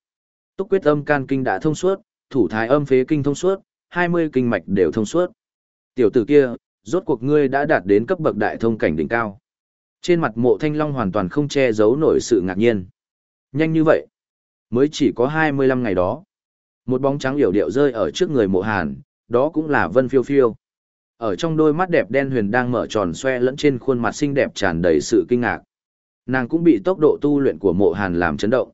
Túc quyết âm can kinh đã thông suốt, thủ thái âm phế kinh thông suốt, 20 kinh mạch đều thông suốt. Tiểu tử kia, rốt cuộc ngươi đã đạt đến cấp bậc đại thông cảnh đỉnh cao. Trên mặt mộ thanh long hoàn toàn không che giấu nổi sự ngạc nhiên. Nhanh như vậy, mới chỉ có 25 ngày đó. Một bóng trắng hiểu điệu rơi ở trước người mộ hàn, đó cũng là vân phiêu phiêu. Ở trong đôi mắt đẹp đen huyền đang mở tròn xoe lẫn trên khuôn mặt xinh đẹp tràn đầy sự kinh ngạc. Nàng cũng bị tốc độ tu luyện của mộ hàn làm chấn động.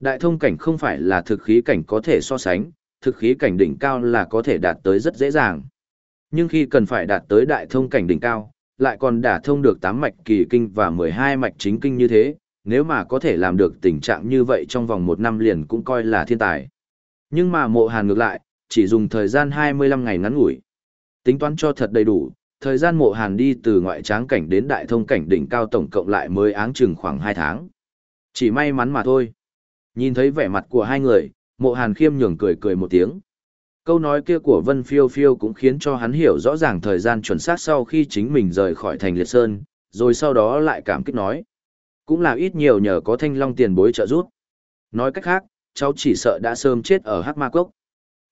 Đại thông cảnh không phải là thực khí cảnh có thể so sánh, thực khí cảnh đỉnh cao là có thể đạt tới rất dễ dàng. Nhưng khi cần phải đạt tới đại thông cảnh đỉnh cao, lại còn đả thông được 8 mạch kỳ kinh và 12 mạch chính kinh như thế, nếu mà có thể làm được tình trạng như vậy trong vòng một năm liền cũng coi là thiên tài. Nhưng mà mộ hàn ngược lại, chỉ dùng thời gian 25 ngày ngắn ngủi. Tính toán cho thật đầy đủ, thời gian mộ hàn đi từ ngoại tráng cảnh đến đại thông cảnh đỉnh cao tổng cộng lại mới áng chừng khoảng 2 tháng. Chỉ may mắn mà thôi. Nhìn thấy vẻ mặt của hai người, mộ hàn khiêm nhường cười cười một tiếng. Câu nói kia của Vân Phiêu Phiêu cũng khiến cho hắn hiểu rõ ràng thời gian chuẩn xác sau khi chính mình rời khỏi thành Liệt Sơn, rồi sau đó lại cảm kích nói. Cũng là ít nhiều nhờ có thanh long tiền bối trợ giúp. Nói cách khác, cháu chỉ sợ đã sớm chết ở Hắc Ma Cốc.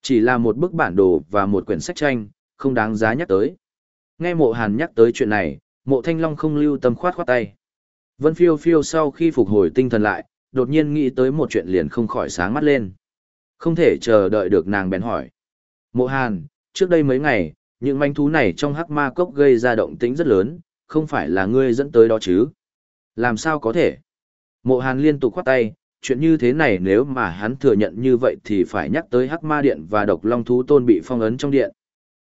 Chỉ là một bức bản đồ và một quyển sách tranh, không đáng giá nhắc tới. Nghe mộ hàn nhắc tới chuyện này, mộ thanh long không lưu tâm khoát khoát tay. Vân phiêu phiêu sau khi phục hồi tinh thần lại, đột nhiên nghĩ tới một chuyện liền không khỏi sáng mắt lên. Không thể chờ đợi được nàng bèn hỏi. Mộ hàn, trước đây mấy ngày, những manh thú này trong hắc ma cốc gây ra động tĩnh rất lớn, không phải là ngươi dẫn tới đó chứ? Làm sao có thể? Mộ hàn liên tục khoát tay, chuyện như thế này nếu mà hắn thừa nhận như vậy thì phải nhắc tới hắc ma điện và độc long thú tôn bị phong ấn trong điện.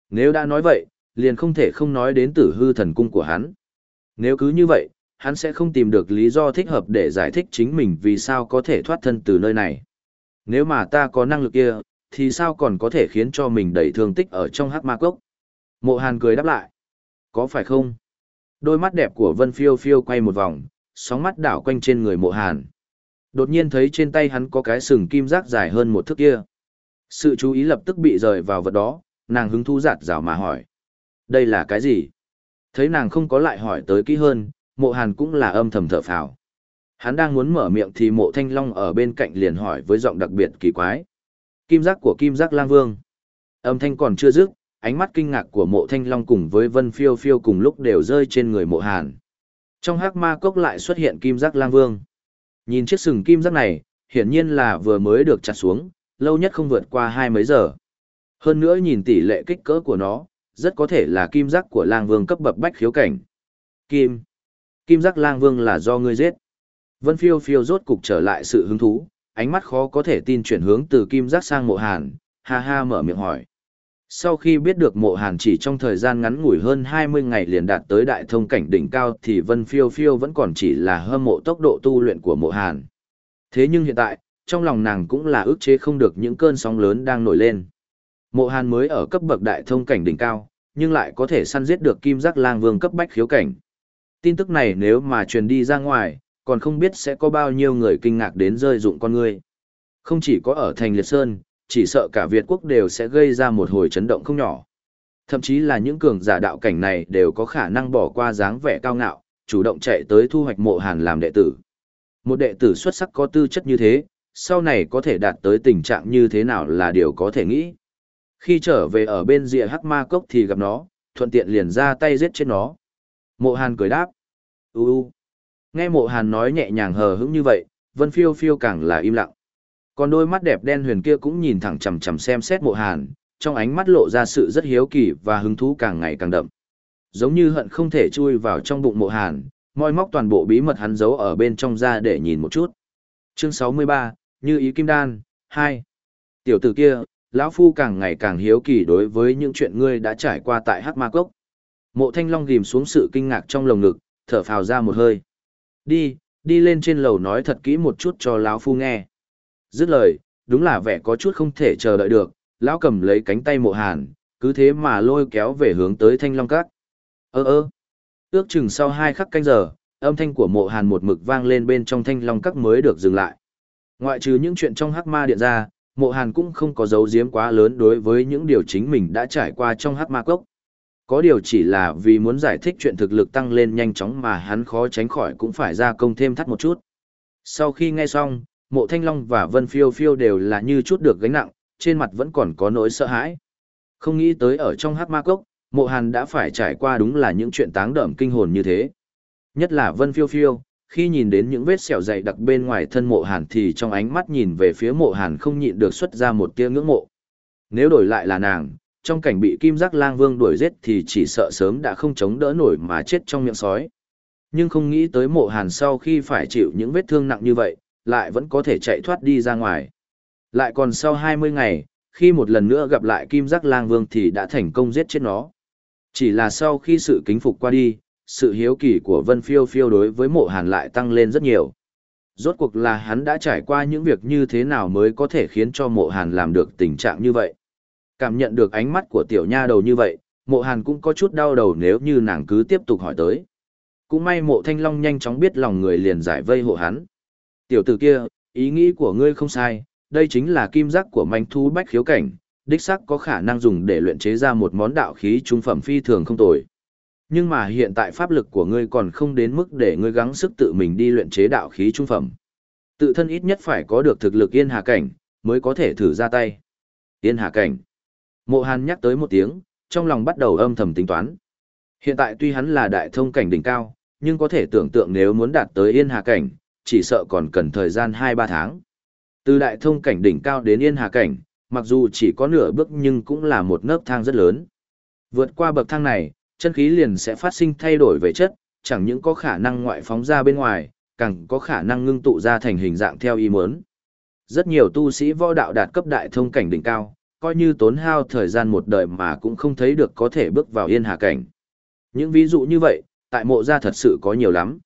Nếu đã nói vậy, liền không thể không nói đến tử hư thần cung của hắn. Nếu cứ như vậy, hắn sẽ không tìm được lý do thích hợp để giải thích chính mình vì sao có thể thoát thân từ nơi này. Nếu mà ta có năng lực kia, thì sao còn có thể khiến cho mình đầy thương tích ở trong hắc ma cốc? Mộ Hàn cười đáp lại. Có phải không? Đôi mắt đẹp của Vân Phiêu Phiêu quay một vòng, sóng mắt đảo quanh trên người mộ Hàn. Đột nhiên thấy trên tay hắn có cái sừng kim giác dài hơn một thước kia. Sự chú ý lập tức bị rời vào vật đó, nàng hứng thú giạt rào mà hỏi. Đây là cái gì? Thấy nàng không có lại hỏi tới kỹ hơn, mộ hàn cũng là âm thầm thở phào. Hắn đang muốn mở miệng thì mộ thanh long ở bên cạnh liền hỏi với giọng đặc biệt kỳ quái. Kim giác của kim giác lang vương. Âm thanh còn chưa dứt, ánh mắt kinh ngạc của mộ thanh long cùng với vân phiêu phiêu cùng lúc đều rơi trên người mộ hàn. Trong hắc ma cốc lại xuất hiện kim giác lang vương. Nhìn chiếc sừng kim giác này, hiển nhiên là vừa mới được chặt xuống, lâu nhất không vượt qua hai mấy giờ. Hơn nữa nhìn tỷ lệ kích cỡ của nó, rất có thể là kim giác của lang vương cấp bậc bách khiếu cảnh. Kim. Kim giác lang vương là do ngươi giết. Vân phiêu phiêu rốt cục trở lại sự hứng thú, ánh mắt khó có thể tin chuyển hướng từ kim giác sang mộ hàn, ha ha mở miệng hỏi. Sau khi biết được mộ hàn chỉ trong thời gian ngắn ngủi hơn 20 ngày liền đạt tới đại thông cảnh đỉnh cao thì Vân Phiêu Phiêu vẫn còn chỉ là hâm mộ tốc độ tu luyện của mộ hàn. Thế nhưng hiện tại, trong lòng nàng cũng là ức chế không được những cơn sóng lớn đang nổi lên. Mộ hàn mới ở cấp bậc đại thông cảnh đỉnh cao, nhưng lại có thể săn giết được kim giác lang vương cấp bách khiếu cảnh. Tin tức này nếu mà truyền đi ra ngoài, còn không biết sẽ có bao nhiêu người kinh ngạc đến rơi dụng con người. Không chỉ có ở thành Liệt Sơn, chỉ sợ cả Việt quốc đều sẽ gây ra một hồi chấn động không nhỏ. Thậm chí là những cường giả đạo cảnh này đều có khả năng bỏ qua dáng vẻ cao ngạo, chủ động chạy tới thu hoạch mộ hàn làm đệ tử. Một đệ tử xuất sắc có tư chất như thế, sau này có thể đạt tới tình trạng như thế nào là điều có thể nghĩ. Khi trở về ở bên rìa hắc ma cốc thì gặp nó, thuận tiện liền ra tay giết chết nó. Mộ hàn cười đáp. U u. Nghe mộ hàn nói nhẹ nhàng hờ hững như vậy, vân phiêu phiêu càng là im lặng. Còn đôi mắt đẹp đen huyền kia cũng nhìn thẳng chằm chằm xem xét mộ hàn, trong ánh mắt lộ ra sự rất hiếu kỳ và hứng thú càng ngày càng đậm. Giống như hận không thể chui vào trong bụng mộ hàn, moi móc toàn bộ bí mật hắn giấu ở bên trong ra để nhìn một chút. Chương 63, Như ý kim đan, 2. Tiểu tử kia, lão phu càng ngày càng hiếu kỳ đối với những chuyện ngươi đã trải qua tại Hắc Ma Cốc. Mộ Thanh Long ghìm xuống sự kinh ngạc trong lồng ngực, thở phào ra một hơi. Đi, đi lên trên lầu nói thật kỹ một chút cho lão phu nghe. Dứt lời, đúng là vẻ có chút không thể chờ đợi được, lão cầm lấy cánh tay mộ hàn, cứ thế mà lôi kéo về hướng tới thanh long cát. Ơ ơ, ước chừng sau hai khắc canh giờ, âm thanh của mộ hàn một mực vang lên bên trong thanh long cát mới được dừng lại. Ngoại trừ những chuyện trong hắc ma điện ra, mộ hàn cũng không có dấu giếm quá lớn đối với những điều chính mình đã trải qua trong hát ma cốc. Có điều chỉ là vì muốn giải thích chuyện thực lực tăng lên nhanh chóng mà hắn khó tránh khỏi cũng phải ra công thêm thắt một chút. Sau khi nghe xong, mộ thanh long và vân phiêu phiêu đều là như chút được gánh nặng, trên mặt vẫn còn có nỗi sợ hãi. Không nghĩ tới ở trong hát ma cốc, mộ hàn đã phải trải qua đúng là những chuyện táng đậm kinh hồn như thế. Nhất là vân phiêu phiêu, khi nhìn đến những vết sẹo dày đặc bên ngoài thân mộ hàn thì trong ánh mắt nhìn về phía mộ hàn không nhịn được xuất ra một tia ngưỡng mộ. Nếu đổi lại là nàng, trong cảnh bị kim giác lang vương đuổi giết thì chỉ sợ sớm đã không chống đỡ nổi mà chết trong miệng sói. Nhưng không nghĩ tới mộ hàn sau khi phải chịu những vết thương nặng như vậy, lại vẫn có thể chạy thoát đi ra ngoài. Lại còn sau 20 ngày, khi một lần nữa gặp lại Kim Giác Lang Vương thì đã thành công giết chết nó. Chỉ là sau khi sự kính phục qua đi, sự hiếu kỳ của Vân Phiêu Phiêu đối với mộ hàn lại tăng lên rất nhiều. Rốt cuộc là hắn đã trải qua những việc như thế nào mới có thể khiến cho mộ hàn làm được tình trạng như vậy. Cảm nhận được ánh mắt của tiểu nha đầu như vậy, mộ hàn cũng có chút đau đầu nếu như nàng cứ tiếp tục hỏi tới. Cũng may mộ thanh long nhanh chóng biết lòng người liền giải vây hộ hắn. Tiểu tử kia, ý nghĩ của ngươi không sai, đây chính là kim giác của manh thú bách khiếu cảnh, đích sắc có khả năng dùng để luyện chế ra một món đạo khí trung phẩm phi thường không tồi. Nhưng mà hiện tại pháp lực của ngươi còn không đến mức để ngươi gắng sức tự mình đi luyện chế đạo khí trung phẩm. Tự thân ít nhất phải có được thực lực yên hà cảnh, mới có thể thử ra tay. Yên hà cảnh. Mộ Hàn nhắc tới một tiếng, trong lòng bắt đầu âm thầm tính toán. Hiện tại tuy hắn là đại thông cảnh đỉnh cao, nhưng có thể tưởng tượng nếu muốn đạt tới yên hà cảnh, chỉ sợ còn cần thời gian 2-3 tháng. Từ đại thông cảnh đỉnh cao đến yên hà cảnh, mặc dù chỉ có nửa bước nhưng cũng là một nấc thang rất lớn. Vượt qua bậc thang này, chân khí liền sẽ phát sinh thay đổi về chất, chẳng những có khả năng ngoại phóng ra bên ngoài, càng có khả năng ngưng tụ ra thành hình dạng theo ý muốn. Rất nhiều tu sĩ võ đạo đạt cấp đại thông cảnh đỉnh cao, coi như tốn hao thời gian một đời mà cũng không thấy được có thể bước vào yên hà cảnh. Những ví dụ như vậy, tại mộ gia thật sự có nhiều lắm.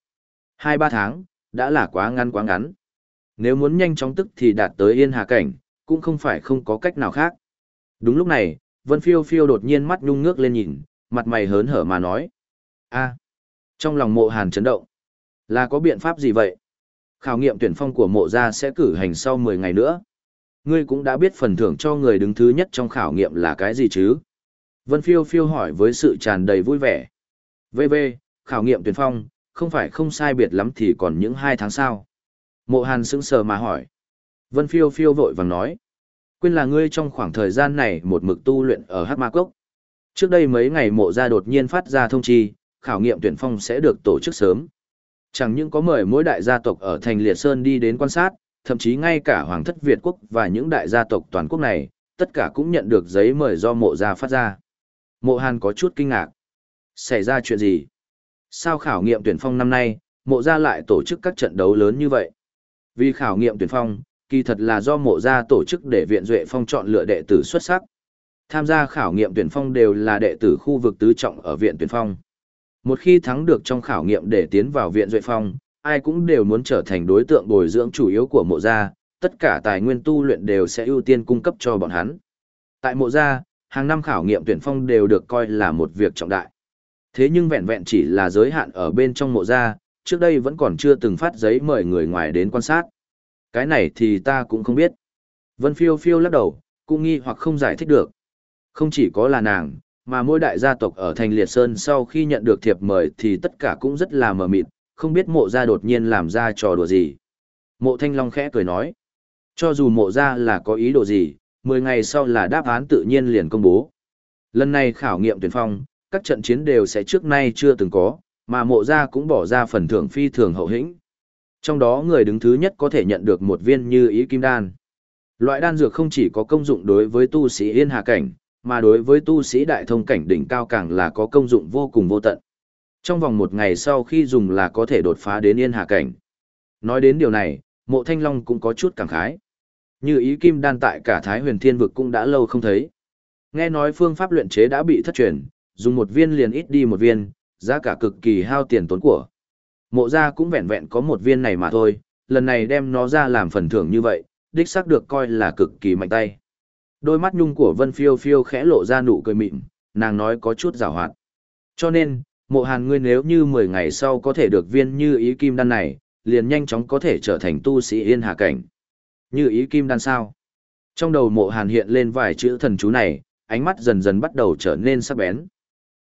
Hai ba tháng, đã là quá ngắn quá ngắn. Nếu muốn nhanh chóng tức thì đạt tới yên hà cảnh, cũng không phải không có cách nào khác. Đúng lúc này, Vân Phiêu Phiêu đột nhiên mắt nhung ngước lên nhìn, mặt mày hớn hở mà nói. a trong lòng mộ hàn chấn động. Là có biện pháp gì vậy? Khảo nghiệm tuyển phong của mộ gia sẽ cử hành sau 10 ngày nữa. Ngươi cũng đã biết phần thưởng cho người đứng thứ nhất trong khảo nghiệm là cái gì chứ? Vân Phiêu Phiêu hỏi với sự tràn đầy vui vẻ. VV, khảo nghiệm tuyển phong, không phải không sai biệt lắm thì còn những hai tháng sau. Mộ Hàn sững sờ mà hỏi. Vân Phiêu Phiêu vội vàng nói. Quên là ngươi trong khoảng thời gian này một mực tu luyện ở Hát Ma Cốc. Trước đây mấy ngày mộ gia đột nhiên phát ra thông chi, khảo nghiệm tuyển phong sẽ được tổ chức sớm. Chẳng những có mời mỗi đại gia tộc ở thành Liệt Sơn đi đến quan sát, thậm chí ngay cả Hoàng thất Việt quốc và những đại gia tộc toàn quốc này, tất cả cũng nhận được giấy mời do mộ gia phát ra. Mộ Hàn có chút kinh ngạc. Xảy ra chuyện gì? Sao khảo nghiệm tuyển phong năm nay, mộ gia lại tổ chức các trận đấu lớn như vậy? Vì khảo nghiệm tuyển phong, kỳ thật là do mộ gia tổ chức để viện duệ phong chọn lựa đệ tử xuất sắc. Tham gia khảo nghiệm tuyển phong đều là đệ tử khu vực tứ trọng ở viện tuyển phong. Một khi thắng được trong khảo nghiệm để tiến vào viện duệ phong, ai cũng đều muốn trở thành đối tượng bồi dưỡng chủ yếu của mộ gia, tất cả tài nguyên tu luyện đều sẽ ưu tiên cung cấp cho bọn hắn. Tại mộ gia, hàng năm khảo nghiệm tuyển phong đều được coi là một việc trọng đại. Thế nhưng vẹn vẹn chỉ là giới hạn ở bên trong mộ gia, trước đây vẫn còn chưa từng phát giấy mời người ngoài đến quan sát. Cái này thì ta cũng không biết. Vân phiêu phiêu lắc đầu, cũng nghi hoặc không giải thích được. Không chỉ có là nàng, mà mỗi đại gia tộc ở thành Liệt Sơn sau khi nhận được thiệp mời thì tất cả cũng rất là mờ mịt, không biết mộ gia đột nhiên làm ra trò đùa gì. Mộ Thanh Long khẽ cười nói, cho dù mộ gia là có ý đồ gì, 10 ngày sau là đáp án tự nhiên liền công bố. Lần này khảo nghiệm tuyển phong, các trận chiến đều sẽ trước nay chưa từng có, mà mộ gia cũng bỏ ra phần thưởng phi thường hậu hĩnh. Trong đó người đứng thứ nhất có thể nhận được một viên như ý kim đan. Loại đan dược không chỉ có công dụng đối với tu sĩ yên hà cảnh, mà đối với tu sĩ đại thông cảnh đỉnh cao càng là có công dụng vô cùng vô tận. Trong vòng một ngày sau khi dùng là có thể đột phá đến yên hà cảnh. Nói đến điều này, mộ thanh long cũng có chút cảm khái. Như ý kim đan tại cả Thái huyền thiên vực cũng đã lâu không thấy. Nghe nói phương pháp luyện chế đã bị thất truyền, dùng một viên liền ít đi một viên, giá cả cực kỳ hao tiền tốn của. Mộ ra cũng vẹn vẹn có một viên này mà thôi, lần này đem nó ra làm phần thưởng như vậy, đích xác được coi là cực kỳ mạnh tay. Đôi mắt nhung của Vân Phiêu Phiêu khẽ lộ ra nụ cười mịn, nàng nói có chút giảo hoạt. Cho nên, mộ hàn ngươi nếu như 10 ngày sau có thể được viên như ý kim đan này, liền nhanh chóng có thể trở thành tu sĩ yên hà cảnh. Như ý kim đan sao? Trong đầu mộ hàn hiện lên vài chữ thần chú này, ánh mắt dần dần bắt đầu trở nên sắc bén.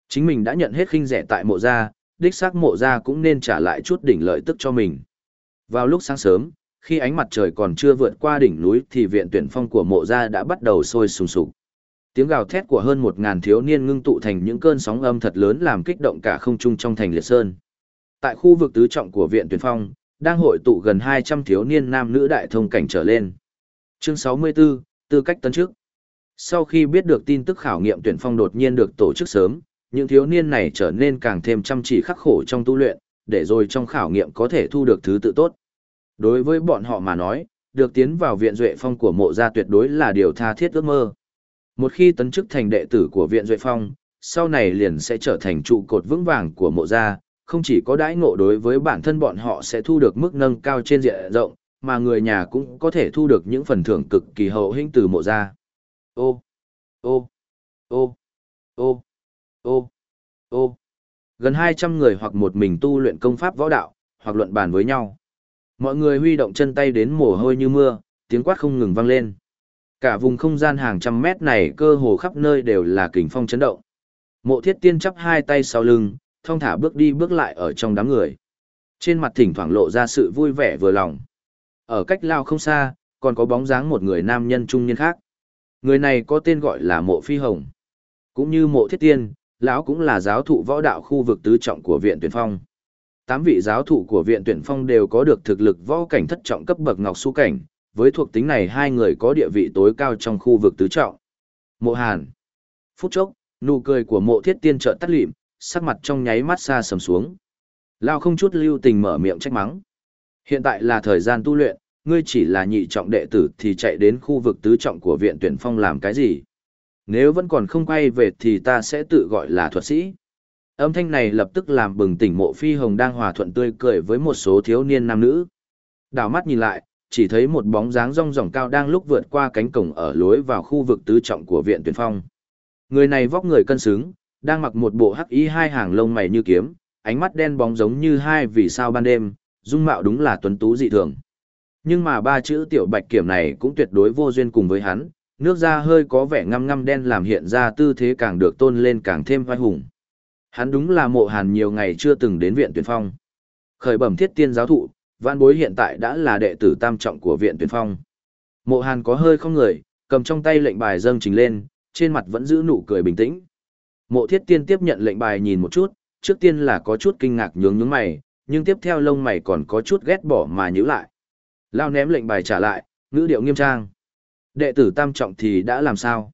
Chính mình đã nhận hết khinh rẻ tại mộ gia, đích xác mộ gia cũng nên trả lại chút đỉnh lợi tức cho mình. Vào lúc sáng sớm, khi ánh mặt trời còn chưa vượt qua đỉnh núi thì viện tuyển phong của mộ gia đã bắt đầu sôi sùng sục. Tiếng gào thét của hơn một ngàn thiếu niên ngưng tụ thành những cơn sóng âm thật lớn làm kích động cả không trung trong thành liệt sơn. Tại khu vực tứ trọng của viện tuyển phong, đang hội tụ gần 200 thiếu niên nam nữ đại thông cảnh trở lên. Chương 64, tư cách tấn trước. Sau khi biết được tin tức khảo nghiệm tuyển phong đột nhiên được tổ chức sớm, những thiếu niên này trở nên càng thêm chăm chỉ khắc khổ trong tu luyện, để rồi trong khảo nghiệm có thể thu được thứ tự tốt. Đối với bọn họ mà nói, được tiến vào viện duệ phong của mộ gia tuyệt đối là điều tha thiết ước mơ. Một khi tấn chức thành đệ tử của viện duệ phong, sau này liền sẽ trở thành trụ cột vững vàng của mộ gia, không chỉ có đãi ngộ đối với bản thân bọn họ sẽ thu được mức nâng cao trên diện rộng, mà người nhà cũng có thể thu được những phần thưởng cực kỳ hậu hĩnh từ mộ gia. Ô, ô, ô, ô, ô, ô. Gần 200 người hoặc một mình tu luyện công pháp võ đạo, hoặc luận bàn với nhau. Mọi người huy động chân tay đến mồ hôi như mưa, tiếng quát không ngừng vang lên. Cả vùng không gian hàng trăm mét này cơ hồ khắp nơi đều là kình phong chấn động. Mộ thiết tiên chắp hai tay sau lưng, thong thả bước đi bước lại ở trong đám người. Trên mặt thỉnh thoảng lộ ra sự vui vẻ vừa lòng. Ở cách lao không xa, còn có bóng dáng một người nam nhân trung niên khác. Người này có tên gọi là Mộ Phi Hồng. Cũng như Mộ Thiết Tiên, lão cũng là giáo thụ võ đạo khu vực tứ trọng của viện tuyển phong. Tám vị giáo thụ của viện tuyển phong đều có được thực lực võ cảnh thất trọng cấp bậc ngọc su cảnh, với thuộc tính này hai người có địa vị tối cao trong khu vực tứ trọng. Mộ Hàn. Phút chốc, nụ cười của Mộ Thiết Tiên chợt tắt lịm, sắc mặt trong nháy mắt xa sầm xuống. lao không chút lưu tình mở miệng trách mắng. Hiện tại là thời gian tu luyện, ngươi chỉ là nhị trọng đệ tử thì chạy đến khu vực tứ trọng của viện tuyển phong làm cái gì? Nếu vẫn còn không quay về thì ta sẽ tự gọi là thuật sĩ. Âm thanh này lập tức làm bừng tỉnh mộ phi hồng đang hòa thuận tươi cười với một số thiếu niên nam nữ. Đảo mắt nhìn lại, chỉ thấy một bóng dáng rong ròng cao đang lúc vượt qua cánh cổng ở lối vào khu vực tứ trọng của viện tuyển phong. Người này vóc người cân xứng, đang mặc một bộ hắc y hai hàng lông mày như kiếm, ánh mắt đen bóng giống như hai vì sao ban đêm, dung mạo đúng là tuấn tú dị thường. Nhưng mà ba chữ tiểu bạch kiểm này cũng tuyệt đối vô duyên cùng với hắn, nước da hơi có vẻ ngăm ngăm đen làm hiện ra tư thế càng được tôn lên càng thêm vai hùng. Hắn đúng là mộ hàn nhiều ngày chưa từng đến viện tuyển phong. Khởi bẩm thiết tiên giáo thụ, vạn bối hiện tại đã là đệ tử tam trọng của viện tuyển phong. Mộ hàn có hơi không người, cầm trong tay lệnh bài dâng trình lên, trên mặt vẫn giữ nụ cười bình tĩnh. Mộ thiết tiên tiếp nhận lệnh bài nhìn một chút, trước tiên là có chút kinh ngạc nhướng nhướng mày, nhưng tiếp theo lông mày còn có chút ghét bỏ mà nhíu lại. Lao ném lệnh bài trả lại, ngữ điệu nghiêm trang. Đệ tử tam trọng thì đã làm sao?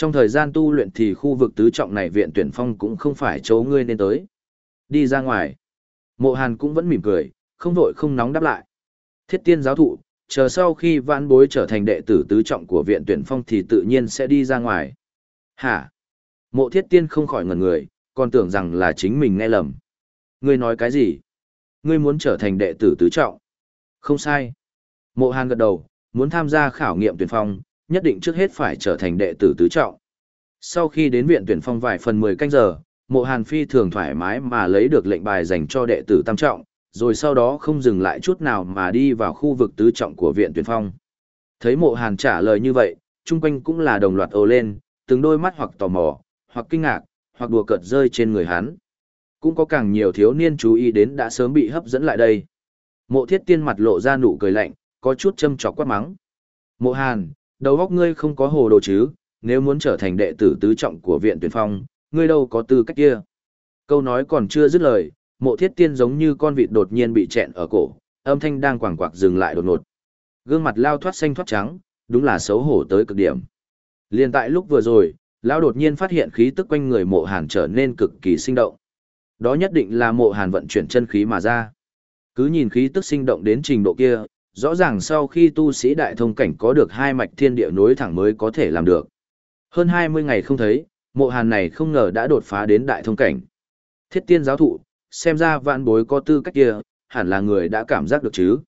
Trong thời gian tu luyện thì khu vực tứ trọng này viện tuyển phong cũng không phải chỗ ngươi nên tới. Đi ra ngoài. Mộ Hàn cũng vẫn mỉm cười, không vội không nóng đáp lại. Thiết tiên giáo thụ, chờ sau khi vãn bối trở thành đệ tử tứ trọng của viện tuyển phong thì tự nhiên sẽ đi ra ngoài. Hả? Mộ thiết tiên không khỏi ngẩn người, còn tưởng rằng là chính mình nghe lầm. Ngươi nói cái gì? Ngươi muốn trở thành đệ tử tứ trọng? Không sai. Mộ Hàn gật đầu, muốn tham gia khảo nghiệm tuyển phong, nhất định trước hết phải trở thành đệ tử tứ trọng. Sau khi đến viện tuyển phong vài phần 10 canh giờ, Mộ Hàn phi thường thoải mái mà lấy được lệnh bài dành cho đệ tử tam trọng, rồi sau đó không dừng lại chút nào mà đi vào khu vực tứ trọng của viện tuyển phong. Thấy Mộ Hàn trả lời như vậy, chung quanh cũng là đồng loạt ồ lên, từng đôi mắt hoặc tò mò, hoặc kinh ngạc, hoặc đùa cợt rơi trên người hắn. Cũng có càng nhiều thiếu niên chú ý đến đã sớm bị hấp dẫn lại đây. Mộ thiết tiên mặt lộ ra nụ cười lạnh, có chút châm chọc quát mắng. Mộ Hàn, đầu óc ngươi không có hồ đồ chứ, nếu muốn trở thành đệ tử tứ trọng của viện tuyển phong, ngươi đâu có tư cách kia. Câu nói còn chưa dứt lời, mộ thiết tiên giống như con vịt đột nhiên bị chẹn ở cổ, âm thanh đang quảng quạc dừng lại đột ngột. Gương mặt lao thoát xanh thoát trắng, đúng là xấu hổ tới cực điểm. Liên tại lúc vừa rồi, lao đột nhiên phát hiện khí tức quanh người mộ hàn trở nên cực kỳ sinh động. Đó nhất định là mộ hàn vận chuyển chân khí mà ra. Cứ nhìn khí tức sinh động đến trình độ kia, rõ ràng sau khi tu sĩ đại thông cảnh có được hai mạch thiên địa nối thẳng mới có thể làm được. Hơn 20 ngày không thấy, mộ hàn này không ngờ đã đột phá đến đại thông cảnh. Thiết tiên giáo thụ, xem ra vạn bối có tư cách kia, hẳn là người đã cảm giác được chứ.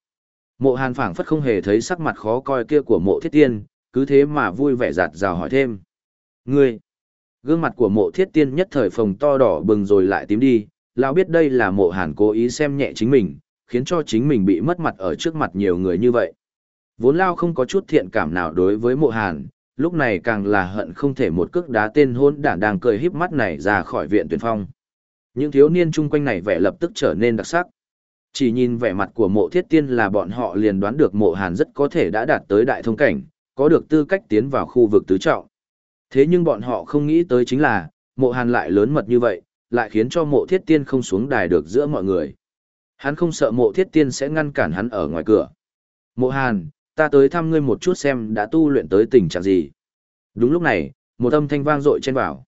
Mộ hàn phảng phất không hề thấy sắc mặt khó coi kia của mộ thiết tiên, cứ thế mà vui vẻ giạt rào hỏi thêm. Ngươi, gương mặt của mộ thiết tiên nhất thời phồng to đỏ bừng rồi lại tím đi, lão biết đây là mộ hàn cố ý xem nhẹ chính mình, khiến cho chính mình bị mất mặt ở trước mặt nhiều người như vậy. Vốn Lao không có chút thiện cảm nào đối với mộ hàn, lúc này càng là hận không thể một cước đá tên hôn đản đang cười híp mắt này ra khỏi viện tuyển phong. Những thiếu niên chung quanh này vẻ lập tức trở nên đặc sắc. Chỉ nhìn vẻ mặt của mộ thiết tiên là bọn họ liền đoán được mộ hàn rất có thể đã đạt tới đại thông cảnh, có được tư cách tiến vào khu vực tứ trọng. Thế nhưng bọn họ không nghĩ tới chính là, mộ hàn lại lớn mật như vậy, lại khiến cho mộ thiết tiên không xuống đài được giữa mọi người. Hắn không sợ mộ thiết tiên sẽ ngăn cản hắn ở ngoài cửa. Mộ hàn, ta tới thăm ngươi một chút xem đã tu luyện tới tình trạng gì. Đúng lúc này, một âm thanh vang dội trên bảo.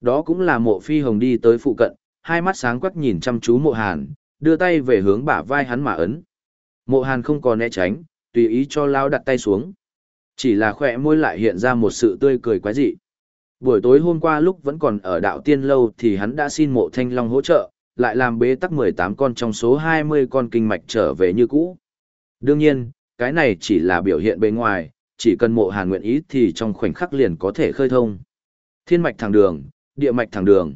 Đó cũng là mộ phi hồng đi tới phụ cận, hai mắt sáng quắc nhìn chăm chú mộ hàn, đưa tay về hướng bả vai hắn mà ấn. Mộ hàn không còn né tránh, tùy ý cho lao đặt tay xuống. Chỉ là khỏe môi lại hiện ra một sự tươi cười quái dị. Buổi tối hôm qua lúc vẫn còn ở đạo tiên lâu thì hắn đã xin mộ thanh long hỗ trợ, lại làm bế tắc 18 con trong số 20 con kinh mạch trở về như cũ. Đương nhiên, cái này chỉ là biểu hiện bề ngoài, chỉ cần mộ hàn nguyện ý thì trong khoảnh khắc liền có thể khơi thông. Thiên mạch thẳng đường, địa mạch thẳng đường.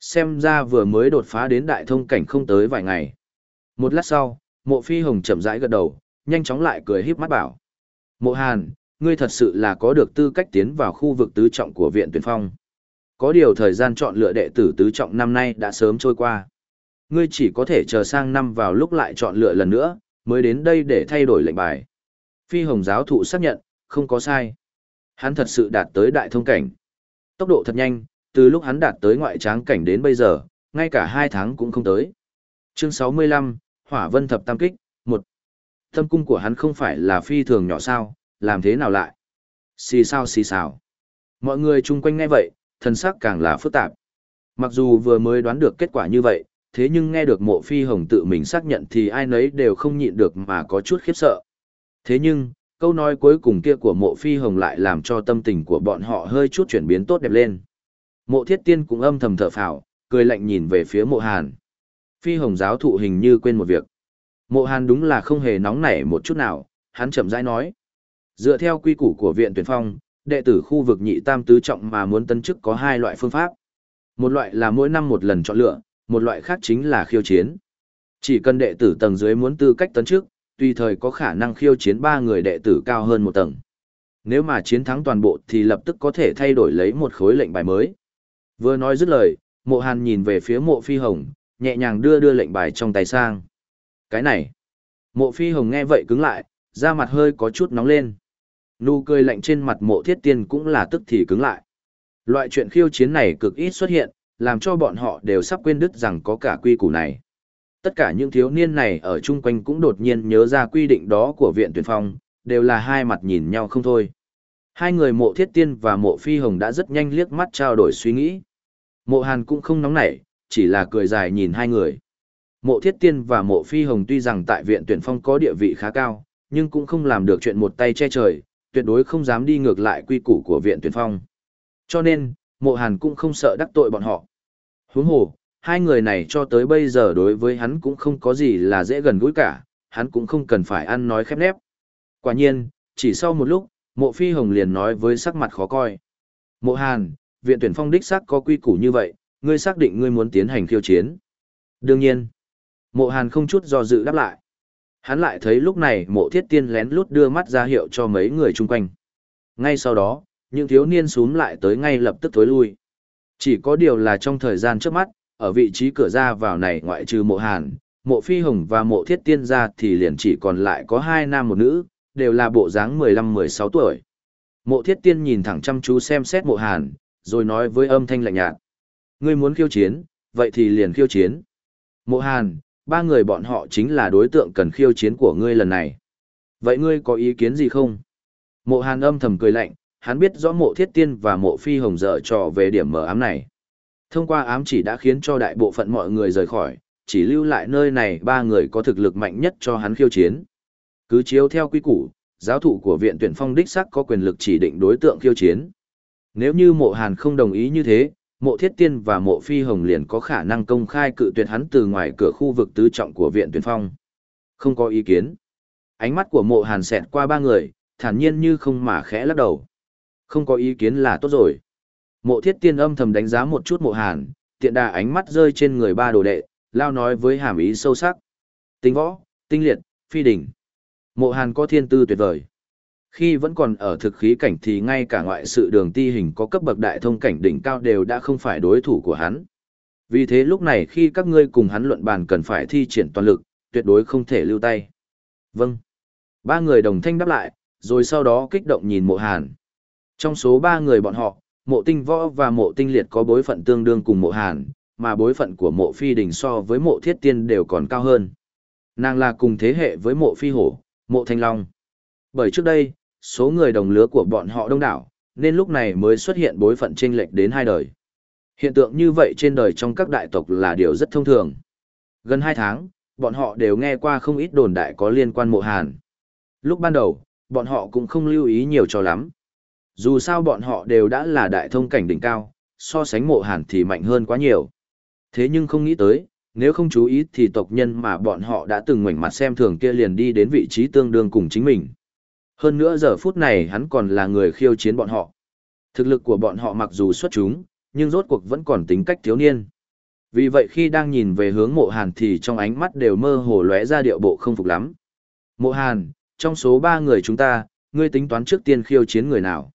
Xem ra vừa mới đột phá đến đại thông cảnh không tới vài ngày. Một lát sau, mộ phi hồng chậm rãi gật đầu, nhanh chóng lại cười híp mắt bảo. Mộ hàn, ngươi thật sự là có được tư cách tiến vào khu vực tứ trọng của viện tuyển phong có điều thời gian chọn lựa đệ tử tứ trọng năm nay đã sớm trôi qua. Ngươi chỉ có thể chờ sang năm vào lúc lại chọn lựa lần nữa, mới đến đây để thay đổi lệnh bài. Phi hồng giáo thụ xác nhận, không có sai. Hắn thật sự đạt tới đại thông cảnh. Tốc độ thật nhanh, từ lúc hắn đạt tới ngoại tráng cảnh đến bây giờ, ngay cả hai tháng cũng không tới. Chương 65, Hỏa Vân Thập Tam Kích, một Tâm cung của hắn không phải là phi thường nhỏ sao, làm thế nào lại? Xì sao xì xào. Mọi người chung quanh nghe vậy, thân sắc càng là phức tạp. Mặc dù vừa mới đoán được kết quả như vậy, thế nhưng nghe được mộ phi hồng tự mình xác nhận thì ai nấy đều không nhịn được mà có chút khiếp sợ. Thế nhưng, câu nói cuối cùng kia của mộ phi hồng lại làm cho tâm tình của bọn họ hơi chút chuyển biến tốt đẹp lên. Mộ thiết tiên cũng âm thầm thở phào, cười lạnh nhìn về phía mộ hàn. Phi hồng giáo thụ hình như quên một việc. Mộ hàn đúng là không hề nóng nảy một chút nào, hắn chậm rãi nói. Dựa theo quy củ của viện tuyển phong, đệ tử khu vực nhị tam tứ trọng mà muốn tân chức có hai loại phương pháp. Một loại là mỗi năm một lần chọn lựa, một loại khác chính là khiêu chiến. Chỉ cần đệ tử tầng dưới muốn tư cách tấn chức, tùy thời có khả năng khiêu chiến ba người đệ tử cao hơn một tầng. Nếu mà chiến thắng toàn bộ thì lập tức có thể thay đổi lấy một khối lệnh bài mới. Vừa nói dứt lời, mộ hàn nhìn về phía mộ phi hồng, nhẹ nhàng đưa đưa lệnh bài trong tay sang. Cái này, mộ phi hồng nghe vậy cứng lại, da mặt hơi có chút nóng lên. Nụ cười lạnh trên mặt mộ thiết tiên cũng là tức thì cứng lại. Loại chuyện khiêu chiến này cực ít xuất hiện, làm cho bọn họ đều sắp quên đứt rằng có cả quy củ này. Tất cả những thiếu niên này ở chung quanh cũng đột nhiên nhớ ra quy định đó của viện tuyển phong, đều là hai mặt nhìn nhau không thôi. Hai người mộ thiết tiên và mộ phi hồng đã rất nhanh liếc mắt trao đổi suy nghĩ. Mộ hàn cũng không nóng nảy, chỉ là cười dài nhìn hai người. Mộ thiết tiên và mộ phi hồng tuy rằng tại viện tuyển phong có địa vị khá cao, nhưng cũng không làm được chuyện một tay che trời, tuyệt đối không dám đi ngược lại quy củ của viện tuyển phong. Cho nên, mộ hàn cũng không sợ đắc tội bọn họ. Huống hồ, hai người này cho tới bây giờ đối với hắn cũng không có gì là dễ gần gũi cả, hắn cũng không cần phải ăn nói khép nép. Quả nhiên, chỉ sau một lúc, mộ phi hồng liền nói với sắc mặt khó coi. Mộ hàn, viện tuyển phong đích xác có quy củ như vậy, ngươi xác định ngươi muốn tiến hành khiêu chiến. Đương nhiên, mộ hàn không chút do dự đáp lại. Hắn lại thấy lúc này mộ thiết tiên lén lút đưa mắt ra hiệu cho mấy người chung quanh. Ngay sau đó, những thiếu niên xuống lại tới ngay lập tức tối lui. Chỉ có điều là trong thời gian trước mắt, ở vị trí cửa ra vào này ngoại trừ mộ hàn, mộ phi hồng và mộ thiết tiên ra thì liền chỉ còn lại có hai nam một nữ, đều là bộ dáng 15-16 tuổi. Mộ thiết tiên nhìn thẳng chăm chú xem xét mộ hàn, rồi nói với âm thanh lạnh nhạt. Ngươi muốn khiêu chiến, vậy thì liền khiêu chiến. Mộ hàn, ba người bọn họ chính là đối tượng cần khiêu chiến của ngươi lần này. Vậy ngươi có ý kiến gì không? Mộ hàn âm thầm cười lạnh, hắn biết rõ mộ thiết tiên và mộ phi hồng dở trò về điểm mở ám này. Thông qua ám chỉ đã khiến cho đại bộ phận mọi người rời khỏi, chỉ lưu lại nơi này ba người có thực lực mạnh nhất cho hắn khiêu chiến. Cứ chiếu theo quy củ, giáo thụ của viện tuyển phong đích sắc có quyền lực chỉ định đối tượng khiêu chiến. Nếu như mộ hàn không đồng ý như thế, mộ thiết tiên và mộ phi hồng liền có khả năng công khai cự tuyệt hắn từ ngoài cửa khu vực tứ trọng của viện tuyển phong. Không có ý kiến. Ánh mắt của mộ hàn xẹt qua ba người, thản nhiên như không mà khẽ lắc đầu. Không có ý kiến là tốt rồi. Mộ thiết tiên âm thầm đánh giá một chút mộ hàn, tiện đà ánh mắt rơi trên người ba đồ đệ, lao nói với hàm ý sâu sắc. Tinh võ, tinh liệt, phi đỉnh. Mộ hàn có thiên tư tuyệt vời. Khi vẫn còn ở thực khí cảnh thì ngay cả ngoại sự đường ti hình có cấp bậc đại thông cảnh đỉnh cao đều đã không phải đối thủ của hắn. Vì thế lúc này khi các ngươi cùng hắn luận bàn cần phải thi triển toàn lực, tuyệt đối không thể lưu tay. Vâng. Ba người đồng thanh đáp lại, rồi sau đó kích động nhìn mộ hàn. Trong số ba người bọn họ, mộ tinh võ và mộ tinh liệt có bối phận tương đương cùng mộ hàn, mà bối phận của mộ phi đình so với mộ thiết tiên đều còn cao hơn. Nàng là cùng thế hệ với mộ phi hổ, mộ thanh long. Bởi trước đây, số người đồng lứa của bọn họ đông đảo, nên lúc này mới xuất hiện bối phận chênh lệch đến hai đời. Hiện tượng như vậy trên đời trong các đại tộc là điều rất thông thường. Gần hai tháng, bọn họ đều nghe qua không ít đồn đại có liên quan mộ hàn. Lúc ban đầu, bọn họ cũng không lưu ý nhiều cho lắm. Dù sao bọn họ đều đã là đại thông cảnh đỉnh cao, so sánh mộ hàn thì mạnh hơn quá nhiều. Thế nhưng không nghĩ tới, nếu không chú ý thì tộc nhân mà bọn họ đã từng ngoảnh mặt xem thường kia liền đi đến vị trí tương đương cùng chính mình. Hơn nữa giờ phút này hắn còn là người khiêu chiến bọn họ. Thực lực của bọn họ mặc dù xuất chúng, nhưng rốt cuộc vẫn còn tính cách thiếu niên. Vì vậy khi đang nhìn về hướng mộ hàn thì trong ánh mắt đều mơ hồ lóe ra điệu bộ không phục lắm. Mộ hàn, trong số ba người chúng ta, ngươi tính toán trước tiên khiêu chiến người nào?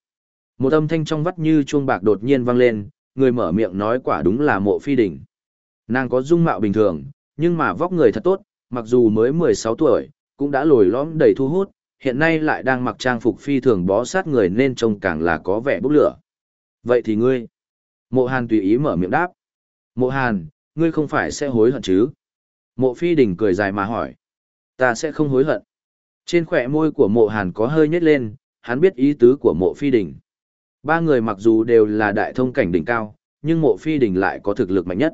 Một âm thanh trong vắt như chuông bạc đột nhiên vang lên, người mở miệng nói quả đúng là mộ phi đỉnh. Nàng có dung mạo bình thường, nhưng mà vóc người thật tốt, mặc dù mới 16 tuổi, cũng đã lồi lõm đầy thu hút, hiện nay lại đang mặc trang phục phi thường bó sát người nên trông càng là có vẻ bốc lửa. Vậy thì ngươi? Mộ Hàn tùy ý mở miệng đáp. Mộ Hàn, ngươi không phải sẽ hối hận chứ? Mộ Phi Đình cười dài mà hỏi. Ta sẽ không hối hận. Trên khỏe môi của mộ Hàn có hơi nhếch lên, hắn biết ý tứ của mộ Phi Đình. Ba người mặc dù đều là đại thông cảnh đỉnh cao, nhưng mộ Phi Đình lại có thực lực mạnh nhất.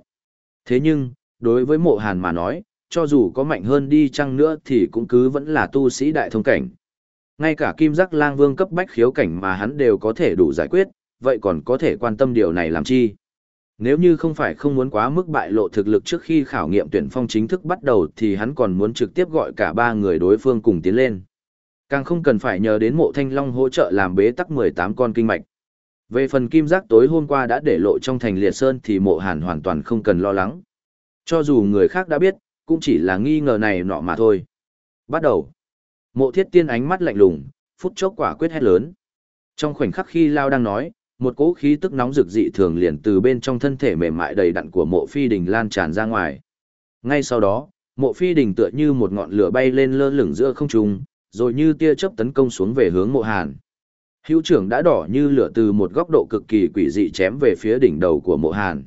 Thế nhưng, đối với mộ Hàn mà nói, cho dù có mạnh hơn đi chăng nữa thì cũng cứ vẫn là tu sĩ đại thông cảnh. Ngay cả kim giác lang vương cấp bách khiếu cảnh mà hắn đều có thể đủ giải quyết, vậy còn có thể quan tâm điều này làm chi? Nếu như không phải không muốn quá mức bại lộ thực lực trước khi khảo nghiệm tuyển phong chính thức bắt đầu thì hắn còn muốn trực tiếp gọi cả ba người đối phương cùng tiến lên. Càng không cần phải nhờ đến mộ thanh long hỗ trợ làm bế tắc 18 con kinh mạch. Về phần kim giác tối hôm qua đã để lộ trong thành liệt sơn thì mộ hàn hoàn toàn không cần lo lắng. Cho dù người khác đã biết, cũng chỉ là nghi ngờ này nọ mà thôi. Bắt đầu. Mộ thiết tiên ánh mắt lạnh lùng, phút chốc quả quyết hét lớn. Trong khoảnh khắc khi Lao đang nói, một cỗ khí tức nóng rực dị thường liền từ bên trong thân thể mềm mại đầy đặn của mộ phi đình lan tràn ra ngoài. Ngay sau đó, mộ phi đình tựa như một ngọn lửa bay lên lơ lửng giữa không trung, rồi như tia chớp tấn công xuống về hướng mộ hàn. Hữu trưởng đã đỏ như lửa từ một góc độ cực kỳ quỷ dị chém về phía đỉnh đầu của mộ hàn.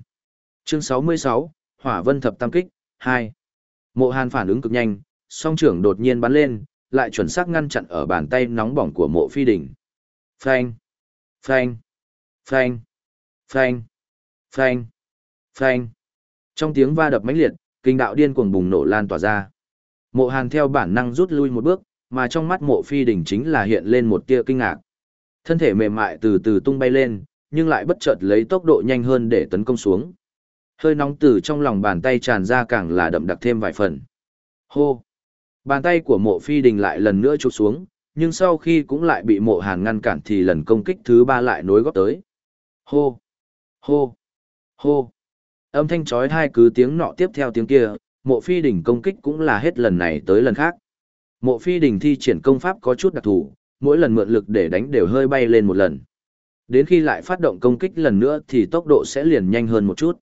Chương 66, Hỏa Vân Thập Tam Kích, 2. Mộ hàn phản ứng cực nhanh, song trưởng đột nhiên bắn lên, lại chuẩn xác ngăn chặn ở bàn tay nóng bỏng của mộ phi Đình. Phanh! Phanh! Phanh! Phanh! Phanh! Phanh! Trong tiếng va đập mãnh liệt, kinh đạo điên cuồng bùng nổ lan tỏa ra. Mộ hàn theo bản năng rút lui một bước, mà trong mắt mộ phi Đình chính là hiện lên một tia kinh ngạc. Thân thể mềm mại từ từ tung bay lên, nhưng lại bất chợt lấy tốc độ nhanh hơn để tấn công xuống. Hơi nóng từ trong lòng bàn tay tràn ra càng là đậm đặc thêm vài phần. Hô! Bàn tay của mộ phi đình lại lần nữa chụp xuống, nhưng sau khi cũng lại bị mộ hàn ngăn cản thì lần công kích thứ ba lại nối góp tới. Hô! Hô! Hô! Âm thanh chói hai cứ tiếng nọ tiếp theo tiếng kia, mộ phi đình công kích cũng là hết lần này tới lần khác. Mộ phi đình thi triển công pháp có chút đặc thù, mỗi lần mượn lực để đánh đều hơi bay lên một lần. Đến khi lại phát động công kích lần nữa thì tốc độ sẽ liền nhanh hơn một chút.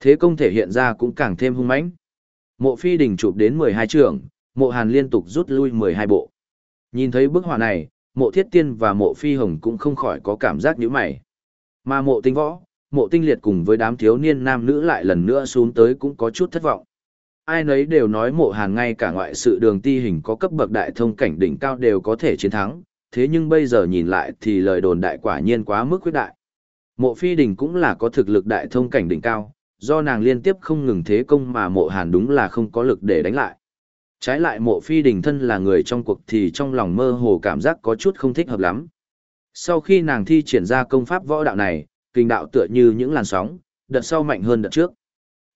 Thế công thể hiện ra cũng càng thêm hung mãnh. Mộ phi đình chụp đến 12 trường, mộ hàn liên tục rút lui 12 bộ. Nhìn thấy bức họa này, mộ thiết tiên và mộ phi hồng cũng không khỏi có cảm giác như mày. Mà mộ tinh võ, mộ tinh liệt cùng với đám thiếu niên nam nữ lại lần nữa xuống tới cũng có chút thất vọng. Ai nấy đều nói mộ hàn ngay cả ngoại sự đường ti hình có cấp bậc đại thông cảnh đỉnh cao đều có thể chiến thắng, thế nhưng bây giờ nhìn lại thì lời đồn đại quả nhiên quá mức quyết đại. Mộ phi đình cũng là có thực lực đại thông cảnh đỉnh cao, do nàng liên tiếp không ngừng thế công mà mộ hàn đúng là không có lực để đánh lại. Trái lại mộ phi đình thân là người trong cuộc thì trong lòng mơ hồ cảm giác có chút không thích hợp lắm. Sau khi nàng thi triển ra công pháp võ đạo này, kinh đạo tựa như những làn sóng, đợt sau mạnh hơn đợt trước.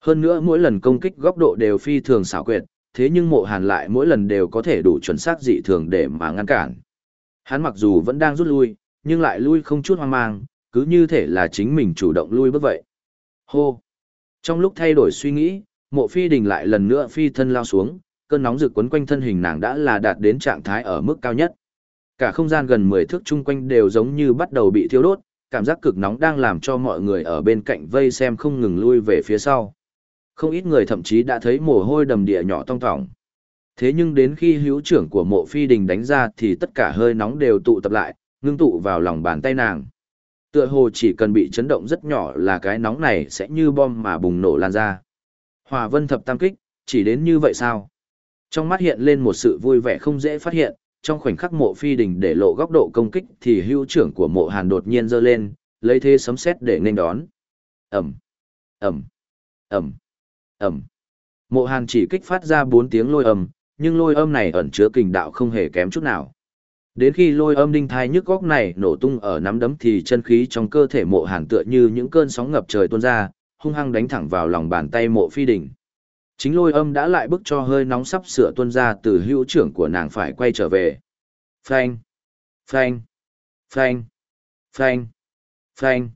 Hơn nữa mỗi lần công kích góc độ đều phi thường xảo quyệt, thế nhưng mộ hàn lại mỗi lần đều có thể đủ chuẩn xác dị thường để mà ngăn cản. Hắn mặc dù vẫn đang rút lui, nhưng lại lui không chút hoang mang, cứ như thể là chính mình chủ động lui bước vậy. Hô! Trong lúc thay đổi suy nghĩ, mộ phi đình lại lần nữa phi thân lao xuống, cơn nóng rực quấn quanh thân hình nàng đã là đạt đến trạng thái ở mức cao nhất. Cả không gian gần 10 thước chung quanh đều giống như bắt đầu bị thiêu đốt, cảm giác cực nóng đang làm cho mọi người ở bên cạnh vây xem không ngừng lui về phía sau. Không ít người thậm chí đã thấy mồ hôi đầm địa nhỏ tong tỏng. Thế nhưng đến khi hữu trưởng của mộ phi đình đánh ra thì tất cả hơi nóng đều tụ tập lại, ngưng tụ vào lòng bàn tay nàng. Tựa hồ chỉ cần bị chấn động rất nhỏ là cái nóng này sẽ như bom mà bùng nổ lan ra. Hòa vân thập tam kích, chỉ đến như vậy sao? Trong mắt hiện lên một sự vui vẻ không dễ phát hiện, trong khoảnh khắc mộ phi đình để lộ góc độ công kích thì hưu trưởng của mộ hàn đột nhiên dơ lên, lấy thế sấm sét để nên đón. Ẩm, Ẩm, Ẩm, Ẩm. Mộ hàn chỉ kích phát ra bốn tiếng lôi âm, nhưng lôi âm này ẩn chứa kình đạo không hề kém chút nào. Đến khi lôi âm đinh thai nhức góc này nổ tung ở nắm đấm thì chân khí trong cơ thể mộ hàn tựa như những cơn sóng ngập trời tuôn ra, hung hăng đánh thẳng vào lòng bàn tay mộ phi đỉnh. Chính lôi âm đã lại bức cho hơi nóng sắp sửa tuôn ra từ hữu trưởng của nàng phải quay trở về. Phanh, phanh, phanh, phanh, phanh,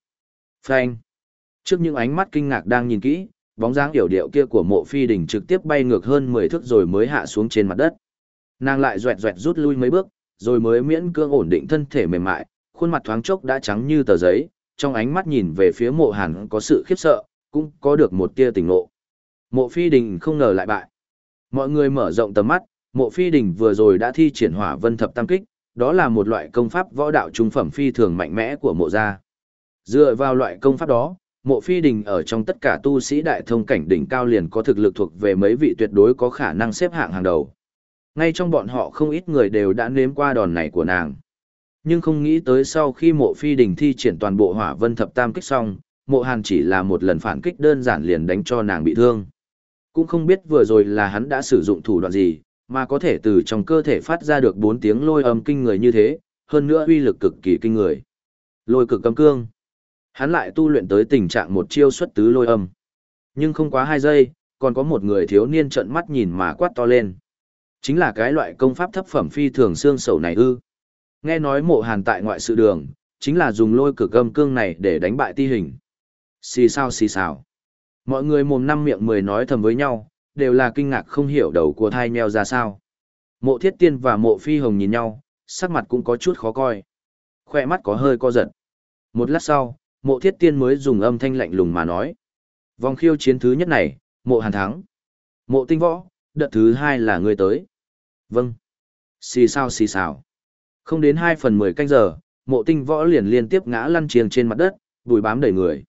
phanh. Trước những ánh mắt kinh ngạc đang nhìn kỹ, bóng dáng hiểu điệu kia của mộ phi đỉnh trực tiếp bay ngược hơn 10 thước rồi mới hạ xuống trên mặt đất. Nàng lại doẹt doẹt rút lui mấy bước, rồi mới miễn cưỡng ổn định thân thể mềm mại, khuôn mặt thoáng chốc đã trắng như tờ giấy, trong ánh mắt nhìn về phía mộ hàn có sự khiếp sợ, cũng có được một tia tỉnh ngộ. Mộ phi đình không ngờ lại bại. Mọi người mở rộng tầm mắt, mộ phi đình vừa rồi đã thi triển hỏa vân thập tam kích, đó là một loại công pháp võ đạo trung phẩm phi thường mạnh mẽ của mộ gia. Dựa vào loại công pháp đó, mộ phi đình ở trong tất cả tu sĩ đại thông cảnh đỉnh cao liền có thực lực thuộc về mấy vị tuyệt đối có khả năng xếp hạng hàng đầu. Ngay trong bọn họ không ít người đều đã nếm qua đòn này của nàng. Nhưng không nghĩ tới sau khi mộ phi đình thi triển toàn bộ hỏa vân thập tam kích xong, mộ hàn chỉ là một lần phản kích đơn giản liền đánh cho nàng bị thương. Cũng không biết vừa rồi là hắn đã sử dụng thủ đoạn gì, mà có thể từ trong cơ thể phát ra được bốn tiếng lôi âm kinh người như thế, hơn nữa uy lực cực kỳ kinh người. Lôi cực cấm cương. Hắn lại tu luyện tới tình trạng một chiêu xuất tứ lôi âm. Nhưng không quá hai giây, còn có một người thiếu niên trợn mắt nhìn mà quát to lên. Chính là cái loại công pháp thấp phẩm phi thường xương sầu này ư. Nghe nói mộ hàn tại ngoại sự đường, chính là dùng lôi cực âm cương này để đánh bại ti hình. Xì sao xì xào. Mọi người mồm năm miệng mười nói thầm với nhau, đều là kinh ngạc không hiểu đầu của thai nheo ra sao. Mộ thiết tiên và mộ phi hồng nhìn nhau, sắc mặt cũng có chút khó coi. Khoe mắt có hơi co giật. Một lát sau, mộ thiết tiên mới dùng âm thanh lạnh lùng mà nói. Vòng khiêu chiến thứ nhất này, mộ hàn thắng. Mộ tinh võ, đợt thứ hai là người tới. Vâng. Xì sao xì xào. Không đến hai phần mười canh giờ, mộ tinh võ liền liên tiếp ngã lăn chiêng trên mặt đất, bùi bám đầy người.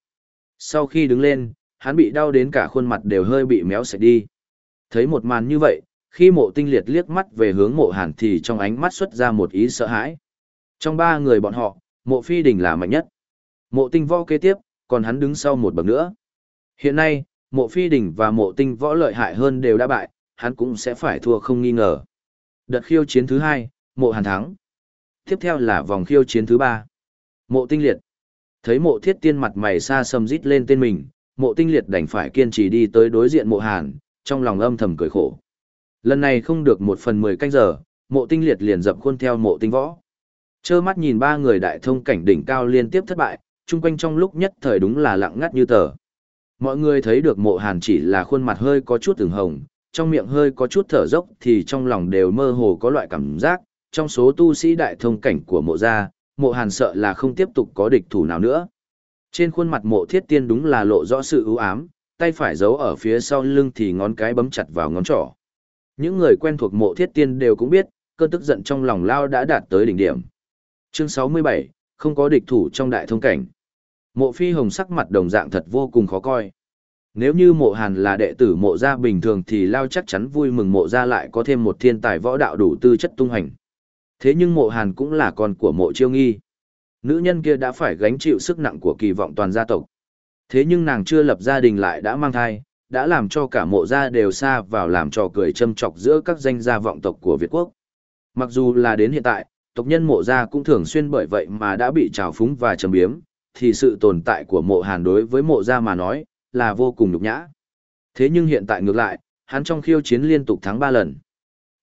Sau khi đứng lên, hắn bị đau đến cả khuôn mặt đều hơi bị méo sạch đi. Thấy một màn như vậy, khi mộ tinh liệt liếc mắt về hướng mộ hàn thì trong ánh mắt xuất ra một ý sợ hãi. Trong ba người bọn họ, mộ phi đình là mạnh nhất. Mộ tinh võ kế tiếp, còn hắn đứng sau một bậc nữa. Hiện nay, mộ phi đình và mộ tinh võ lợi hại hơn đều đã bại, hắn cũng sẽ phải thua không nghi ngờ. Đợt khiêu chiến thứ hai, mộ hàn thắng. Tiếp theo là vòng khiêu chiến thứ ba. Mộ tinh liệt. Thấy mộ thiết tiên mặt mày xa sầm rít lên tên mình, mộ tinh liệt đành phải kiên trì đi tới đối diện mộ hàn, trong lòng âm thầm cười khổ. Lần này không được một phần mười canh giờ, mộ tinh liệt liền dập khuôn theo mộ tinh võ. Chơ mắt nhìn ba người đại thông cảnh đỉnh cao liên tiếp thất bại, chung quanh trong lúc nhất thời đúng là lặng ngắt như tờ. Mọi người thấy được mộ hàn chỉ là khuôn mặt hơi có chút từng hồng, trong miệng hơi có chút thở dốc thì trong lòng đều mơ hồ có loại cảm giác, trong số tu sĩ đại thông cảnh của mộ gia, mộ hàn sợ là không tiếp tục có địch thủ nào nữa. Trên khuôn mặt mộ thiết tiên đúng là lộ rõ sự ưu ám, tay phải giấu ở phía sau lưng thì ngón cái bấm chặt vào ngón trỏ. Những người quen thuộc mộ thiết tiên đều cũng biết, cơn tức giận trong lòng lao đã đạt tới đỉnh điểm. Chương 67, không có địch thủ trong đại thông cảnh. Mộ phi hồng sắc mặt đồng dạng thật vô cùng khó coi. Nếu như mộ hàn là đệ tử mộ gia bình thường thì lao chắc chắn vui mừng mộ gia lại có thêm một thiên tài võ đạo đủ tư chất tung hành. Thế nhưng mộ hàn cũng là con của mộ chiêu nghi. Nữ nhân kia đã phải gánh chịu sức nặng của kỳ vọng toàn gia tộc. Thế nhưng nàng chưa lập gia đình lại đã mang thai, đã làm cho cả mộ gia đều xa vào làm trò cười châm chọc giữa các danh gia vọng tộc của Việt Quốc. Mặc dù là đến hiện tại, tộc nhân mộ gia cũng thường xuyên bởi vậy mà đã bị trào phúng và trầm biếm, thì sự tồn tại của mộ hàn đối với mộ gia mà nói, là vô cùng nhục nhã. Thế nhưng hiện tại ngược lại, hắn trong khiêu chiến liên tục thắng 3 lần.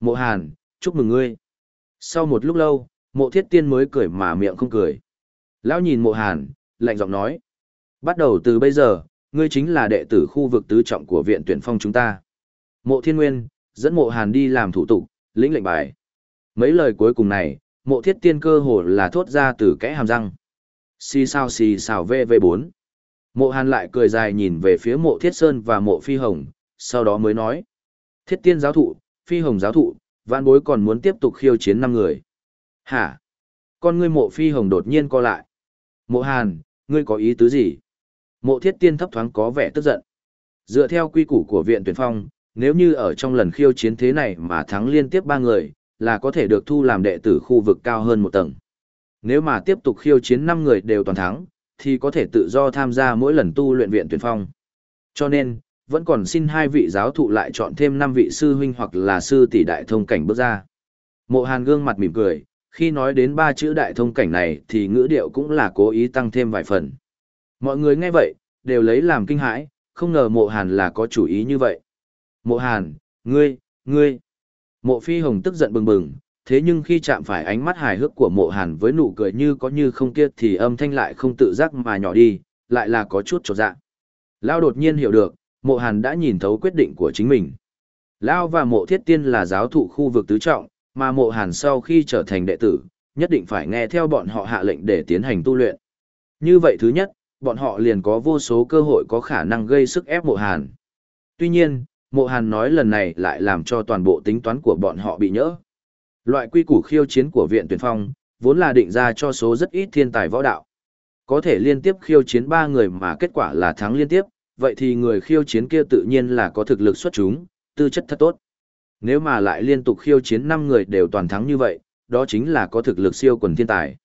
Mộ hàn, chúc mừng ngươi. Sau một lúc lâu, mộ thiết tiên mới cười mà miệng không cười. Lão nhìn mộ hàn, lạnh giọng nói. Bắt đầu từ bây giờ, ngươi chính là đệ tử khu vực tứ trọng của viện tuyển phong chúng ta. Mộ thiên nguyên, dẫn mộ hàn đi làm thủ tục, lĩnh lệnh bài. Mấy lời cuối cùng này, mộ thiết tiên cơ hồ là thốt ra từ kẽ hàm răng. Xì sao xì xào VV4. Mộ hàn lại cười dài nhìn về phía mộ thiết sơn và mộ phi hồng, sau đó mới nói. Thiết tiên giáo thụ, phi hồng giáo thụ, vạn bối còn muốn tiếp tục khiêu chiến năm người. Hả? Con ngươi mộ phi hồng đột nhiên co lại. Mộ hàn, ngươi có ý tứ gì? Mộ thiết tiên thấp thoáng có vẻ tức giận. Dựa theo quy củ của viện tuyển phong, nếu như ở trong lần khiêu chiến thế này mà thắng liên tiếp ba người, là có thể được thu làm đệ tử khu vực cao hơn một tầng. Nếu mà tiếp tục khiêu chiến năm người đều toàn thắng, thì có thể tự do tham gia mỗi lần tu luyện viện tuyển phong. Cho nên, vẫn còn xin hai vị giáo thụ lại chọn thêm năm vị sư huynh hoặc là sư tỷ đại thông cảnh bước ra. Mộ Hàn gương mặt mỉm cười, khi nói đến ba chữ đại thông cảnh này thì ngữ điệu cũng là cố ý tăng thêm vài phần. Mọi người nghe vậy, đều lấy làm kinh hãi, không ngờ mộ hàn là có chủ ý như vậy. Mộ hàn, ngươi, ngươi. Mộ phi hồng tức giận bừng bừng, thế nhưng khi chạm phải ánh mắt hài hước của mộ hàn với nụ cười như có như không kia thì âm thanh lại không tự giác mà nhỏ đi, lại là có chút trột dạ. Lao đột nhiên hiểu được, mộ hàn đã nhìn thấu quyết định của chính mình. Lao và mộ thiết tiên là giáo thụ khu vực tứ trọng, mà mộ hàn sau khi trở thành đệ tử, nhất định phải nghe theo bọn họ hạ lệnh để tiến hành tu luyện. Như vậy thứ nhất, bọn họ liền có vô số cơ hội có khả năng gây sức ép mộ hàn. Tuy nhiên, mộ hàn nói lần này lại làm cho toàn bộ tính toán của bọn họ bị nhỡ. Loại quy củ khiêu chiến của viện tuyển phong, vốn là định ra cho số rất ít thiên tài võ đạo. Có thể liên tiếp khiêu chiến ba người mà kết quả là thắng liên tiếp, vậy thì người khiêu chiến kia tự nhiên là có thực lực xuất chúng, tư chất thật tốt. Nếu mà lại liên tục khiêu chiến 5 người đều toàn thắng như vậy, đó chính là có thực lực siêu quần thiên tài.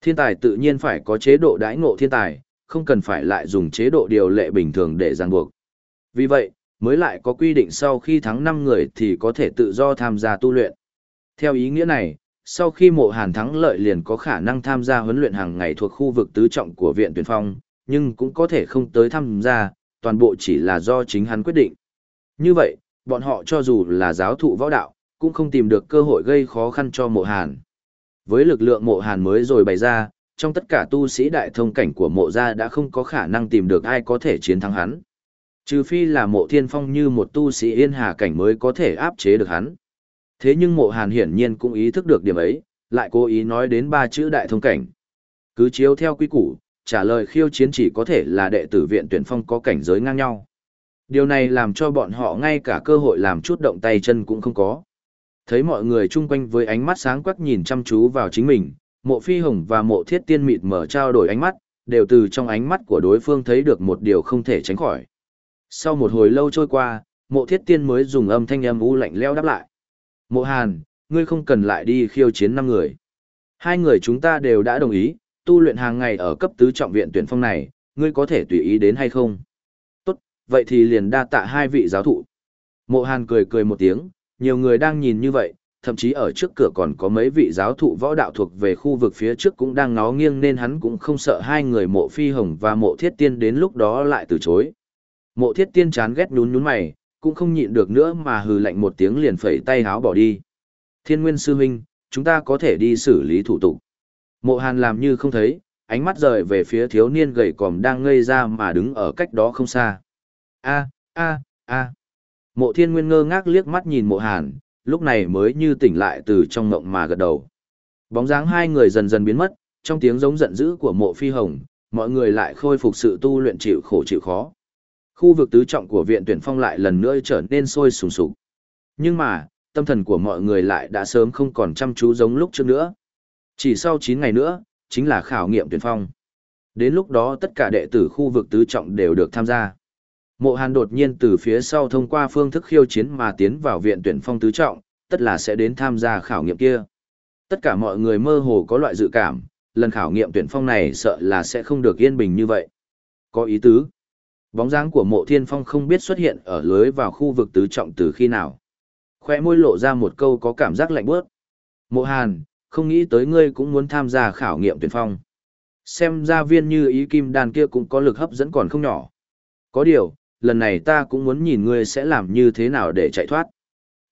Thiên tài tự nhiên phải có chế độ đãi ngộ thiên tài, không cần phải lại dùng chế độ điều lệ bình thường để ràng buộc. Vì vậy, mới lại có quy định sau khi thắng 5 người thì có thể tự do tham gia tu luyện. Theo ý nghĩa này, sau khi mộ hàn thắng lợi liền có khả năng tham gia huấn luyện hàng ngày thuộc khu vực tứ trọng của viện tuyển phong, nhưng cũng có thể không tới tham gia, toàn bộ chỉ là do chính hắn quyết định. Như vậy, bọn họ cho dù là giáo thụ võ đạo, cũng không tìm được cơ hội gây khó khăn cho mộ hàn. Với lực lượng mộ hàn mới rồi bày ra, trong tất cả tu sĩ đại thông cảnh của mộ gia đã không có khả năng tìm được ai có thể chiến thắng hắn. Trừ phi là mộ thiên phong như một tu sĩ yên hà cảnh mới có thể áp chế được hắn. Thế nhưng mộ hàn hiển nhiên cũng ý thức được điểm ấy, lại cố ý nói đến ba chữ đại thông cảnh. Cứ chiếu theo quy củ, trả lời khiêu chiến chỉ có thể là đệ tử viện tuyển phong có cảnh giới ngang nhau. Điều này làm cho bọn họ ngay cả cơ hội làm chút động tay chân cũng không có. Thấy mọi người chung quanh với ánh mắt sáng quắc nhìn chăm chú vào chính mình, mộ phi hồng và mộ thiết tiên mịt mở trao đổi ánh mắt, đều từ trong ánh mắt của đối phương thấy được một điều không thể tránh khỏi. Sau một hồi lâu trôi qua, mộ thiết tiên mới dùng âm thanh âm u lạnh leo đáp lại. Mộ hàn, ngươi không cần lại đi khiêu chiến năm người. Hai người chúng ta đều đã đồng ý, tu luyện hàng ngày ở cấp tứ trọng viện tuyển phong này, ngươi có thể tùy ý đến hay không? Tốt, vậy thì liền đa tạ hai vị giáo thụ. Mộ hàn cười cười một tiếng, nhiều người đang nhìn như vậy, thậm chí ở trước cửa còn có mấy vị giáo thụ võ đạo thuộc về khu vực phía trước cũng đang ngó nghiêng nên hắn cũng không sợ hai người mộ phi hồng và mộ thiết tiên đến lúc đó lại từ chối. Mộ thiết tiên chán ghét nhún nhún mày, cũng không nhịn được nữa mà hừ lạnh một tiếng liền phẩy tay háo bỏ đi. Thiên nguyên sư minh, chúng ta có thể đi xử lý thủ tục. Mộ hàn làm như không thấy, ánh mắt rời về phía thiếu niên gầy còm đang ngây ra mà đứng ở cách đó không xa. a a a Mộ thiên nguyên ngơ ngác liếc mắt nhìn mộ hàn, lúc này mới như tỉnh lại từ trong ngộng mà gật đầu. Bóng dáng hai người dần dần biến mất, trong tiếng giống giận dữ của mộ phi hồng, mọi người lại khôi phục sự tu luyện chịu khổ chịu khó. Khu vực tứ trọng của viện tuyển phong lại lần nữa trở nên sôi sùng sục. Nhưng mà, tâm thần của mọi người lại đã sớm không còn chăm chú giống lúc trước nữa. Chỉ sau 9 ngày nữa, chính là khảo nghiệm tuyển phong. Đến lúc đó tất cả đệ tử khu vực tứ trọng đều được tham gia. Mộ Hàn đột nhiên từ phía sau thông qua phương thức khiêu chiến mà tiến vào viện tuyển phong tứ trọng, tất là sẽ đến tham gia khảo nghiệm kia. Tất cả mọi người mơ hồ có loại dự cảm, lần khảo nghiệm tuyển phong này sợ là sẽ không được yên bình như vậy. Có ý tứ. Bóng dáng của mộ thiên phong không biết xuất hiện ở lưới vào khu vực tứ trọng từ khi nào. Khoe môi lộ ra một câu có cảm giác lạnh bớt. Mộ hàn, không nghĩ tới ngươi cũng muốn tham gia khảo nghiệm tuyển phong. Xem ra viên như ý kim đàn kia cũng có lực hấp dẫn còn không nhỏ. Có điều, lần này ta cũng muốn nhìn ngươi sẽ làm như thế nào để chạy thoát.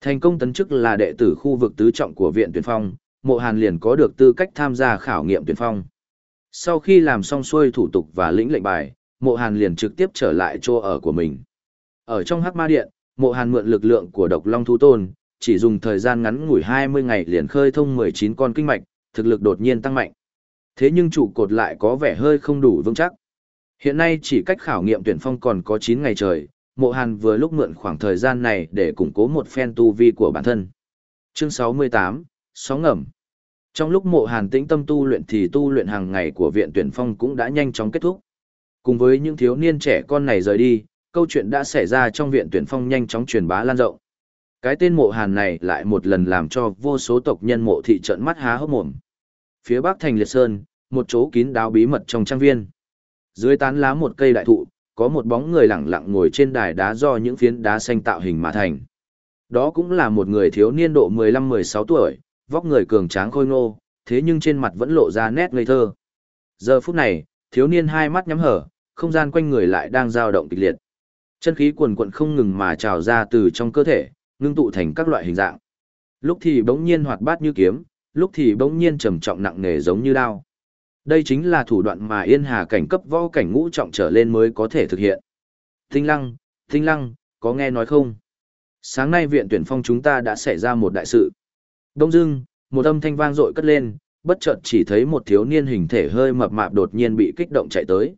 Thành công tấn chức là đệ tử khu vực tứ trọng của viện tuyển phong, mộ hàn liền có được tư cách tham gia khảo nghiệm tuyển phong. Sau khi làm xong xuôi thủ tục và lĩnh lệnh bài, mộ hàn liền trực tiếp trở lại chỗ ở của mình. Ở trong hắc ma điện, mộ hàn mượn lực lượng của độc long thú tôn, chỉ dùng thời gian ngắn ngủi 20 ngày liền khơi thông 19 con kinh mạch, thực lực đột nhiên tăng mạnh. Thế nhưng trụ cột lại có vẻ hơi không đủ vững chắc. Hiện nay chỉ cách khảo nghiệm tuyển phong còn có 9 ngày trời, mộ hàn vừa lúc mượn khoảng thời gian này để củng cố một phen tu vi của bản thân. Chương 68, Sóng ngầm. Trong lúc mộ hàn tĩnh tâm tu luyện thì tu luyện hàng ngày của viện tuyển phong cũng đã nhanh chóng kết thúc. Cùng với những thiếu niên trẻ con này rời đi, câu chuyện đã xảy ra trong viện tuyển phong nhanh chóng truyền bá lan rộng. Cái tên mộ hàn này lại một lần làm cho vô số tộc nhân mộ thị trận mắt há hốc mồm. Phía bắc thành liệt sơn, một chỗ kín đáo bí mật trong trang viên. Dưới tán lá một cây đại thụ, có một bóng người lặng lặng ngồi trên đài đá do những phiến đá xanh tạo hình mà thành. Đó cũng là một người thiếu niên độ 15-16 tuổi, vóc người cường tráng khôi ngô, thế nhưng trên mặt vẫn lộ ra nét ngây thơ. Giờ phút này, thiếu niên hai mắt nhắm hở, không gian quanh người lại đang dao động kịch liệt. Chân khí cuồn cuộn không ngừng mà trào ra từ trong cơ thể, ngưng tụ thành các loại hình dạng. Lúc thì bỗng nhiên hoạt bát như kiếm, lúc thì bỗng nhiên trầm trọng nặng nề giống như đao. Đây chính là thủ đoạn mà Yên Hà cảnh cấp võ cảnh ngũ trọng trở lên mới có thể thực hiện. Tinh lăng, tinh lăng, có nghe nói không? Sáng nay viện tuyển phong chúng ta đã xảy ra một đại sự. Đông dưng, một âm thanh vang dội cất lên, bất chợt chỉ thấy một thiếu niên hình thể hơi mập mạp đột nhiên bị kích động chạy tới.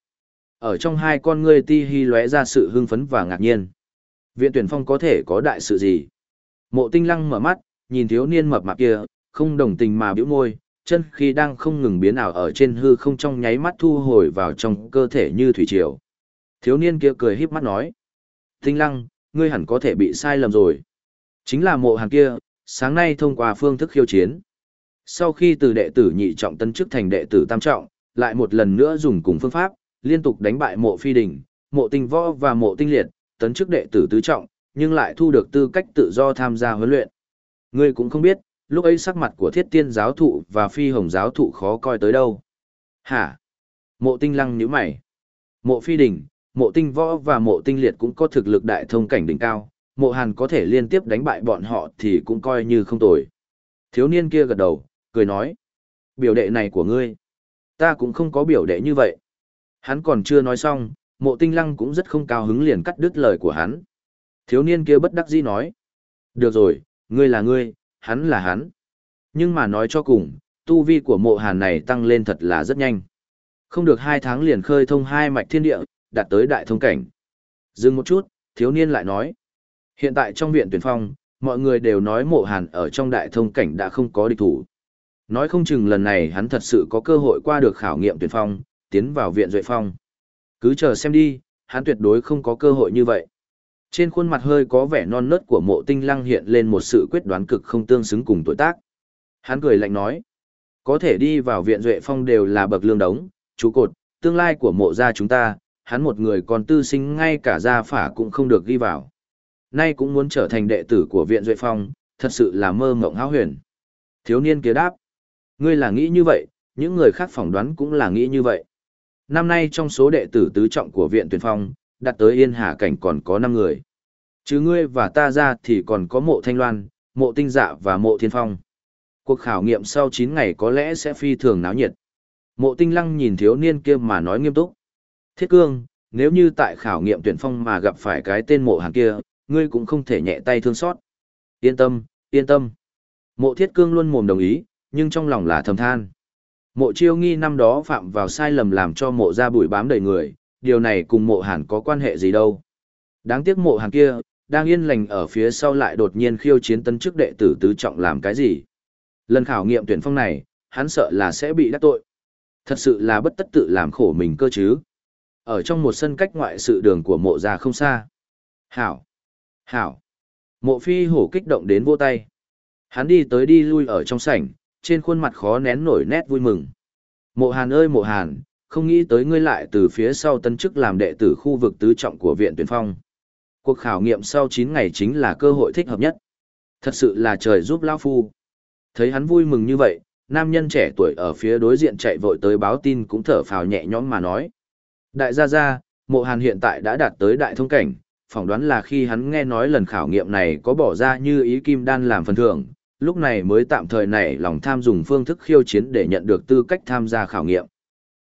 Ở trong hai con ngươi ti hi lóe ra sự hưng phấn và ngạc nhiên. Viện tuyển phong có thể có đại sự gì? Mộ tinh lăng mở mắt, nhìn thiếu niên mập mạp kia, không đồng tình mà biểu môi, chân khi đang không ngừng biến ảo ở trên hư không trong nháy mắt thu hồi vào trong cơ thể như thủy triều. Thiếu niên kia cười híp mắt nói. Tinh lăng, ngươi hẳn có thể bị sai lầm rồi. Chính là mộ hàng kia, sáng nay thông qua phương thức khiêu chiến. Sau khi từ đệ tử nhị trọng tân chức thành đệ tử tam trọng, lại một lần nữa dùng cùng phương pháp, liên tục đánh bại mộ phi đỉnh, mộ tinh võ và mộ tinh liệt, tấn chức đệ tử tứ trọng, nhưng lại thu được tư cách tự do tham gia huấn luyện. Ngươi cũng không biết, lúc ấy sắc mặt của thiết tiên giáo thụ và phi hồng giáo thụ khó coi tới đâu. Hả? Mộ tinh lăng nhíu mày. Mộ phi đỉnh, mộ tinh võ và mộ tinh liệt cũng có thực lực đại thông cảnh đỉnh cao, mộ hàn có thể liên tiếp đánh bại bọn họ thì cũng coi như không tồi. Thiếu niên kia gật đầu, cười nói. Biểu đệ này của ngươi. Ta cũng không có biểu đệ như vậy. Hắn còn chưa nói xong, mộ tinh lăng cũng rất không cao hứng liền cắt đứt lời của hắn. Thiếu niên kia bất đắc dĩ nói. Được rồi, ngươi là ngươi, hắn là hắn. Nhưng mà nói cho cùng, tu vi của mộ hàn này tăng lên thật là rất nhanh. Không được hai tháng liền khơi thông hai mạch thiên địa, đạt tới đại thông cảnh. Dừng một chút, thiếu niên lại nói. Hiện tại trong viện tuyển phong, mọi người đều nói mộ hàn ở trong đại thông cảnh đã không có địch thủ. Nói không chừng lần này hắn thật sự có cơ hội qua được khảo nghiệm tuyển phong, tiến vào viện duệ phong. Cứ chờ xem đi, hắn tuyệt đối không có cơ hội như vậy. Trên khuôn mặt hơi có vẻ non nớt của mộ tinh lăng hiện lên một sự quyết đoán cực không tương xứng cùng tuổi tác. Hắn cười lạnh nói, có thể đi vào viện duệ phong đều là bậc lương đống, chú cột, tương lai của mộ gia chúng ta, hắn một người còn tư sinh ngay cả gia phả cũng không được ghi vào. Nay cũng muốn trở thành đệ tử của viện duệ phong, thật sự là mơ mộng háo huyền. Thiếu niên kia đáp, ngươi là nghĩ như vậy, những người khác phỏng đoán cũng là nghĩ như vậy. Năm nay trong số đệ tử tứ trọng của viện tuyển phong, đặt tới yên hà cảnh còn có 5 người. Chứ ngươi và ta ra thì còn có mộ thanh loan, mộ tinh dạ và mộ thiên phong. Cuộc khảo nghiệm sau 9 ngày có lẽ sẽ phi thường náo nhiệt. Mộ tinh lăng nhìn thiếu niên kia mà nói nghiêm túc. Thiết cương, nếu như tại khảo nghiệm tuyển phong mà gặp phải cái tên mộ hàng kia, ngươi cũng không thể nhẹ tay thương xót. Yên tâm, yên tâm. Mộ thiết cương luôn mồm đồng ý, nhưng trong lòng là thầm than. Mộ chiêu nghi năm đó phạm vào sai lầm làm cho mộ ra bụi bám đầy người, điều này cùng mộ hàn có quan hệ gì đâu. Đáng tiếc mộ hàn kia, đang yên lành ở phía sau lại đột nhiên khiêu chiến tân chức đệ tử tứ trọng làm cái gì. Lần khảo nghiệm tuyển phong này, hắn sợ là sẽ bị đắc tội. Thật sự là bất tất tự làm khổ mình cơ chứ. Ở trong một sân cách ngoại sự đường của mộ ra không xa. Hảo! Hảo! Mộ phi hổ kích động đến vô tay. Hắn đi tới đi lui ở trong sảnh, trên khuôn mặt khó nén nổi nét vui mừng. Mộ hàn ơi mộ hàn, không nghĩ tới ngươi lại từ phía sau tân chức làm đệ tử khu vực tứ trọng của viện tuyển phong. Cuộc khảo nghiệm sau 9 ngày chính là cơ hội thích hợp nhất. Thật sự là trời giúp Lao Phu. Thấy hắn vui mừng như vậy, nam nhân trẻ tuổi ở phía đối diện chạy vội tới báo tin cũng thở phào nhẹ nhõm mà nói. Đại gia gia, mộ hàn hiện tại đã đạt tới đại thông cảnh, phỏng đoán là khi hắn nghe nói lần khảo nghiệm này có bỏ ra như ý kim đan làm phần thưởng, lúc này mới tạm thời nảy lòng tham dùng phương thức khiêu chiến để nhận được tư cách tham gia khảo nghiệm.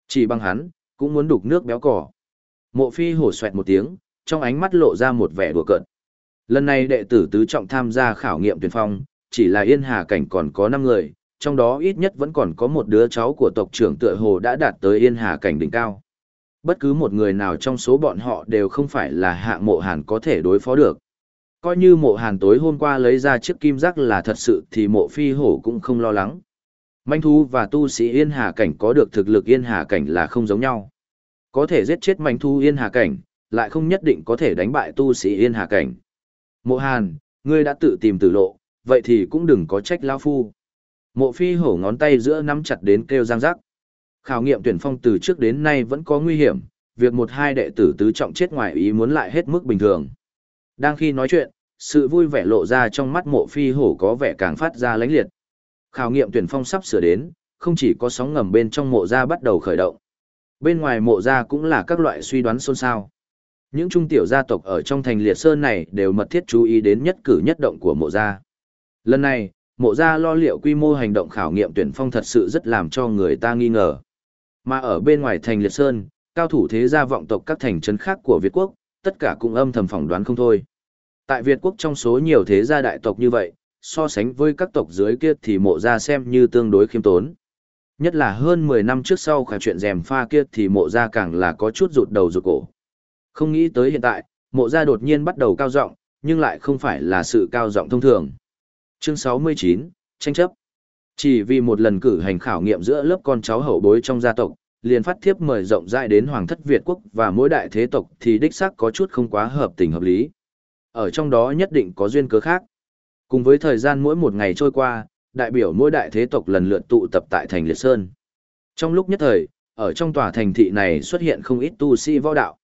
Chỉ bằng hắn, cũng muốn đục nước béo cỏ. Mộ phi hổ xoẹt một tiếng, trong ánh mắt lộ ra một vẻ đùa cợt. Lần này đệ tử tứ trọng tham gia khảo nghiệm tuyển phong, chỉ là yên hà cảnh còn có 5 người, trong đó ít nhất vẫn còn có một đứa cháu của tộc trưởng tựa hồ đã đạt tới yên hà cảnh đỉnh cao. Bất cứ một người nào trong số bọn họ đều không phải là hạng mộ hàn có thể đối phó được. Coi như mộ hàn tối hôm qua lấy ra chiếc kim giác là thật sự thì mộ phi hổ cũng không lo lắng. Manh thú và tu sĩ yên hà cảnh có được thực lực yên hà cảnh là không giống nhau. Có thể giết chết manh thú yên hà cảnh, lại không nhất định có thể đánh bại tu sĩ yên hà cảnh. Mộ hàn, ngươi đã tự tìm tử lộ, vậy thì cũng đừng có trách lao phu. Mộ phi hổ ngón tay giữa nắm chặt đến kêu giang rắc. Khảo nghiệm tuyển phong từ trước đến nay vẫn có nguy hiểm, việc một hai đệ tử tứ trọng chết ngoài ý muốn lại hết mức bình thường. Đang khi nói chuyện, sự vui vẻ lộ ra trong mắt mộ phi hổ có vẻ càng phát ra lãnh liệt. Khảo nghiệm tuyển phong sắp sửa đến, không chỉ có sóng ngầm bên trong mộ gia bắt đầu khởi động. Bên ngoài mộ gia cũng là các loại suy đoán xôn xao. Những trung tiểu gia tộc ở trong thành liệt sơn này đều mật thiết chú ý đến nhất cử nhất động của mộ gia. Lần này, mộ gia lo liệu quy mô hành động khảo nghiệm tuyển phong thật sự rất làm cho người ta nghi ngờ. Mà ở bên ngoài thành liệt sơn, cao thủ thế gia vọng tộc các thành trấn khác của Việt Quốc, tất cả cũng âm thầm phỏng đoán không thôi. Tại Việt Quốc trong số nhiều thế gia đại tộc như vậy, so sánh với các tộc dưới kia thì mộ gia xem như tương đối khiêm tốn. Nhất là hơn 10 năm trước sau khả chuyện rèm pha kia thì mộ gia càng là có chút rụt đầu rụt cổ. Không nghĩ tới hiện tại, mộ gia đột nhiên bắt đầu cao giọng nhưng lại không phải là sự cao giọng thông thường. Chương 69, tranh chấp. Chỉ vì một lần cử hành khảo nghiệm giữa lớp con cháu hậu bối trong gia tộc, liền phát thiếp mời rộng rãi đến Hoàng thất Việt quốc và mỗi đại thế tộc thì đích xác có chút không quá hợp tình hợp lý. Ở trong đó nhất định có duyên cớ khác. Cùng với thời gian mỗi một ngày trôi qua, đại biểu mỗi đại thế tộc lần lượt tụ tập tại thành Liệt Sơn. Trong lúc nhất thời, ở trong tòa thành thị này xuất hiện không ít tu sĩ võ đạo.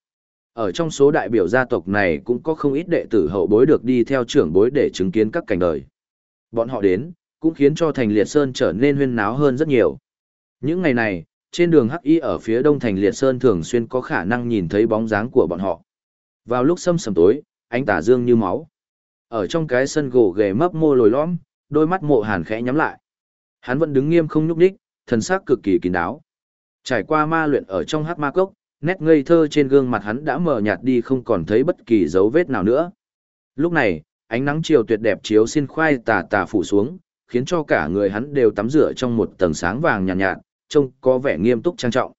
Ở trong số đại biểu gia tộc này cũng có không ít đệ tử hậu bối được đi theo trưởng bối để chứng kiến các cảnh đời. Bọn họ đến, cũng khiến cho thành Liệt Sơn trở nên huyên náo hơn rất nhiều. Những ngày này, trên đường Hắc Y ở phía đông thành Liệt Sơn thường xuyên có khả năng nhìn thấy bóng dáng của bọn họ. Vào lúc sâm sầm tối, ánh tà dương như máu. Ở trong cái sân gỗ ghề mấp mô lồi lõm, đôi mắt mộ hàn khẽ nhắm lại. Hắn vẫn đứng nghiêm không nhúc ních, thần xác cực kỳ kín đáo. Trải qua ma luyện ở trong hắc ma cốc, nét ngây thơ trên gương mặt hắn đã mờ nhạt đi không còn thấy bất kỳ dấu vết nào nữa. Lúc này, ánh nắng chiều tuyệt đẹp chiếu xin khoai tà tà phủ xuống, khiến cho cả người hắn đều tắm rửa trong một tầng sáng vàng nhàn nhạt, nhạt, trông có vẻ nghiêm túc trang trọng.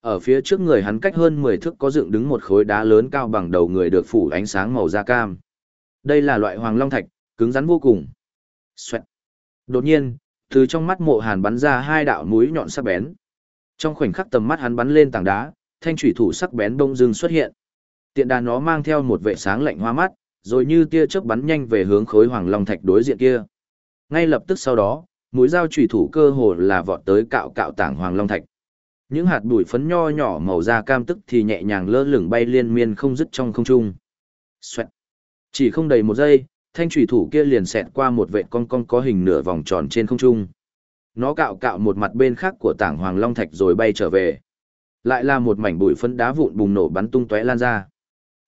Ở phía trước người hắn cách hơn 10 thước có dựng đứng một khối đá lớn cao bằng đầu người được phủ ánh sáng màu da cam. Đây là loại hoàng long thạch, cứng rắn vô cùng. Xoẹt. Đột nhiên, từ trong mắt mộ hàn bắn ra hai đạo mũi nhọn sắc bén. Trong khoảnh khắc tầm mắt hắn bắn lên tảng đá, thanh thủy thủ sắc bén bông dưng xuất hiện. Tiện đà nó mang theo một vệ sáng lạnh hoa mắt, rồi như tia chớp bắn nhanh về hướng khối hoàng long thạch đối diện kia. Ngay lập tức sau đó, mũi dao chủy thủ cơ hồ là vọt tới cạo cạo tảng hoàng long thạch. Những hạt bụi phấn nho nhỏ màu da cam tức thì nhẹ nhàng lơ lửng bay liên miên không dứt trong không trung. Xoẹt. Chỉ không đầy một giây, thanh chủy thủ kia liền xẹt qua một vệt cong cong có hình nửa vòng tròn trên không trung. Nó cạo cạo một mặt bên khác của tảng hoàng long thạch rồi bay trở về. Lại là một mảnh bụi phấn đá vụn bùng nổ bắn tung tóe lan ra.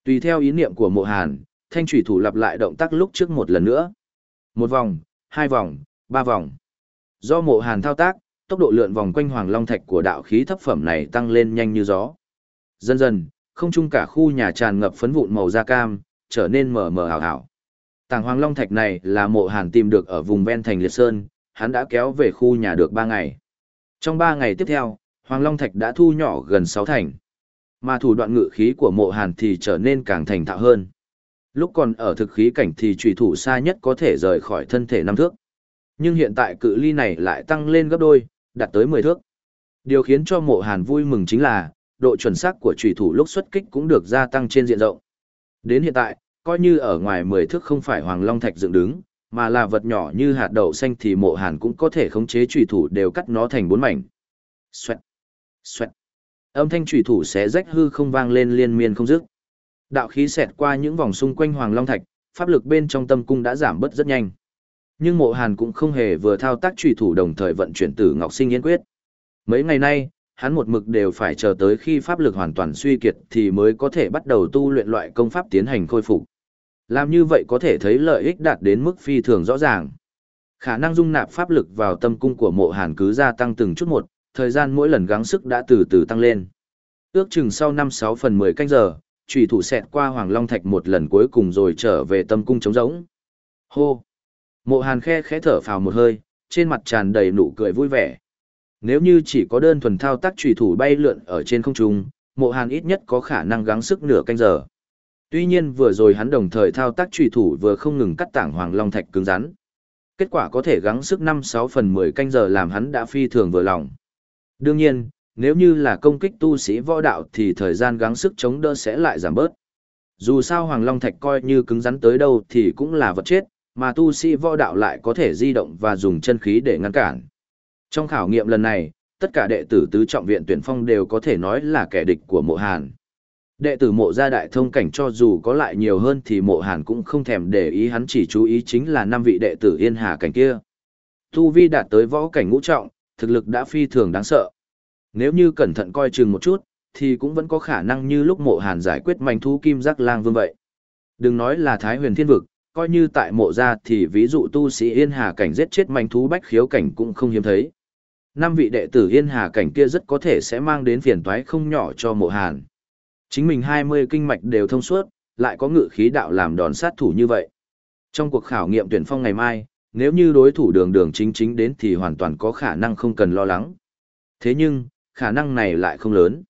Tùy theo ý niệm của mộ hàn, thanh chủy thủ lặp lại động tác lúc trước một lần nữa. Một vòng, hai vòng, ba vòng. Do mộ hàn thao tác, tốc độ lượn vòng quanh hoàng long thạch của đạo khí thấp phẩm này tăng lên nhanh như gió. Dần dần, không chung cả khu nhà tràn ngập phấn vụn màu da cam, trở nên mờ mờ ảo ảo. Tàng hoàng long thạch này là mộ hàn tìm được ở vùng ven thành liệt sơn, hắn đã kéo về khu nhà được 3 ngày. Trong 3 ngày tiếp theo, hoàng long thạch đã thu nhỏ gần 6 thành. Mà thủ đoạn ngự khí của mộ hàn thì trở nên càng thành thạo hơn. Lúc còn ở thực khí cảnh thì trùy thủ xa nhất có thể rời khỏi thân thể năm thước. Nhưng hiện tại cự ly này lại tăng lên gấp đôi, đạt tới 10 thước. Điều khiến cho mộ hàn vui mừng chính là, độ chuẩn xác của trùy thủ lúc xuất kích cũng được gia tăng trên diện rộng. Đến hiện tại, coi như ở ngoài 10 thước không phải hoàng long thạch dựng đứng, mà là vật nhỏ như hạt đậu xanh thì mộ hàn cũng có thể khống chế trùy thủ đều cắt nó thành bốn mảnh. Xoẹt, xoẹt. Âm thanh trùy thủ sẽ rách hư không vang lên liên miên không dứt. Đạo khí xẹt qua những vòng xung quanh hoàng long thạch, pháp lực bên trong tâm cung đã giảm bớt rất nhanh. Nhưng mộ hàn cũng không hề vừa thao tác trùy thủ đồng thời vận chuyển tử ngọc sinh yên quyết. Mấy ngày nay, hắn một mực đều phải chờ tới khi pháp lực hoàn toàn suy kiệt thì mới có thể bắt đầu tu luyện loại công pháp tiến hành khôi phục. Làm như vậy có thể thấy lợi ích đạt đến mức phi thường rõ ràng. Khả năng dung nạp pháp lực vào tâm cung của mộ hàn cứ gia tăng từng chút một, thời gian mỗi lần gắng sức đã từ từ tăng lên. Ước chừng sau 5-6 phần 10 canh giờ, trùy thủ xẹt qua Hoàng Long Thạch một lần cuối cùng rồi trở về tâm cung trống rỗng. Hô! Mộ hàn khe khẽ thở phào một hơi, trên mặt tràn đầy nụ cười vui vẻ. Nếu như chỉ có đơn thuần thao tác trùy thủ bay lượn ở trên không trung, mộ hàn ít nhất có khả năng gắng sức nửa canh giờ. Tuy nhiên vừa rồi hắn đồng thời thao tác trùy thủ vừa không ngừng cắt tảng hoàng long thạch cứng rắn. Kết quả có thể gắng sức 5-6 phần 10 canh giờ làm hắn đã phi thường vừa lòng. Đương nhiên, nếu như là công kích tu sĩ võ đạo thì thời gian gắng sức chống đỡ sẽ lại giảm bớt. Dù sao hoàng long thạch coi như cứng rắn tới đâu thì cũng là vật chết, mà tu sĩ võ đạo lại có thể di động và dùng chân khí để ngăn cản. Trong khảo nghiệm lần này, tất cả đệ tử tứ trọng viện tuyển phong đều có thể nói là kẻ địch của mộ hàn. Đệ tử mộ gia đại thông cảnh cho dù có lại nhiều hơn thì mộ hàn cũng không thèm để ý hắn chỉ chú ý chính là năm vị đệ tử yên hà cảnh kia. Tu vi đạt tới võ cảnh ngũ trọng, thực lực đã phi thường đáng sợ. Nếu như cẩn thận coi chừng một chút, thì cũng vẫn có khả năng như lúc mộ hàn giải quyết manh thú kim giác lang vương vậy. Đừng nói là thái huyền thiên vực, coi như tại mộ gia thì ví dụ tu sĩ yên hà cảnh giết chết manh thú bách khiếu cảnh cũng không hiếm thấy. Năm vị đệ tử yên hà cảnh kia rất có thể sẽ mang đến phiền toái không nhỏ cho mộ hàn. Chính mình 20 kinh mạch đều thông suốt, lại có ngự khí đạo làm đòn sát thủ như vậy. Trong cuộc khảo nghiệm tuyển phong ngày mai, nếu như đối thủ đường đường chính chính đến thì hoàn toàn có khả năng không cần lo lắng. Thế nhưng, khả năng này lại không lớn.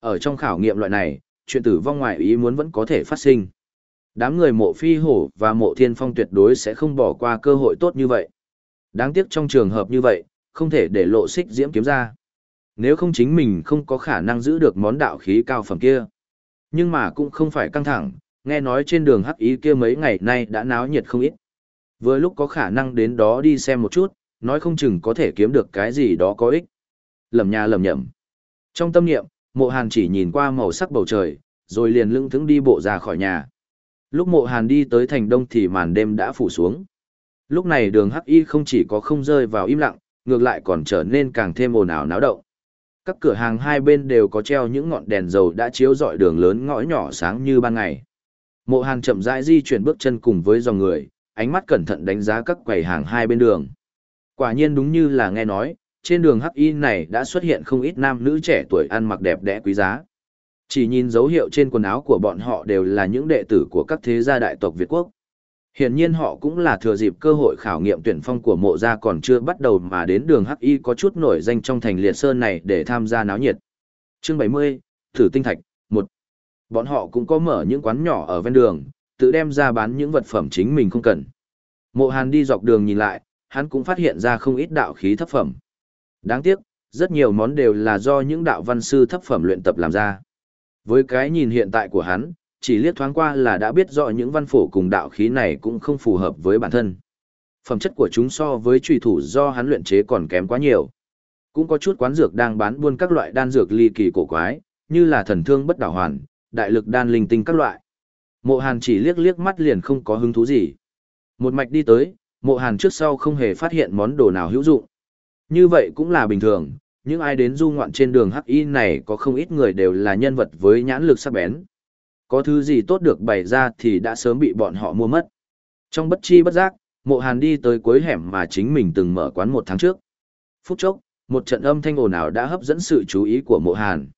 Ở trong khảo nghiệm loại này, chuyện tử vong ngoài ý muốn vẫn có thể phát sinh. Đám người mộ phi hổ và mộ thiên phong tuyệt đối sẽ không bỏ qua cơ hội tốt như vậy. Đáng tiếc trong trường hợp như vậy, không thể để lộ xích diễm kiếm ra. Nếu không chính mình không có khả năng giữ được món đạo khí cao phẩm kia. Nhưng mà cũng không phải căng thẳng, nghe nói trên đường hắc ý kia mấy ngày nay đã náo nhiệt không ít. Vừa lúc có khả năng đến đó đi xem một chút, nói không chừng có thể kiếm được cái gì đó có ích. Lầm nhà lầm nhầm. Trong tâm niệm, mộ hàn chỉ nhìn qua màu sắc bầu trời, rồi liền lưng thững đi bộ ra khỏi nhà. Lúc mộ hàn đi tới thành đông thì màn đêm đã phủ xuống. Lúc này đường hắc y không chỉ có không rơi vào im lặng, ngược lại còn trở nên càng thêm ồn ào náo động. Các cửa hàng hai bên đều có treo những ngọn đèn dầu đã chiếu rọi đường lớn ngõ nhỏ sáng như ban ngày. Mộ Hàn chậm rãi di chuyển bước chân cùng với dòng người, ánh mắt cẩn thận đánh giá các quầy hàng hai bên đường. Quả nhiên đúng như là nghe nói, trên đường hắc y này đã xuất hiện không ít nam nữ trẻ tuổi ăn mặc đẹp đẽ quý giá. Chỉ nhìn dấu hiệu trên quần áo của bọn họ đều là những đệ tử của các thế gia đại tộc Việt Quốc. Hiển nhiên họ cũng là thừa dịp cơ hội khảo nghiệm tuyển phong của mộ gia còn chưa bắt đầu mà đến đường Hắc Y có chút nổi danh trong thành liệt sơn này để tham gia náo nhiệt. Chương 70, Thử Tinh Thạch, 1. Bọn họ cũng có mở những quán nhỏ ở ven đường, tự đem ra bán những vật phẩm chính mình không cần. Mộ Hàn đi dọc đường nhìn lại, hắn cũng phát hiện ra không ít đạo khí thấp phẩm. Đáng tiếc, rất nhiều món đều là do những đạo văn sư thấp phẩm luyện tập làm ra. Với cái nhìn hiện tại của hắn, chỉ liếc thoáng qua là đã biết rõ những văn phổ cùng đạo khí này cũng không phù hợp với bản thân. Phẩm chất của chúng so với trùy thủ do hắn luyện chế còn kém quá nhiều. Cũng có chút quán dược đang bán buôn các loại đan dược ly kỳ cổ quái, như là thần thương bất đảo hoàn, đại lực đan linh tinh các loại. Mộ Hàn chỉ liếc liếc mắt liền không có hứng thú gì. Một mạch đi tới, Mộ Hàn trước sau không hề phát hiện món đồ nào hữu dụng. Như vậy cũng là bình thường, những ai đến du ngoạn trên đường hắc y này có không ít người đều là nhân vật với nhãn lực sắc bén. Có thứ gì tốt được bày ra thì đã sớm bị bọn họ mua mất. Trong bất chi bất giác, mộ hàn đi tới cuối hẻm mà chính mình từng mở quán một tháng trước. Phút chốc, một trận âm thanh ồn ào đã hấp dẫn sự chú ý của mộ hàn.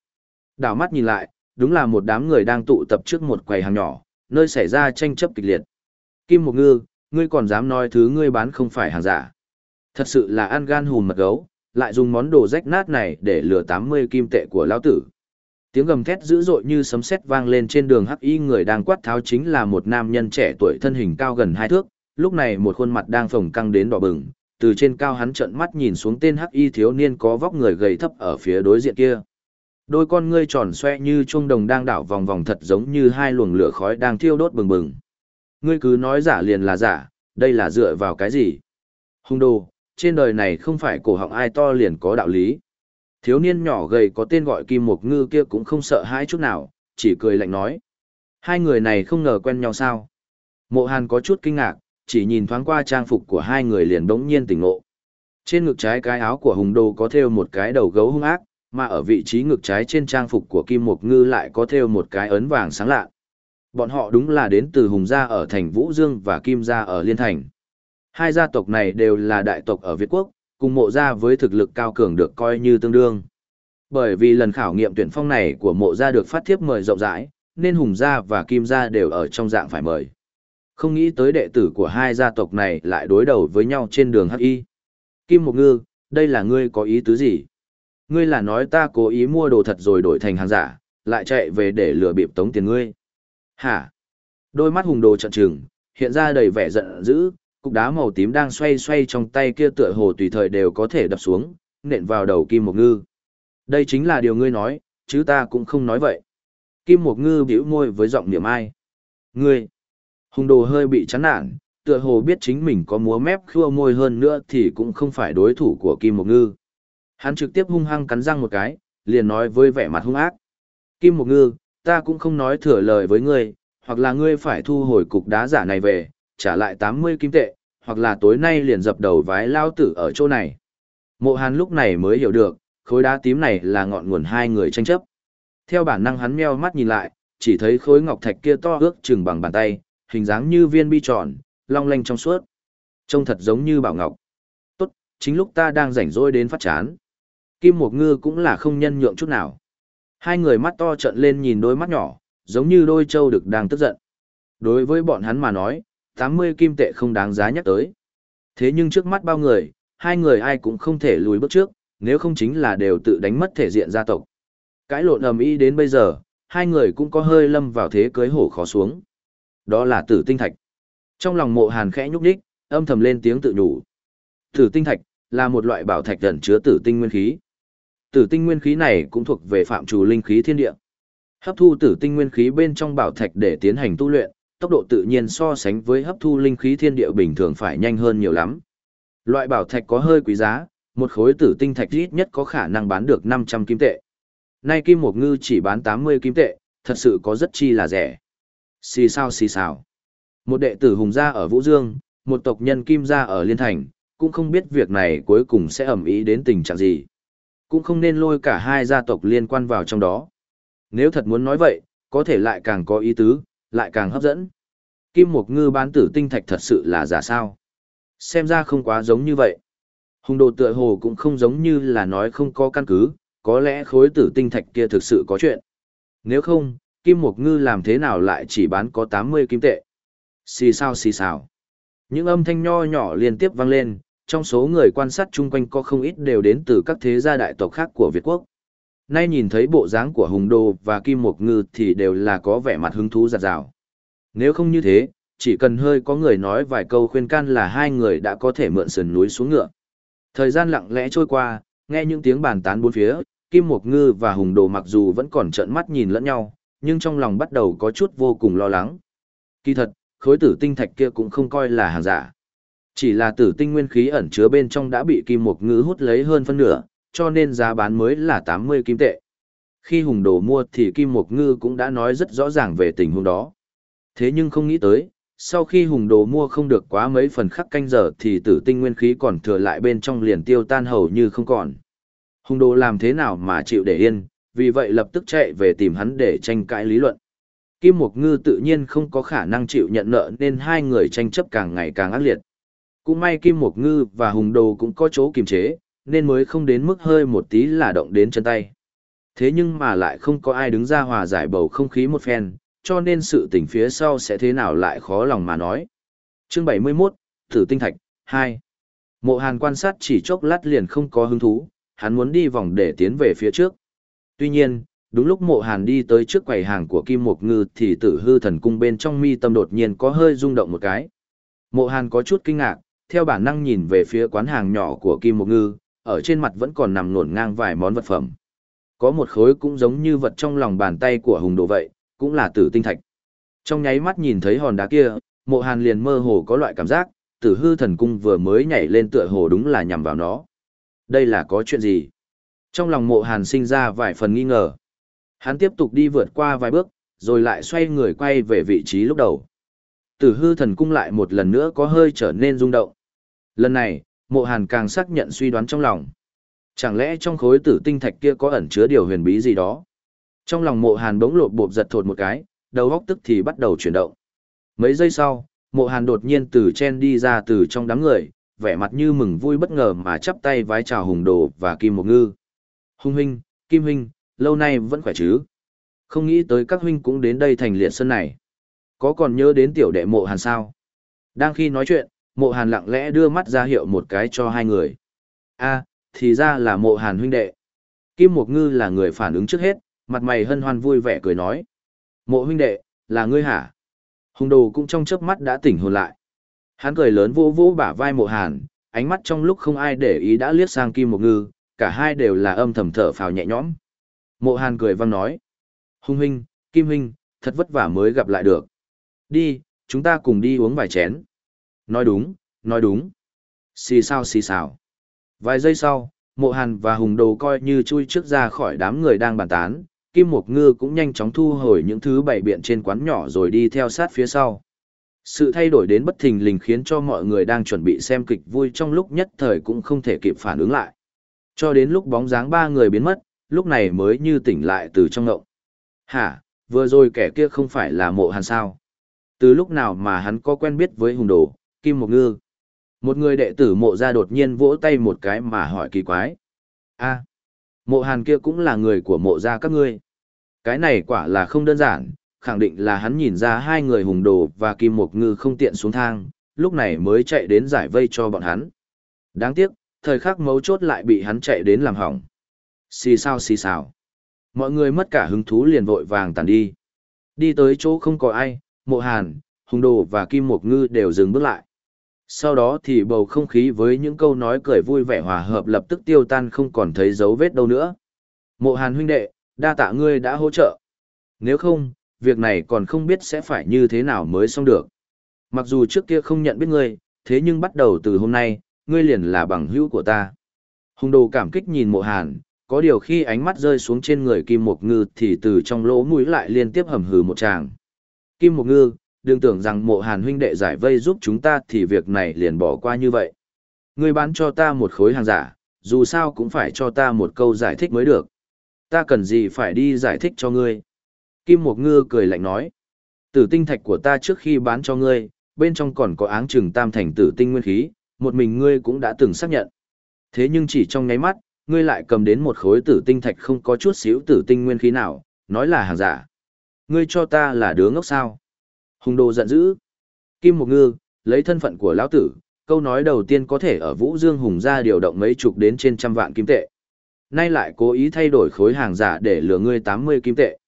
Đảo mắt nhìn lại, đúng là một đám người đang tụ tập trước một quầy hàng nhỏ, nơi xảy ra tranh chấp kịch liệt. Kim Mộc Ngư, ngươi còn dám nói thứ ngươi bán không phải hàng giả. Thật sự là ăn gan hùn mật gấu, lại dùng món đồ rách nát này để lừa 80 kim tệ của lão tử. Tiếng gầm thét dữ dội như sấm sét vang lên trên đường hắc y người đang quát tháo chính là một nam nhân trẻ tuổi thân hình cao gần hai thước, lúc này một khuôn mặt đang phồng căng đến đỏ bừng, từ trên cao hắn trợn mắt nhìn xuống tên hắc y thiếu niên có vóc người gầy thấp ở phía đối diện kia. Đôi con ngươi tròn xoe như chuông đồng đang đảo vòng vòng thật giống như hai luồng lửa khói đang thiêu đốt bừng bừng. Ngươi cứ nói giả liền là giả, đây là dựa vào cái gì? Hung đồ, trên đời này không phải cổ họng ai to liền có đạo lý. Thiếu niên nhỏ gầy có tên gọi Kim Mộc Ngư kia cũng không sợ hãi chút nào, chỉ cười lạnh nói. Hai người này không ngờ quen nhau sao. Mộ Hàn có chút kinh ngạc, chỉ nhìn thoáng qua trang phục của hai người liền đống nhiên tỉnh ngộ. Trên ngực trái cái áo của Hùng Đô có thêu một cái đầu gấu hung ác, mà ở vị trí ngực trái trên trang phục của Kim Mộc Ngư lại có thêu một cái ấn vàng sáng lạ. Bọn họ đúng là đến từ Hùng Gia ở thành Vũ Dương và Kim Gia ở Liên Thành. Hai gia tộc này đều là đại tộc ở Việt Quốc, cùng mộ gia với thực lực cao cường được coi như tương đương. Bởi vì lần khảo nghiệm tuyển phong này của mộ gia được phát thiếp mời rộng rãi, nên Hùng gia và Kim gia đều ở trong dạng phải mời. Không nghĩ tới đệ tử của hai gia tộc này lại đối đầu với nhau trên đường Hắc Y. Kim Mộc Ngư, đây là ngươi có ý tứ gì? Ngươi là nói ta cố ý mua đồ thật rồi đổi thành hàng giả, lại chạy về để lừa bịp tống tiền ngươi. Hả? Đôi mắt hùng đồ trận trừng, hiện ra đầy vẻ giận dữ, cục đá màu tím đang xoay xoay trong tay kia tựa hồ tùy thời đều có thể đập xuống, nện vào đầu Kim Mộc Ngư. Đây chính là điều ngươi nói, chứ ta cũng không nói vậy. Kim Mộc Ngư bĩu môi với giọng niệm ai. Ngươi! Hùng đồ hơi bị chán nản, tựa hồ biết chính mình có múa mép khua môi hơn nữa thì cũng không phải đối thủ của Kim Mộc Ngư. Hắn trực tiếp hung hăng cắn răng một cái, liền nói với vẻ mặt hung ác. Kim Mộc Ngư, ta cũng không nói thừa lời với ngươi, hoặc là ngươi phải thu hồi cục đá giả này về, trả lại 80 kim tệ, hoặc là tối nay liền dập đầu vái lao tử ở chỗ này. Mộ Hàn lúc này mới hiểu được, khối đá tím này là ngọn nguồn hai người tranh chấp. Theo bản năng hắn meo mắt nhìn lại, chỉ thấy khối ngọc thạch kia to ước chừng bằng bàn tay, hình dáng như viên bi tròn, long lanh trong suốt. Trông thật giống như bảo ngọc. Tốt, chính lúc ta đang rảnh rỗi đến phát chán. Kim Mộc Ngư cũng là không nhân nhượng chút nào. Hai người mắt to trợn lên nhìn đôi mắt nhỏ, giống như đôi trâu được đang tức giận. Đối với bọn hắn mà nói, 80 kim tệ không đáng giá nhắc tới. Thế nhưng trước mắt bao người, hai người ai cũng không thể lùi bước trước, nếu không chính là đều tự đánh mất thể diện gia tộc. Cái lộn ầm ĩ đến bây giờ, hai người cũng có hơi lâm vào thế cưới hổ khó xuống. Đó là tử tinh thạch. Trong lòng mộ hàn khẽ nhúc đích, âm thầm lên tiếng tự nhủ. Tử tinh thạch, là một loại bảo thạch ẩn chứa tử tinh nguyên khí. Tử tinh nguyên khí này cũng thuộc về phạm trù linh khí thiên địa. Hấp thu tử tinh nguyên khí bên trong bảo thạch để tiến hành tu luyện, tốc độ tự nhiên so sánh với hấp thu linh khí thiên địa bình thường phải nhanh hơn nhiều lắm. Loại bảo thạch có hơi quý giá, một khối tử tinh thạch ít nhất có khả năng bán được 500 kim tệ. Nay kim một ngư chỉ bán 80 kim tệ, thật sự có rất chi là rẻ. Xì sao xì sao. Một đệ tử hùng gia ở Vũ Dương, một tộc nhân kim gia ở Liên Thành, cũng không biết việc này cuối cùng sẽ ẩm ý đến tình trạng gì. Cũng không nên lôi cả hai gia tộc liên quan vào trong đó. Nếu thật muốn nói vậy, có thể lại càng có ý tứ, lại càng hấp dẫn. Kim Mục Ngư bán tử tinh thạch thật sự là giả sao. Xem ra không quá giống như vậy. Hùng đồ tựa hồ cũng không giống như là nói không có căn cứ, có lẽ khối tử tinh thạch kia thực sự có chuyện. Nếu không, Kim Mục Ngư làm thế nào lại chỉ bán có 80 kim tệ? Xì sao xì xào. Những âm thanh nho nhỏ liên tiếp vang lên, trong số người quan sát chung quanh có không ít đều đến từ các thế gia đại tộc khác của Việt Quốc. Nay nhìn thấy bộ dáng của Hùng Đô và Kim Mộc Ngư thì đều là có vẻ mặt hứng thú giặt rào. Nếu không như thế, chỉ cần hơi có người nói vài câu khuyên can là hai người đã có thể mượn sườn núi xuống ngựa. Thời gian lặng lẽ trôi qua, nghe những tiếng bàn tán bốn phía, Kim Mộc Ngư và Hùng Đồ mặc dù vẫn còn trợn mắt nhìn lẫn nhau, nhưng trong lòng bắt đầu có chút vô cùng lo lắng. Kỳ thật, khối tử tinh thạch kia cũng không coi là hàng giả. Chỉ là tử tinh nguyên khí ẩn chứa bên trong đã bị Kim Mộc Ngư hút lấy hơn phân nửa, cho nên giá bán mới là 80 kim tệ. Khi Hùng Đồ mua thì Kim Mộc Ngư cũng đã nói rất rõ ràng về tình huống đó. Thế nhưng không nghĩ tới, sau khi Hùng Đồ mua không được quá mấy phần khắc canh giờ thì tử tinh nguyên khí còn thừa lại bên trong liền tiêu tan hầu như không còn. Hùng Đồ làm thế nào mà chịu để yên, vì vậy lập tức chạy về tìm hắn để tranh cãi lý luận. Kim Mộc Ngư tự nhiên không có khả năng chịu nhận nợ nên hai người tranh chấp càng ngày càng ác liệt. Cũng may Kim Mộc Ngư và Hùng Đồ cũng có chỗ kiềm chế, nên mới không đến mức hơi một tí là động đến chân tay. Thế nhưng mà lại không có ai đứng ra hòa giải bầu không khí một phen, cho nên sự tình phía sau sẽ thế nào lại khó lòng mà nói. Chương 71, Thử Tinh Thạch, 2. Mộ Hàn quan sát chỉ chốc lát liền không có hứng thú, hắn muốn đi vòng để tiến về phía trước. Tuy nhiên, đúng lúc mộ hàn đi tới trước quầy hàng của Kim Mộc Ngư thì tử hư thần cung bên trong mi tâm đột nhiên có hơi rung động một cái. Mộ hàn có chút kinh ngạc, theo bản năng nhìn về phía quán hàng nhỏ của Kim Mộc Ngư, ở trên mặt vẫn còn nằm nổn ngang vài món vật phẩm. Có một khối cũng giống như vật trong lòng bàn tay của hùng đồ vậy, cũng là tử tinh thạch. Trong nháy mắt nhìn thấy hòn đá kia, mộ hàn liền mơ hồ có loại cảm giác, tử hư thần cung vừa mới nhảy lên tựa hồ đúng là nhằm vào nó. Đây là có chuyện gì? Trong lòng mộ hàn sinh ra vài phần nghi ngờ. Hắn tiếp tục đi vượt qua vài bước, rồi lại xoay người quay về vị trí lúc đầu. Tử hư thần cung lại một lần nữa có hơi trở nên rung động. Lần này, mộ hàn càng xác nhận suy đoán trong lòng. Chẳng lẽ trong khối tử tinh thạch kia có ẩn chứa điều huyền bí gì đó? Trong lòng mộ hàn bỗng lột bộp giật thột một cái, đầu góc tức thì bắt đầu chuyển động. Mấy giây sau, mộ hàn đột nhiên từ chen đi ra từ trong đám người, vẻ mặt như mừng vui bất ngờ mà chắp tay vái chào hùng đồ và kim một ngư. Hùng huynh, kim huynh, lâu nay vẫn khỏe chứ? Không nghĩ tới các huynh cũng đến đây thành liệt sân này. Có còn nhớ đến tiểu đệ mộ hàn sao? Đang khi nói chuyện, mộ hàn lặng lẽ đưa mắt ra hiệu một cái cho hai người. a thì ra là mộ hàn huynh đệ. Kim Mộc Ngư là người phản ứng trước hết, mặt mày hân hoan vui vẻ cười nói. Mộ huynh đệ, là ngươi hả? Hùng đồ cũng trong chớp mắt đã tỉnh hồn lại. Hắn cười lớn vô vô bả vai mộ hàn, ánh mắt trong lúc không ai để ý đã liếc sang Kim Mộc Ngư, cả hai đều là âm thầm thở phào nhẹ nhõm. Mộ hàn cười vang nói. Hùng huynh, Kim huynh, thật vất vả mới gặp lại được. Đi, chúng ta cùng đi uống vài chén. Nói đúng, nói đúng. Xì sao xì xào. Vài giây sau, mộ hàn và hùng đồ coi như chui trước ra khỏi đám người đang bàn tán, Kim Mộc Ngư cũng nhanh chóng thu hồi những thứ bày biện trên quán nhỏ rồi đi theo sát phía sau. Sự thay đổi đến bất thình lình khiến cho mọi người đang chuẩn bị xem kịch vui trong lúc nhất thời cũng không thể kịp phản ứng lại. Cho đến lúc bóng dáng ba người biến mất, lúc này mới như tỉnh lại từ trong ngộng. Hả, vừa rồi kẻ kia không phải là mộ hàn sao? Từ lúc nào mà hắn có quen biết với hùng đồ, Kim Mộc Ngư? Một người đệ tử mộ ra đột nhiên vỗ tay một cái mà hỏi kỳ quái. a mộ hàn kia cũng là người của mộ ra các ngươi. Cái này quả là không đơn giản, khẳng định là hắn nhìn ra hai người hùng đồ và kim mộc ngư không tiện xuống thang, lúc này mới chạy đến giải vây cho bọn hắn. Đáng tiếc, thời khắc mấu chốt lại bị hắn chạy đến làm hỏng. Xì sao xì xào. Mọi người mất cả hứng thú liền vội vàng tàn đi. Đi tới chỗ không có ai, mộ hàn, hùng đồ và kim mộc ngư đều dừng bước lại. Sau đó thì bầu không khí với những câu nói cười vui vẻ hòa hợp lập tức tiêu tan không còn thấy dấu vết đâu nữa. Mộ hàn huynh đệ, đa tạ ngươi đã hỗ trợ. Nếu không, việc này còn không biết sẽ phải như thế nào mới xong được. Mặc dù trước kia không nhận biết ngươi, thế nhưng bắt đầu từ hôm nay, ngươi liền là bằng hữu của ta. Hùng đồ cảm kích nhìn mộ hàn, có điều khi ánh mắt rơi xuống trên người Kim Mộc Ngư thì từ trong lỗ mũi lại liên tiếp hầm hừ một tràng. Kim Mộc Ngư, đừng tưởng rằng mộ hàn huynh đệ giải vây giúp chúng ta thì việc này liền bỏ qua như vậy. Ngươi bán cho ta một khối hàng giả, dù sao cũng phải cho ta một câu giải thích mới được. Ta cần gì phải đi giải thích cho ngươi. Kim Mộc Ngư cười lạnh nói. Tử tinh thạch của ta trước khi bán cho ngươi, bên trong còn có áng trừng tam thành tử tinh nguyên khí, một mình ngươi cũng đã từng xác nhận. Thế nhưng chỉ trong nháy mắt, ngươi lại cầm đến một khối tử tinh thạch không có chút xíu tử tinh nguyên khí nào, nói là hàng giả. Ngươi cho ta là đứa ngốc sao? Hùng đồ giận dữ. Kim Mộc Ngư, lấy thân phận của lão tử, câu nói đầu tiên có thể ở Vũ Dương Hùng ra điều động mấy chục đến trên trăm vạn kim tệ. Nay lại cố ý thay đổi khối hàng giả để lừa ngươi 80 kim tệ.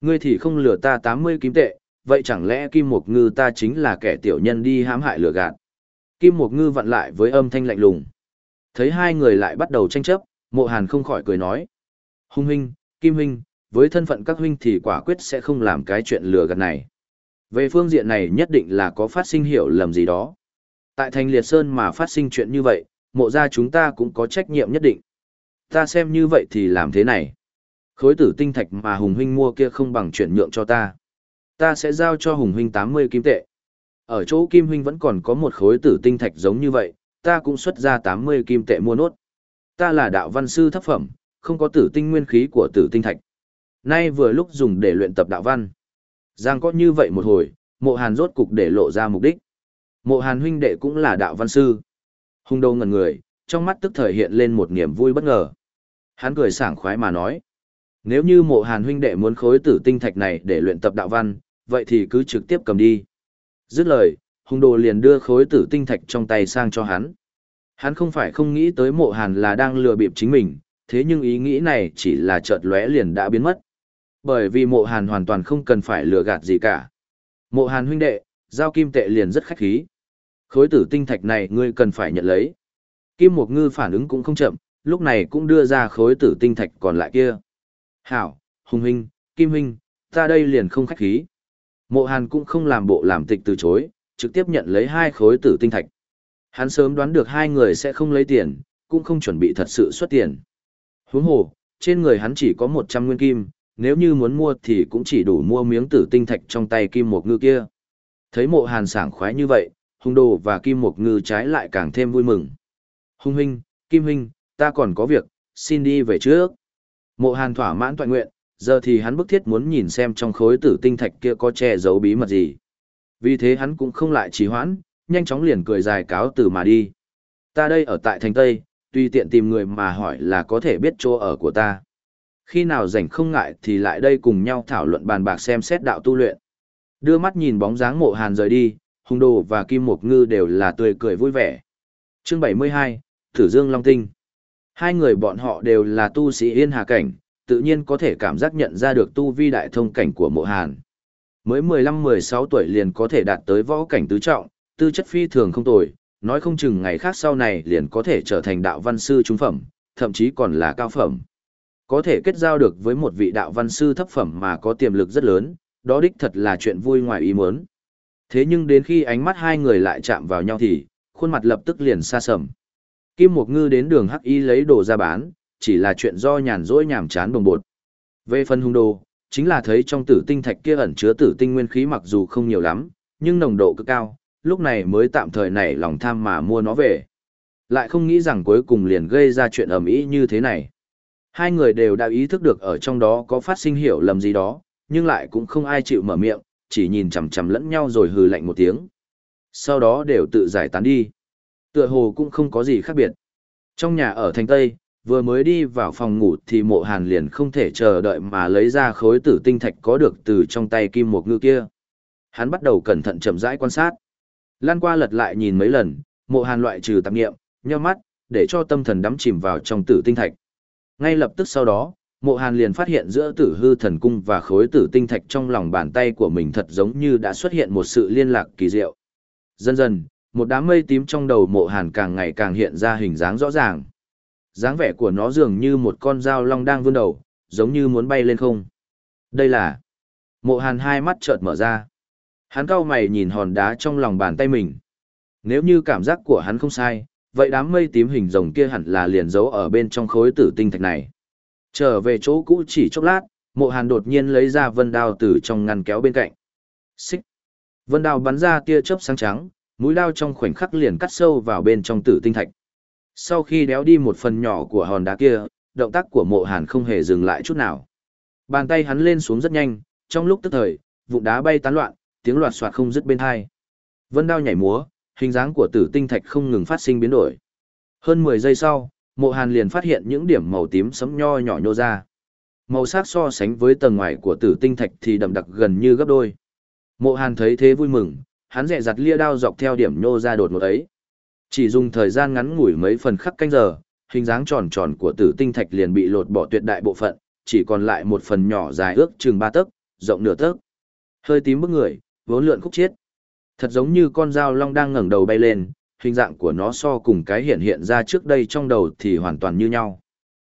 Ngươi thì không lừa ta 80 kim tệ, vậy chẳng lẽ Kim Mộc Ngư ta chính là kẻ tiểu nhân đi hãm hại lừa gạt. Kim Mộc Ngư vặn lại với âm thanh lạnh lùng. Thấy hai người lại bắt đầu tranh chấp, mộ hàn không khỏi cười nói. Hung huynh, Kim huynh, với thân phận các huynh thì quả quyết sẽ không làm cái chuyện lừa gạt này. Về phương diện này nhất định là có phát sinh hiểu lầm gì đó. Tại thành liệt sơn mà phát sinh chuyện như vậy, mộ ra chúng ta cũng có trách nhiệm nhất định. Ta xem như vậy thì làm thế này. Khối tử tinh thạch mà Hùng huynh mua kia không bằng chuyển nhượng cho ta. Ta sẽ giao cho Hùng huynh 80 kim tệ. Ở chỗ Kim huynh vẫn còn có một khối tử tinh thạch giống như vậy, ta cũng xuất ra 80 kim tệ mua nốt. Ta là đạo văn sư thấp phẩm, không có tử tinh nguyên khí của tử tinh thạch. Nay vừa lúc dùng để luyện tập đạo văn. Giang có như vậy một hồi, mộ hàn rốt cục để lộ ra mục đích. Mộ hàn huynh đệ cũng là đạo văn sư. Hùng đầu ngần người, trong mắt tức thời hiện lên một niềm vui bất ngờ. Hắn cười sảng khoái mà nói. Nếu như mộ hàn huynh đệ muốn khối tử tinh thạch này để luyện tập đạo văn, vậy thì cứ trực tiếp cầm đi. Dứt lời, hùng đồ liền đưa khối tử tinh thạch trong tay sang cho hắn. Hắn không phải không nghĩ tới mộ hàn là đang lừa bịp chính mình, thế nhưng ý nghĩ này chỉ là chợt lóe liền đã biến mất. Bởi vì mộ hàn hoàn toàn không cần phải lừa gạt gì cả. Mộ hàn huynh đệ, giao kim tệ liền rất khách khí. Khối tử tinh thạch này ngươi cần phải nhận lấy. Kim Mộc Ngư phản ứng cũng không chậm, lúc này cũng đưa ra khối tử tinh thạch còn lại kia. Hảo, Hùng huynh, Kim huynh, ta đây liền không khách khí. Mộ Hàn cũng không làm bộ làm tịch từ chối, trực tiếp nhận lấy hai khối tử tinh thạch. Hắn sớm đoán được hai người sẽ không lấy tiền, cũng không chuẩn bị thật sự xuất tiền. Huống hồ, trên người hắn chỉ có 100 nguyên kim, nếu như muốn mua thì cũng chỉ đủ mua miếng tử tinh thạch trong tay kim Mục ngư kia. Thấy mộ hàn sảng khoái như vậy, hung đồ và kim Mục ngư trái lại càng thêm vui mừng. Hung huynh, kim huynh, ta còn có việc, xin đi về trước. Mộ hàn thỏa mãn toàn nguyện, giờ thì hắn bức thiết muốn nhìn xem trong khối tử tinh thạch kia có che giấu bí mật gì. Vì thế hắn cũng không lại trì hoãn, nhanh chóng liền cười dài cáo từ mà đi. Ta đây ở tại thành Tây, tùy tiện tìm người mà hỏi là có thể biết chỗ ở của ta. Khi nào rảnh không ngại thì lại đây cùng nhau thảo luận bàn bạc xem xét đạo tu luyện. Đưa mắt nhìn bóng dáng mộ hàn rời đi, hùng đồ và kim mục ngư đều là tươi cười vui vẻ. chương 72, Thử Dương Long Tinh. Hai người bọn họ đều là tu sĩ yên hà cảnh, tự nhiên có thể cảm giác nhận ra được tu vi đại thông cảnh của mộ hàn. Mới 15-16 tuổi liền có thể đạt tới võ cảnh tứ trọng, tư chất phi thường không tồi, nói không chừng ngày khác sau này liền có thể trở thành đạo văn sư trung phẩm, thậm chí còn là cao phẩm. Có thể kết giao được với một vị đạo văn sư thấp phẩm mà có tiềm lực rất lớn, đó đích thật là chuyện vui ngoài ý muốn. Thế nhưng đến khi ánh mắt hai người lại chạm vào nhau thì, khuôn mặt lập tức liền xa sầm. Kim Mộc Ngư đến đường Hắc Y lấy đồ ra bán, chỉ là chuyện do nhàn rỗi nhàm chán đồng bột. Về phần hung đồ, chính là thấy trong tử tinh thạch kia ẩn chứa tử tinh nguyên khí mặc dù không nhiều lắm, nhưng nồng độ cực cao, lúc này mới tạm thời nảy lòng tham mà mua nó về. Lại không nghĩ rằng cuối cùng liền gây ra chuyện ầm ĩ như thế này. Hai người đều đã ý thức được ở trong đó có phát sinh hiểu lầm gì đó, nhưng lại cũng không ai chịu mở miệng, chỉ nhìn chằm chằm lẫn nhau rồi hừ lạnh một tiếng. Sau đó đều tự giải tán đi. Tựa hồ cũng không có gì khác biệt. Trong nhà ở thành Tây, vừa mới đi vào phòng ngủ thì mộ hàn liền không thể chờ đợi mà lấy ra khối tử tinh thạch có được từ trong tay kim một ngư kia. Hắn bắt đầu cẩn thận chậm rãi quan sát. Lan qua lật lại nhìn mấy lần, mộ hàn loại trừ tạp nghiệm, nhau mắt, để cho tâm thần đắm chìm vào trong tử tinh thạch. Ngay lập tức sau đó, mộ hàn liền phát hiện giữa tử hư thần cung và khối tử tinh thạch trong lòng bàn tay của mình thật giống như đã xuất hiện một sự liên lạc kỳ diệu. Dần dần, một đám mây tím trong đầu mộ hàn càng ngày càng hiện ra hình dáng rõ ràng. dáng vẻ của nó dường như một con dao long đang vươn đầu, giống như muốn bay lên không. Đây là... Mộ hàn hai mắt chợt mở ra. Hắn cau mày nhìn hòn đá trong lòng bàn tay mình. Nếu như cảm giác của hắn không sai, vậy đám mây tím hình rồng kia hẳn là liền giấu ở bên trong khối tử tinh thạch này. Trở về chỗ cũ chỉ chốc lát, mộ hàn đột nhiên lấy ra vân đao từ trong ngăn kéo bên cạnh. Xích. Vân đao bắn ra tia chớp sáng trắng, mũi đao trong khoảnh khắc liền cắt sâu vào bên trong tử tinh thạch. Sau khi đéo đi một phần nhỏ của hòn đá kia, động tác của mộ hàn không hề dừng lại chút nào. Bàn tay hắn lên xuống rất nhanh, trong lúc tức thời, vụn đá bay tán loạn, tiếng loạt soạt không dứt bên hai. Vân đao nhảy múa, hình dáng của tử tinh thạch không ngừng phát sinh biến đổi. Hơn 10 giây sau, mộ hàn liền phát hiện những điểm màu tím sấm nho nhỏ nhô ra. Màu sắc so sánh với tầng ngoài của tử tinh thạch thì đậm đặc gần như gấp đôi. Mộ hàn thấy thế vui mừng, hắn rẽ giặt lia đao dọc theo điểm nhô ra đột ngột ấy. Chỉ dùng thời gian ngắn ngủi mấy phần khắc canh giờ, hình dáng tròn tròn của tử tinh thạch liền bị lột bỏ tuyệt đại bộ phận, chỉ còn lại một phần nhỏ dài ước chừng ba tấc, rộng nửa tấc. Hơi tím bức người, vốn lượn khúc chiết. Thật giống như con dao long đang ngẩng đầu bay lên, hình dạng của nó so cùng cái hiện hiện ra trước đây trong đầu thì hoàn toàn như nhau.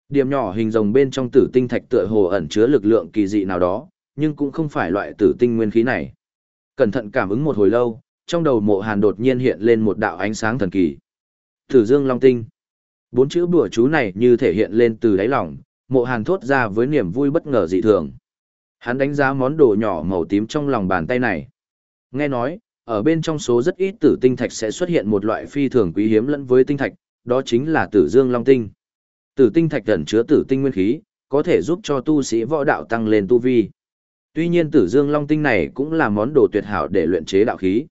Điểm nhỏ hình rồng bên trong tử tinh thạch tựa hồ ẩn chứa lực lượng kỳ dị nào đó, nhưng cũng không phải loại tử tinh nguyên khí này. Cẩn thận cảm ứng một hồi lâu, trong đầu mộ hàn đột nhiên hiện lên một đạo ánh sáng thần kỳ. Tử dương long tinh. Bốn chữ bùa chú này như thể hiện lên từ đáy lòng, mộ hàn thốt ra với niềm vui bất ngờ dị thường. Hắn đánh giá món đồ nhỏ màu tím trong lòng bàn tay này. Nghe nói, ở bên trong số rất ít tử tinh thạch sẽ xuất hiện một loại phi thường quý hiếm lẫn với tinh thạch, đó chính là tử dương long tinh. Tử tinh thạch ẩn chứa tử tinh nguyên khí, có thể giúp cho tu sĩ võ đạo tăng lên tu vi. Tuy nhiên tử dương long tinh này cũng là món đồ tuyệt hảo để luyện chế đạo khí.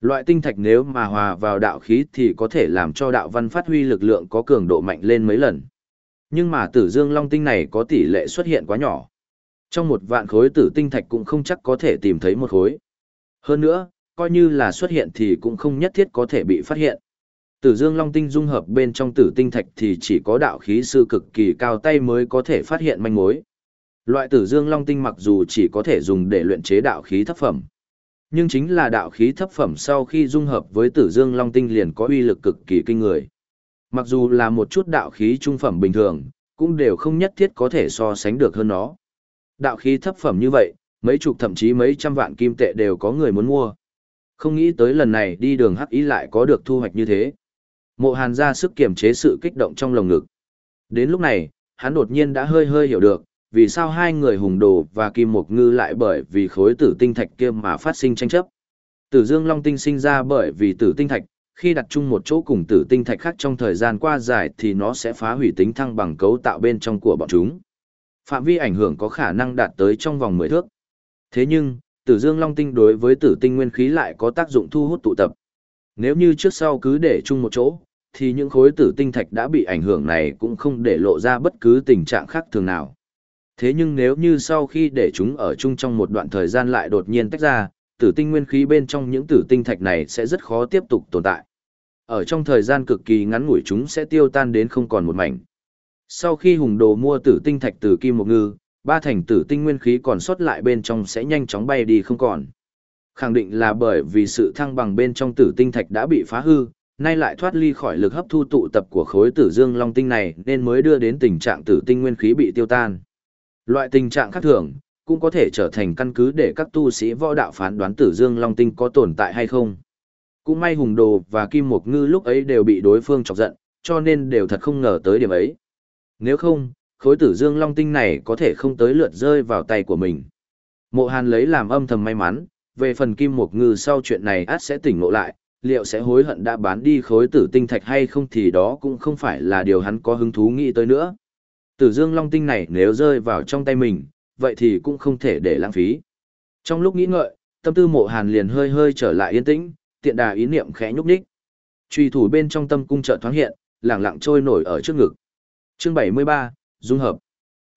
Loại tinh thạch nếu mà hòa vào đạo khí thì có thể làm cho đạo văn phát huy lực lượng có cường độ mạnh lên mấy lần. Nhưng mà tử dương long tinh này có tỷ lệ xuất hiện quá nhỏ. Trong một vạn khối tử tinh thạch cũng không chắc có thể tìm thấy một khối. Hơn nữa, coi như là xuất hiện thì cũng không nhất thiết có thể bị phát hiện. Tử Dương Long Tinh dung hợp bên trong tử tinh thạch thì chỉ có đạo khí sư cực kỳ cao tay mới có thể phát hiện manh mối. Loại Tử Dương Long Tinh mặc dù chỉ có thể dùng để luyện chế đạo khí thấp phẩm, nhưng chính là đạo khí thấp phẩm sau khi dung hợp với Tử Dương Long Tinh liền có uy lực cực kỳ kinh người. Mặc dù là một chút đạo khí trung phẩm bình thường, cũng đều không nhất thiết có thể so sánh được hơn nó. Đạo khí thấp phẩm như vậy, mấy chục thậm chí mấy trăm vạn kim tệ đều có người muốn mua. Không nghĩ tới lần này đi đường hắc ý lại có được thu hoạch như thế. Mộ hàn ra sức kiềm chế sự kích động trong lồng ngực. Đến lúc này, hắn đột nhiên đã hơi hơi hiểu được, vì sao hai người hùng đồ và kim mục ngư lại bởi vì khối tử tinh thạch kia mà phát sinh tranh chấp. Tử dương long tinh sinh ra bởi vì tử tinh thạch, khi đặt chung một chỗ cùng tử tinh thạch khác trong thời gian qua dài thì nó sẽ phá hủy tính thăng bằng cấu tạo bên trong của bọn chúng. Phạm vi ảnh hưởng có khả năng đạt tới trong vòng 10 thước. Thế nhưng, tử dương long tinh đối với tử tinh nguyên khí lại có tác dụng thu hút tụ tập. Nếu như trước sau cứ để chung một chỗ, thì những khối tử tinh thạch đã bị ảnh hưởng này cũng không để lộ ra bất cứ tình trạng khác thường nào. Thế nhưng nếu như sau khi để chúng ở chung trong một đoạn thời gian lại đột nhiên tách ra, tử tinh nguyên khí bên trong những tử tinh thạch này sẽ rất khó tiếp tục tồn tại. Ở trong thời gian cực kỳ ngắn ngủi chúng sẽ tiêu tan đến không còn một mảnh. Sau khi hùng đồ mua tử tinh thạch từ Kim Mộc Ngư, ba thành tử tinh nguyên khí còn sót lại bên trong sẽ nhanh chóng bay đi không còn. Khẳng định là bởi vì sự thăng bằng bên trong tử tinh thạch đã bị phá hư, nay lại thoát ly khỏi lực hấp thu tụ tập của khối tử dương long tinh này nên mới đưa đến tình trạng tử tinh nguyên khí bị tiêu tan. Loại tình trạng khác thường, cũng có thể trở thành căn cứ để các tu sĩ võ đạo phán đoán tử dương long tinh có tồn tại hay không. Cũng may hùng đồ và kim mục ngư lúc ấy đều bị đối phương chọc giận, cho nên đều thật không ngờ tới điểm ấy. Nếu không, khối tử dương long tinh này có thể không tới lượt rơi vào tay của mình. Mộ hàn lấy làm âm thầm may mắn, về phần kim mục ngư sau chuyện này át sẽ tỉnh ngộ lại, liệu sẽ hối hận đã bán đi khối tử tinh thạch hay không thì đó cũng không phải là điều hắn có hứng thú nghĩ tới nữa. Tử dương long tinh này nếu rơi vào trong tay mình, vậy thì cũng không thể để lãng phí. Trong lúc nghĩ ngợi, tâm tư mộ hàn liền hơi hơi trở lại yên tĩnh, tiện đà ý niệm khẽ nhúc nhích. Truy thủ bên trong tâm cung chợt thoáng hiện, lẳng lặng trôi nổi ở trước ngực. Chương 73, dung hợp.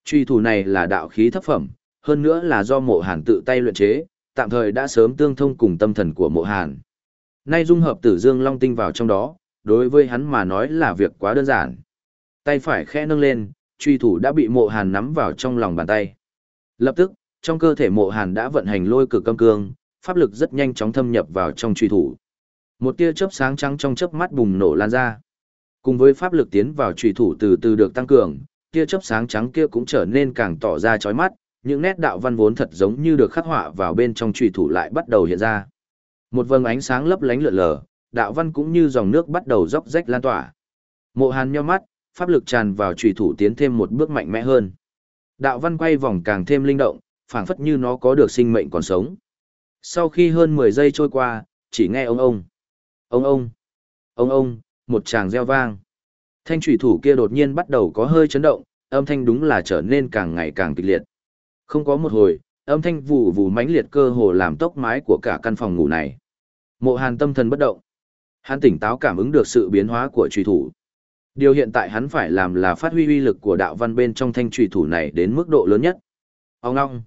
Truy thủ này là đạo khí thấp phẩm, hơn nữa là do mộ hàn tự tay luyện chế, tạm thời đã sớm tương thông cùng tâm thần của mộ hàn. Nay dung hợp tử dương long tinh vào trong đó, đối với hắn mà nói là việc quá đơn giản. Tay phải khẽ nâng lên, truy thủ đã bị mộ hàn nắm vào trong lòng bàn tay. Lập tức, trong cơ thể mộ hàn đã vận hành lôi cực âm cương, pháp lực rất nhanh chóng thâm nhập vào trong truy thủ. Một tia chớp sáng trắng trong chớp mắt bùng nổ lan ra. Cùng với pháp lực tiến vào truy thủ từ từ được tăng cường, tia chớp sáng trắng kia cũng trở nên càng tỏ ra chói mắt, những nét đạo văn vốn thật giống như được khắc họa vào bên trong trùy thủ lại bắt đầu hiện ra. Một vầng ánh sáng lấp lánh lượn lờ, đạo văn cũng như dòng nước bắt đầu róc rách lan tỏa. Mộ Hàn nhíu mắt, pháp lực tràn vào trùy thủ tiến thêm một bước mạnh mẽ hơn. Đạo văn quay vòng càng thêm linh động, phảng phất như nó có được sinh mệnh còn sống. Sau khi hơn 10 giây trôi qua, chỉ nghe ông ông, ông ông, ông ông, một tràng reo vang. Thanh trùy thủ kia đột nhiên bắt đầu có hơi chấn động, âm thanh đúng là trở nên càng ngày càng kịch liệt. Không có một hồi, âm thanh vù vù mãnh liệt cơ hồ làm tốc mái của cả căn phòng ngủ này. Mộ Hàn tâm thần bất động. Hắn tỉnh táo cảm ứng được sự biến hóa của trùy thủ. Điều hiện tại hắn phải làm là phát huy uy lực của đạo văn bên trong thanh trùy thủ này đến mức độ lớn nhất. Ông ngong.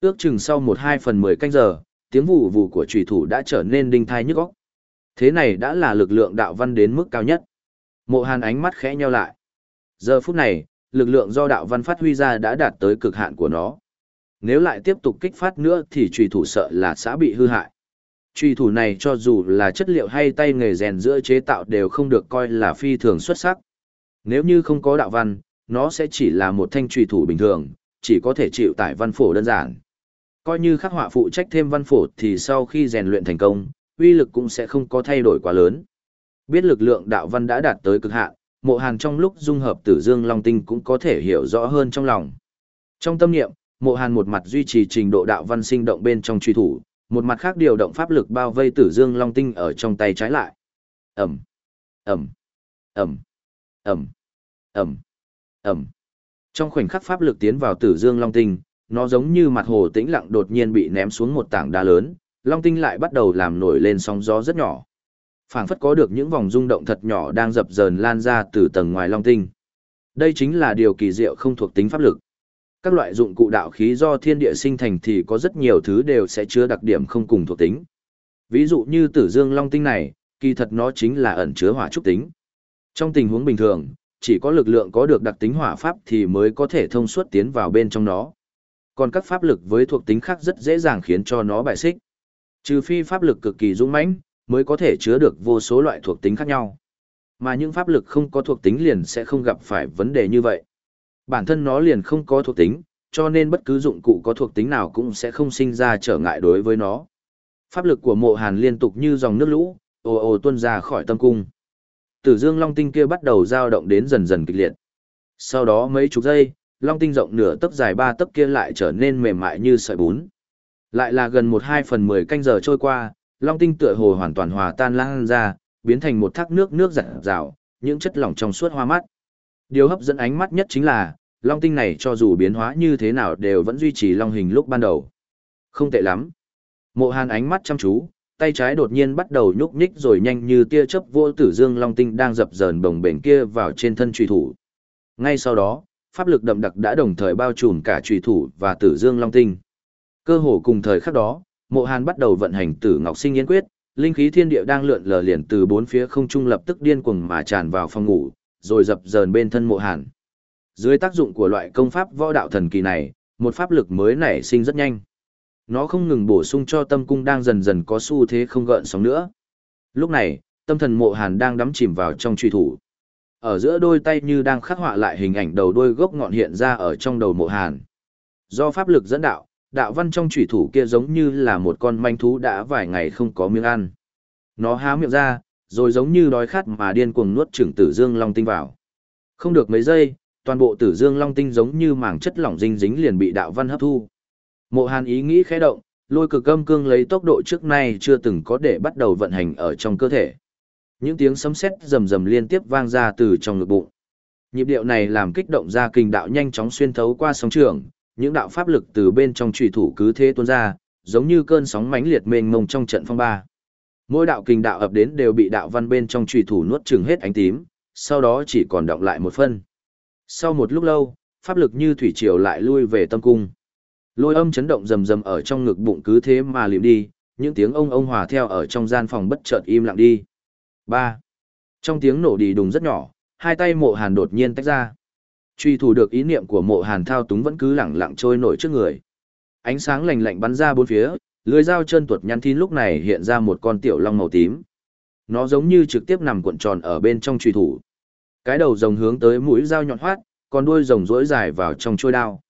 Ước chừng sau một hai phần mười canh giờ, tiếng vù vù của trùy thủ đã trở nên đinh thai nhức óc. Thế này đã là lực lượng đạo văn đến mức cao nhất. Mộ Hàn ánh mắt khẽ nheo lại. Giờ phút này, lực lượng do đạo văn phát huy ra đã đạt tới cực hạn của nó. Nếu lại tiếp tục kích phát nữa thì trùy thủ sợ là sẽ bị hư hại. Trùy thủ này cho dù là chất liệu hay tay nghề rèn giữa chế tạo đều không được coi là phi thường xuất sắc. Nếu như không có đạo văn, nó sẽ chỉ là một thanh trùy thủ bình thường, chỉ có thể chịu tải văn phổ đơn giản. Coi như khắc họa phụ trách thêm văn phổ thì sau khi rèn luyện thành công, uy lực cũng sẽ không có thay đổi quá lớn. Biết lực lượng đạo văn đã đạt tới cực hạn, mộ hàn trong lúc dung hợp tử dương long tinh cũng có thể hiểu rõ hơn trong lòng. Trong tâm niệm, mộ hàn một mặt duy trì trình độ đạo văn sinh động bên trong truy thủ, một mặt khác điều động pháp lực bao vây tử dương long tinh ở trong tay trái lại. Ẩm, Ẩm, Ẩm, Ẩm, Ẩm, Ẩm. Trong khoảnh khắc pháp lực tiến vào tử dương long tinh, nó giống như mặt hồ tĩnh lặng đột nhiên bị ném xuống một tảng đá lớn, long tinh lại bắt đầu làm nổi lên sóng gió rất nhỏ phảng phất có được những vòng rung động thật nhỏ đang dập dờn lan ra từ tầng ngoài long tinh. Đây chính là điều kỳ diệu không thuộc tính pháp lực. Các loại dụng cụ đạo khí do thiên địa sinh thành thì có rất nhiều thứ đều sẽ chứa đặc điểm không cùng thuộc tính. Ví dụ như tử dương long tinh này, kỳ thật nó chính là ẩn chứa hỏa trúc tính. Trong tình huống bình thường, chỉ có lực lượng có được đặc tính hỏa pháp thì mới có thể thông suốt tiến vào bên trong nó. Còn các pháp lực với thuộc tính khác rất dễ dàng khiến cho nó bại xích. Trừ phi pháp lực cực kỳ dũng mãnh, mới có thể chứa được vô số loại thuộc tính khác nhau. Mà những pháp lực không có thuộc tính liền sẽ không gặp phải vấn đề như vậy. Bản thân nó liền không có thuộc tính, cho nên bất cứ dụng cụ có thuộc tính nào cũng sẽ không sinh ra trở ngại đối với nó. Pháp lực của mộ hàn liên tục như dòng nước lũ, ồ ồ tuôn ra khỏi tâm cung. Tử dương long tinh kia bắt đầu dao động đến dần dần kịch liệt. Sau đó mấy chục giây, long tinh rộng nửa tấc dài ba tấc kia lại trở nên mềm mại như sợi bún. Lại là gần một hai phần mười canh giờ trôi qua, long tinh tựa hồ hoàn toàn hòa tan lan ra, biến thành một thác nước nước rạng rào, những chất lỏng trong suốt hoa mắt. Điều hấp dẫn ánh mắt nhất chính là, long tinh này cho dù biến hóa như thế nào đều vẫn duy trì long hình lúc ban đầu. Không tệ lắm. Mộ hàn ánh mắt chăm chú, tay trái đột nhiên bắt đầu nhúc nhích rồi nhanh như tia chớp vô tử dương long tinh đang dập dờn bồng bềnh kia vào trên thân truy thủ. Ngay sau đó, pháp lực đậm đặc đã đồng thời bao trùm cả truy thủ và tử dương long tinh. Cơ hồ cùng thời khắc đó, Mộ Hàn bắt đầu vận hành Tử Ngọc Sinh Yên Quyết, linh khí thiên địa đang lượn lờ liền từ bốn phía không trung lập tức điên cuồng mà tràn vào phòng ngủ, rồi dập dờn bên thân Mộ Hàn. Dưới tác dụng của loại công pháp võ đạo thần kỳ này, một pháp lực mới nảy sinh rất nhanh. Nó không ngừng bổ sung cho tâm cung đang dần dần có xu thế không gợn sóng nữa. Lúc này, tâm thần Mộ Hàn đang đắm chìm vào trong truy thủ. Ở giữa đôi tay như đang khắc họa lại hình ảnh đầu đôi gốc ngọn hiện ra ở trong đầu Mộ Hàn. Do pháp lực dẫn đạo, đạo văn trong chủy thủ kia giống như là một con manh thú đã vài ngày không có miếng ăn. Nó há miệng ra, rồi giống như đói khát mà điên cuồng nuốt chửng tử dương long tinh vào. Không được mấy giây, toàn bộ tử dương long tinh giống như màng chất lỏng dinh dính liền bị đạo văn hấp thu. Mộ Hàn ý nghĩ khẽ động, lôi cực âm cương lấy tốc độ trước nay chưa từng có để bắt đầu vận hành ở trong cơ thể. Những tiếng sấm sét rầm rầm liên tiếp vang ra từ trong ngực bụng. Nhịp điệu này làm kích động ra kinh đạo nhanh chóng xuyên thấu qua sóng trường, những đạo pháp lực từ bên trong trùy thủ cứ thế tuôn ra, giống như cơn sóng mãnh liệt mênh mông trong trận phong ba. Mỗi đạo kinh đạo ập đến đều bị đạo văn bên trong trùy thủ nuốt chừng hết ánh tím, sau đó chỉ còn động lại một phân. Sau một lúc lâu, pháp lực như thủy triều lại lui về tâm cung. Lôi âm chấn động rầm rầm ở trong ngực bụng cứ thế mà liệm đi, những tiếng ông ông hòa theo ở trong gian phòng bất chợt im lặng đi. 3. Trong tiếng nổ đi đùng rất nhỏ, hai tay mộ hàn đột nhiên tách ra. Truy thủ được ý niệm của mộ hàn thao túng vẫn cứ lẳng lặng trôi nổi trước người. Ánh sáng lành lạnh bắn ra bốn phía, lưới dao chân tuột nhăn thín lúc này hiện ra một con tiểu long màu tím. Nó giống như trực tiếp nằm cuộn tròn ở bên trong truy thủ. Cái đầu rồng hướng tới mũi dao nhọn hoắt, còn đuôi rồng rỗi dài vào trong trôi đao.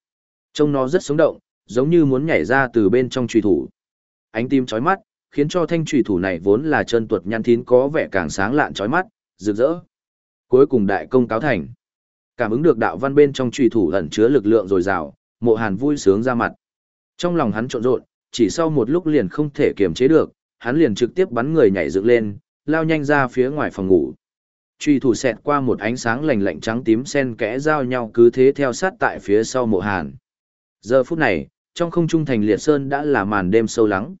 Trông nó rất sống động, giống như muốn nhảy ra từ bên trong truy thủ. Ánh tim chói mắt, khiến cho thanh truy thủ này vốn là chân tuột nhăn thín có vẻ càng sáng lạn chói mắt, rực rỡ. Cuối cùng đại công cáo thành. Cảm ứng được đạo văn bên trong truy thủ ẩn chứa lực lượng dồi dào, Mộ Hàn vui sướng ra mặt. Trong lòng hắn trộn rộn, chỉ sau một lúc liền không thể kiềm chế được, hắn liền trực tiếp bắn người nhảy dựng lên, lao nhanh ra phía ngoài phòng ngủ. Truy thủ xẹt qua một ánh sáng lạnh lạnh trắng tím xen kẽ giao nhau cứ thế theo sát tại phía sau Mộ Hàn. Giờ phút này, trong không trung thành liệt sơn đã là màn đêm sâu lắng.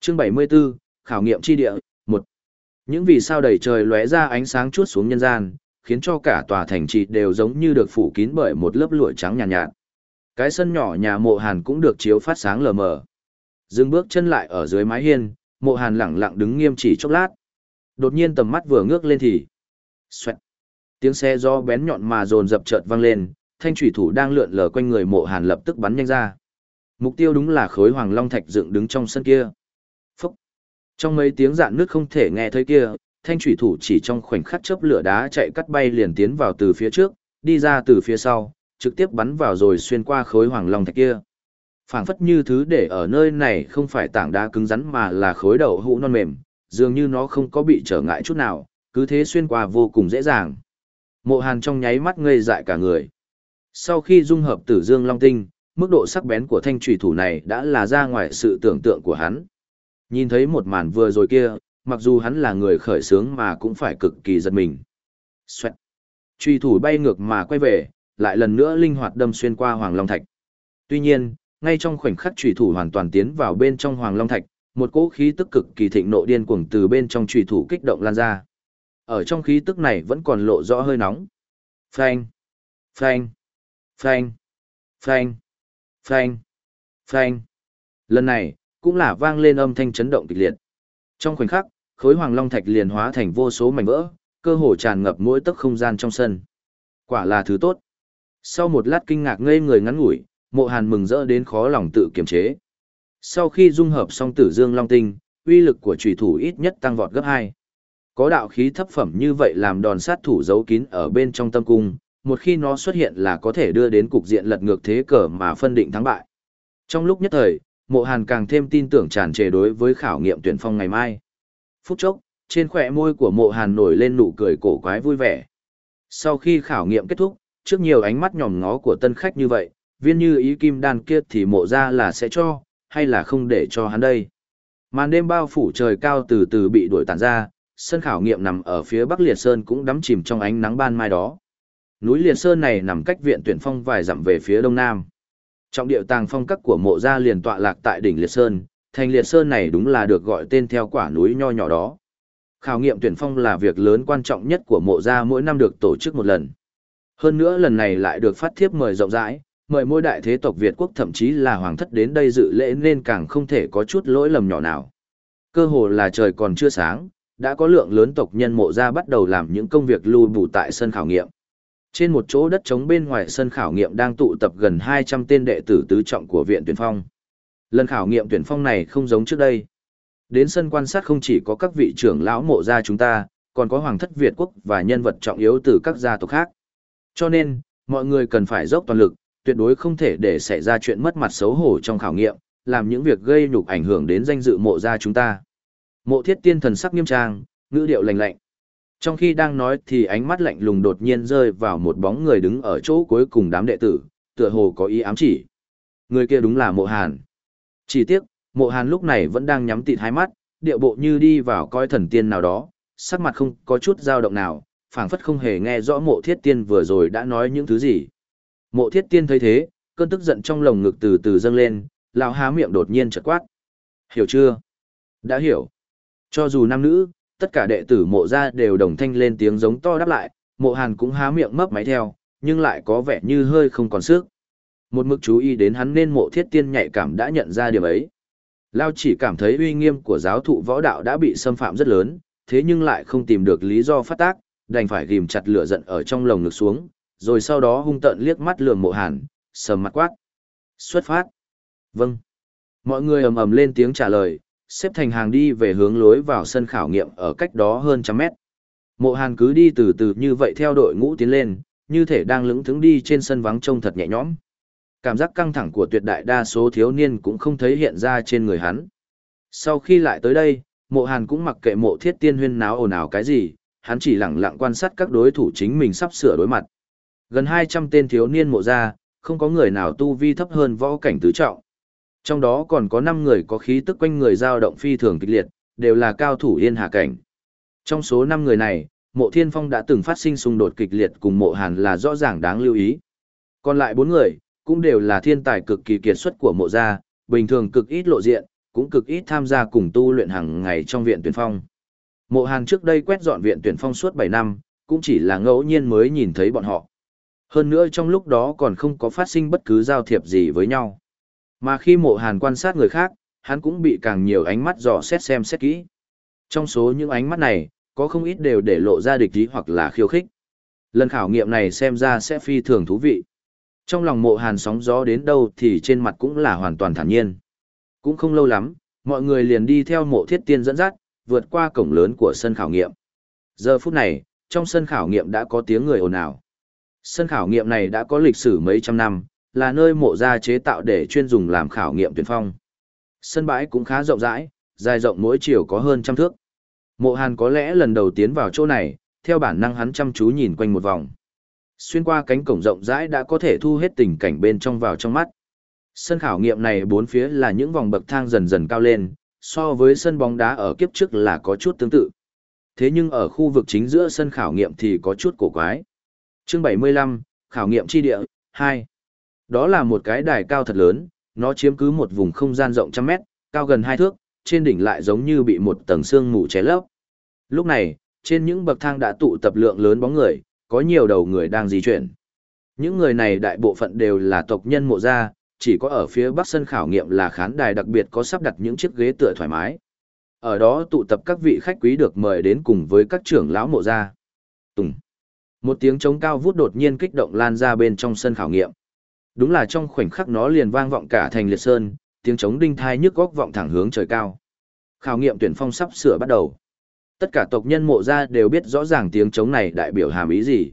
Chương 74, khảo nghiệm chi địa, 1. Những vì sao đầy trời lóe ra ánh sáng chút xuống nhân gian, khiến cho cả tòa thành trì đều giống như được phủ kín bởi một lớp lụa trắng nhàn nhạt, nhạt. Cái sân nhỏ nhà mộ hàn cũng được chiếu phát sáng lờ mờ. Dừng bước chân lại ở dưới mái hiên, mộ hàn lẳng lặng đứng nghiêm chỉ chốc lát. Đột nhiên tầm mắt vừa ngước lên thì... Xoẹt. Tiếng xe do bén nhọn mà dồn dập chợt vang lên, thanh thủy thủ đang lượn lờ quanh người mộ hàn lập tức bắn nhanh ra. Mục tiêu đúng là khối hoàng long thạch dựng đứng trong sân kia. Phúc. Trong mấy tiếng dạn nước không thể nghe thấy kia, thanh thủy thủ chỉ trong khoảnh khắc chớp lửa đá chạy cắt bay liền tiến vào từ phía trước, đi ra từ phía sau, trực tiếp bắn vào rồi xuyên qua khối hoàng long thạch kia. phảng phất như thứ để ở nơi này không phải tảng đá cứng rắn mà là khối đậu hũ non mềm, dường như nó không có bị trở ngại chút nào, cứ thế xuyên qua vô cùng dễ dàng. Mộ Hàn trong nháy mắt ngây dại cả người. Sau khi dung hợp Tử Dương Long Tinh, mức độ sắc bén của thanh trùy thủ này đã là ra ngoài sự tưởng tượng của hắn. Nhìn thấy một màn vừa rồi kia, mặc dù hắn là người khởi sướng mà cũng phải cực kỳ giật mình. Xoẹt. Truy thủ bay ngược mà quay về, lại lần nữa linh hoạt đâm xuyên qua Hoàng Long Thạch. Tuy nhiên, ngay trong khoảnh khắc truy thủ hoàn toàn tiến vào bên trong Hoàng Long Thạch, một cỗ khí tức cực kỳ thịnh nộ điên cuồng từ bên trong truy thủ kích động lan ra. Ở trong khí tức này vẫn còn lộ rõ hơi nóng. Phanh, phanh, phanh, phanh, phanh, phanh. Lần này, cũng là vang lên âm thanh chấn động kịch liệt. Trong khoảnh khắc, khối hoàng long thạch liền hóa thành vô số mảnh vỡ, cơ hồ tràn ngập mỗi tấc không gian trong sân. Quả là thứ tốt. Sau một lát kinh ngạc ngây người ngắn ngủi, mộ hàn mừng rỡ đến khó lòng tự kiềm chế. Sau khi dung hợp xong tử dương long tinh, uy lực của trùy thủ ít nhất tăng vọt gấp 2. Có đạo khí thấp phẩm như vậy làm đòn sát thủ giấu kín ở bên trong tâm cung, một khi nó xuất hiện là có thể đưa đến cục diện lật ngược thế cờ mà phân định thắng bại. Trong lúc nhất thời, mộ hàn càng thêm tin tưởng tràn trề đối với khảo nghiệm tuyển phong ngày mai. Phút chốc, trên khỏe môi của mộ hàn nổi lên nụ cười cổ quái vui vẻ. Sau khi khảo nghiệm kết thúc, trước nhiều ánh mắt nhòm ngó của tân khách như vậy, viên như ý kim đan kia thì mộ ra là sẽ cho, hay là không để cho hắn đây. Màn đêm bao phủ trời cao từ từ bị đuổi tàn ra, sân khảo nghiệm nằm ở phía bắc liệt sơn cũng đắm chìm trong ánh nắng ban mai đó. Núi liệt sơn này nằm cách viện tuyển phong vài dặm về phía đông nam. Trọng điệu tàng phong các của mộ gia liền tọa lạc tại đỉnh liệt sơn, thành liệt sơn này đúng là được gọi tên theo quả núi nho nhỏ đó. Khảo nghiệm tuyển phong là việc lớn quan trọng nhất của mộ gia mỗi năm được tổ chức một lần. Hơn nữa lần này lại được phát thiếp mời rộng rãi, mời mỗi đại thế tộc Việt quốc thậm chí là hoàng thất đến đây dự lễ nên càng không thể có chút lỗi lầm nhỏ nào. Cơ hồ là trời còn chưa sáng, đã có lượng lớn tộc nhân mộ gia bắt đầu làm những công việc lưu bù tại sân khảo nghiệm. Trên một chỗ đất trống bên ngoài sân khảo nghiệm đang tụ tập gần 200 tên đệ tử tứ trọng của viện tuyển phong. Lần khảo nghiệm tuyển phong này không giống trước đây. Đến sân quan sát không chỉ có các vị trưởng lão mộ gia chúng ta, còn có hoàng thất Việt quốc và nhân vật trọng yếu từ các gia tộc khác. Cho nên, mọi người cần phải dốc toàn lực, tuyệt đối không thể để xảy ra chuyện mất mặt xấu hổ trong khảo nghiệm, làm những việc gây nhục ảnh hưởng đến danh dự mộ gia chúng ta. Mộ thiết tiên thần sắc nghiêm trang, ngữ điệu lạnh lạnh. Trong khi đang nói thì ánh mắt lạnh lùng đột nhiên rơi vào một bóng người đứng ở chỗ cuối cùng đám đệ tử, tựa hồ có ý ám chỉ. Người kia đúng là mộ hàn. Chỉ tiếc, mộ hàn lúc này vẫn đang nhắm tịt hai mắt, điệu bộ như đi vào coi thần tiên nào đó, sắc mặt không có chút dao động nào, phảng phất không hề nghe rõ mộ thiết tiên vừa rồi đã nói những thứ gì. Mộ thiết tiên thấy thế, cơn tức giận trong lồng ngực từ từ dâng lên, lão há miệng đột nhiên chợt quát. Hiểu chưa? Đã hiểu. Cho dù nam nữ, tất cả đệ tử mộ ra đều đồng thanh lên tiếng giống to đáp lại, mộ hàn cũng há miệng mấp máy theo, nhưng lại có vẻ như hơi không còn sức. Một mực chú ý đến hắn nên mộ thiết tiên nhạy cảm đã nhận ra điểm ấy. Lao chỉ cảm thấy uy nghiêm của giáo thụ võ đạo đã bị xâm phạm rất lớn, thế nhưng lại không tìm được lý do phát tác, đành phải ghim chặt lửa giận ở trong lồng ngực xuống, rồi sau đó hung tợn liếc mắt lườm mộ hàn, sầm mặt quát. Xuất phát. Vâng. Mọi người ầm ầm lên tiếng trả lời, xếp thành hàng đi về hướng lối vào sân khảo nghiệm ở cách đó hơn trăm mét. Mộ hàn cứ đi từ từ như vậy theo đội ngũ tiến lên, như thể đang lững thững đi trên sân vắng trông thật nhẹ nhõm. Cảm giác căng thẳng của tuyệt đại đa số thiếu niên cũng không thấy hiện ra trên người hắn. Sau khi lại tới đây, mộ hàn cũng mặc kệ mộ thiết tiên huyên náo ồn ào cái gì, hắn chỉ lặng lặng quan sát các đối thủ chính mình sắp sửa đối mặt. Gần 200 tên thiếu niên mộ ra, không có người nào tu vi thấp hơn võ cảnh tứ trọng. Trong đó còn có 5 người có khí tức quanh người dao động phi thường kịch liệt, đều là cao thủ yên hạ cảnh. Trong số 5 người này, mộ thiên phong đã từng phát sinh xung đột kịch liệt cùng mộ hàn là rõ ràng đáng lưu ý. Còn lại 4 người, cũng đều là thiên tài cực kỳ kiệt xuất của mộ gia, bình thường cực ít lộ diện, cũng cực ít tham gia cùng tu luyện hàng ngày trong viện tuyển phong. Mộ Hàn trước đây quét dọn viện tuyển phong suốt 7 năm, cũng chỉ là ngẫu nhiên mới nhìn thấy bọn họ. Hơn nữa trong lúc đó còn không có phát sinh bất cứ giao thiệp gì với nhau. Mà khi mộ Hàn quan sát người khác, hắn cũng bị càng nhiều ánh mắt dò xét xem xét kỹ. Trong số những ánh mắt này, có không ít đều để lộ ra địch ý hoặc là khiêu khích. Lần khảo nghiệm này xem ra sẽ phi thường thú vị. Trong lòng mộ hàn sóng gió đến đâu thì trên mặt cũng là hoàn toàn thản nhiên. Cũng không lâu lắm, mọi người liền đi theo mộ thiết tiên dẫn dắt, vượt qua cổng lớn của sân khảo nghiệm. Giờ phút này, trong sân khảo nghiệm đã có tiếng người ồn ào. Sân khảo nghiệm này đã có lịch sử mấy trăm năm, là nơi mộ gia chế tạo để chuyên dùng làm khảo nghiệm tuyển phong. Sân bãi cũng khá rộng rãi, dài rộng mỗi chiều có hơn trăm thước. Mộ Hàn có lẽ lần đầu tiến vào chỗ này, theo bản năng hắn chăm chú nhìn quanh một vòng. Xuyên qua cánh cổng rộng rãi đã có thể thu hết tình cảnh bên trong vào trong mắt. Sân khảo nghiệm này bốn phía là những vòng bậc thang dần dần cao lên, so với sân bóng đá ở kiếp trước là có chút tương tự. Thế nhưng ở khu vực chính giữa sân khảo nghiệm thì có chút cổ quái. Chương 75, khảo nghiệm chi địa, 2. Đó là một cái đài cao thật lớn, nó chiếm cứ một vùng không gian rộng trăm mét, cao gần hai thước, trên đỉnh lại giống như bị một tầng sương mù che lấp. Lúc này, trên những bậc thang đã tụ tập lượng lớn bóng người, có nhiều đầu người đang di chuyển. Những người này đại bộ phận đều là tộc nhân mộ gia, chỉ có ở phía bắc sân khảo nghiệm là khán đài đặc biệt có sắp đặt những chiếc ghế tựa thoải mái. Ở đó tụ tập các vị khách quý được mời đến cùng với các trưởng lão mộ gia. Tùng. Một tiếng trống cao vút đột nhiên kích động lan ra bên trong sân khảo nghiệm. Đúng là trong khoảnh khắc nó liền vang vọng cả thành liệt sơn, tiếng trống đinh thai nhức góc vọng thẳng hướng trời cao. Khảo nghiệm tuyển phong sắp sửa bắt đầu. Tất cả tộc nhân mộ gia đều biết rõ ràng tiếng trống này đại biểu hàm ý gì.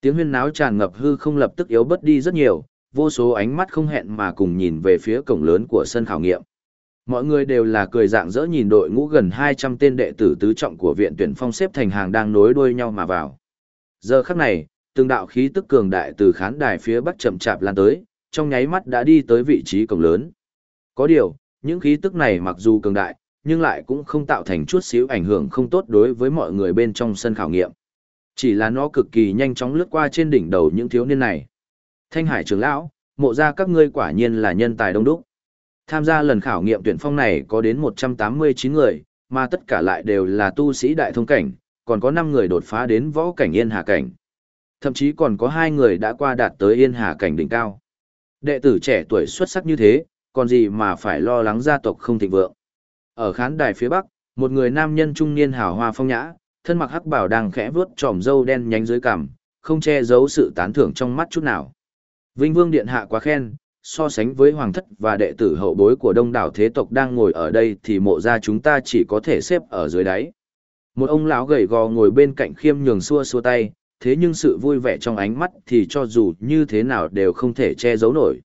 Tiếng huyên náo tràn ngập hư không lập tức yếu bớt đi rất nhiều, vô số ánh mắt không hẹn mà cùng nhìn về phía cổng lớn của sân khảo nghiệm. Mọi người đều là cười dạng dỡ nhìn đội ngũ gần 200 tên đệ tử tứ trọng của viện tuyển phong xếp thành hàng đang nối đuôi nhau mà vào. Giờ khắc này, từng đạo khí tức cường đại từ khán đài phía bắc chậm chạp lan tới, trong nháy mắt đã đi tới vị trí cổng lớn. Có điều, những khí tức này mặc dù cường đại, nhưng lại cũng không tạo thành chút xíu ảnh hưởng không tốt đối với mọi người bên trong sân khảo nghiệm. Chỉ là nó cực kỳ nhanh chóng lướt qua trên đỉnh đầu những thiếu niên này. Thanh Hải trưởng lão, mộ ra các ngươi quả nhiên là nhân tài đông đúc. Tham gia lần khảo nghiệm tuyển phong này có đến 189 người, mà tất cả lại đều là tu sĩ đại thông cảnh, còn có 5 người đột phá đến võ cảnh yên hà cảnh. Thậm chí còn có 2 người đã qua đạt tới yên hà cảnh đỉnh cao. Đệ tử trẻ tuổi xuất sắc như thế, còn gì mà phải lo lắng gia tộc không thịnh vượng. Ở khán đài phía bắc, một người nam nhân trung niên hào hoa phong nhã, thân mặc hắc bảo đang khẽ vuốt tròm râu đen nhánh dưới cằm, không che giấu sự tán thưởng trong mắt chút nào. Vinh Vương điện hạ quá khen, so sánh với hoàng thất và đệ tử hậu bối của đông đảo thế tộc đang ngồi ở đây thì mộ gia chúng ta chỉ có thể xếp ở dưới đáy. Một ông lão gầy gò ngồi bên cạnh khiêm nhường xua xua tay, thế nhưng sự vui vẻ trong ánh mắt thì cho dù như thế nào đều không thể che giấu nổi.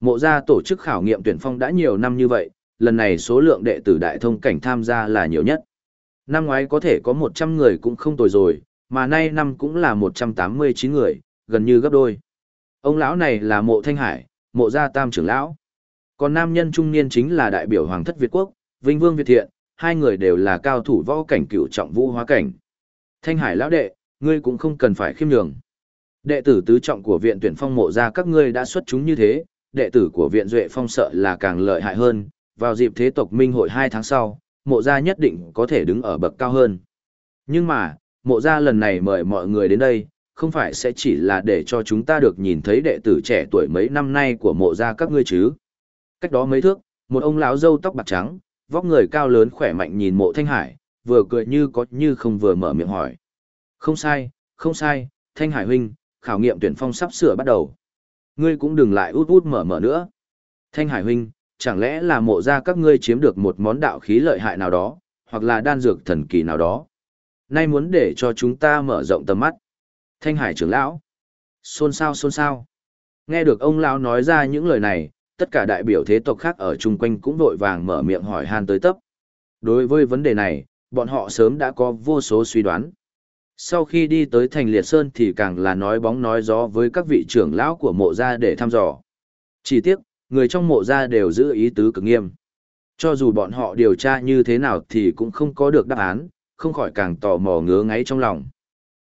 Mộ gia tổ chức khảo nghiệm tuyển phong đã nhiều năm như vậy, lần này số lượng đệ tử đại thông cảnh tham gia là nhiều nhất. Năm ngoái có thể có 100 người cũng không tồi rồi, mà nay năm cũng là 189 người, gần như gấp đôi. Ông lão này là mộ thanh hải, mộ gia tam trưởng lão. Còn nam nhân trung niên chính là đại biểu hoàng thất Việt Quốc, Vinh Vương Việt Thiện, hai người đều là cao thủ võ cảnh cựu trọng vũ hóa cảnh. Thanh hải lão đệ, ngươi cũng không cần phải khiêm nhường. Đệ tử tứ trọng của viện tuyển phong mộ gia các ngươi đã xuất chúng như thế, đệ tử của viện duệ phong sợ là càng lợi hại hơn, vào dịp thế tộc minh hội hai tháng sau, mộ gia nhất định có thể đứng ở bậc cao hơn. Nhưng mà, mộ gia lần này mời mọi người đến đây, không phải sẽ chỉ là để cho chúng ta được nhìn thấy đệ tử trẻ tuổi mấy năm nay của mộ gia các ngươi chứ. Cách đó mấy thước, một ông lão râu tóc bạc trắng, vóc người cao lớn khỏe mạnh nhìn mộ thanh hải, vừa cười như có như không vừa mở miệng hỏi. Không sai, không sai, Thanh Hải huynh, khảo nghiệm tuyển phong sắp sửa bắt đầu. Ngươi cũng đừng lại út út mở mở nữa. Thanh Hải huynh, chẳng lẽ là mộ ra các ngươi chiếm được một món đạo khí lợi hại nào đó, hoặc là đan dược thần kỳ nào đó. Nay muốn để cho chúng ta mở rộng tầm mắt. Thanh Hải trưởng lão. Xôn xao xôn xao. Nghe được ông lão nói ra những lời này, tất cả đại biểu thế tộc khác ở chung quanh cũng vội vàng mở miệng hỏi han tới tấp. Đối với vấn đề này, bọn họ sớm đã có vô số suy đoán. Sau khi đi tới thành liệt sơn thì càng là nói bóng nói gió với các vị trưởng lão của mộ gia để thăm dò. Chỉ tiếc, người trong mộ gia đều giữ ý tứ cực nghiêm. Cho dù bọn họ điều tra như thế nào thì cũng không có được đáp án, không khỏi càng tò mò ngứa ngáy trong lòng.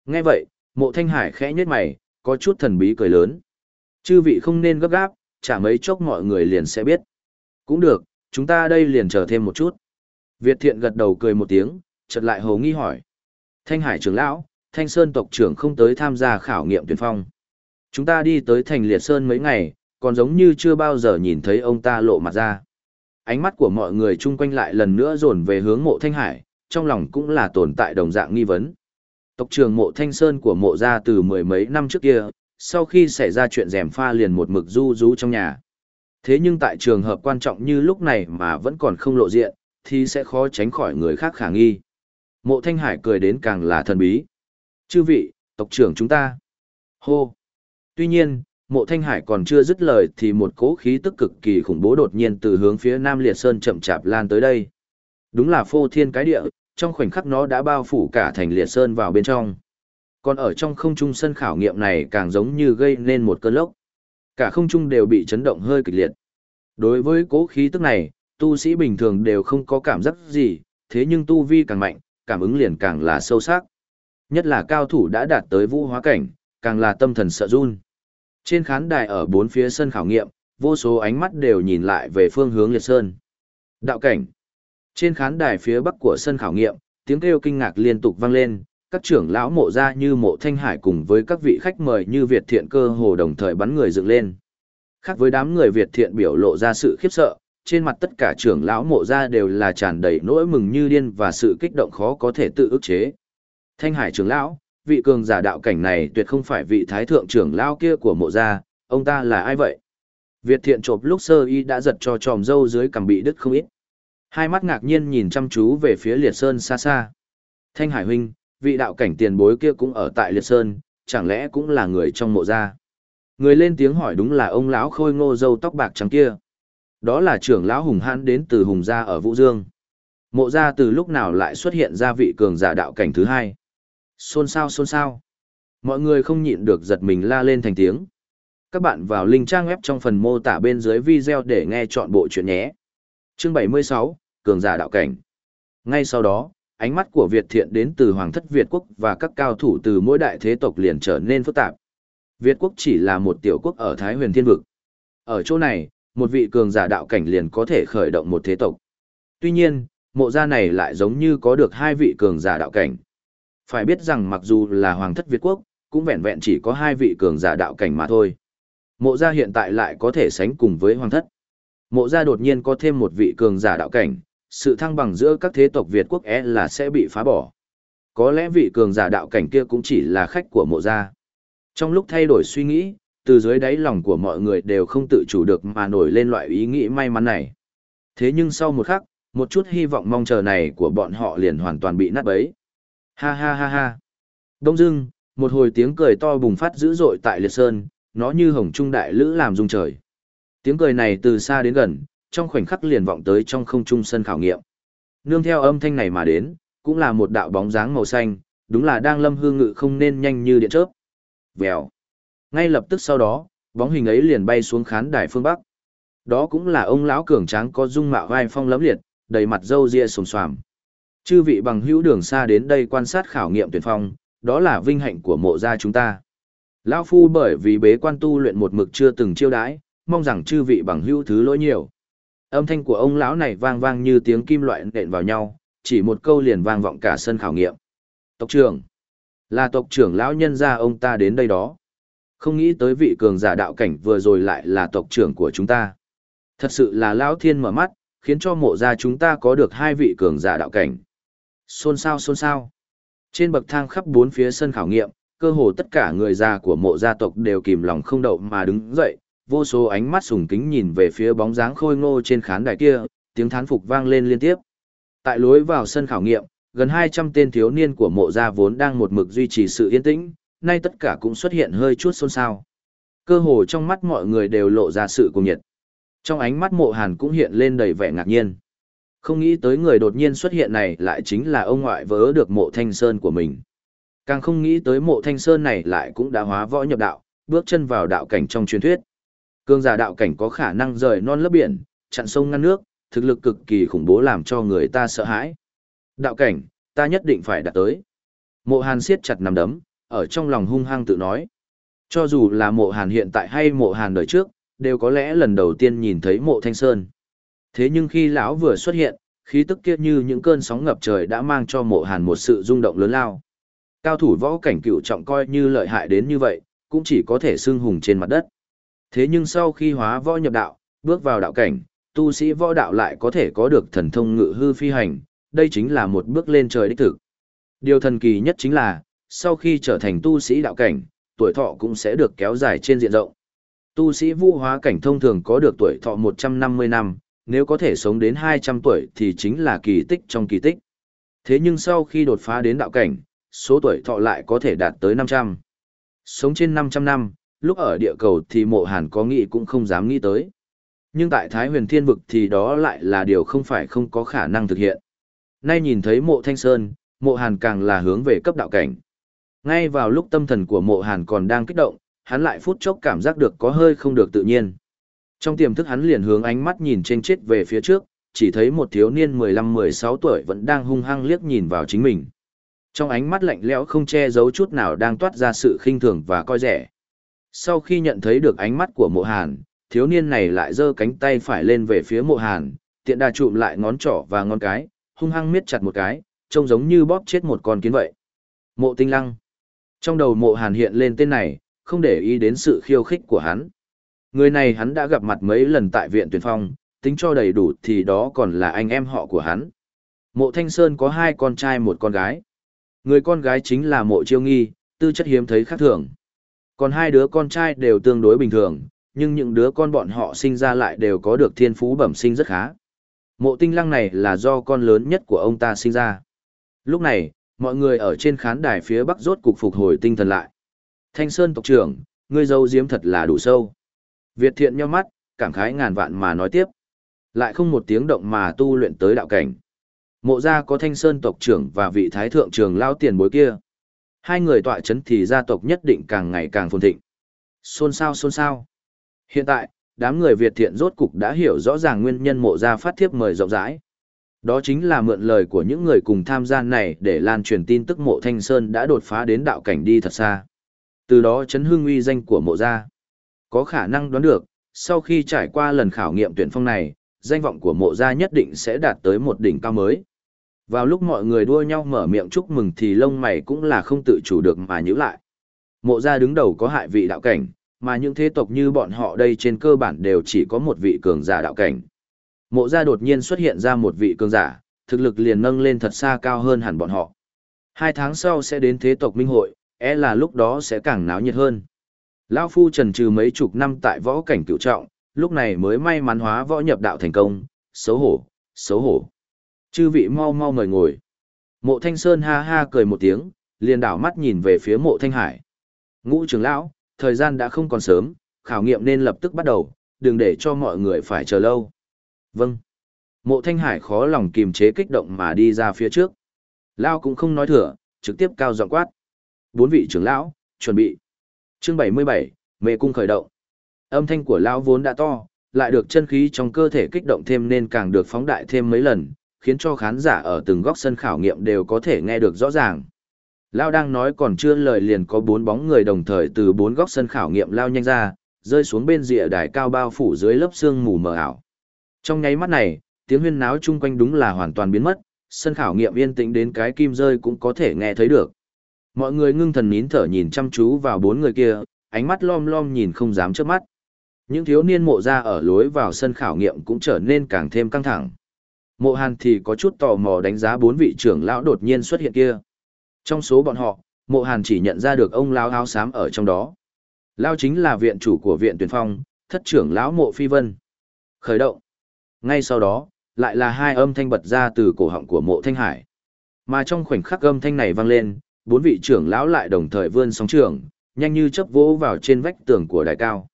Nghe vậy, mộ thanh hải khẽ nhếch mày, có chút thần bí cười lớn. Chư vị không nên gấp gáp, chả mấy chốc mọi người liền sẽ biết. Cũng được, chúng ta đây liền chờ thêm một chút. Việt thiện gật đầu cười một tiếng, chợt lại hồ nghi hỏi. Thanh hải trưởng lão, thanh sơn tộc trưởng không tới tham gia khảo nghiệm tuyển phong. Chúng ta đi tới thành liệt sơn mấy ngày, còn giống như chưa bao giờ nhìn thấy ông ta lộ mặt ra. Ánh mắt của mọi người chung quanh lại lần nữa dồn về hướng mộ thanh hải, trong lòng cũng là tồn tại đồng dạng nghi vấn. Tộc trưởng mộ thanh sơn của mộ gia từ mười mấy năm trước kia, sau khi xảy ra chuyện rèm pha liền một mực du rú trong nhà. Thế nhưng tại trường hợp quan trọng như lúc này mà vẫn còn không lộ diện, thì sẽ khó tránh khỏi người khác khả nghi. Mộ Thanh Hải cười đến càng là thần bí. Chư vị, tộc trưởng chúng ta. Hô. Tuy nhiên, mộ Thanh Hải còn chưa dứt lời thì một cỗ khí tức cực kỳ khủng bố đột nhiên từ hướng phía Nam Liệt Sơn chậm chạp lan tới đây. Đúng là phô thiên cái địa, trong khoảnh khắc nó đã bao phủ cả thành Liệt Sơn vào bên trong. Còn ở trong không trung sân khảo nghiệm này càng giống như gây nên một cơn lốc. Cả không trung đều bị chấn động hơi kịch liệt. Đối với cỗ khí tức này, tu sĩ bình thường đều không có cảm giác gì, thế nhưng tu vi càng mạnh, cảm ứng liền càng là sâu sắc. Nhất là cao thủ đã đạt tới vũ hóa cảnh, càng là tâm thần sợ run. Trên khán đài ở bốn phía sân khảo nghiệm, vô số ánh mắt đều nhìn lại về phương hướng liệt sơn. Đạo cảnh. Trên khán đài phía bắc của sân khảo nghiệm, tiếng kêu kinh ngạc liên tục vang lên, các trưởng lão mộ ra như mộ thanh hải cùng với các vị khách mời như Việt thiện cơ hồ đồng thời bắn người dựng lên. Khác với đám người Việt thiện biểu lộ ra sự khiếp sợ, trên mặt tất cả trưởng lão mộ ra đều là tràn đầy nỗi mừng như điên và sự kích động khó có thể tự ức chế. Thanh hải trưởng lão, vị cường giả đạo cảnh này tuyệt không phải vị thái thượng trưởng lão kia của mộ gia, ông ta là ai vậy? Việt thiện chộp lúc sơ y đã giật cho tròm dâu dưới cằm bị đứt không ít. Hai mắt ngạc nhiên nhìn chăm chú về phía liệt sơn xa xa. Thanh hải huynh, vị đạo cảnh tiền bối kia cũng ở tại liệt sơn, chẳng lẽ cũng là người trong mộ gia? Người lên tiếng hỏi đúng là ông lão khôi ngô dâu tóc bạc trắng kia. Đó là trưởng lão hùng hãn đến từ hùng gia ở Vũ Dương. Mộ gia từ lúc nào lại xuất hiện ra vị cường giả đạo cảnh thứ hai. Xôn xao xôn xao. Mọi người không nhịn được giật mình la lên thành tiếng. Các bạn vào link trang web trong phần mô tả bên dưới video để nghe chọn bộ chuyện nhé. Chương 76, Cường giả đạo cảnh. Ngay sau đó, ánh mắt của Việt thiện đến từ Hoàng thất Việt quốc và các cao thủ từ mỗi đại thế tộc liền trở nên phức tạp. Việt quốc chỉ là một tiểu quốc ở Thái huyền thiên vực. Ở chỗ này, một vị cường giả đạo cảnh liền có thể khởi động một thế tộc. Tuy nhiên, mộ gia này lại giống như có được hai vị cường giả đạo cảnh. Phải biết rằng mặc dù là hoàng thất Việt quốc, cũng vẹn vẹn chỉ có hai vị cường giả đạo cảnh mà thôi. Mộ gia hiện tại lại có thể sánh cùng với hoàng thất. Mộ gia đột nhiên có thêm một vị cường giả đạo cảnh, sự thăng bằng giữa các thế tộc Việt quốc é e là sẽ bị phá bỏ. Có lẽ vị cường giả đạo cảnh kia cũng chỉ là khách của mộ gia. Trong lúc thay đổi suy nghĩ, từ dưới đáy lòng của mọi người đều không tự chủ được mà nổi lên loại ý nghĩ may mắn này. Thế nhưng sau một khắc, một chút hy vọng mong chờ này của bọn họ liền hoàn toàn bị nát bấy. Ha ha ha ha. Đông dưng, một hồi tiếng cười to bùng phát dữ dội tại liệt sơn, nó như hồng trung đại lữ làm rung trời. Tiếng cười này từ xa đến gần, trong khoảnh khắc liền vọng tới trong không trung sân khảo nghiệm. Nương theo âm thanh này mà đến, cũng là một đạo bóng dáng màu xanh, đúng là đang lâm hương ngự không nên nhanh như điện chớp. Vèo. Ngay lập tức sau đó, bóng hình ấy liền bay xuống khán đài phương Bắc. Đó cũng là ông lão cường tráng có dung mạo vai phong lẫm liệt, đầy mặt râu ria sồm xoàm. Chư vị bằng hữu đường xa đến đây quan sát khảo nghiệm tuyển phong, đó là vinh hạnh của mộ gia chúng ta. Lão phu bởi vì bế quan tu luyện một mực chưa từng chiêu đãi, mong rằng chư vị bằng hữu thứ lỗi nhiều. Âm thanh của ông lão này vang vang như tiếng kim loại nện vào nhau, chỉ một câu liền vang vọng cả sân khảo nghiệm. Tộc trưởng, là tộc trưởng lão nhân gia ông ta đến đây đó. Không nghĩ tới vị cường giả đạo cảnh vừa rồi lại là tộc trưởng của chúng ta. Thật sự là lão thiên mở mắt, khiến cho mộ gia chúng ta có được hai vị cường giả đạo cảnh. Xôn xao xôn xao. Trên bậc thang khắp bốn phía sân khảo nghiệm, cơ hồ tất cả người già của mộ gia tộc đều kìm lòng không đậu mà đứng dậy, vô số ánh mắt sùng kính nhìn về phía bóng dáng khôi ngô trên khán đài kia, tiếng thán phục vang lên liên tiếp. Tại lối vào sân khảo nghiệm, gần 200 tên thiếu niên của mộ gia vốn đang một mực duy trì sự yên tĩnh, nay tất cả cũng xuất hiện hơi chút xôn xao. Cơ hồ trong mắt mọi người đều lộ ra sự cuồng nhiệt. Trong ánh mắt mộ hàn cũng hiện lên đầy vẻ ngạc nhiên. Không nghĩ tới người đột nhiên xuất hiện này lại chính là ông ngoại vớ được mộ thanh sơn của mình. Càng không nghĩ tới mộ thanh sơn này lại cũng đã hóa võ nhập đạo, bước chân vào đạo cảnh trong truyền thuyết. Cương giả đạo cảnh có khả năng rời non lấp biển, chặn sông ngăn nước, thực lực cực kỳ khủng bố làm cho người ta sợ hãi. Đạo cảnh, ta nhất định phải đạt tới. Mộ hàn siết chặt nằm đấm, ở trong lòng hung hăng tự nói. Cho dù là mộ hàn hiện tại hay mộ hàn đời trước, đều có lẽ lần đầu tiên nhìn thấy mộ thanh sơn. Thế nhưng khi lão vừa xuất hiện, khí tức kia như những cơn sóng ngập trời đã mang cho mộ hàn một sự rung động lớn lao. Cao thủ võ cảnh cựu trọng coi như lợi hại đến như vậy, cũng chỉ có thể xưng hùng trên mặt đất. Thế nhưng sau khi hóa võ nhập đạo, bước vào đạo cảnh, tu sĩ võ đạo lại có thể có được thần thông ngự hư phi hành, đây chính là một bước lên trời đích thực. Điều thần kỳ nhất chính là, sau khi trở thành tu sĩ đạo cảnh, tuổi thọ cũng sẽ được kéo dài trên diện rộng. Tu sĩ vũ hóa cảnh thông thường có được tuổi thọ 150 năm, nếu có thể sống đến 200 tuổi thì chính là kỳ tích trong kỳ tích. Thế nhưng sau khi đột phá đến đạo cảnh, số tuổi thọ lại có thể đạt tới 500. Sống trên 500 năm, lúc ở địa cầu thì mộ hàn có nghĩ cũng không dám nghĩ tới. Nhưng tại Thái huyền thiên vực thì đó lại là điều không phải không có khả năng thực hiện. Nay nhìn thấy mộ thanh sơn, mộ hàn càng là hướng về cấp đạo cảnh. Ngay vào lúc tâm thần của mộ hàn còn đang kích động, hắn lại phút chốc cảm giác được có hơi không được tự nhiên. Trong tiềm thức hắn liền hướng ánh mắt nhìn trên chết về phía trước, chỉ thấy một thiếu niên 15-16 tuổi vẫn đang hung hăng liếc nhìn vào chính mình. Trong ánh mắt lạnh lẽo không che giấu chút nào đang toát ra sự khinh thường và coi rẻ. Sau khi nhận thấy được ánh mắt của mộ hàn, thiếu niên này lại giơ cánh tay phải lên về phía mộ hàn, tiện đà trụm lại ngón trỏ và ngón cái, hung hăng miết chặt một cái, trông giống như bóp chết một con kiến vậy. Mộ tinh lăng. Trong đầu mộ hàn hiện lên tên này, không để ý đến sự khiêu khích của hắn. Người này hắn đã gặp mặt mấy lần tại viện tuyển phong, tính cho đầy đủ thì đó còn là anh em họ của hắn. Mộ Thanh Sơn có hai con trai một con gái. Người con gái chính là mộ chiêu nghi, tư chất hiếm thấy khác thường. Còn hai đứa con trai đều tương đối bình thường, nhưng những đứa con bọn họ sinh ra lại đều có được thiên phú bẩm sinh rất khá. Mộ tinh lăng này là do con lớn nhất của ông ta sinh ra. Lúc này, mọi người ở trên khán đài phía bắc rốt cục phục hồi tinh thần lại. Thanh Sơn tộc trưởng, ngươi dâu diếm thật là đủ sâu. Việt thiện nhau mắt, cảm khái ngàn vạn mà nói tiếp. Lại không một tiếng động mà tu luyện tới đạo cảnh. Mộ gia có Thanh Sơn tộc trưởng và vị thái thượng trưởng lao tiền bối kia. Hai người tọa chấn thì gia tộc nhất định càng ngày càng phồn thịnh. Xôn xao xôn xao. Hiện tại, đám người Việt thiện rốt cục đã hiểu rõ ràng nguyên nhân mộ gia phát thiếp mời rộng rãi. Đó chính là mượn lời của những người cùng tham gia này để lan truyền tin tức mộ Thanh Sơn đã đột phá đến đạo cảnh đi thật xa. Từ đó chấn hương uy danh của mộ gia. Có khả năng đoán được, sau khi trải qua lần khảo nghiệm tuyển phong này, danh vọng của mộ gia nhất định sẽ đạt tới một đỉnh cao mới. Vào lúc mọi người đua nhau mở miệng chúc mừng thì lông mày cũng là không tự chủ được mà nhíu lại. Mộ gia đứng đầu có hại vị đạo cảnh, mà những thế tộc như bọn họ đây trên cơ bản đều chỉ có một vị cường giả đạo cảnh. Mộ gia đột nhiên xuất hiện ra một vị cường giả, thực lực liền nâng lên thật xa cao hơn hẳn bọn họ. Hai tháng sau sẽ đến thế tộc minh hội, e là lúc đó sẽ càng náo nhiệt hơn. Lão Phu trần trừ mấy chục năm tại võ cảnh cựu trọng, lúc này mới may mắn hóa võ nhập đạo thành công, xấu hổ, xấu hổ. Chư vị mau mau mời ngồi. Mộ Thanh Sơn ha ha cười một tiếng, liền đảo mắt nhìn về phía mộ Thanh Hải. Ngũ trưởng lão, thời gian đã không còn sớm, khảo nghiệm nên lập tức bắt đầu, đừng để cho mọi người phải chờ lâu. Vâng. Mộ Thanh Hải khó lòng kiềm chế kích động mà đi ra phía trước. Lao cũng không nói thừa, trực tiếp cao giọng quát. Bốn vị trưởng lão, chuẩn bị. Chương 77, mê cung khởi động. Âm thanh của lão vốn đã to, lại được chân khí trong cơ thể kích động thêm nên càng được phóng đại thêm mấy lần, khiến cho khán giả ở từng góc sân khảo nghiệm đều có thể nghe được rõ ràng. Lao đang nói còn chưa lời liền có bốn bóng người đồng thời từ bốn góc sân khảo nghiệm lao nhanh ra, rơi xuống bên rìa đài cao bao phủ dưới lớp sương mù mờ ảo. Trong nháy mắt này, tiếng huyên náo chung quanh đúng là hoàn toàn biến mất, sân khảo nghiệm yên tĩnh đến cái kim rơi cũng có thể nghe thấy được. Mọi người ngưng thần nín thở nhìn chăm chú vào bốn người kia, ánh mắt lom lom nhìn không dám chớp mắt. Những thiếu niên mộ ra ở lối vào sân khảo nghiệm cũng trở nên càng thêm căng thẳng. Mộ Hàn thì có chút tò mò đánh giá bốn vị trưởng lão đột nhiên xuất hiện kia. Trong số bọn họ, mộ hàn chỉ nhận ra được ông lão áo xám ở trong đó. Lao chính là viện chủ của viện tuyển phong, thất trưởng lão mộ phi vân. Khởi động. Ngay sau đó, lại là hai âm thanh bật ra từ cổ họng của mộ thanh hải. Mà trong khoảnh khắc âm thanh này vang lên, bốn vị trưởng lão lại đồng thời vươn sóng trường, nhanh như chớp vỗ vào trên vách tường của đài cao.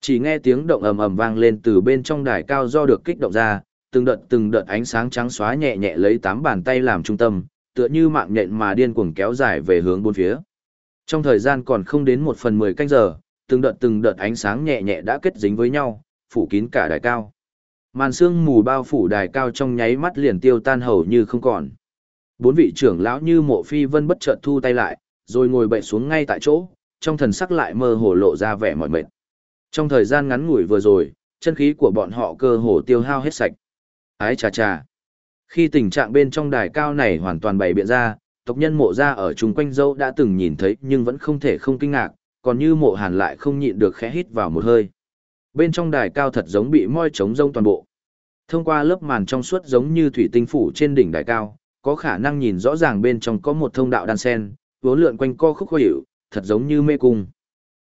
Chỉ nghe tiếng động ầm ầm vang lên từ bên trong đài cao do được kích động ra, từng đợt từng đợt ánh sáng trắng xóa nhẹ nhẹ lấy tám bàn tay làm trung tâm, tựa như mạng nhện mà điên cuồng kéo dài về hướng bốn phía. Trong thời gian còn không đến một phần mười canh giờ, từng đợt từng đợt ánh sáng nhẹ nhẹ đã kết dính với nhau, phủ kín cả đài cao. Màn sương mù bao phủ đài cao trong nháy mắt liền tiêu tan hầu như không còn. Bốn vị trưởng lão như mộ phi vân bất chợt thu tay lại, rồi ngồi bậy xuống ngay tại chỗ, trong thần sắc lại mơ hồ lộ ra vẻ mỏi mệt. Trong thời gian ngắn ngủi vừa rồi, chân khí của bọn họ cơ hồ tiêu hao hết sạch. Ái chà chà. Khi tình trạng bên trong đài cao này hoàn toàn bày biện ra, tộc nhân mộ ra ở chung quanh dâu đã từng nhìn thấy nhưng vẫn không thể không kinh ngạc, còn như mộ hàn lại không nhịn được khẽ hít vào một hơi. Bên trong đài cao thật giống bị moi trống rông toàn bộ. Thông qua lớp màn trong suốt giống như thủy tinh phủ trên đỉnh đài cao, có khả năng nhìn rõ ràng bên trong có một thông đạo đan sen, vốn lượn quanh co khúc khó hiểu, thật giống như mê cung.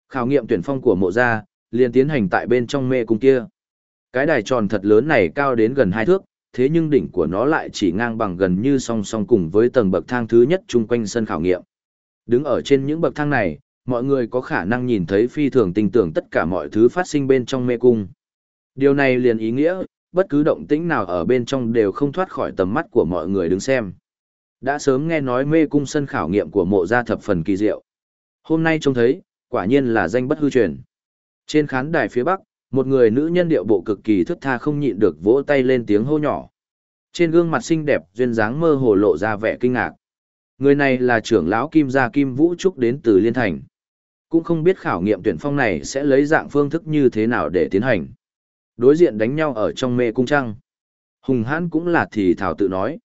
Khảo nghiệm tuyển phong của mộ gia, liền tiến hành tại bên trong mê cung kia. Cái đài tròn thật lớn này cao đến gần hai thước, thế nhưng đỉnh của nó lại chỉ ngang bằng gần như song song cùng với tầng bậc thang thứ nhất chung quanh sân khảo nghiệm. Đứng ở trên những bậc thang này, mọi người có khả năng nhìn thấy phi thường tình tưởng tất cả mọi thứ phát sinh bên trong mê cung. Điều này liền ý nghĩa, bất cứ động tĩnh nào ở bên trong đều không thoát khỏi tầm mắt của mọi người đứng xem. Đã sớm nghe nói mê cung sân khảo nghiệm của mộ gia thập phần kỳ diệu. Hôm nay trông thấy, quả nhiên là danh bất hư truyền. Trên khán đài phía bắc, một người nữ nhân điệu bộ cực kỳ thức tha không nhịn được vỗ tay lên tiếng hô nhỏ. Trên gương mặt xinh đẹp duyên dáng mơ hồ lộ ra vẻ kinh ngạc. Người này là trưởng lão Kim gia Kim Vũ Trúc đến từ Liên Thành. Cũng không biết khảo nghiệm tuyển phong này sẽ lấy dạng phương thức như thế nào để tiến hành. Đối diện đánh nhau ở trong mê cung trăng. Hùng hãn cũng là thì thảo tự nói.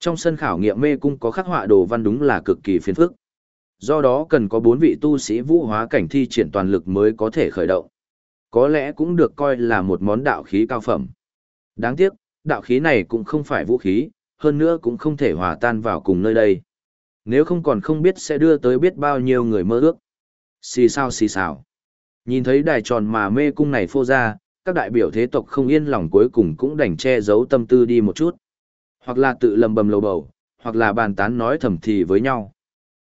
Trong sân khảo nghiệm mê cung có khắc họa đồ văn đúng là cực kỳ phiền phức. Do đó cần có bốn vị tu sĩ vũ hóa cảnh thi triển toàn lực mới có thể khởi động. Có lẽ cũng được coi là một món đạo khí cao phẩm. Đáng tiếc, đạo khí này cũng không phải vũ khí, hơn nữa cũng không thể hòa tan vào cùng nơi đây. Nếu không còn không biết sẽ đưa tới biết bao nhiêu người mơ ước. Xì sao xì xào. Nhìn thấy đài tròn mà mê cung này phô ra, các đại biểu thế tộc không yên lòng cuối cùng cũng đành che giấu tâm tư đi một chút. Hoặc là tự lầm bầm lầu bầu, hoặc là bàn tán nói thầm thì với nhau.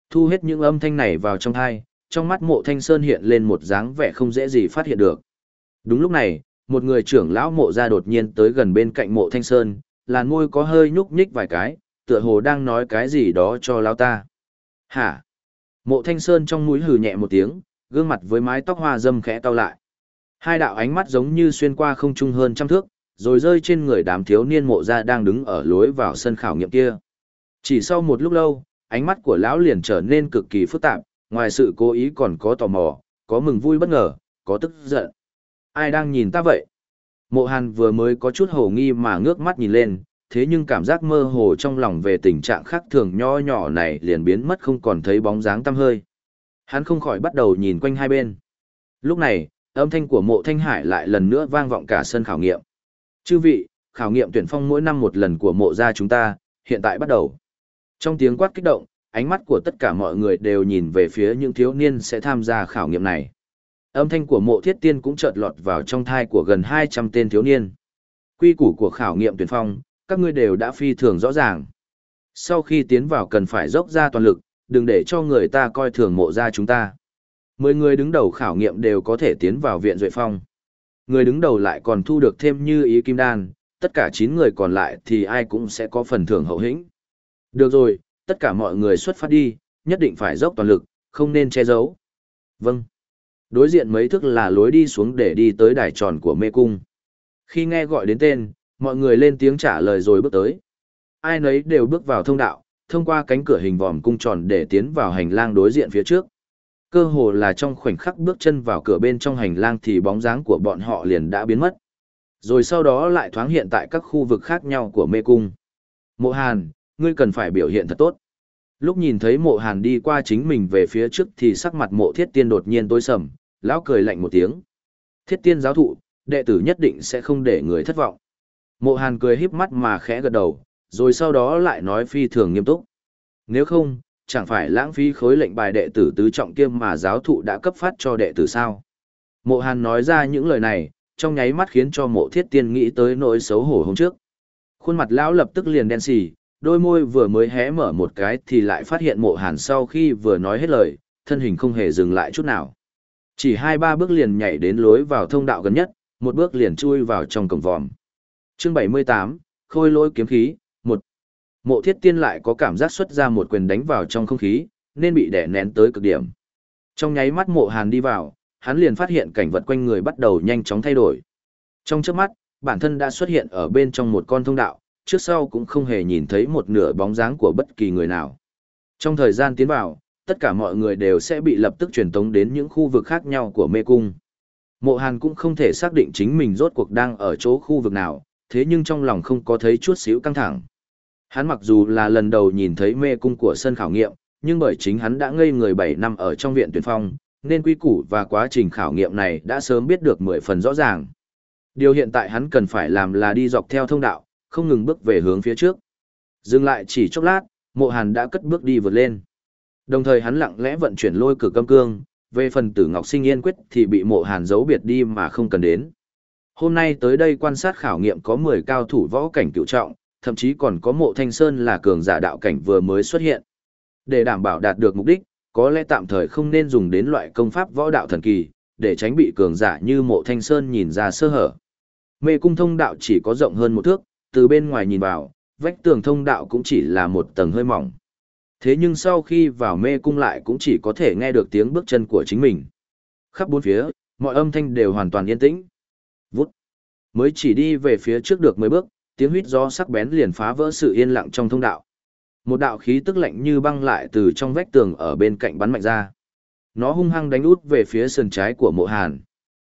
Thu hết những âm thanh này vào trong thai, trong mắt mộ thanh sơn hiện lên một dáng vẻ không dễ gì phát hiện được. Đúng lúc này, một người trưởng lão mộ ra đột nhiên tới gần bên cạnh mộ thanh sơn, làn môi có hơi nhúc nhích vài cái, tựa hồ đang nói cái gì đó cho lão ta. Hả? Mộ thanh sơn trong mũi hừ nhẹ một tiếng, gương mặt với mái tóc hoa dâm khẽ cau lại. Hai đạo ánh mắt giống như xuyên qua không trung hơn trăm thước, rồi rơi trên người đám thiếu niên mộ ra đang đứng ở lối vào sân khảo nghiệm kia. Chỉ sau một lúc lâu, ánh mắt của lão liền trở nên cực kỳ phức tạp, ngoài sự cố ý còn có tò mò, có mừng vui bất ngờ, có tức giận. Ai đang nhìn ta vậy? Mộ Hàn vừa mới có chút hồ nghi mà ngước mắt nhìn lên, thế nhưng cảm giác mơ hồ trong lòng về tình trạng khác thường nho nhỏ này liền biến mất không còn thấy bóng dáng tăm hơi. Hắn không khỏi bắt đầu nhìn quanh hai bên. Lúc này, âm thanh của mộ thanh hải lại lần nữa vang vọng cả sân khảo nghiệm. Chư vị, khảo nghiệm tuyển phong mỗi năm một lần của mộ gia chúng ta, hiện tại bắt đầu. Trong tiếng quát kích động, ánh mắt của tất cả mọi người đều nhìn về phía những thiếu niên sẽ tham gia khảo nghiệm này. Âm thanh của mộ thiết tiên cũng chợt lọt vào trong thai của gần 200 tên thiếu niên. Quy củ của khảo nghiệm tuyển phong, các ngươi đều đã phi thường rõ ràng. Sau khi tiến vào cần phải dốc ra toàn lực, đừng để cho người ta coi thường mộ gia chúng ta. Mười người đứng đầu khảo nghiệm đều có thể tiến vào viện duệ phong. Người đứng đầu lại còn thu được thêm như ý kim đan, tất cả 9 người còn lại thì ai cũng sẽ có phần thưởng hậu hĩnh. Được rồi, tất cả mọi người xuất phát đi, nhất định phải dốc toàn lực, không nên che giấu. Vâng. Đối diện mấy thức là lối đi xuống để đi tới đài tròn của mê cung. Khi nghe gọi đến tên, mọi người lên tiếng trả lời rồi bước tới. Ai nấy đều bước vào thông đạo, thông qua cánh cửa hình vòm cung tròn để tiến vào hành lang đối diện phía trước. Cơ hồ là trong khoảnh khắc bước chân vào cửa bên trong hành lang thì bóng dáng của bọn họ liền đã biến mất. Rồi sau đó lại thoáng hiện tại các khu vực khác nhau của mê cung. Mộ Hàn, ngươi cần phải biểu hiện thật tốt. Lúc nhìn thấy mộ Hàn đi qua chính mình về phía trước thì sắc mặt mộ thiết tiên đột nhiên tối sầm, lão cười lạnh một tiếng. Thiết tiên giáo thụ, đệ tử nhất định sẽ không để người thất vọng. Mộ Hàn cười híp mắt mà khẽ gật đầu, rồi sau đó lại nói phi thường nghiêm túc. Nếu không, chẳng phải lãng phí khối lệnh bài đệ tử tứ trọng kiêm mà giáo thụ đã cấp phát cho đệ tử sao. Mộ Hàn nói ra những lời này, trong nháy mắt khiến cho mộ thiết tiên nghĩ tới nỗi xấu hổ hôm trước. Khuôn mặt lão lập tức liền đen xì, đôi môi vừa mới hé mở một cái thì lại phát hiện mộ Hàn sau khi vừa nói hết lời, thân hình không hề dừng lại chút nào. Chỉ hai ba bước liền nhảy đến lối vào thông đạo gần nhất, một bước liền chui vào trong cổng vòm. Chương 78, Khôi lỗi kiếm khí, Mộ thiết tiên lại có cảm giác xuất ra một quyền đánh vào trong không khí, nên bị đè nén tới cực điểm. Trong nháy mắt mộ hàn đi vào, hắn liền phát hiện cảnh vật quanh người bắt đầu nhanh chóng thay đổi. Trong trước mắt, bản thân đã xuất hiện ở bên trong một con thông đạo, trước sau cũng không hề nhìn thấy một nửa bóng dáng của bất kỳ người nào. Trong thời gian tiến vào, tất cả mọi người đều sẽ bị lập tức truyền tống đến những khu vực khác nhau của mê cung. Mộ Hàn cũng không thể xác định chính mình rốt cuộc đang ở chỗ khu vực nào, thế nhưng trong lòng không có thấy chút xíu căng thẳng. Hắn mặc dù là lần đầu nhìn thấy mê cung của sân khảo nghiệm, nhưng bởi chính hắn đã ngây người 7 năm ở trong viện tuyển phong, nên quy củ và quá trình khảo nghiệm này đã sớm biết được 10 phần rõ ràng. Điều hiện tại hắn cần phải làm là đi dọc theo thông đạo, không ngừng bước về hướng phía trước. Dừng lại chỉ chốc lát, mộ hàn đã cất bước đi vượt lên. Đồng thời hắn lặng lẽ vận chuyển lôi cử câm cương, về phần tử Ngọc Sinh Yên quyết thì bị mộ hàn giấu biệt đi mà không cần đến. Hôm nay tới đây quan sát khảo nghiệm có 10 cao thủ võ cảnh cựu trọng, thậm chí còn có mộ thanh sơn là cường giả đạo cảnh vừa mới xuất hiện. Để đảm bảo đạt được mục đích, có lẽ tạm thời không nên dùng đến loại công pháp võ đạo thần kỳ, để tránh bị cường giả như mộ thanh sơn nhìn ra sơ hở. Mê cung thông đạo chỉ có rộng hơn một thước, từ bên ngoài nhìn vào, vách tường thông đạo cũng chỉ là một tầng hơi mỏng. Thế nhưng sau khi vào mê cung lại cũng chỉ có thể nghe được tiếng bước chân của chính mình. Khắp bốn phía, mọi âm thanh đều hoàn toàn yên tĩnh. Vút. Mới chỉ đi về phía trước được mấy bước, tiếng huýt gió sắc bén liền phá vỡ sự yên lặng trong thông đạo. Một đạo khí tức lạnh như băng lại từ trong vách tường ở bên cạnh bắn mạnh ra. Nó hung hăng đánh út về phía sườn trái của mộ hàn.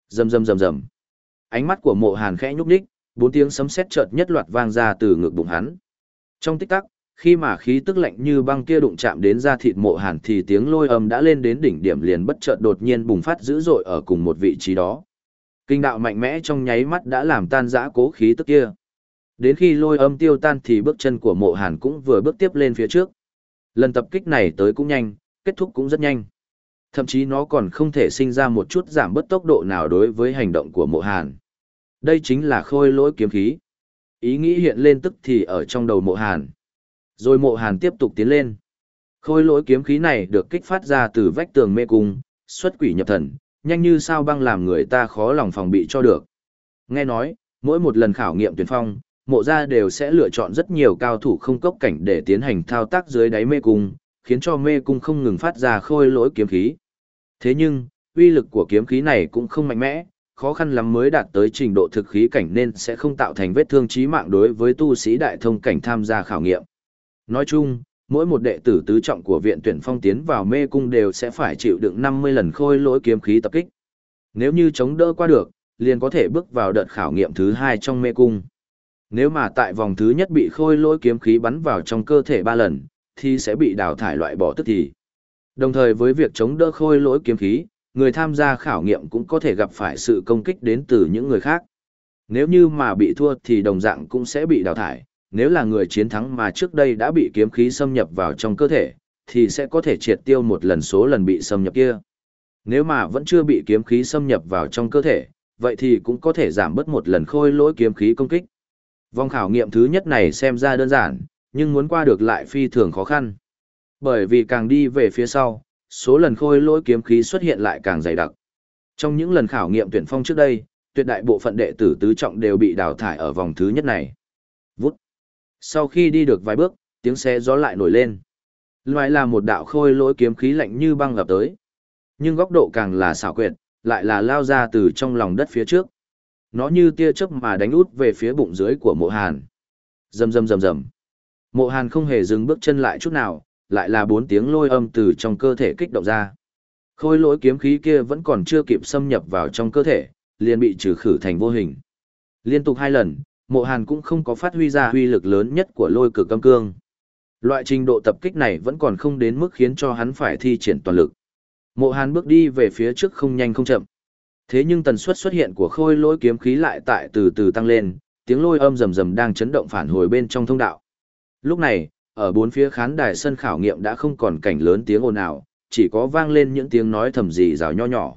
Rầm rầm rầm rầm. Ánh mắt của mộ hàn khẽ nhúc nhích, bốn tiếng sấm sét chợt nhất loạt vang ra từ ngực bụng hắn. Trong tích tắc, khi mà khí tức lạnh như băng kia đụng chạm đến da thịt mộ hàn thì tiếng lôi âm đã lên đến đỉnh điểm liền bất chợt đột nhiên bùng phát dữ dội ở cùng một vị trí đó. Kinh đạo mạnh mẽ trong nháy mắt đã làm tan rã cố khí tức kia. Đến khi lôi âm tiêu tan thì bước chân của mộ hàn cũng vừa bước tiếp lên phía trước. Lần tập kích này tới cũng nhanh, kết thúc cũng rất nhanh. Thậm chí nó còn không thể sinh ra một chút giảm bớt tốc độ nào đối với hành động của mộ hàn. Đây chính là khôi lỗi kiếm khí. Ý nghĩ hiện lên tức thì ở trong đầu mộ hàn. Rồi mộ hàn tiếp tục tiến lên. Khôi lỗi kiếm khí này được kích phát ra từ vách tường mê cung, xuất quỷ nhập thần, nhanh như sao băng làm người ta khó lòng phòng bị cho được. Nghe nói, mỗi một lần khảo nghiệm tuyển phong, mộ gia đều sẽ lựa chọn rất nhiều cao thủ không cốc cảnh để tiến hành thao tác dưới đáy mê cung, khiến cho mê cung không ngừng phát ra khôi lỗi kiếm khí. Thế nhưng, uy lực của kiếm khí này cũng không mạnh mẽ, khó khăn lắm mới đạt tới trình độ thực khí cảnh nên sẽ không tạo thành vết thương chí mạng đối với tu sĩ đại thông cảnh tham gia khảo nghiệm. Nói chung, mỗi một đệ tử tứ trọng của viện tuyển phong tiến vào mê cung đều sẽ phải chịu đựng 50 lần khôi lỗi kiếm khí tập kích. Nếu như chống đỡ qua được, liền có thể bước vào đợt khảo nghiệm thứ hai trong mê cung. Nếu mà tại vòng thứ nhất bị khôi lỗi kiếm khí bắn vào trong cơ thể ba lần, thì sẽ bị đào thải loại bỏ tức thì. Đồng thời với việc chống đỡ khôi lỗi kiếm khí, người tham gia khảo nghiệm cũng có thể gặp phải sự công kích đến từ những người khác. Nếu như mà bị thua thì đồng dạng cũng sẽ bị đào thải, nếu là người chiến thắng mà trước đây đã bị kiếm khí xâm nhập vào trong cơ thể, thì sẽ có thể triệt tiêu một lần số lần bị xâm nhập kia. Nếu mà vẫn chưa bị kiếm khí xâm nhập vào trong cơ thể, vậy thì cũng có thể giảm bớt một lần khôi lỗi kiếm khí công kích. Vòng khảo nghiệm thứ nhất này xem ra đơn giản, nhưng muốn qua được lại phi thường khó khăn. Bởi vì càng đi về phía sau, số lần khôi lỗi kiếm khí xuất hiện lại càng dày đặc. Trong những lần khảo nghiệm tuyển phong trước đây, tuyệt đại bộ phận đệ tử tứ trọng đều bị đào thải ở vòng thứ nhất này. Vút. Sau khi đi được vài bước, tiếng xe gió lại nổi lên. Loại là một đạo khôi lỗi kiếm khí lạnh như băng lập tới. Nhưng góc độ càng là xảo quyệt, lại là lao ra từ trong lòng đất phía trước. Nó như tia chớp mà đánh út về phía bụng dưới của mộ hàn. Rầm rầm rầm rầm. Mộ hàn không hề dừng bước chân lại chút nào, lại là bốn tiếng lôi âm từ trong cơ thể kích động ra. Khôi lỗi kiếm khí kia vẫn còn chưa kịp xâm nhập vào trong cơ thể, liền bị trừ khử thành vô hình. Liên tục hai lần, mộ hàn cũng không có phát huy ra huy lực lớn nhất của lôi cực âm cương. Loại trình độ tập kích này vẫn còn không đến mức khiến cho hắn phải thi triển toàn lực. Mộ hàn bước đi về phía trước không nhanh không chậm. Thế nhưng tần suất xuất hiện của khôi lỗi kiếm khí lại tại từ từ tăng lên, tiếng lôi âm rầm rầm đang chấn động phản hồi bên trong thông đạo. Lúc này, ở bốn phía khán đài sân khảo nghiệm đã không còn cảnh lớn tiếng ồn ào, chỉ có vang lên những tiếng nói thầm gì rào nho nhỏ.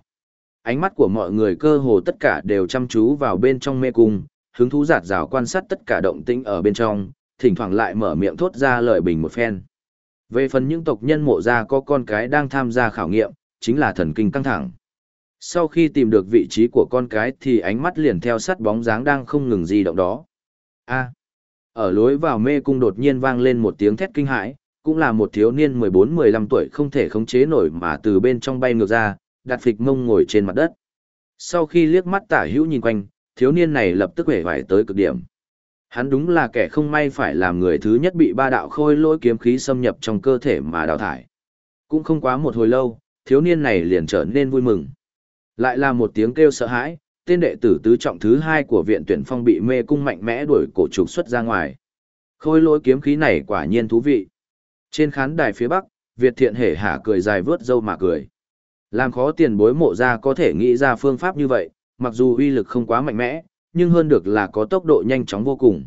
Ánh mắt của mọi người cơ hồ tất cả đều chăm chú vào bên trong mê cung, hứng thú giạt rào quan sát tất cả động tĩnh ở bên trong, thỉnh thoảng lại mở miệng thốt ra lời bình một phen. Về phần những tộc nhân mộ gia có con cái đang tham gia khảo nghiệm, chính là thần kinh căng thẳng. Sau khi tìm được vị trí của con cái thì ánh mắt liền theo sát bóng dáng đang không ngừng di động đó. A. ở lối vào mê cung đột nhiên vang lên một tiếng thét kinh hãi, cũng là một thiếu niên 14-15 tuổi không thể khống chế nổi mà từ bên trong bay ngược ra, đặt phịch mông ngồi trên mặt đất. Sau khi liếc mắt tả hữu nhìn quanh, thiếu niên này lập tức hể vải tới cực điểm. Hắn đúng là kẻ không may phải làm người thứ nhất bị ba đạo khôi lỗi kiếm khí xâm nhập trong cơ thể mà đào thải. Cũng không quá một hồi lâu, thiếu niên này liền trở nên vui mừng. Lại là một tiếng kêu sợ hãi, tên đệ tử tứ trọng thứ hai của viện tuyển phong bị mê cung mạnh mẽ đuổi cổ trục xuất ra ngoài. Khôi lỗi kiếm khí này quả nhiên thú vị. Trên khán đài phía bắc, Việt thiện hể hả cười dài vướt dâu mà cười. Làm khó tiền bối mộ ra có thể nghĩ ra phương pháp như vậy, mặc dù uy lực không quá mạnh mẽ, nhưng hơn được là có tốc độ nhanh chóng vô cùng.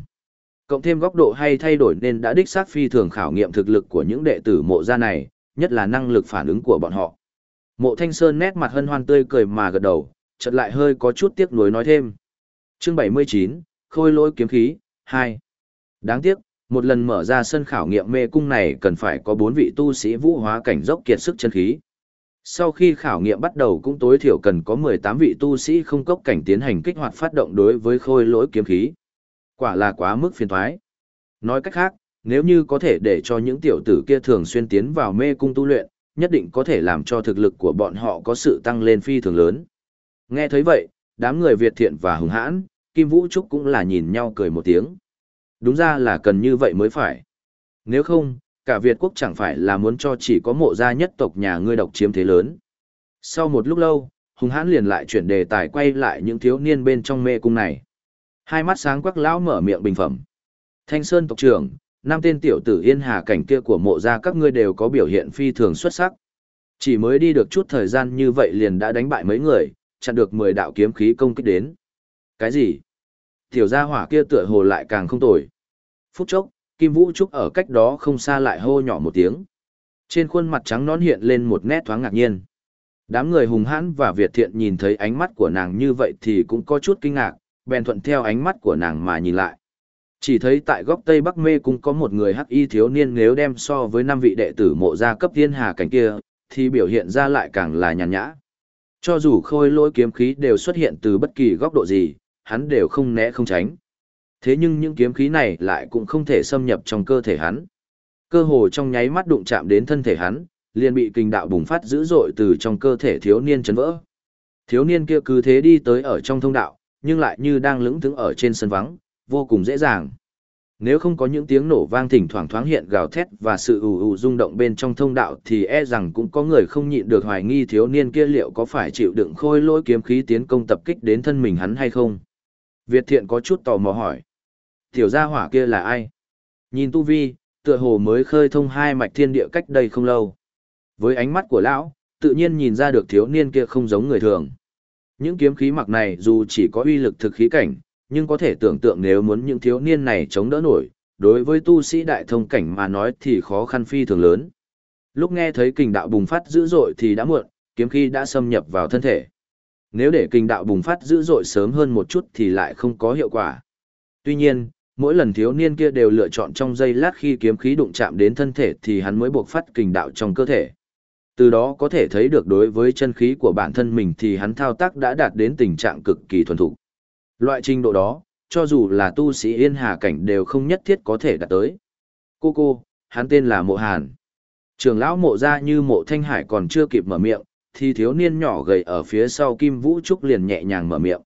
Cộng thêm góc độ hay thay đổi nên đã đích xác phi thường khảo nghiệm thực lực của những đệ tử mộ gia này, nhất là năng lực phản ứng của bọn họ. Mộ Thanh Sơn nét mặt hân hoan tươi cười mà gật đầu, chợt lại hơi có chút tiếc nuối nói thêm. Chương 79, Khôi lỗi kiếm khí, 2. Đáng tiếc, một lần mở ra sân khảo nghiệm mê cung này cần phải có bốn vị tu sĩ vũ hóa cảnh dốc kiệt sức chân khí. Sau khi khảo nghiệm bắt đầu cũng tối thiểu cần có 18 vị tu sĩ không cốc cảnh tiến hành kích hoạt phát động đối với khôi lỗi kiếm khí. Quả là quá mức phiền toái. Nói cách khác, nếu như có thể để cho những tiểu tử kia thường xuyên tiến vào mê cung tu luyện, nhất định có thể làm cho thực lực của bọn họ có sự tăng lên phi thường lớn. Nghe thấy vậy, đám người Việt thiện và hùng hãn, Kim Vũ Trúc cũng là nhìn nhau cười một tiếng. Đúng ra là cần như vậy mới phải. Nếu không, cả Việt quốc chẳng phải là muốn cho chỉ có mộ gia nhất tộc nhà ngươi độc chiếm thế lớn. Sau một lúc lâu, hùng hãn liền lại chuyển đề tài quay lại những thiếu niên bên trong mê cung này. Hai mắt sáng quắc lão mở miệng bình phẩm. Thanh Sơn tộc trưởng, năm tên tiểu tử yên hà cảnh kia của mộ gia các ngươi đều có biểu hiện phi thường xuất sắc. Chỉ mới đi được chút thời gian như vậy liền đã đánh bại mấy người, chặn được 10 đạo kiếm khí công kích đến. Cái gì? Tiểu gia hỏa kia tựa hồ lại càng không tồi. Phút chốc, Kim Vũ Trúc ở cách đó không xa lại hô nhỏ một tiếng. Trên khuôn mặt trắng nón hiện lên một nét thoáng ngạc nhiên. Đám người hùng hãn và Việt thiện nhìn thấy ánh mắt của nàng như vậy thì cũng có chút kinh ngạc, bèn thuận theo ánh mắt của nàng mà nhìn lại. Chỉ thấy tại góc Tây Bắc Mê cũng có một người hắc y thiếu niên nếu đem so với năm vị đệ tử mộ gia cấp thiên hà cảnh kia, thì biểu hiện ra lại càng là nhàn nhã. Cho dù khôi lỗi kiếm khí đều xuất hiện từ bất kỳ góc độ gì, hắn đều không né không tránh. Thế nhưng những kiếm khí này lại cũng không thể xâm nhập trong cơ thể hắn. Cơ hồ trong nháy mắt đụng chạm đến thân thể hắn, liền bị kinh đạo bùng phát dữ dội từ trong cơ thể thiếu niên chấn vỡ. Thiếu niên kia cứ thế đi tới ở trong thông đạo, nhưng lại như đang lững thững ở trên sân vắng, vô cùng dễ dàng. Nếu không có những tiếng nổ vang thỉnh thoảng thoáng hiện gào thét và sự ù ù rung động bên trong thông đạo thì e rằng cũng có người không nhịn được hoài nghi thiếu niên kia liệu có phải chịu đựng khôi lỗi kiếm khí tiến công tập kích đến thân mình hắn hay không. Việt thiện có chút tò mò hỏi. Tiểu gia hỏa kia là ai? Nhìn tu vi, tựa hồ mới khơi thông hai mạch thiên địa cách đây không lâu. Với ánh mắt của lão, tự nhiên nhìn ra được thiếu niên kia không giống người thường. Những kiếm khí mặc này dù chỉ có uy lực thực khí cảnh, nhưng có thể tưởng tượng nếu muốn những thiếu niên này chống đỡ nổi, đối với tu sĩ đại thông cảnh mà nói thì khó khăn phi thường lớn. Lúc nghe thấy kình đạo bùng phát dữ dội thì đã muộn, kiếm khí đã xâm nhập vào thân thể. Nếu để kình đạo bùng phát dữ dội sớm hơn một chút thì lại không có hiệu quả. Tuy nhiên, mỗi lần thiếu niên kia đều lựa chọn trong giây lát khi kiếm khí đụng chạm đến thân thể thì hắn mới buộc phát kình đạo trong cơ thể. Từ đó có thể thấy được đối với chân khí của bản thân mình thì hắn thao tác đã đạt đến tình trạng cực kỳ thuần thục. Loại trình độ đó, cho dù là tu sĩ yên hà cảnh đều không nhất thiết có thể đạt tới. Cô cô, hắn tên là Mộ Hàn. Trường lão mộ ra như mộ thanh hải còn chưa kịp mở miệng, thì thiếu niên nhỏ gầy ở phía sau Kim Vũ Trúc liền nhẹ nhàng mở miệng.